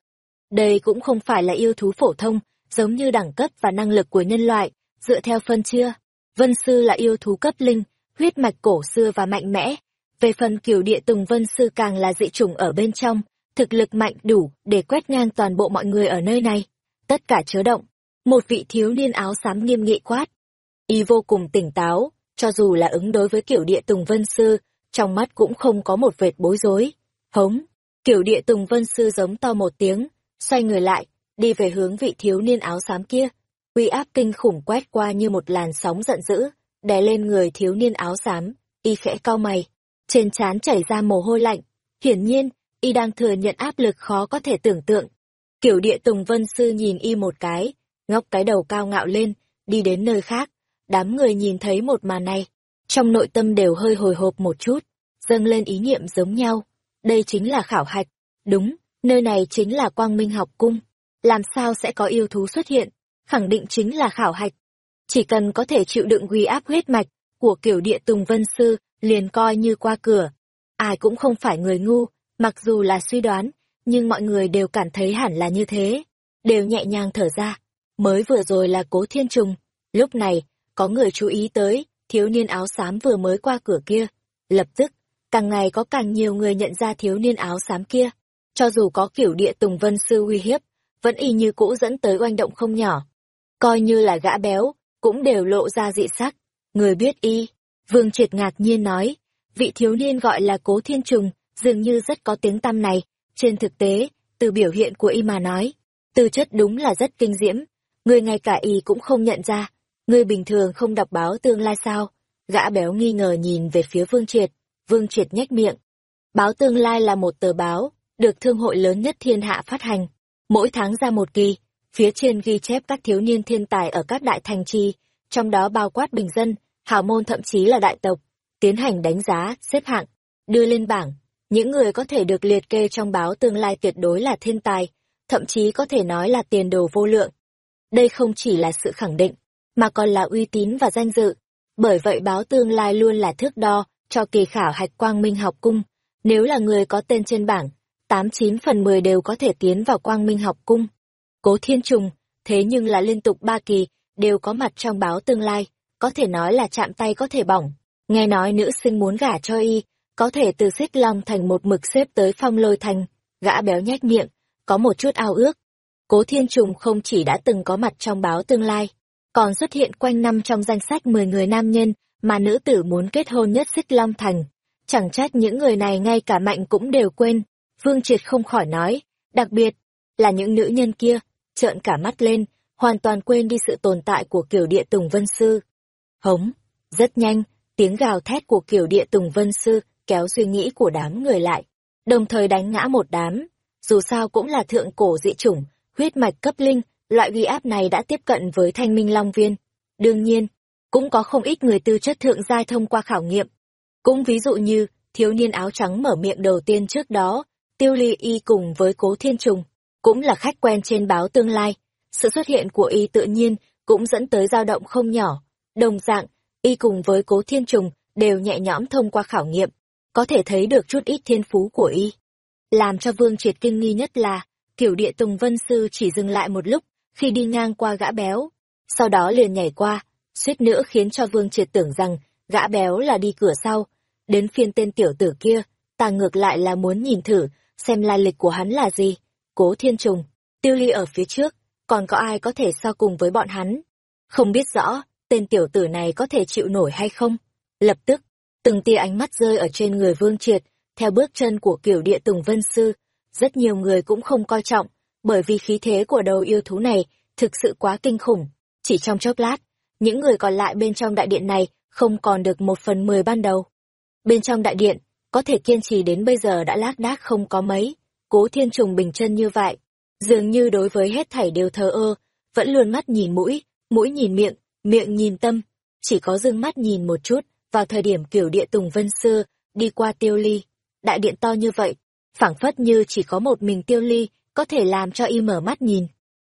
đây cũng không phải là yêu thú phổ thông, giống như đẳng cấp và năng lực của nhân loại, dựa theo phân chia. Vân Sư là yêu thú cấp linh, huyết mạch cổ xưa và mạnh mẽ. Về phần cửu địa Tùng Vân Sư càng là dị chủng ở bên trong, thực lực mạnh đủ để quét ngang toàn bộ mọi người ở nơi này. Tất cả chớ động. Một vị thiếu niên áo xám nghiêm nghị quát. Y vô cùng tỉnh táo, cho dù là ứng đối với kiểu địa Tùng Vân Sư, trong mắt cũng không có một vệt bối rối. Hống, kiểu địa Tùng Vân Sư giống to một tiếng, xoay người lại, đi về hướng vị thiếu niên áo xám kia. Uy áp kinh khủng quét qua như một làn sóng giận dữ, đè lên người thiếu niên áo xám, y khẽ cau mày, trên trán chảy ra mồ hôi lạnh. Hiển nhiên, y đang thừa nhận áp lực khó có thể tưởng tượng. Kiểu địa Tùng Vân Sư nhìn y một cái, ngóc cái đầu cao ngạo lên, đi đến nơi khác. Đám người nhìn thấy một màn này, trong nội tâm đều hơi hồi hộp một chút, dâng lên ý niệm giống nhau. Đây chính là khảo hạch. Đúng, nơi này chính là quang minh học cung. Làm sao sẽ có yêu thú xuất hiện? Khẳng định chính là khảo hạch. Chỉ cần có thể chịu đựng uy áp huyết mạch của kiểu địa Tùng Vân Sư, liền coi như qua cửa. Ai cũng không phải người ngu, Mặc dù là suy đoán, nhưng mọi người đều cảm thấy hẳn là như thế, đều nhẹ nhàng thở ra. Mới vừa rồi là cố thiên trùng, lúc này, có người chú ý tới, thiếu niên áo xám vừa mới qua cửa kia. Lập tức, càng ngày có càng nhiều người nhận ra thiếu niên áo xám kia. Cho dù có kiểu địa tùng vân sư uy hiếp, vẫn y như cũ dẫn tới oanh động không nhỏ. Coi như là gã béo, cũng đều lộ ra dị sắc. Người biết y, Vương Triệt ngạc nhiên nói, vị thiếu niên gọi là cố thiên trùng, dường như rất có tiếng tăm này. Trên thực tế, từ biểu hiện của y mà nói, tư chất đúng là rất kinh diễm. Người ngay cả y cũng không nhận ra. Người bình thường không đọc báo tương lai sao? Gã béo nghi ngờ nhìn về phía Vương Triệt. Vương Triệt nhếch miệng. Báo tương lai là một tờ báo, được thương hội lớn nhất thiên hạ phát hành. Mỗi tháng ra một kỳ, phía trên ghi chép các thiếu niên thiên tài ở các đại thành trì, trong đó bao quát bình dân, hào môn thậm chí là đại tộc, tiến hành đánh giá, xếp hạng, đưa lên bảng, những người có thể được liệt kê trong báo tương lai tuyệt đối là thiên tài, thậm chí có thể nói là tiền đồ vô lượng. Đây không chỉ là sự khẳng định, mà còn là uy tín và danh dự. Bởi vậy báo tương lai luôn là thước đo cho kỳ khảo hạch quang minh học cung. Nếu là người có tên trên bảng, tám chín phần mười đều có thể tiến vào quang minh học cung. Cố thiên trùng, thế nhưng là liên tục ba kỳ, đều có mặt trong báo tương lai, có thể nói là chạm tay có thể bỏng. Nghe nói nữ sinh muốn gả cho y, có thể từ xích long thành một mực xếp tới phong lôi thành, gã béo nhách miệng, có một chút ao ước. Cố Thiên Trùng không chỉ đã từng có mặt trong báo tương lai, còn xuất hiện quanh năm trong danh sách 10 người nam nhân mà nữ tử muốn kết hôn nhất xích long thành. Chẳng trách những người này ngay cả mạnh cũng đều quên, Vương Triệt không khỏi nói, đặc biệt là những nữ nhân kia, trợn cả mắt lên, hoàn toàn quên đi sự tồn tại của kiểu địa Tùng Vân Sư. Hống, rất nhanh, tiếng gào thét của kiểu địa Tùng Vân Sư kéo suy nghĩ của đám người lại, đồng thời đánh ngã một đám. Dù sao cũng là thượng cổ dị chủng, huyết mạch cấp linh, loại ghi áp này đã tiếp cận với thanh minh long viên. Đương nhiên, cũng có không ít người tư chất thượng giai thông qua khảo nghiệm. Cũng ví dụ như, thiếu niên áo trắng mở miệng đầu tiên trước đó, tiêu ly y cùng với cố thiên trùng, cũng là khách quen trên báo tương lai. Sự xuất hiện của y tự nhiên cũng dẫn tới dao động không nhỏ. Đồng dạng, y cùng với cố thiên trùng đều nhẹ nhõm thông qua khảo nghiệm có thể thấy được chút ít thiên phú của y. Làm cho Vương Triệt kinh nghi nhất là, kiểu địa Tùng Vân Sư chỉ dừng lại một lúc khi đi ngang qua gã béo. Sau đó liền nhảy qua, suýt nữa khiến cho Vương Triệt tưởng rằng gã béo là đi cửa sau. Đến phiên tên tiểu tử kia, ta ngược lại là muốn nhìn thử, xem lai lịch của hắn là gì. Cố Thiên Trùng, Tiêu Ly ở phía trước, còn có ai có thể so cùng với bọn hắn? Không biết rõ, tên tiểu tử này có thể chịu nổi hay không? Lập tức, từng tia ánh mắt rơi ở trên người Vương Triệt, theo bước chân của kiểu địa Tùng Vân Sư. Rất nhiều người cũng không coi trọng, bởi vì khí thế của đầu yêu thú này thực sự quá kinh khủng. Chỉ trong chốc lát, những người còn lại bên trong đại điện này không còn được một phần mười ban đầu. Bên trong đại điện, có thể kiên trì đến bây giờ đã lác đác không có mấy. Cố thiên trùng bình chân như vậy, dường như đối với hết thảy đều thờ ơ, vẫn luôn mắt nhìn mũi, mũi nhìn miệng, miệng nhìn tâm, chỉ có dưng mắt nhìn một chút, vào thời điểm kiểu địa tùng vân xưa, đi qua tiêu ly. Đại điện to như vậy, phảng phất như chỉ có một mình tiêu ly, có thể làm cho y mở mắt nhìn.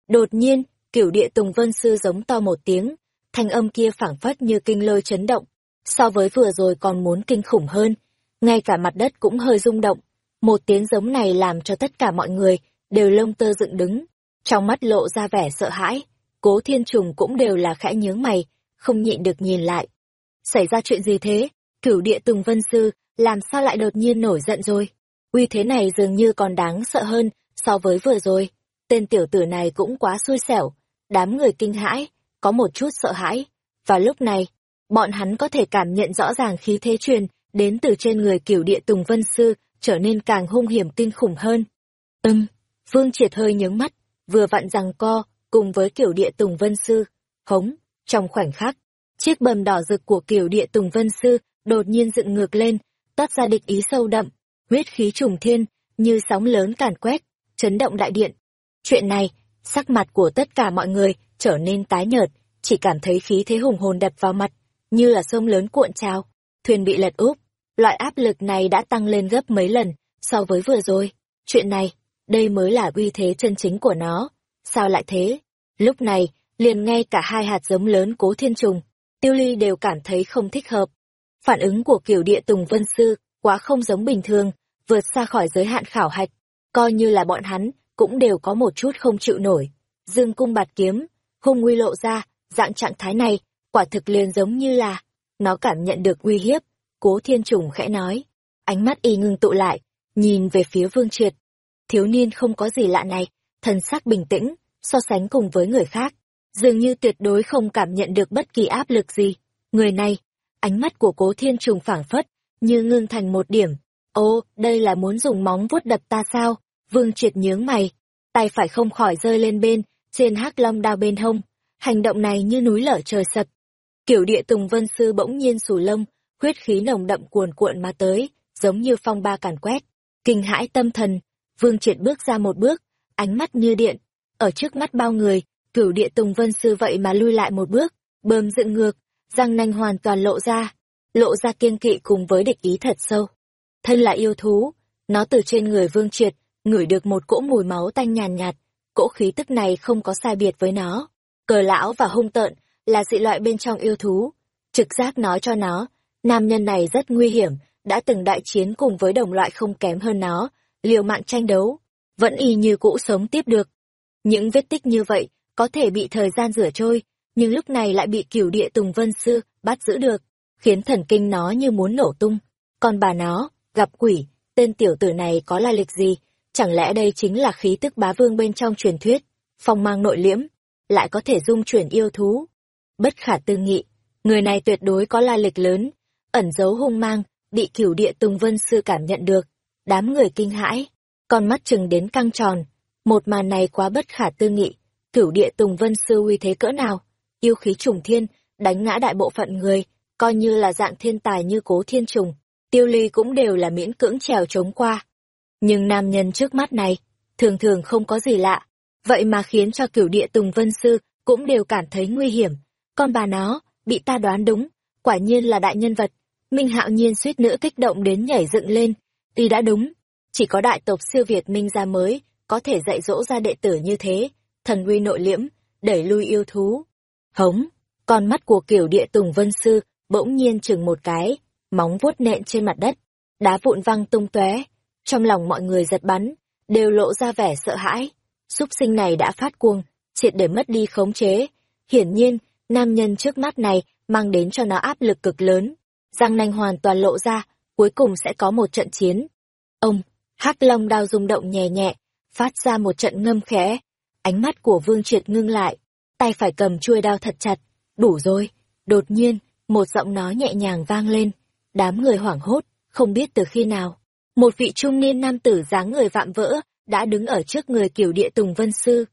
Đột nhiên, kiểu địa tùng vân sư giống to một tiếng, thanh âm kia phảng phất như kinh lôi chấn động, so với vừa rồi còn muốn kinh khủng hơn, ngay cả mặt đất cũng hơi rung động. Một tiếng giống này làm cho tất cả mọi người đều lông tơ dựng đứng, trong mắt lộ ra vẻ sợ hãi. Cố thiên trùng cũng đều là khẽ nhướng mày, không nhịn được nhìn lại. Xảy ra chuyện gì thế? Cửu địa Tùng Vân Sư, làm sao lại đột nhiên nổi giận rồi? Uy thế này dường như còn đáng sợ hơn so với vừa rồi. Tên tiểu tử này cũng quá xui xẻo. Đám người kinh hãi, có một chút sợ hãi. Và lúc này, bọn hắn có thể cảm nhận rõ ràng khí thế truyền đến từ trên người cửu địa Tùng Vân Sư trở nên càng hung hiểm kinh khủng hơn. Ừm, Vương Triệt hơi nhướng mắt, vừa vặn rằng co, cùng với kiểu địa Tùng Vân Sư. Hống, trong khoảnh khắc, chiếc bầm đỏ rực của kiểu địa Tùng Vân Sư đột nhiên dựng ngược lên, toát ra địch ý sâu đậm, huyết khí trùng thiên, như sóng lớn càn quét, chấn động đại điện. Chuyện này, sắc mặt của tất cả mọi người trở nên tái nhợt, chỉ cảm thấy khí thế hùng hồn đập vào mặt, như là sông lớn cuộn trào, thuyền bị lật úp. Loại áp lực này đã tăng lên gấp mấy lần so với vừa rồi. Chuyện này, đây mới là uy thế chân chính của nó. Sao lại thế? Lúc này, liền ngay cả hai hạt giống lớn cố thiên trùng, tiêu ly đều cảm thấy không thích hợp. Phản ứng của kiểu địa tùng vân sư quá không giống bình thường, vượt xa khỏi giới hạn khảo hạch. Coi như là bọn hắn, cũng đều có một chút không chịu nổi. Dương cung bạt kiếm, hung nguy lộ ra, dạng trạng thái này, quả thực liền giống như là, nó cảm nhận được uy hiếp. Cố thiên trùng khẽ nói, ánh mắt y ngưng tụ lại, nhìn về phía vương triệt, thiếu niên không có gì lạ này, thần sắc bình tĩnh, so sánh cùng với người khác, dường như tuyệt đối không cảm nhận được bất kỳ áp lực gì. Người này, ánh mắt của cố thiên trùng phảng phất, như ngưng thành một điểm. Ô, đây là muốn dùng móng vuốt đập ta sao? Vương triệt nhướng mày, tay phải không khỏi rơi lên bên, trên hắc long đao bên hông. Hành động này như núi lở trời sập. Kiểu địa tùng vân sư bỗng nhiên sù lông, huyết khí nồng đậm cuồn cuộn mà tới, giống như phong ba càn quét. Kinh hãi tâm thần, Vương Triệt bước ra một bước, ánh mắt như điện, ở trước mắt bao người, cửu địa tùng vân sư vậy mà lui lại một bước, bơm dựng ngược, răng nanh hoàn toàn lộ ra, lộ ra kiên kỵ cùng với địch ý thật sâu. Thân là yêu thú, nó từ trên người Vương Triệt, ngửi được một cỗ mùi máu tanh nhàn nhạt, cỗ khí tức này không có sai biệt với nó. Cờ lão và hung tợn là dị loại bên trong yêu thú. Trực giác nói cho nó, nam nhân này rất nguy hiểm, đã từng đại chiến cùng với đồng loại không kém hơn nó, liều mạng tranh đấu, vẫn y như cũ sống tiếp được. Những vết tích như vậy có thể bị thời gian rửa trôi, nhưng lúc này lại bị cửu địa Tùng Vân Sư bắt giữ được, khiến thần kinh nó như muốn nổ tung. Còn bà nó, gặp quỷ, tên tiểu tử này có lai lịch gì? Chẳng lẽ đây chính là khí tức bá vương bên trong truyền thuyết, phong mang nội liễm, lại có thể dung chuyển yêu thú? Bất khả tư nghị, người này tuyệt đối có la lịch lớn, ẩn giấu hung mang, bị cửu địa Tùng Vân Sư cảm nhận được, đám người kinh hãi, con mắt chừng đến căng tròn. Một màn này quá bất khả tư nghị, cửu địa Tùng Vân Sư uy thế cỡ nào, yêu khí trùng thiên, đánh ngã đại bộ phận người, coi như là dạng thiên tài như cố thiên trùng, tiêu ly cũng đều là miễn cưỡng trèo chống qua. Nhưng nam nhân trước mắt này, thường thường không có gì lạ, vậy mà khiến cho cửu địa Tùng Vân Sư cũng đều cảm thấy nguy hiểm. Con bà nó, bị ta đoán đúng, quả nhiên là đại nhân vật. Minh hạo nhiên suýt nữa kích động đến nhảy dựng lên, tuy đã đúng, chỉ có đại tộc siêu Việt Minh gia mới có thể dạy dỗ ra đệ tử như thế, thần uy nội liễm, đẩy lui yêu thú. Hống, con mắt của kiểu địa tùng vân sư bỗng nhiên chừng một cái, móng vuốt nện trên mặt đất, đá vụn văng tung tóe. Trong lòng mọi người giật bắn, đều lộ ra vẻ sợ hãi. Súc sinh này đã phát cuồng, triệt để mất đi khống chế. Hiển nhiên, nam nhân trước mắt này mang đến cho nó áp lực cực lớn. Răng nanh hoàn toàn lộ ra, cuối cùng sẽ có một trận chiến. Ông, hắc long đao rung động nhẹ nhẹ, phát ra một trận ngâm khẽ. Ánh mắt của Vương Triệt ngưng lại, tay phải cầm chuôi đao thật chặt. Đủ rồi. Đột nhiên, một giọng nói nhẹ nhàng vang lên. Đám người hoảng hốt, không biết từ khi nào. Một vị trung niên nam tử dáng người vạm vỡ, đã đứng ở trước người kiểu địa Tùng Vân Sư.